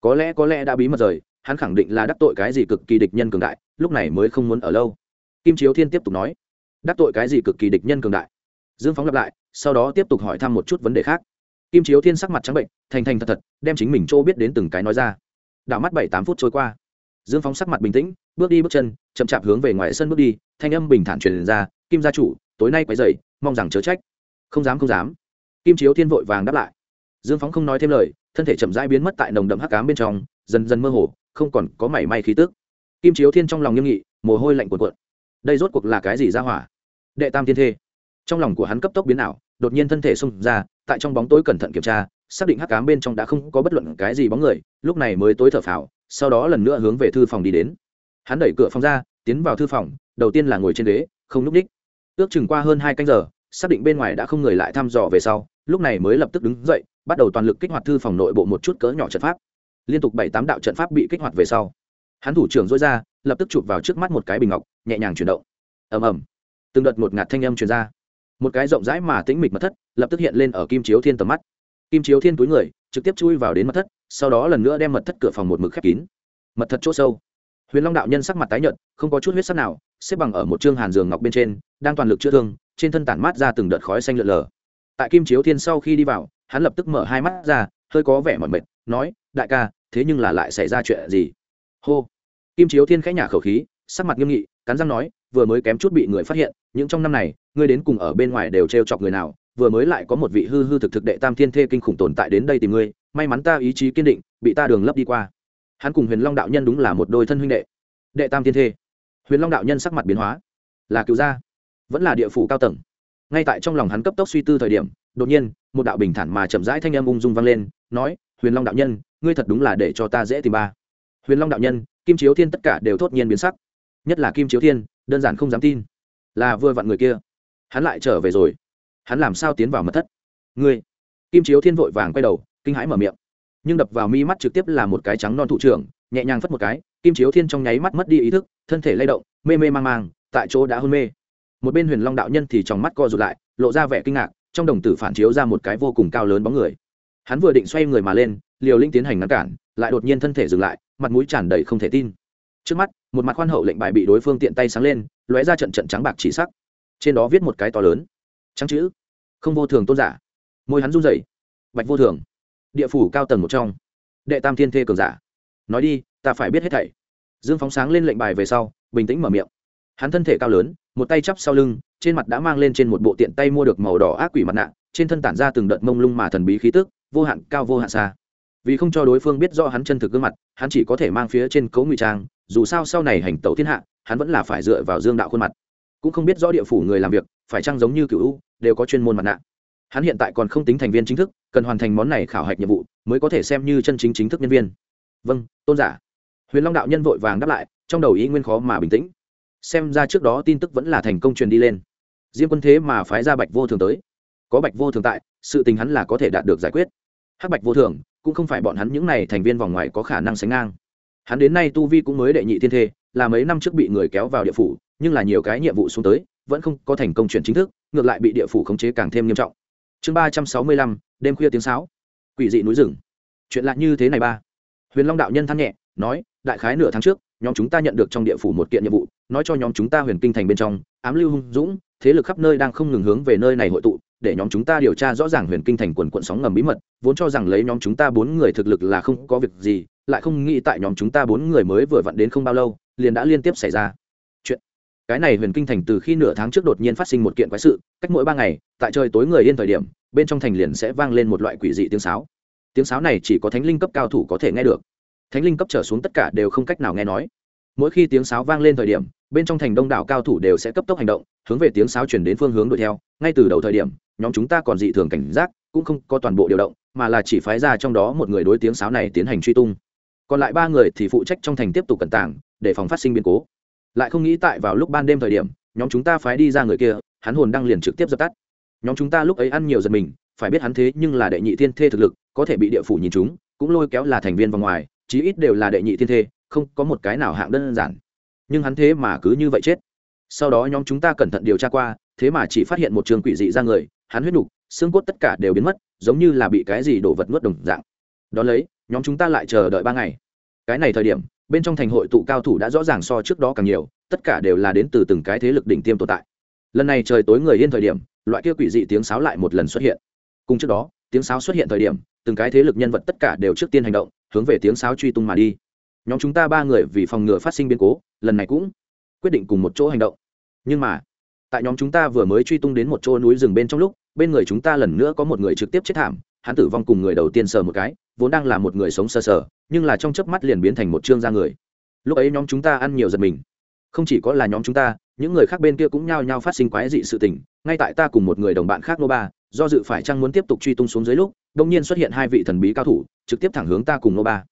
Có lẽ có lẽ đã bí mật rời, hắn khẳng định là đắc tội cái gì cực kỳ địch nhân cường đại, lúc này mới không muốn ở lâu. Kim chiếu thiên tiếp tục nói. Đắc tội cái gì cực kỳ địch nhân cường đại? Dương phóng lặp lại, sau đó tiếp tục hỏi thăm một chút vấn đề khác kim chiếu thiên sắc mặt trắng bệnh, thành thành thật thật, đem chính mình chỗ biết đến từng cái nói ra. Đạo mắt bảy tám phút trôi qua. Dương phóng sắc mặt bình tĩnh, bước đi bước chân, chậm chạp hướng về ngoài sân bước đi, thanh âm bình thản truyền ra, kim gia chủ, tối nay quấy dậy mong rằng chớ trách. Không dám không dám. Kim chiếu thiên vội vàng đáp lại. Dương phóng không nói thêm lời, thân thể chậm rãi biến mất tại nồng đậm hắc cám bên trong, dần dần mơ hồ, không còn có mảy may khí tức. Kim chiếu thiên trong lòng nghiêm nghị, mồ hôi lạnh cuộn cuộn. Đây rốt cuộc là cái gì ra hỏa? Đệ tam thiên thê. Trong lòng của hắn cấp tốc biến ảo, đột nhiên thân thể xông ra tại trong bóng tối cẩn thận kiểm tra, xác định hắc cám bên trong đã không có bất luận cái gì bóng người, lúc này mới tối thở phào, sau đó lần nữa hướng về thư phòng đi đến. Hắn đẩy cửa phòng ra, tiến vào thư phòng, đầu tiên là ngồi trên ghế, không n ú c ních ước chừng qua hơn hai canh giờ, xác định bên ngoài đã không người lại thăm dò về sau, lúc này mới lập tức đứng dậy, bắt đầu toàn lực kích hoạt thư phòng nội bộ một chút cỡ nhỏ trận pháp. Liên tục bảy tám đạo trận pháp bị kích hoạt về sau, hắn thủ trưởng dối ra, lập tức chụp vào trước mắt một cái bình ngọc, nhẹ nhàng chuyển động. Ầm ầm. Từng đợt một ngạt thanh âm truyền ra một cái rộng rãi mà tĩnh mịch mật thất, lập tức hiện lên ở kim chiếu thiên tầm mắt. Kim chiếu thiên túi người, trực tiếp chui vào đến mật thất, sau đó lần nữa đem mật thất cửa phòng một mực khép kín. Mật thất chỗ sâu. Huyền long đạo nhân sắc mặt tái nhợt, không có chút huyết sắc nào, xếp bằng ở một chương hàn giường ngọc bên trên, đang toàn lực chữa thương, trên thân tản mát ra từng đợt khói xanh lượn lờ. Tại kim chiếu thiên sau khi đi vào, hắn lập tức mở hai mắt ra, hơi có vẻ mỏi mệt, nói, đại ca, thế nhưng là lại xảy ra chuyện gì? Hô. Kim chiếu thiên khẽ nhả khẩu khí, sắc mặt nghiêm nghị, cắn răng nói vừa mới kém chút bị người phát hiện, những trong năm này, ngươi đến cùng ở bên ngoài đều t chọc người nào, vừa mới lại có một vị hư hư thực thực đệ tam thiên thê kinh khủng tồn tại đến đây tìm ngươi, may mắn ta ý chí kiên định, bị ta đường lấp đi qua. Hắn cùng huyền long đạo nhân đúng là một đôi thân huynh đệ. Đệ tam thiên thê. Huyền long đạo nhân sắc mặt biến hóa. Là cứu gia, vẫn là địa phủ cao tầng. Ngay tại trong lòng hắn cấp tốc suy tư thời điểm, đột nhiên, một đạo bình thản mà chậm rãi thanh âm ung dung vang lên, nói, huyền long đạo nhân, ngươi thật đúng là để cho ta dễ tìm ba. Huyền long đạo nhân, kim chiếu thiên tất cả đều thốt nhiên biến sắc. Nhất là kim chiếu thiên đơn giản không dám tin. Là vừa vặn người kia. Hắn lại trở về rồi. Hắn làm sao tiến vào mật thất? Ngươi. Kim chiếu thiên vội vàng quay đầu, kinh hãi mở miệng. Nhưng đập vào mi mắt trực tiếp là một cái trắng non thủ trưởng, nhẹ nhàng phất một cái, kim chiếu thiên trong nháy mắt mất đi ý thức, thân thể lay động, mê mê mang mang, tại chỗ đã hôn mê. Một bên huyền long đạo nhân thì trong mắt co rụt lại, lộ ra vẻ kinh ngạc, trong đồng tử phản chiếu ra một cái vô cùng cao lớn bóng người. Hắn vừa định xoay người mà lên, liều linh tiến hành ngăn cản, lại đột nhiên thân thể dừng lại, mặt mũi tràn đầy không thể tin. Trước mắt một mặt khoan hậu lệnh bài bị đối phương tiện tay sáng lên, lóe ra trận trận trắng bạc chỉ sắc. Trên đó viết một cái to lớn. Trắng chữ, không vô thường tôn giả. Môi hắn run rẩy. Bạch vô thường, địa phủ cao tầng một trong. Đệ tam thiên thê cường giả. Nói đi, ta phải biết hết thảy. Dương phóng sáng lên lệnh bài về sau, bình tĩnh mở miệng. Hắn thân thể cao lớn, một tay chắp sau lưng, trên mặt đã mang lên trên một bộ tiện tay mua được màu đỏ ác quỷ mặt nạ, trên thân tản ra từng đợt mông lung mà thần bí khí tức, vô hạn cao vô hạn xa vì không cho đối phương biết rõ hắn chân thực gương mặt, hắn chỉ có thể mang phía trên cấu ngụy trang, dù sao sau này hành tẩu thiên hạ, hắn vẫn là phải dựa vào dương đạo khuôn mặt. Cũng không biết rõ địa phủ người làm việc, phải chăng giống như cựu u, đều có chuyên môn mặt nạ. Hắn hiện tại còn không tính thành viên chính thức, cần hoàn thành món này khảo hạch nhiệm vụ, mới có thể xem như chân chính chính thức nhân viên. Vâng tôn giả. Huyền long đạo nhân vội vàng đáp lại, trong đầu ý nguyên khó mà bình tĩnh. Xem ra trước đó tin tức vẫn là thành công truyền đi lên. Diêm quân thế mà phái ra bạch vô thường tới. Có bạch vô thường tại, sự tình hắn là có thể đạt được giải quyết hắc bạch vô thường, cũng không phải bọn hắn những n à y thành viên vòng ngoài có khả năng sánh ngang. Hắn đến nay tu vi cũng mới đệ nhị thiên thê, là mấy năm trước bị người kéo vào địa phủ, nhưng là nhiều cái nhiệm vụ xuống tới, vẫn không có thành công chuyển chính thức, ngược lại bị địa phủ khống chế càng thêm nghiêm trọng. Chương ba trăm sáu mươi lăm, đêm khuya tiếng sáo. Quỷ dị núi rừng. Chuyện lạ như thế này ba. Huyền long đạo nhân than nhẹ, nói, đại khái nửa tháng trước, nhóm chúng ta nhận được trong địa phủ một kiện nhiệm vụ, nói cho nhóm chúng ta huyền kinh thành bên trong, ám lưu hung dũng, thế lực khắp nơi đang không ngừng hướng về nơi này hội tụ để nhóm chúng ta điều tra rõ ràng huyền kinh thành quần quận sóng ngầm bí mật, vốn cho rằng lấy nhóm chúng ta bốn người thực lực là không có việc gì, lại không nghĩ tại nhóm chúng ta bốn người mới vừa vặn đến không bao lâu, liền đã liên tiếp xảy ra chuyện. Cái này huyền kinh thành từ khi nửa tháng trước đột nhiên phát sinh một kiện quái sự, cách mỗi ba ngày, tại trời tối người yên thời điểm, bên trong thành liền sẽ vang lên một loại quỷ dị tiếng sáo. Tiếng sáo này chỉ có thánh linh cấp cao thủ có thể nghe được. Thánh linh cấp trở xuống tất cả đều không cách nào nghe nói mỗi khi tiếng sáo vang lên thời điểm, bên trong thành đông đảo cao thủ đều sẽ cấp tốc hành động, hướng về tiếng sáo chuyển đến phương hướng đuổi theo. Ngay từ đầu thời điểm, nhóm chúng ta còn dị thường cảnh giác, cũng không có toàn bộ điều động, mà là chỉ phái ra trong đó một người đối tiếng sáo này tiến hành truy tung. Còn lại ba người thì phụ trách trong thành tiếp tục cẩn tảng để phòng phát sinh biến cố. Lại không nghĩ tại vào lúc ban đêm thời điểm, nhóm chúng ta phái đi ra người kia, hắn hồn đang liền trực tiếp dập tắt. Nhóm chúng ta lúc ấy ăn nhiều giật mình, phải biết hắn thế nhưng là đệ nhị thiên thê thực lực, có thể bị địa phủ nhìn chúng, cũng lôi kéo là thành viên vào ngoài, chí ít đều là đệ nhị thiên thê không có một cái nào hạng đơn giản. Nhưng hắn thế mà cứ như vậy chết. Sau đó nhóm chúng ta cẩn thận điều tra qua, thế mà chỉ phát hiện một trường quỷ dị ra người, hắn huyết nục xương cốt tất cả đều biến mất, giống như là bị cái gì đổ vật nuốt đồng dạng. Đ ó lấy, nhóm chúng ta lại chờ đợi ba ngày. Cái này thời điểm, bên trong thành hội tụ cao thủ đã rõ ràng so trước đó càng nhiều, tất cả đều là đến từ từng cái thế lực đỉnh tiêm tồn tại. Lần này trời tối người yên thời điểm, loại kia quỷ dị tiếng sáo lại một lần xuất hiện. Cùng trước đó, tiếng sáo xuất hiện thời điểm, từng cái thế lực nhân vật tất cả đều trước tiên hành động, hướng về tiếng sáo truy tung mà đi nhóm chúng ta ba người vì phòng ngừa phát sinh biến cố, lần này cũng quyết định cùng một chỗ hành động. Nhưng mà, tại nhóm chúng ta vừa mới truy tung đến một chỗ núi rừng bên trong lúc, bên người chúng ta lần nữa có một người trực tiếp chết thảm, hắn tử vong cùng người đầu tiên sờ một cái, vốn đang là một người sống sờ sờ, nhưng là trong chớp mắt liền biến thành một trương da người. Lúc ấy nhóm chúng ta ăn nhiều giật mình. Không chỉ có là nhóm chúng ta, những người khác bên kia cũng nhao nhao phát sinh quái dị sự tình, ngay tại ta cùng một người đồng bạn khác nô ba do dự phải chăng muốn tiếp tục truy tung xuống dưới lúc đông nhiên xuất hiện hai vị thần bí cao thủ, trực tiếp thẳng hướng ta cùng nô ba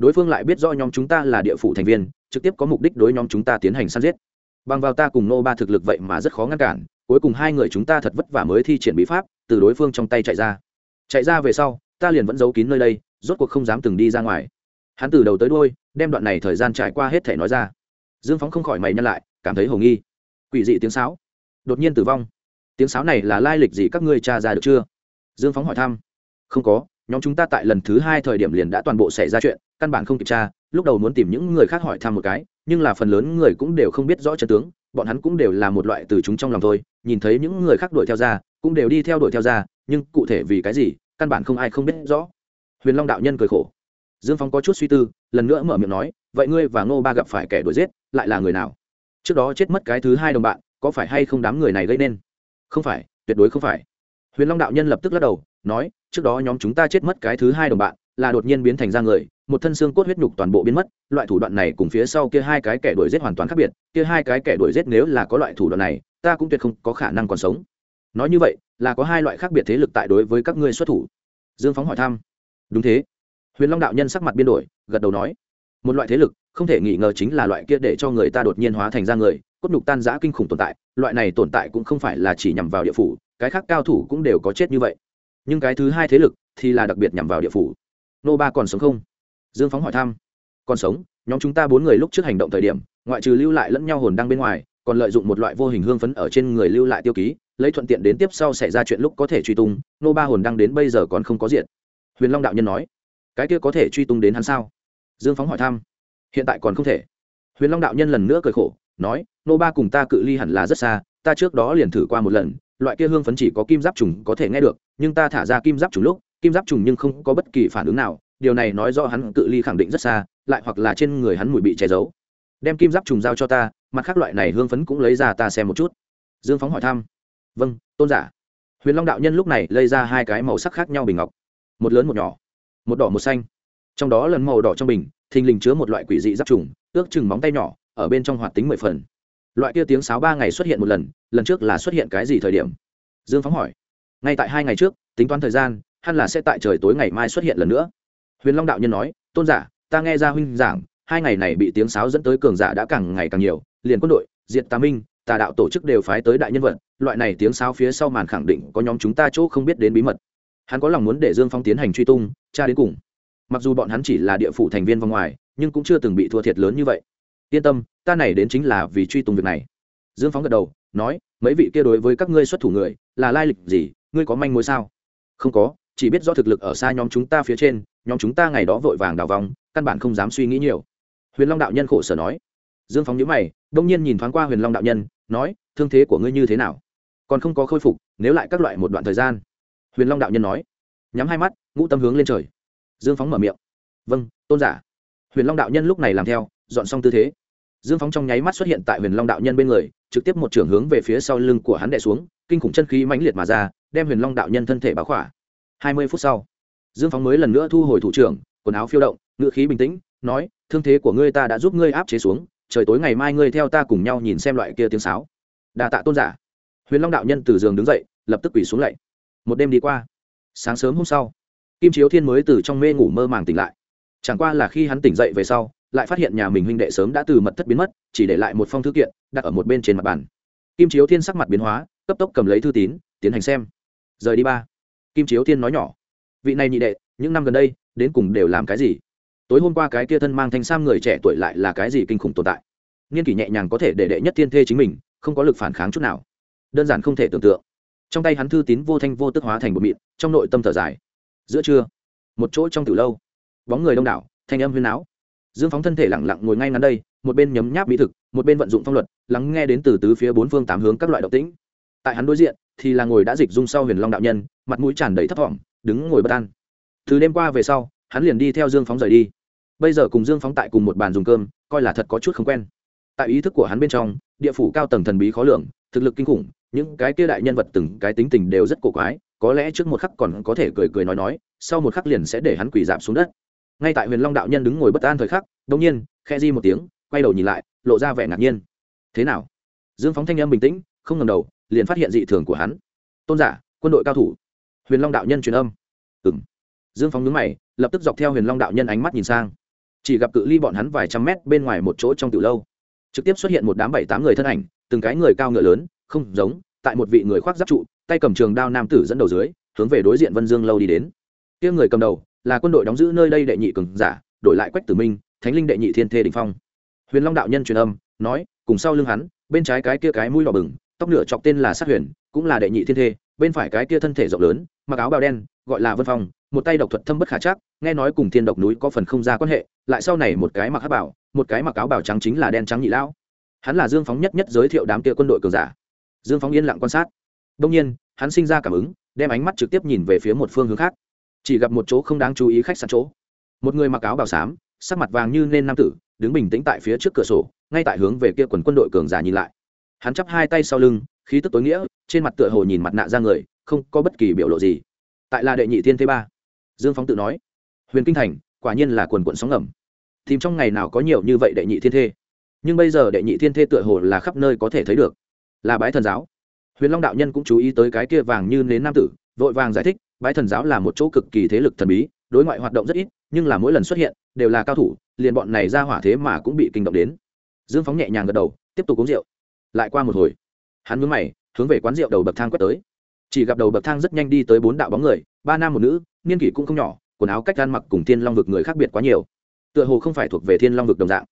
đối phương lại biết do nhóm chúng ta là địa phủ thành viên, trực tiếp có mục đích đối nhóm chúng ta tiến hành săn giết. Bằng vào ta cùng nô ba thực lực vậy mà rất khó ngăn cản, cuối cùng hai người chúng ta thật vất vả mới thi triển bí pháp, từ đối phương trong tay chạy ra. Chạy ra về sau, ta liền vẫn giấu kín nơi đây, rốt cuộc không dám từng đi ra ngoài. Hắn từ đầu tới đôi đem đoạn này thời gian trải qua hết thể nói ra. Dương phóng không khỏi mày nhăn lại, cảm thấy hồ nghi. Quỷ dị tiếng sáo. Đột nhiên tử vong. Tiếng sáo này là lai lịch gì các ngươi tra ra được chưa? Dương phóng hỏi thăm. Không có, nhóm chúng ta tại lần thứ hai thời điểm liền đã toàn bộ xảy ra chuyện căn bản không kịp tra, lúc đầu muốn tìm những người khác hỏi thăm một cái, nhưng là phần lớn người cũng đều không biết rõ chân tướng, bọn hắn cũng đều là một loại từ chúng trong lòng thôi, nhìn thấy những người khác đuổi theo ra, cũng đều đi theo đuổi theo ra, nhưng cụ thể vì cái gì, căn bản không ai không biết rõ. Huyền long đạo nhân cười khổ. Dương phong có chút suy tư, lần nữa mở miệng nói, vậy ngươi và ngô ba gặp phải kẻ đuổi giết, lại là người nào? Trước đó chết mất cái thứ hai đồng bạn, có phải hay không đám người này gây nên? Không phải, tuyệt đối không phải. Huyền long đạo nhân lập tức lắc đầu, nói, trước đó nhóm chúng ta chết mất cái thứ hai đồng bạn là đột nhiên biến thành ra người, một thân xương cốt huyết nhục toàn bộ biến mất, loại thủ đoạn này cùng phía sau kia hai cái kẻ đuổi giết hoàn toàn khác biệt, kia hai cái kẻ đuổi giết nếu là có loại thủ đoạn này, ta cũng tuyệt không có khả năng còn sống. Nói như vậy, là có hai loại khác biệt thế lực tại đối với các ngươi xuất thủ. Dương phóng hỏi thăm. Đúng thế. Huyền long đạo nhân sắc mặt biên đổi, gật đầu nói. Một loại thế lực, không thể nghi ngờ chính là loại kia để cho người ta đột nhiên hóa thành ra người, cốt nhục tan giã kinh khủng tồn tại, loại này tồn tại cũng không phải là chỉ nhằm vào địa phủ, cái khác cao thủ cũng đều có chết như vậy. Nhưng cái thứ hai thế lực thì là đặc biệt nhằm vào địa phủ nô ba còn sống không? Dương phóng hỏi thăm. Còn sống, nhóm chúng ta bốn người lúc trước hành động thời điểm, ngoại trừ lưu lại lẫn nhau hồn đăng bên ngoài, còn lợi dụng một loại vô hình hương phấn ở trên người lưu lại tiêu ký, lấy thuận tiện đến tiếp sau xảy ra chuyện lúc có thể truy tung, nô ba hồn đăng đến bây giờ còn không có diện. Huyền long đạo nhân nói, cái kia có thể truy tung đến hắn sao? Dương phóng hỏi thăm. Hiện tại còn không thể. Huyền long đạo nhân lần nữa cười khổ, nói, nô ba cùng ta cự ly hẳn là rất xa, ta trước đó liền thử qua một lần, loại kia hương phấn chỉ có kim giáp trùng có thể nghe được, nhưng ta thả ra kim giáp trùng lúc kim giáp trùng nhưng không có bất kỳ phản ứng nào, điều này nói do hắn cự ly khẳng định rất xa, lại hoặc là trên người hắn mùi bị che giấu. Đem kim giáp trùng giao cho ta, mặt khác loại này hương phấn cũng lấy ra ta xem một chút. Dương phóng hỏi thăm. Vâng tôn giả. Huyền long đạo nhân lúc này lấy ra hai cái màu sắc khác nhau bình ngọc. Một lớn một nhỏ, một đỏ một xanh. Trong đó lần màu đỏ trong bình, thình lình chứa một loại quỷ dị giáp trùng, ước chừng móng tay nhỏ, ở bên trong hoạt tính mười phần. Loại kia tiếng sáo ba ngày xuất hiện một lần lần trước là xuất hiện cái gì thời điểm? Dương phóng hỏi. Ngay tại hai ngày trước, tính toán thời gian hẳn là sẽ tại trời tối ngày mai xuất hiện lần nữa. Huyền long đạo nhân nói, tôn giả, ta nghe ra huynh giảng, hai ngày này bị tiếng sáo dẫn tới cường giả đã càng ngày càng nhiều, liền quân đội, diệt tà minh, tà đạo tổ chức đều phái tới đại nhân vật, loại này tiếng sáo phía sau màn khẳng định có nhóm chúng ta chỗ không biết đến bí mật. Hắn có lòng muốn để dương phong tiến hành truy tung, tra đến cùng. Mặc dù bọn hắn chỉ là địa phủ thành viên vòng ngoài, nhưng cũng chưa từng bị thua thiệt lớn như vậy. Yên tâm, ta này đến chính là vì truy tung việc này. Dương phóng gật đầu, nói, mấy vị kia đối với các ngươi xuất thủ người, là lai lịch gì, ngươi có manh mối sao? Không có chỉ biết do thực lực ở xa nhóm chúng ta phía trên, nhóm chúng ta ngày đó vội vàng đào vòng, căn bản không dám suy nghĩ nhiều. Huyền long đạo nhân khổ sở nói. Dương phóng nhữ mày, đông nhiên nhìn thoáng qua huyền long đạo nhân, nói, thương thế của ngươi như thế nào? Còn không có khôi phục, nếu lại các loại một đoạn thời gian. Huyền long đạo nhân nói. Nhắm hai mắt, ngũ tâm hướng lên trời. Dương phóng mở miệng. Vâng tôn giả. Huyền long đạo nhân lúc này làm theo, dọn xong tư thế. Dương phóng trong nháy mắt xuất hiện tại huyền long đạo nhân bên người, trực tiếp một trưởng hướng về phía sau lưng của hắn đẻ xuống, kinh khủng chân khí mãnh liệt mà ra, đem huyền long đạo nhân thân thể báo khỏa hai mươi phút sau, dương phóng mới lần nữa thu hồi thủ trưởng, quần áo phiêu động ngự khí bình tĩnh, nói, thương thế của ngươi ta đã giúp ngươi áp chế xuống, trời tối ngày mai ngươi theo ta cùng nhau nhìn xem loại kia tiếng sáo. Đà tạ tôn giả. Huyền long đạo nhân từ giường đứng dậy, lập tức quỳ xuống lạy. Một đêm đi qua, sáng sớm hôm sau, kim chiếu thiên mới từ trong mê ngủ mơ màng tỉnh lại. Chẳng qua là khi hắn tỉnh dậy về sau, lại phát hiện nhà mình huynh đệ sớm đã từ mật thất biến mất, chỉ để lại một phong thư kiện, đặt ở một bên trên mặt bàn. Kim chiếu thiên sắc mặt biến hóa, cấp tốc cầm lấy thư tín, tiến hành xem. Rời đi ba kim chiếu thiên nói nhỏ, vị này nhị đệ, những năm gần đây, đến cùng đều làm cái gì? Tối hôm qua cái kia thân mang thanh sam người trẻ tuổi lại là cái gì kinh khủng tồn tại? Niên kỷ nhẹ nhàng có thể để đệ nhất thiên thê chính mình, không có lực phản kháng chút nào. Đơn giản không thể tưởng tượng. Trong tay hắn thư tín vô thanh vô tức hóa thành bột mịn, trong nội tâm thở dài. Giữa trưa, một chỗ trong từ lâu, bóng người đông đảo, thanh âm huyên áo dương phóng thân thể lẳng lặng ngồi ngay ngắn đây, một bên nhấm nháp mỹ thực, một bên vận dụng phong luật, lắng nghe đến từ tứ phía bốn phương tám hướng các loại độc tĩnh. Tại hắn đối diện, thì là ngồi đã dịch dung sau huyền long đạo nhân mặt mũi tràn đầy thấp thỏm, đứng ngồi bất an. Từ đêm qua về sau, hắn liền đi theo dương phóng rời đi. Bây giờ cùng dương phóng tại cùng một bàn dùng cơm, coi là thật có chút không quen. Tại ý thức của hắn bên trong, địa phủ cao tầng thần bí khó lường, thực lực kinh khủng, những cái kia đại nhân vật từng cái tính tình đều rất cổ quái, có lẽ trước một khắc còn có thể cười cười nói nói, sau một khắc liền sẽ để hắn quỳ dạp xuống đất. Ngay tại huyền long đạo nhân đứng ngồi bất an thời khắc đông nhiên khe di một tiếng, quay đầu nhìn lại, lộ ra vẻ ngạc nhiên. Thế nào? Dương phóng thanh âm bình tĩnh, không ngầm đầu, liền phát hiện dị thường của hắn. Tôn giả, quân đội cao thủ huyền long đạo nhân truyền âm. Ừ m dương phóng nhướng mày, lập tức dọc theo huyền long đạo nhân ánh mắt nhìn sang. Chỉ gặp cự ly bọn hắn vài trăm mét bên ngoài một chỗ trong từ lâu. Trực tiếp xuất hiện một đám bảy tám người thân ảnh, từng cái người cao ngựa lớn, không giống, tại một vị người khoác giáp trụ, tay cầm trường đao nam tử dẫn đầu dưới, hướng về đối diện vân dương lâu đi đến. Tiêu người cầm đầu, là quân đội đóng giữ nơi đây đệ nhị cường giả, đổi lại quách tử minh, thánh linh đệ nhị thiên thê đình phong. Huyền long đạo nhân truyền âm, nói, cùng sau lưng hắn, bên trái cái kia cái mũi đỏ bừng, tóc nửa chọc tên là sát huyền, cũng là đệ nhị thiên thê, bên phải cái kia thân thể rộng lớn mặc áo bào đen, gọi là vân phong, một tay độc thuật thâm bất khả chắc, nghe nói cùng thiên độc núi có phần không ra quan hệ, lại sau này một cái mặc áo bảo, một cái mặc áo bảo trắng chính là đen trắng nhị lão. Hắn là dương phóng nhất nhất giới thiệu đám kia quân đội cường giả. Dương phóng yên lặng quan sát. Đông nhiên, hắn sinh ra cảm ứng, đem ánh mắt trực tiếp nhìn về phía một phương hướng khác. Chỉ gặp một chỗ không đáng chú ý khách sạn chỗ. Một người mặc áo bào xám, sắc mặt vàng như nên nam tử, đứng bình tĩnh tại phía trước cửa sổ, ngay tại hướng về kia quần quân đội cường giả nhìn lại. Hắn chắp hai tay sau lưng, khí tức tối nghĩa, trên mặt tựa hồ nhìn mặt nạ ra người không có bất kỳ biểu lộ gì. Tại là đệ nhị thiên thế ba, dương phóng tự nói, huyền kinh thành quả nhiên là quần quận sóng ngầm. Tìm trong ngày nào có nhiều như vậy đệ nhị thiên thê nhưng bây giờ đệ nhị thiên thê tựa hồ là khắp nơi có thể thấy được. Là bái thần giáo. Huyền long đạo nhân cũng chú ý tới cái kia vàng như nến nam tử, vội vàng giải thích, bái thần giáo là một chỗ cực kỳ thế lực thần bí, đối ngoại hoạt động rất ít, nhưng là mỗi lần xuất hiện, đều là cao thủ, liền bọn này ra hỏa thế mà cũng bị kinh động đến. Dương phóng nhẹ nhàng gật đầu, tiếp tục uống rượu. Lại qua một hồi, hắn mướn mày, hướng về quán rượu đầu bậc thang quét tới chỉ gặp đầu bậc thang rất nhanh đi tới bốn đạo bóng người, ba nam một nữ, niên kỷ cũng không nhỏ, quần áo cách gan mặc cùng thiên long vực người khác biệt quá nhiều. Tựa hồ không phải thuộc về thiên long vực đồng dạng.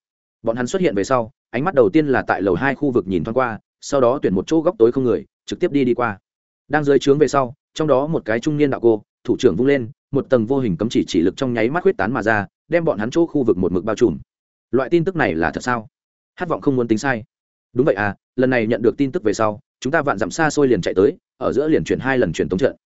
Bọn hắn xuất hiện về sau, ánh mắt đầu tiên là tại lầu hai khu vực nhìn thoáng qua, sau đó tuyển một chỗ góc tối không người, trực tiếp đi đi qua. Đang dưới trướng về sau, trong đó một cái trung niên đạo cô, thủ trưởng vung lên, một tầng vô hình cấm chỉ chỉ lực trong nháy mắt huyết tán mà ra, đem bọn hắn chỗ khu vực một mực bao trùm. Loại tin tức này là thật sao? Hát vọng không muốn tính sai. Đúng vậy à lần này nhận được tin tức về sau, chúng ta vạn dặm xa xôi liền chạy tới ở giữa liền chuyển hai lần chuyển tống trận.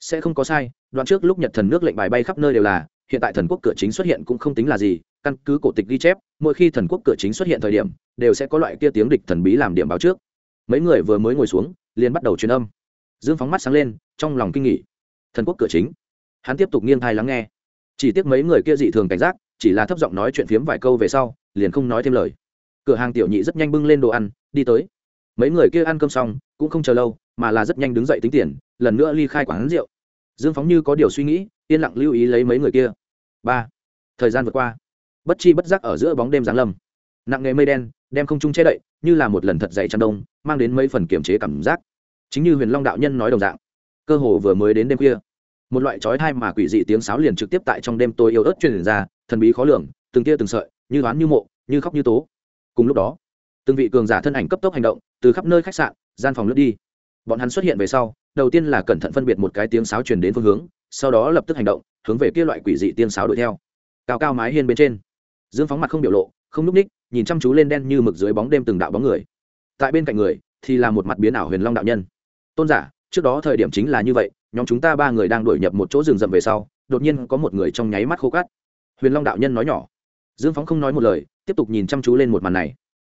Sẽ không có sai, đoạn trước lúc nhật thần nước lệnh bài bay khắp nơi đều là, hiện tại thần quốc cửa chính xuất hiện cũng không tính là gì, căn cứ cổ tịch ghi chép, mỗi khi thần quốc cửa chính xuất hiện thời điểm, đều sẽ có loại kia tiếng địch thần bí làm điểm báo trước. Mấy người vừa mới ngồi xuống, liền bắt đầu truyền âm. Dương phóng mắt sáng lên, trong lòng kinh nghỉ. Thần quốc cửa chính. Hắn tiếp tục nghiêng thai lắng nghe. Chỉ tiếc mấy người kia dị thường cảnh giác, chỉ là thấp giọng nói chuyện phiếm vài câu về sau, liền không nói thêm lời. Cửa hàng tiểu nhị rất nhanh bưng lên đồ ăn, đi tới. Mấy người kia ăn cơm xong, cũng không chờ lâu mà là rất nhanh đứng dậy tính tiền, lần nữa ly khai quán rượu. Dương phóng như có điều suy nghĩ, yên lặng lưu ý lấy mấy người kia. Ba, thời gian vượt qua. Bất chi bất giác ở giữa bóng đêm giáng lâm. Nặng nghề mây đen, đem không trung che đậy, như là một lần thật dày chăn đông, mang đến mấy phần kiềm chế cảm giác. Chính như huyền long đạo nhân nói đồng dạng. Cơ hồ vừa mới đến đêm khuya, một loại trói thai mà quỷ dị tiếng sáo liền trực tiếp tại trong đêm tôi yêu ớt truyền ra, thần bí khó lường, từng tia từng sợi, như đoán như mộ, như khóc như tố. Cùng lúc đó, từng vị cường giả thân ảnh cấp tốc hành động, từ khắp nơi khách sạn, gian phòng lướt đi bọn hắn xuất hiện về sau, đầu tiên là cẩn thận phân biệt một cái tiếng sáo truyền đến phương hướng, sau đó lập tức hành động, hướng về kia loại quỷ dị tiếng sáo đuổi theo. Cao cao mái hiên bên trên, dương phóng mặt không biểu lộ, không núp ních, nhìn chăm chú lên đen như mực dưới bóng đêm từng đạo bóng người. Tại bên cạnh người, thì là một mặt biến ảo huyền long đạo nhân. Tôn giả, trước đó thời điểm chính là như vậy, nhóm chúng ta ba người đang đuổi nhập một chỗ rừng rậm về sau, đột nhiên có một người trong nháy mắt khô cát. Huyền long đạo nhân nói nhỏ. Dương phóng không nói một lời, tiếp tục nhìn chăm chú lên một màn này.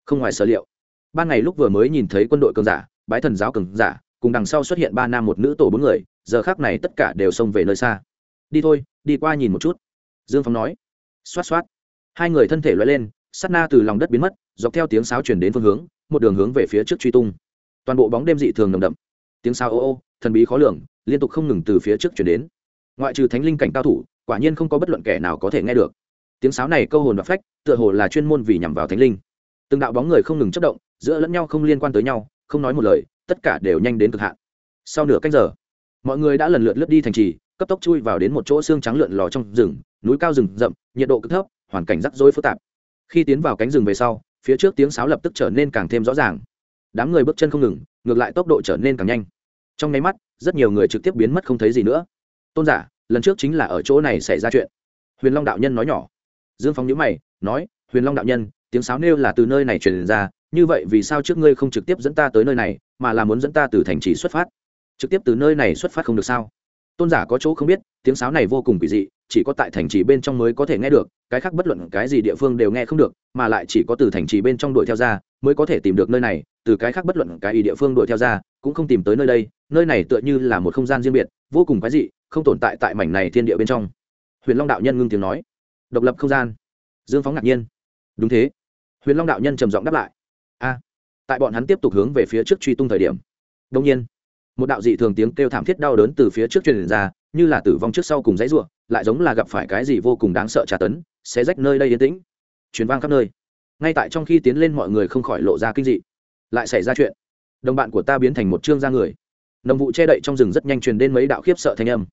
Không ngoài sở liệu. Ban ngày lúc vừa mới nhìn thấy quân đội cơn giả bái thần giáo cường giả, cùng đằng sau xuất hiện ba nam một nữ tổ bốn người, giờ khác này tất cả đều xông về nơi xa. Đi thôi, đi qua nhìn một chút. Dương phóng nói. Xoát xoát. Hai người thân thể loay lên, sát na từ lòng đất biến mất, dọc theo tiếng sáo chuyển đến phương hướng, một đường hướng về phía trước truy tung. Toàn bộ bóng đêm dị thường nồng đậm. Tiếng sao ô ô, thần bí khó lường, liên tục không ngừng từ phía trước chuyển đến. Ngoại trừ thánh linh cảnh cao thủ, quả nhiên không có bất luận kẻ nào có thể nghe được. Tiếng sáo này câu hồn và phách, tựa hồ là chuyên môn vì nhằm vào thánh linh. Từng đạo bóng người không ngừng chất động, giữa lẫn nhau không liên quan tới nhau không nói một lời, tất cả đều nhanh đến cực hạn. Sau nửa canh giờ, mọi người đã lần lượt lướt đi thành trì, cấp tốc chui vào đến một chỗ xương trắng lượn lò trong rừng, núi cao rừng rậm, nhiệt độ cực thấp, hoàn cảnh rắc rối phức tạp. Khi tiến vào cánh rừng về sau, phía trước tiếng sáo lập tức trở nên càng thêm rõ ràng. Đám người bước chân không ngừng, ngược lại tốc độ trở nên càng nhanh. Trong nháy mắt, rất nhiều người trực tiếp biến mất không thấy gì nữa. Tôn giả, lần trước chính là ở chỗ này xảy ra chuyện. Huyền long đạo nhân nói nhỏ. Dương phong nhữ mày, nói, huyền long đạo nhân, tiếng sáo nêu là từ nơi này truyền ra như vậy vì sao trước ngươi không trực tiếp dẫn ta tới nơi này, mà là muốn dẫn ta từ thành trì xuất phát? Trực tiếp từ nơi này xuất phát không được sao? Tôn giả có chỗ không biết, tiếng sáo này vô cùng kỳ dị, chỉ có tại thành trì bên trong mới có thể nghe được, cái khác bất luận cái gì địa phương đều nghe không được, mà lại chỉ có từ thành trì bên trong đuổi theo ra, mới có thể tìm được nơi này, từ cái khác bất luận cái ý địa phương đuổi theo ra, cũng không tìm tới nơi đây, nơi này tựa như là một không gian riêng biệt, vô cùng quái dị, không tồn tại tại mảnh này thiên địa bên trong. Huyền long đạo nhân ngưng tiếng nói. Độc lập không gian. Dương phóng ngạc nhiên. Đúng thế. Huyền long đạo nhân trầm giọng đáp lại a. Tại bọn hắn tiếp tục hướng về phía trước truy tung thời điểm đông nhiên, một đạo dị thường tiếng kêu thảm thiết đau đớn từ phía trước truyền ra, như là tử vong trước sau cùng dãy ruộng lại giống là gặp phải cái gì vô cùng đáng sợ tra tấn sẽ rách nơi đây yên tĩnh chuyến vang khắp nơi. Ngay tại trong khi tiến lên mọi người không khỏi lộ ra kinh dị, lại xảy ra chuyện. Đồng bạn của ta biến thành một trương da người. Nồng vụ che đậy trong rừng rất nhanh truyền đến mấy đạo khiếp sợ thanh âm.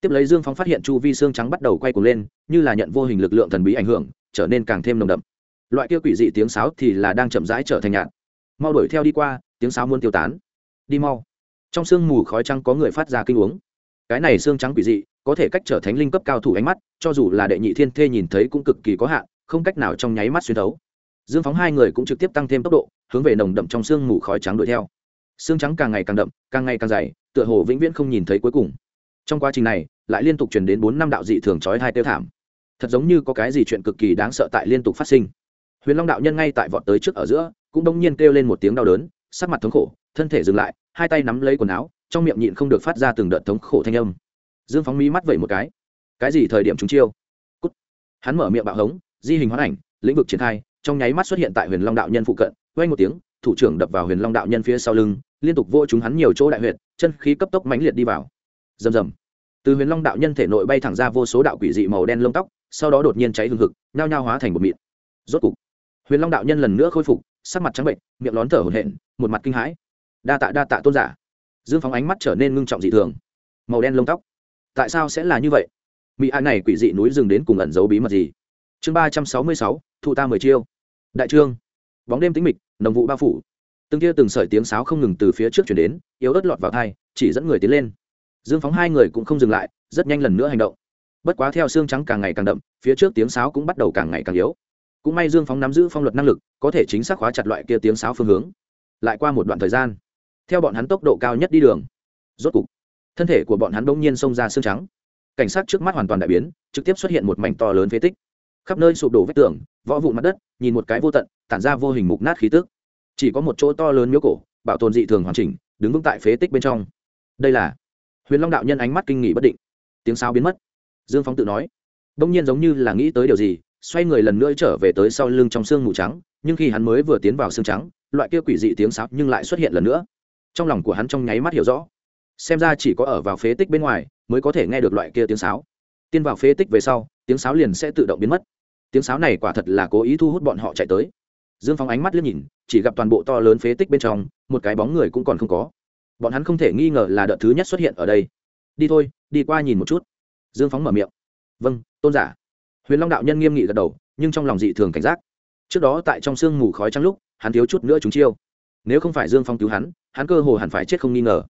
Tiếp lấy dương phóng phát hiện chu vi xương trắng bắt đầu quay cuồng lên, như là nhận vô hình lực lượng thần bí ảnh hưởng, trở nên càng thêm nồng đậm loại kia quỷ dị tiếng sáo thì là đang chậm rãi trở thành nhạn. Mau đuổi theo đi qua, tiếng sáo muốn tiêu tán. Đi mau. Trong sương mù khói trắng có người phát ra kinh uống. Cái này xương trắng quỷ dị, có thể cách trở thánh linh cấp cao thủ ánh mắt, cho dù là đệ nhị thiên thê nhìn thấy cũng cực kỳ có hạn, không cách nào trong nháy mắt xuyên thấu. Dương phóng hai người cũng trực tiếp tăng thêm tốc độ, hướng về nồng đậm trong sương mù khói trắng đuổi theo. Xương trắng càng ngày càng đậm, càng ngày càng dày, tựa hồ vĩnh viễn không nhìn thấy cuối cùng. Trong quá trình này, lại liên tục chuyển đến bốn năm đạo dị thường trói hai tiêu thảm. Thật giống như có cái gì chuyện cực kỳ đáng sợ tại liên tục phát sinh huyền long đạo nhân ngay tại vọt tới trước ở giữa, cũng đông nhiên kêu lên một tiếng đau đớn, sắc mặt thống khổ, thân thể dừng lại, hai tay nắm lấy quần áo, trong miệng nhịn không được phát ra từng đợt thống khổ thanh âm. Dương phóng mi mắt vẩy một cái. Cái gì thời điểm chúng chiêu? Cút. hắn mở miệng bạo hống, di hình hoán ảnh, lĩnh vực triển khai, trong nháy mắt xuất hiện tại huyền long đạo nhân phụ cận, quay một tiếng, thủ trưởng đập vào huyền long đạo nhân phía sau lưng, liên tục vô chúng hắn nhiều chỗ đại huyệt, chân khí cấp tốc mãnh liệt đi vào. Rầm rầm. Từ huyền long đạo nhân thể nội bay thẳng ra vô số đạo quỷ dị màu đen lông tóc, sau đó đột nhiên cháy hương hực, nhao nhao hóa thành một mịn. Rốt cục huyền long đạo nhân lần nữa khôi phục, sắc mặt trắng bệnh miệng lón thở hổn hển, một mặt kinh hãi. Đa tạ đa tạ tôn giả. Dương phóng ánh mắt trở nên ngưng trọng dị thường. Màu đen lông tóc. Tại sao sẽ là như vậy? Mỹ hạ này quỷ dị núi rừng đến cùng ẩn giấu bí mật gì? Chương ba trăm sáu mươi sáu, thụ ta mười chiêu. Đại trương. Bóng đêm tĩnh mịch, nồng vụ bao phủ. Từng kia từng sợi tiếng sáo không ngừng từ phía trước chuyển đến, yếu ớt lọt vào thai chỉ dẫn người tiến lên. Dương phóng hai người cũng không dừng lại, rất nhanh lần nữa hành động. Bất quá theo xương trắng càng ngày càng đậm, phía trước tiếng sáo cũng bắt đầu càng ngày càng yếu cũng may dương phóng nắm giữ phong luật năng lực, có thể chính xác khóa chặt loại kia tiếng sáo phương hướng. Lại qua một đoạn thời gian, theo bọn hắn tốc độ cao nhất đi đường, rốt cục, thân thể của bọn hắn bỗng nhiên xông ra xương trắng. Cảnh sát trước mắt hoàn toàn đại biến, trực tiếp xuất hiện một mảnh to lớn phế tích. Khắp nơi sụp đổ vách tường, võ vụn mặt đất, nhìn một cái vô tận, tản ra vô hình mục nát khí tức. Chỉ có một chỗ to lớn miếu cổ, bảo tồn dị thường hoàn chỉnh, đứng vững tại phế tích bên trong. Đây là huyền long đạo nhân ánh mắt kinh nghỉ bất định. Tiếng sao biến mất. Dương phóng tự nói đông nhiên giống như là nghĩ tới điều gì xoay người lần nữa trở về tới sau lưng trong xương mù trắng, nhưng khi hắn mới vừa tiến vào xương trắng, loại kia quỷ dị tiếng sáo nhưng lại xuất hiện lần nữa. Trong lòng của hắn trong nháy mắt hiểu rõ. Xem ra chỉ có ở vào phế tích bên ngoài mới có thể nghe được loại kia tiếng sáo. Tiên vào phế tích về sau, tiếng sáo liền sẽ tự động biến mất. Tiếng sáo này quả thật là cố ý thu hút bọn họ chạy tới. Dương phóng ánh mắt liếc nhìn, chỉ gặp toàn bộ to lớn phế tích bên trong, một cái bóng người cũng còn không có. Bọn hắn không thể nghi ngờ là đợt thứ nhất xuất hiện ở đây. Đi thôi, đi qua nhìn một chút. Dương phóng mở miệng. Vâng tôn giả huyền long đạo nhân nghiêm nghị gật đầu, nhưng trong lòng dị thường cảnh giác. Trước đó tại trong sương mù khói trắng lúc, hắn thiếu chút nữa chúng chiêu. Nếu không phải dương phong cứu hắn hắn cơ hồ hẳn phải chết không nghi ngờ.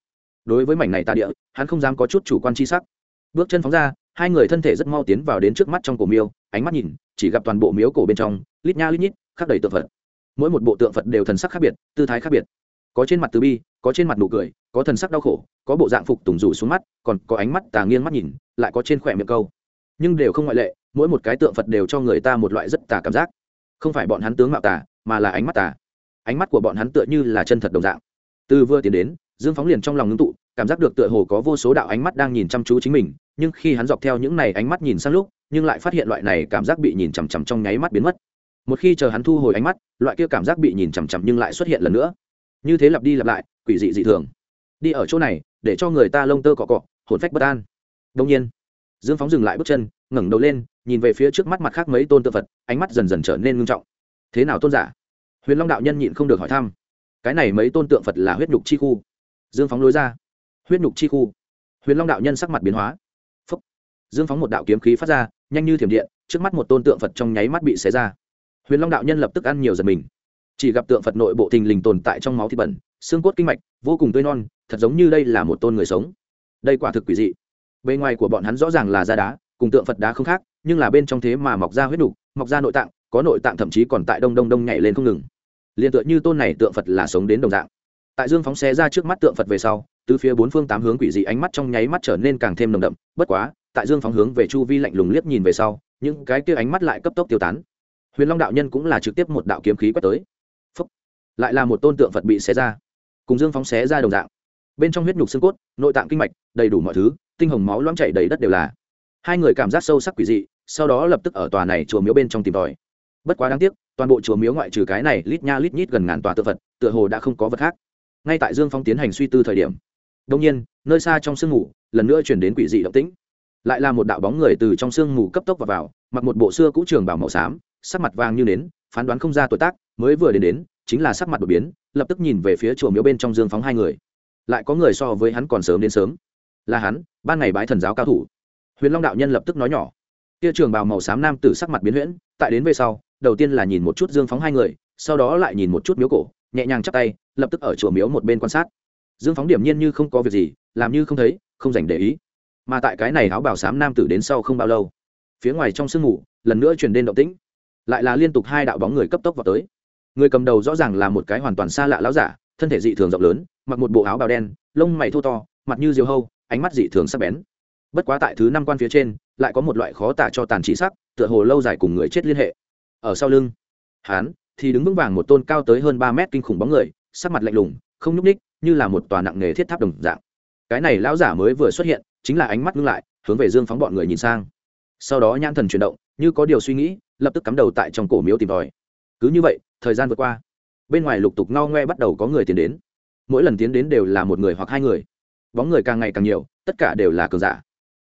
Đối với mảnh này tạ địa, hắn không dám có chút chủ quan chi sắc. Bước chân phóng ra, hai người thân thể rất mau tiến vào đến trước mắt trong cổ miêu, ánh mắt nhìn, chỉ gặp toàn bộ miếu cổ bên trong, lít nha lít nhít, khắc đầy tượng phật. Mỗi một bộ tượng phật đều thần sắc khác biệt, tư thái khác biệt. Có trên mặt từ bi, có trên mặt nụ cười, có thần sắc đau khổ, có bộ dạng phục tùng rủ xuống mắt, còn có ánh mắt tà nghiêng mắt nhìn, lại có trên khỏe miệng câu nhưng đều không ngoại lệ, mỗi một cái tượng phật đều cho người ta một loại rất tà cảm giác. Không phải bọn hắn tướng mạo tà, mà là ánh mắt tà. Ánh mắt của bọn hắn tựa như là chân thật đồng dạng. Từ vừa tiến đến, dương phóng liền trong lòng ngưng tụ, cảm giác được tựa hồ có vô số đạo ánh mắt đang nhìn chăm chú chính mình, nhưng khi hắn dọc theo những này ánh mắt nhìn sang lúc, nhưng lại phát hiện loại này cảm giác bị nhìn chằm chằm trong nháy mắt biến mất. Một khi chờ hắn thu hồi ánh mắt, loại kia cảm giác bị nhìn chằm chằm nhưng lại xuất hiện lần nữa. Như thế lặp đi lặp lại, quỷ dị dị thường. Đi ở chỗ này, để cho người ta lông tơ cọ cọ, hồn phách bất an. Đông nhiên dương phóng dừng lại bước chân ngẩng đầu lên nhìn về phía trước mắt mặt khác mấy tôn tượng Phật, ánh mắt dần dần trở nên ngưng trọng. Thế nào tôn giả? Huyền long đạo nhân nhịn không được hỏi thăm. Cái này mấy tôn tượng phật là huyết nhục chi khu? Dương phóng lối ra. Huyết nhục chi khu? Huyền long đạo nhân sắc mặt biến hóa. Phúc. dương phóng một đạo kiếm khí phát ra nhanh như thiểm điện trước mắt một tôn tượng phật trong nháy mắt bị xé ra. Huyền long đạo nhân lập tức ăn nhiều giật mình. Chỉ gặp tượng phật nội bộ thình lình tồn tại trong máu thịt bẩn xương cốt kinh mạch vô cùng tươi non thật giống như đây là một tôn người sống. Đây quả thực quỷ dị bề ngoài của bọn hắn rõ ràng là da đá, cùng tượng phật đá không khác, nhưng là bên trong thế mà mọc ra huyết đục mọc ra nội tạng, có nội tạng thậm chí còn tại đông đông đông nhảy lên không ngừng. Liền tựa như tôn này tượng phật là sống đến đồng dạng. Tại dương phóng xé ra trước mắt tượng phật về sau từ phía bốn phương tám hướng quỷ dị ánh mắt trong nháy mắt trở nên càng thêm nồng đậm, bất quá, tại dương phóng hướng về chu vi lạnh lùng liếc nhìn về sau, những cái kia ánh mắt lại cấp tốc tiêu tán. Huyền long đạo nhân cũng là trực tiếp một đạo kiếm khí quét tới. Phúc. lại là một tôn tượng phật bị xé ra. Cùng dương phóng xé ra đồng dạng. Bên trong huyết nhục xương cốt, nội tạng kinh mạch, đầy đủ mọi thứ tinh hồng máu loãng chảy đầy đất đều là. Hai người cảm giác sâu sắc quỷ dị sau đó lập tức ở tòa này chùa miếu bên trong tìm tòi. Bất quá đáng tiếc toàn bộ chùa miếu ngoại trừ cái này lít nha lít nhít gần ngàn tòa tự vật tựa hồ đã không có vật khác. Ngay tại dương phong tiến hành suy tư thời điểm đông nhiên nơi xa trong sương mù lần nữa chuyển đến quỷ dị động tĩnh. Lại là một đạo bóng người từ trong sương mù cấp tốc vào, vào mặc một bộ xưa cũ trường bảo màu xám sắc mặt vàng như nến phán đoán không ra tuổi tác mới vừa đến đến chính là sắc mặt đột biến lập tức nhìn về phía chùa miếu bên trong dương phóng hai người. Lại có người so với hắn còn sớm đến sớm là hắn, ban ngày bái thần giáo cao thủ. Huyền long đạo nhân lập tức nói nhỏ. Tia trường bào màu xám nam tử sắc mặt biến huyễn, tại đến về sau, đầu tiên là nhìn một chút dương phóng hai người, sau đó lại nhìn một chút miếu cổ, nhẹ nhàng chắp tay, lập tức ở chùa miếu một bên quan sát. Dương phóng điểm nhiên như không có việc gì, làm như không thấy, không dành để ý. Mà tại cái này áo bào xám nam tử đến sau không bao lâu, phía ngoài trong sương mù, lần nữa truyền đến động tĩnh. Lại là liên tục hai đạo bóng người cấp tốc vào tới. Người cầm đầu rõ ràng là một cái hoàn toàn xa lạ láo giả, thân thể dị thường rộng lớn, mặc một bộ áo bào đen, lông mày thô to, mặt như diều hâu ánh mắt dị thường sắc bén. Bất quá tại thứ năm quan phía trên, lại có một loại khó tả cho tàn chỉ sắc, tựa hồ lâu dài cùng người chết liên hệ. Ở sau lưng hán thì đứng vững vàng một tôn cao tới hơn ba mét kinh khủng bóng người, sắc mặt lạnh lùng, không nhúc ních như là một tòa nặng nghề thiết tháp đồng dạng. Cái này lão giả mới vừa xuất hiện, chính là ánh mắt ngưng lại, hướng về dương phóng bọn người nhìn sang. Sau đó nhãn thần chuyển động, như có điều suy nghĩ, lập tức cắm đầu tại trong cổ miếu tìm tòi. Cứ như vậy, thời gian vượt qua. Bên ngoài lục tục ngao ngoe bắt đầu có người tiến đến. Mỗi lần tiến đến đều là một người hoặc hai người bóng người càng ngày càng nhiều, tất cả đều là cường giả.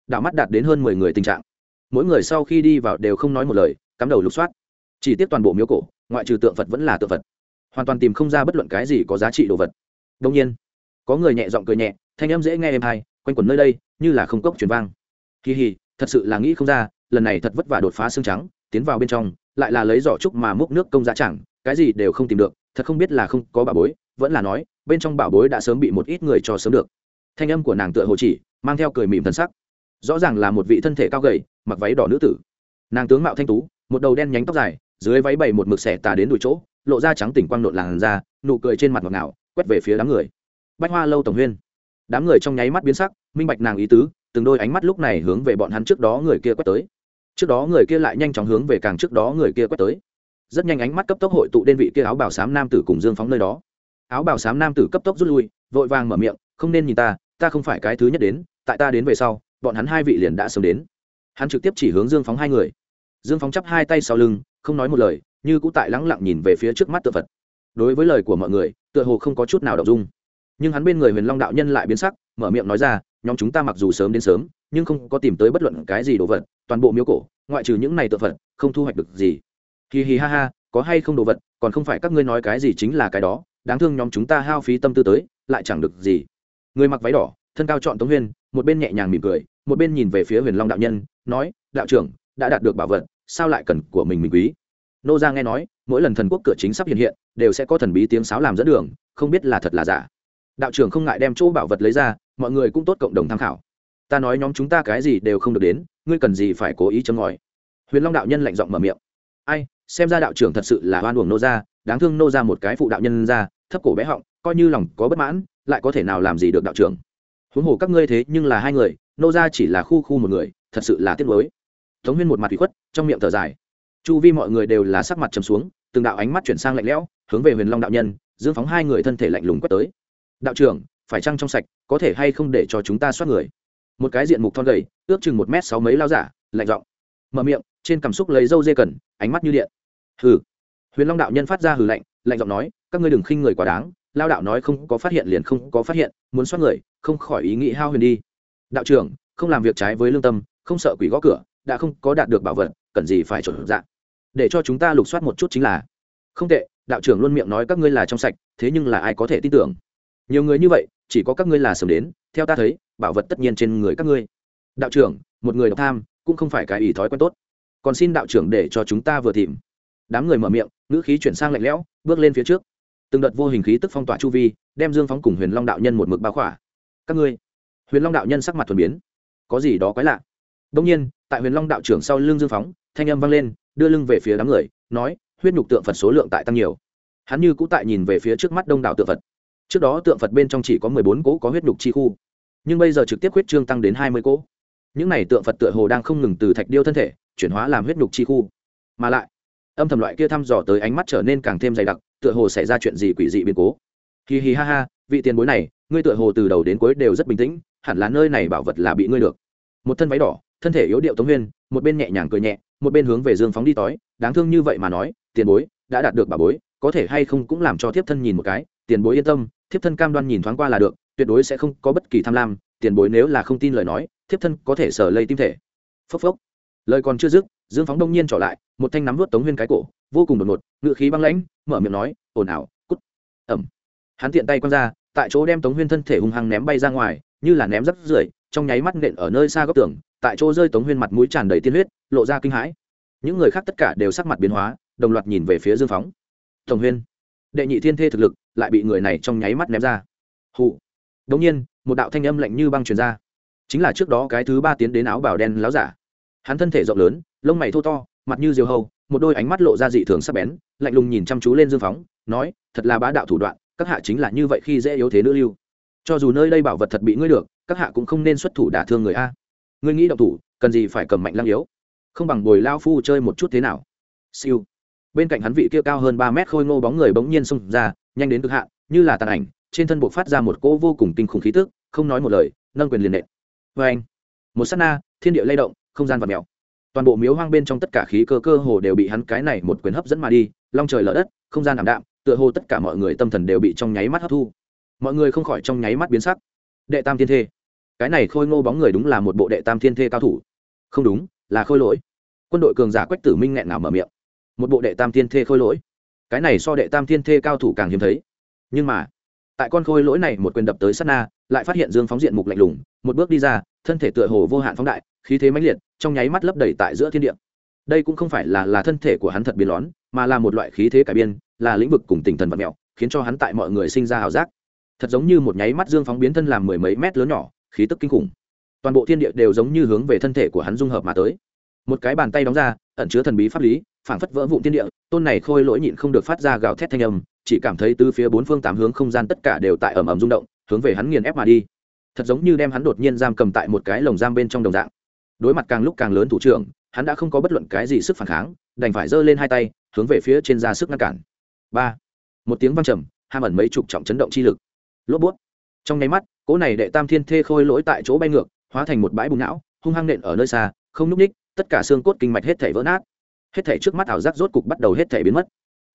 Đạo mắt đạt đến hơn mười người tình trạng. Mỗi người sau khi đi vào đều không nói một lời, cắm đầu lục soát. Chỉ tiếp toàn bộ miếu cổ, ngoại trừ tượng phật vẫn là tượng phật. Hoàn toàn tìm không ra bất luận cái gì có giá trị đồ vật. Đông nhiên, có người nhẹ giọng cười nhẹ, thanh em dễ nghe êm hay quanh quẩn nơi đây, như là không cốc truyền vang. Kỳ hì thật sự là nghĩ không ra, lần này thật vất vả đột phá xương trắng, tiến vào bên trong, lại là lấy giỏ trúc mà múc nước công giá chẳng, cái gì đều không tìm được, thật không biết là không có bảo bối, vẫn là nói, bên trong bảo bối đã sớm bị một ít người cho sớm được thanh âm của nàng tựa hồ chỉ mang theo cười mỉm thân sắc. Rõ ràng là một vị thân thể cao gầy mặc váy đỏ nữ tử. Nàng tướng mạo thanh tú một đầu đen nhánh tóc dài dưới váy bày một mực xẻ tà đến đùi chỗ lộ ra trắng tỉnh quang nộn làn ra, nụ cười trên mặt ngọt ngào quét về phía đám người. Bách hoa lâu tổng huyên. Đám người trong nháy mắt biến sắc minh bạch nàng ý tứ từng đôi ánh mắt lúc này hướng về bọn hắn trước đó người kia quét tới. Trước đó người kia lại nhanh chóng hướng về càng trước đó người kia quét tới. Rất nhanh ánh mắt cấp tốc hội tụ đến vị kia áo bảo xám nam tử cùng dương phóng nơi đó. Áo bảo xám nam tử cấp tốc rút lui vội vàng mở miệng không nên nhìn ta ta không phải cái thứ nhất đến, tại ta đến về sau, bọn hắn hai vị liền đã sớm đến. Hắn trực tiếp chỉ hướng dương phóng hai người. Dương phóng chắp hai tay sau lưng, không nói một lời, như cũ tại lắng lặng nhìn về phía trước mắt tự phật. Đối với lời của mọi người, tựa hồ không có chút nào đọc dung. Nhưng hắn bên người huyền long đạo nhân lại biến sắc, mở miệng nói ra, nhóm chúng ta mặc dù sớm đến sớm, nhưng không có tìm tới bất luận cái gì đồ vật, toàn bộ miếu cổ, ngoại trừ những này tự phật, không thu hoạch được gì. Hì hì ha ha, có hay không đồ vật, còn không phải các ngươi nói cái gì chính là cái đó, đáng thương nhóm chúng ta hao phí tâm tư tới, lại chẳng được gì người mặc váy đỏ, thân cao chọn tống huyên, một bên nhẹ nhàng mỉm cười, một bên nhìn về phía huyền long đạo nhân, nói, đạo trưởng, đã đạt được bảo vật, sao lại cần của mình mình quý? Nô gia nghe nói, mỗi lần thần quốc cửa chính sắp hiện hiện, đều sẽ có thần bí tiếng sáo làm dẫn đường, không biết là thật là giả. Đạo trưởng không ngại đem chỗ bảo vật lấy ra, mọi người cũng tốt cộng đồng tham khảo. Ta nói nhóm chúng ta cái gì đều không được đến, ngươi cần gì phải cố ý chấm ngòi? Huyền long đạo nhân lạnh giọng mở miệng. Ai, xem ra đạo trưởng thật sự là oan uổng nô gia, đáng thương nô ra một cái phụ đạo nhân ra, thấp cổ bé họng, coi như lòng có bất mãn lại có thể nào làm gì được đạo trưởng? Huống hồ các ngươi thế nhưng là hai người, nô ra chỉ là khu khu một người, thật sự là tiếc mới tống huyên một mặt bị khuất, trong miệng thở dài. Chu vi mọi người đều là sắc mặt trầm xuống, từng đạo ánh mắt chuyển sang lạnh lẽo, hướng về huyền long đạo nhân, dương phóng hai người thân thể lạnh lùng quét tới. Đạo trưởng, phải chăng trong sạch, có thể hay không để cho chúng ta soát người? Một cái diện mục thon gầy, ước chừng một mét sáu mấy lao giả, lạnh giọng. Mở miệng, trên cảm xúc lấy dâu dê cần ánh mắt như điện. Hừ. Huyền long đạo nhân phát ra hừ lạnh lạnh giọng nói, các ngươi đừng khinh người quá đáng lao đạo nói không có phát hiện liền không có phát hiện, muốn xoát người, không khỏi ý nghĩ hao huyền đi. Đạo trưởng, không làm việc trái với lương tâm, không sợ quỷ gõ cửa, đã không có đạt được bảo vật, cần gì phải chuẩn dạng. Để cho chúng ta lục soát một chút chính là, không tệ, đạo trưởng luôn miệng nói các ngươi là trong sạch, thế nhưng là ai có thể tin tưởng? Nhiều người như vậy, chỉ có các ngươi là sớm đến, theo ta thấy, bảo vật tất nhiên trên người các ngươi. Đạo trưởng, một người độc tham, cũng không phải cái ý thói quen tốt. Còn xin đạo trưởng để cho chúng ta vừa tìm. Đám người mở miệng, ngữ khí chuyển sang lạnh lẽo, bước lên phía trước từng đợt vô hình khí tức phong tỏa chu vi, đem dương phóng cùng huyền long đạo nhân một mực bao khỏa. Các ngươi, huyền long đạo nhân sắc mặt thuần biến. Có gì đó quái lạ? Đông nhiên, tại huyền long đạo trưởng sau lưng dương phóng, thanh âm vang lên, đưa lưng về phía đám người, nói, huyết nhục tượng phật số lượng tại tăng nhiều. Hắn như cũ tại nhìn về phía trước mắt đông đảo tượng phật. Trước đó tượng phật bên trong chỉ có mười bốn cỗ có huyết nhục chi khu. Nhưng bây giờ trực tiếp huyết trương tăng đến hai mươi cỗ những này tượng phật tựa hồ đang không ngừng từ thạch điêu thân thể, chuyển hóa làm huyết nhục chi khu. Mà lại, âm thầm loại kia thăm dò tới ánh mắt trở nên càng thêm dày đặc tựa hồ xảy ra chuyện gì quỷ dị biến cố. Hì hì ha ha, vị tiền bối này, ngươi tựa hồ từ đầu đến cuối đều rất bình tĩnh, hẳn là nơi này bảo vật là bị ngươi được. Một thân váy đỏ, thân thể yếu điệu tống huyên một bên nhẹ nhàng cười nhẹ, một bên hướng về dương phóng đi tói đáng thương như vậy mà nói, tiền bối, đã đạt được bảo bối, có thể hay không cũng làm cho thiếp thân nhìn một cái, tiền bối yên tâm, thiếp thân cam đoan nhìn thoáng qua là được, tuyệt đối sẽ không có bất kỳ tham lam, tiền bối nếu là không tin lời nói, thiếp thân có thể sở lây tim thể. Phốc phốc. Lời còn chưa dứt dương phóng đông nhiên trở lại, một thanh nắm vớt tống huyên cái cổ, vô cùng đột ngột ngự khí băng lãnh, mở miệng nói, ồn ào, cút. Ẩm. Hắn tiện tay quăng ra, tại chỗ đem tống huyên thân thể hung hăng ném bay ra ngoài, như là ném rắp rưởi, trong nháy mắt nện ở nơi xa góc tường, tại chỗ rơi tống huyên mặt mũi tràn đầy tiên huyết, lộ ra kinh hãi. Những người khác tất cả đều sắc mặt biến hóa, đồng loạt nhìn về phía dương phóng. Tổng huyên, đệ nhị thiên thê thực lực lại bị người này trong nháy mắt ném ra. Hụ Đông nhiên, một đạo thanh âm lạnh như băng truyền ra. Chính là trước đó cái thứ ba tiến đến áo bảo đen láo giả hắn thân thể rộng lớn lông mày thô to mặt như diều hầu, một đôi ánh mắt lộ ra dị thường sắc bén lạnh lùng nhìn chăm chú lên dương phóng nói thật là bá đạo thủ đoạn các hạ chính là như vậy khi dễ yếu thế nữ lưu. Cho dù nơi đây bảo vật thật bị ngươi được các hạ cũng không nên xuất thủ đả thương người a. Ngươi nghĩ động thủ cần gì phải cầm mạnh lăng yếu? Không bằng bồi lao phu chơi một chút thế nào. Siêu. Bên cạnh hắn vị kia cao hơn ba mét khôi ngô bóng người bỗng nhiên xông ra nhanh đến cực hạn như là tàn ảnh trên thân buộc phát ra một cỗ vô cùng kinh khủng khí tức không nói một lời nâng quyền liền nện. Vê anh một s á t na thiên địa lay động không gian vật mèo. Toàn bộ miếu hoang bên trong tất cả khí cơ cơ hồ đều bị hắn cái này một quyền hấp dẫn mà đi, long trời lở đất, không gian ảm đạm, tựa hồ tất cả mọi người tâm thần đều bị trong nháy mắt hấp thu. Mọi người không khỏi trong nháy mắt biến sắc. Đệ tam thiên thê. Cái này khôi ngô bóng người đúng là một bộ đệ tam thiên thê cao thủ. Không đúng, là khôi lỗi. Quân đội cường giả quách tử minh nghẹn nào mở miệng. Một bộ đệ tam thiên thê khôi lỗi. Cái này so đệ tam thiên thê cao thủ càng hiếm thấy. Nhưng mà, tại con khôi lỗi này một quyền đập tới sát na, lại phát hiện dương phóng diện mục lạnh lùng, một bước đi ra, thân thể tựa hồ vô hạn phóng đại khí thế mãnh liệt, trong nháy mắt lấp đầy tại giữa thiên địa. Đây cũng không phải là là thân thể của hắn thật biến lón, mà là một loại khí thế cải biên, là lĩnh vực cùng tinh thần vật mẹo, khiến cho hắn tại mọi người sinh ra hào giác. Thật giống như một nháy mắt dương phóng biến thân làm mười mấy mét lớn nhỏ, khí tức kinh khủng. Toàn bộ thiên địa đều giống như hướng về thân thể của hắn dung hợp mà tới. Một cái bàn tay đóng ra, ẩn chứa thần bí pháp lý, phảng phất vỡ vụn thiên địa, tôn này khôi lỗi nhịn không được phát ra gào thét thanh âm, chỉ cảm thấy từ phía bốn phương tám hướng không gian tất cả đều tại ầm ầm rung động, hướng về hắn nghiền ép mà đi. Thật giống như đem hắn đột nhiên giam cầm tại một cái lồng giam bên trong đồng dạng đối mặt càng lúc càng lớn thủ trưởng, hắn đã không có bất luận cái gì sức phản kháng, đành phải giơ lên hai tay, hướng về phía trên ra sức ngăn cản. Ba. Một tiếng vang trầm ham ẩn mấy chục trọng chấn động chi lực. Lốp bút. Trong nháy mắt, cỗ này đệ tam thiên thê khôi lỗi tại chỗ bay ngược, hóa thành một bãi bùng não, hung hăng nện ở nơi xa, không núp ních, tất cả xương cốt kinh mạch hết thể vỡ nát. Hết thể trước mắt ảo giác rốt cục bắt đầu hết thể biến mất.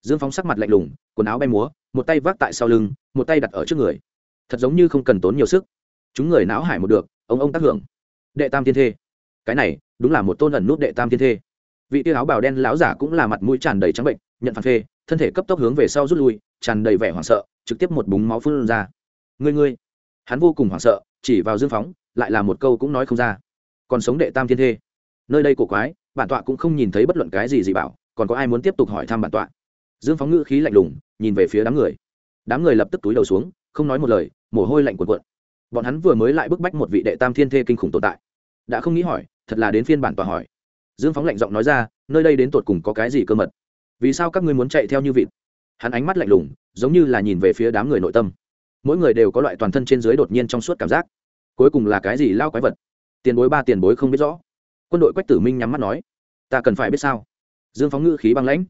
Dương phóng sắc mặt lạnh lùng, quần áo bay múa, một tay vác tại sau lưng, một tay đặt ở trước người. Thật giống như không cần tốn nhiều sức. Chúng người não hải một được, ông ông tác hưởng. Đệ tam thiên thê cái này đúng là một tôn ẩn nút đệ tam thiên thê. Vị tiêu áo bào đen lão giả cũng là mặt mũi tràn đầy trắng bệnh, nhận phản phê, thân thể cấp tốc hướng về sau rút lui, tràn đầy vẻ hoảng sợ, trực tiếp một búng máu phun ra. Ngươi ngươi. Hắn vô cùng hoảng sợ, chỉ vào dương phóng, lại là một câu cũng nói không ra. Còn sống đệ tam thiên thê. Nơi đây cổ quái, bản tọa cũng không nhìn thấy bất luận cái gì gì bảo, còn có ai muốn tiếp tục hỏi thăm bản tọa? Dương phóng ngữ khí lạnh lùng, nhìn về phía đám người. Đám người lập tức túi đầu xuống, không nói một lời, mồ hôi lạnh cuộn cuộn. Bọn hắn vừa mới lại bức bách một vị đệ tam thiên thê kinh khủng tồn tại đã không nghĩ hỏi, thật là đến phiên bản tòa hỏi. Dương phóng lạnh giọng nói ra, nơi đây đến tột cùng có cái gì cơ mật? Vì sao các ngươi muốn chạy theo như vịt? Hắn ánh mắt lạnh lùng, giống như là nhìn về phía đám người nội tâm. Mỗi người đều có loại toàn thân trên dưới đột nhiên trong suốt cảm giác. Cuối cùng là cái gì lao quái vật? Tiền bối ba tiền bối không biết rõ. Quân đội quách tử minh nhắm mắt nói, ta cần phải biết sao? Dương phóng ngữ khí băng lãnh.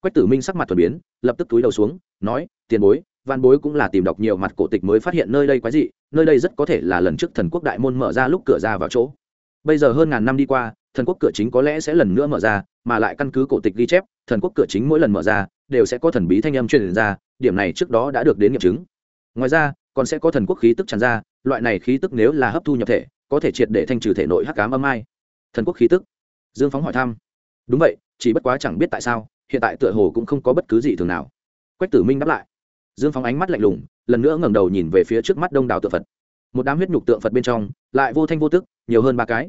Quách tử minh sắc mặt thuần biến, lập tức túi đầu xuống, nói, tiền bối văn bối cũng là tìm đọc nhiều mặt cổ tịch mới phát hiện nơi đây quái dị, nơi đây rất có thể là lần trước thần quốc đại môn mở ra lúc cửa ra vào chỗ bây giờ hơn ngàn năm đi qua, thần quốc cửa chính có lẽ sẽ lần nữa mở ra, mà lại căn cứ cổ tịch ghi chép, thần quốc cửa chính mỗi lần mở ra, đều sẽ có thần bí thanh âm truyền ra, điểm này trước đó đã được đến nghiệm chứng. Ngoài ra, còn sẽ có thần quốc khí tức tràn ra, loại này khí tức nếu là hấp thu nhập thể, có thể triệt để thanh trừ thể nội hắc cám âm ai. Thần quốc khí tức. Dương phóng hỏi thăm. Đúng vậy, chỉ bất quá chẳng biết tại sao, hiện tại tựa hồ cũng không có bất cứ gì thường nào. Quách tử minh đáp lại. Dương phóng ánh mắt lạnh lùng, lần nữa ngẩng đầu nhìn về phía trước mắt đông đảo tượng phật một đám huyết nhục tượng phật bên trong, lại vô thanh vô tức, nhiều hơn ba cái.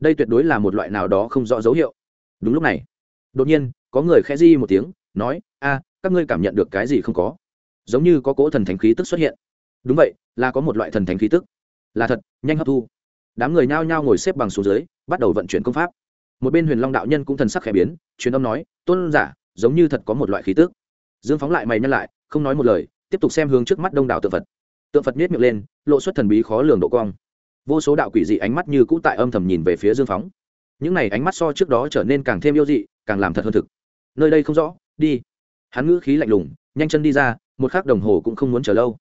Đây tuyệt đối là một loại nào đó không rõ dấu hiệu. Đúng lúc này, đột nhiên, có người khẽ di một tiếng, nói, a, các ngươi cảm nhận được cái gì không có? Giống như có cỗ thần thánh khí tức xuất hiện. Đúng vậy, là có một loại thần thánh khí tức. Là thật, nhanh hấp thu. Đám người nhao nhao ngồi xếp bằng xuống dưới, bắt đầu vận chuyển công pháp. Một bên huyền long đạo nhân cũng thần sắc khẽ biến, truyền âm nói, tôn giả, giống như thật có một loại khí tức. Dương phóng lại mày nhân lại, không nói một lời, tiếp tục xem hướng trước mắt đông đảo tượng phật tượng phật miết miệng lên, lộ xuất thần bí khó lường độ cong. Vô số đạo quỷ dị ánh mắt như cũ tại âm thầm nhìn về phía dương phóng. Những này ánh mắt so trước đó trở nên càng thêm yêu dị, càng làm thật hơn thực. Nơi đây không rõ, đi. Hắn ngữ khí lạnh lùng, nhanh chân đi ra, một khắc đồng hồ cũng không muốn chờ lâu.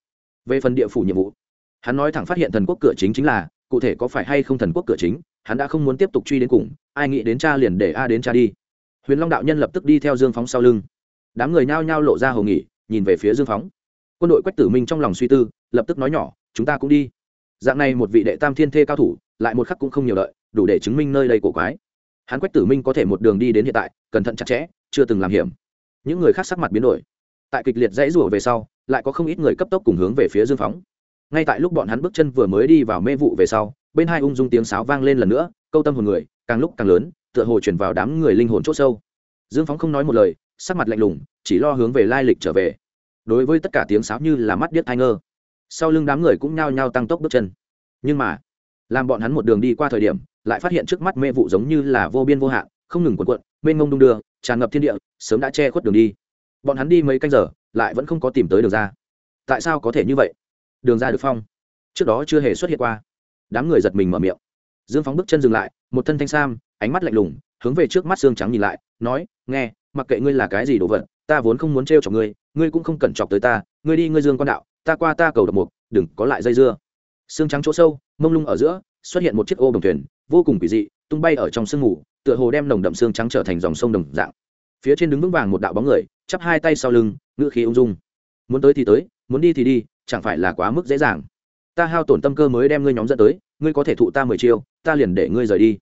Về phần địa phủ nhiệm vụ, hắn nói thẳng phát hiện thần quốc cửa chính chính là, cụ thể có phải hay không thần quốc cửa chính, hắn đã không muốn tiếp tục truy đến cùng, ai nghĩ đến cha liền để a đến cha đi. Huyền long đạo nhân lập tức đi theo dương phóng sau lưng. Đám người nhao nhao lộ ra hầu nghỉ, nhìn về phía dương phóng. Quân đội quách tử minh trong lòng suy tư lập tức nói nhỏ chúng ta cũng đi. Dạng này một vị đệ tam thiên thê cao thủ lại một khắc cũng không nhiều lợi, đủ để chứng minh nơi đây cổ quái. Hắn quách tử minh có thể một đường đi đến hiện tại cẩn thận chặt chẽ chưa từng làm hiểm. Những người khác sắc mặt biến đổi. Tại kịch liệt dãy rủa về sau lại có không ít người cấp tốc cùng hướng về phía dương phóng. Ngay tại lúc bọn hắn bước chân vừa mới đi vào mê vụ về sau bên hai ung dung tiếng sáo vang lên lần nữa câu tâm hồn người càng lúc càng lớn tựa hồ chuyển vào đám người linh hồn c h ỗ sâu. Dương phóng không nói một lời sắc mặt lạnh lùng chỉ lo hướng về lai lịch trở về. Đối với tất cả tiếng sáo như là mắt điếc ai ngơ sau lưng đám người cũng nhao nhao tăng tốc bước chân. Nhưng mà, làm bọn hắn một đường đi qua thời điểm, lại phát hiện trước mắt mê vụ giống như là vô biên vô hạn, không ngừng quần quận mênh mông đung đưa, tràn ngập thiên địa, sớm đã che khuất đường đi. Bọn hắn đi mấy canh giờ, lại vẫn không có tìm tới đường ra. Tại sao có thể như vậy? Đường ra được phong. Trước đó chưa hề xuất hiện qua. Đám người giật mình mở miệng. Dương phóng bước chân dừng lại, một thân thanh sam, ánh mắt lạnh lùng, hướng về trước mắt xương trắng nhìn lại, nói, nghe, mặc kệ ngươi là cái gì đồ vật, ta vốn không muốn t r chọc ngươi ngươi cũng không cần chọc tới ta, ngươi đi, ngươi dương quan đạo ta qua ta cầu độc mục, đừng có lại dây dưa. Xương trắng chỗ sâu, mông lung ở giữa, xuất hiện một chiếc ô đồng thuyền, vô cùng kỳ dị, tung bay ở trong sương mù, tựa hồ đem nồng đậm xương trắng trở thành dòng sông đồng dạng. Phía trên đứng vững vàng một đạo bóng người, chắp hai tay sau lưng ngựa khí ung dung. Muốn tới thì tới, muốn đi thì đi, chẳng phải là quá mức dễ dàng. Ta hao tổn tâm cơ mới đem ngươi nhóm dẫn tới, ngươi có thể thụ ta mười chiêu, ta liền để ngươi rời đi.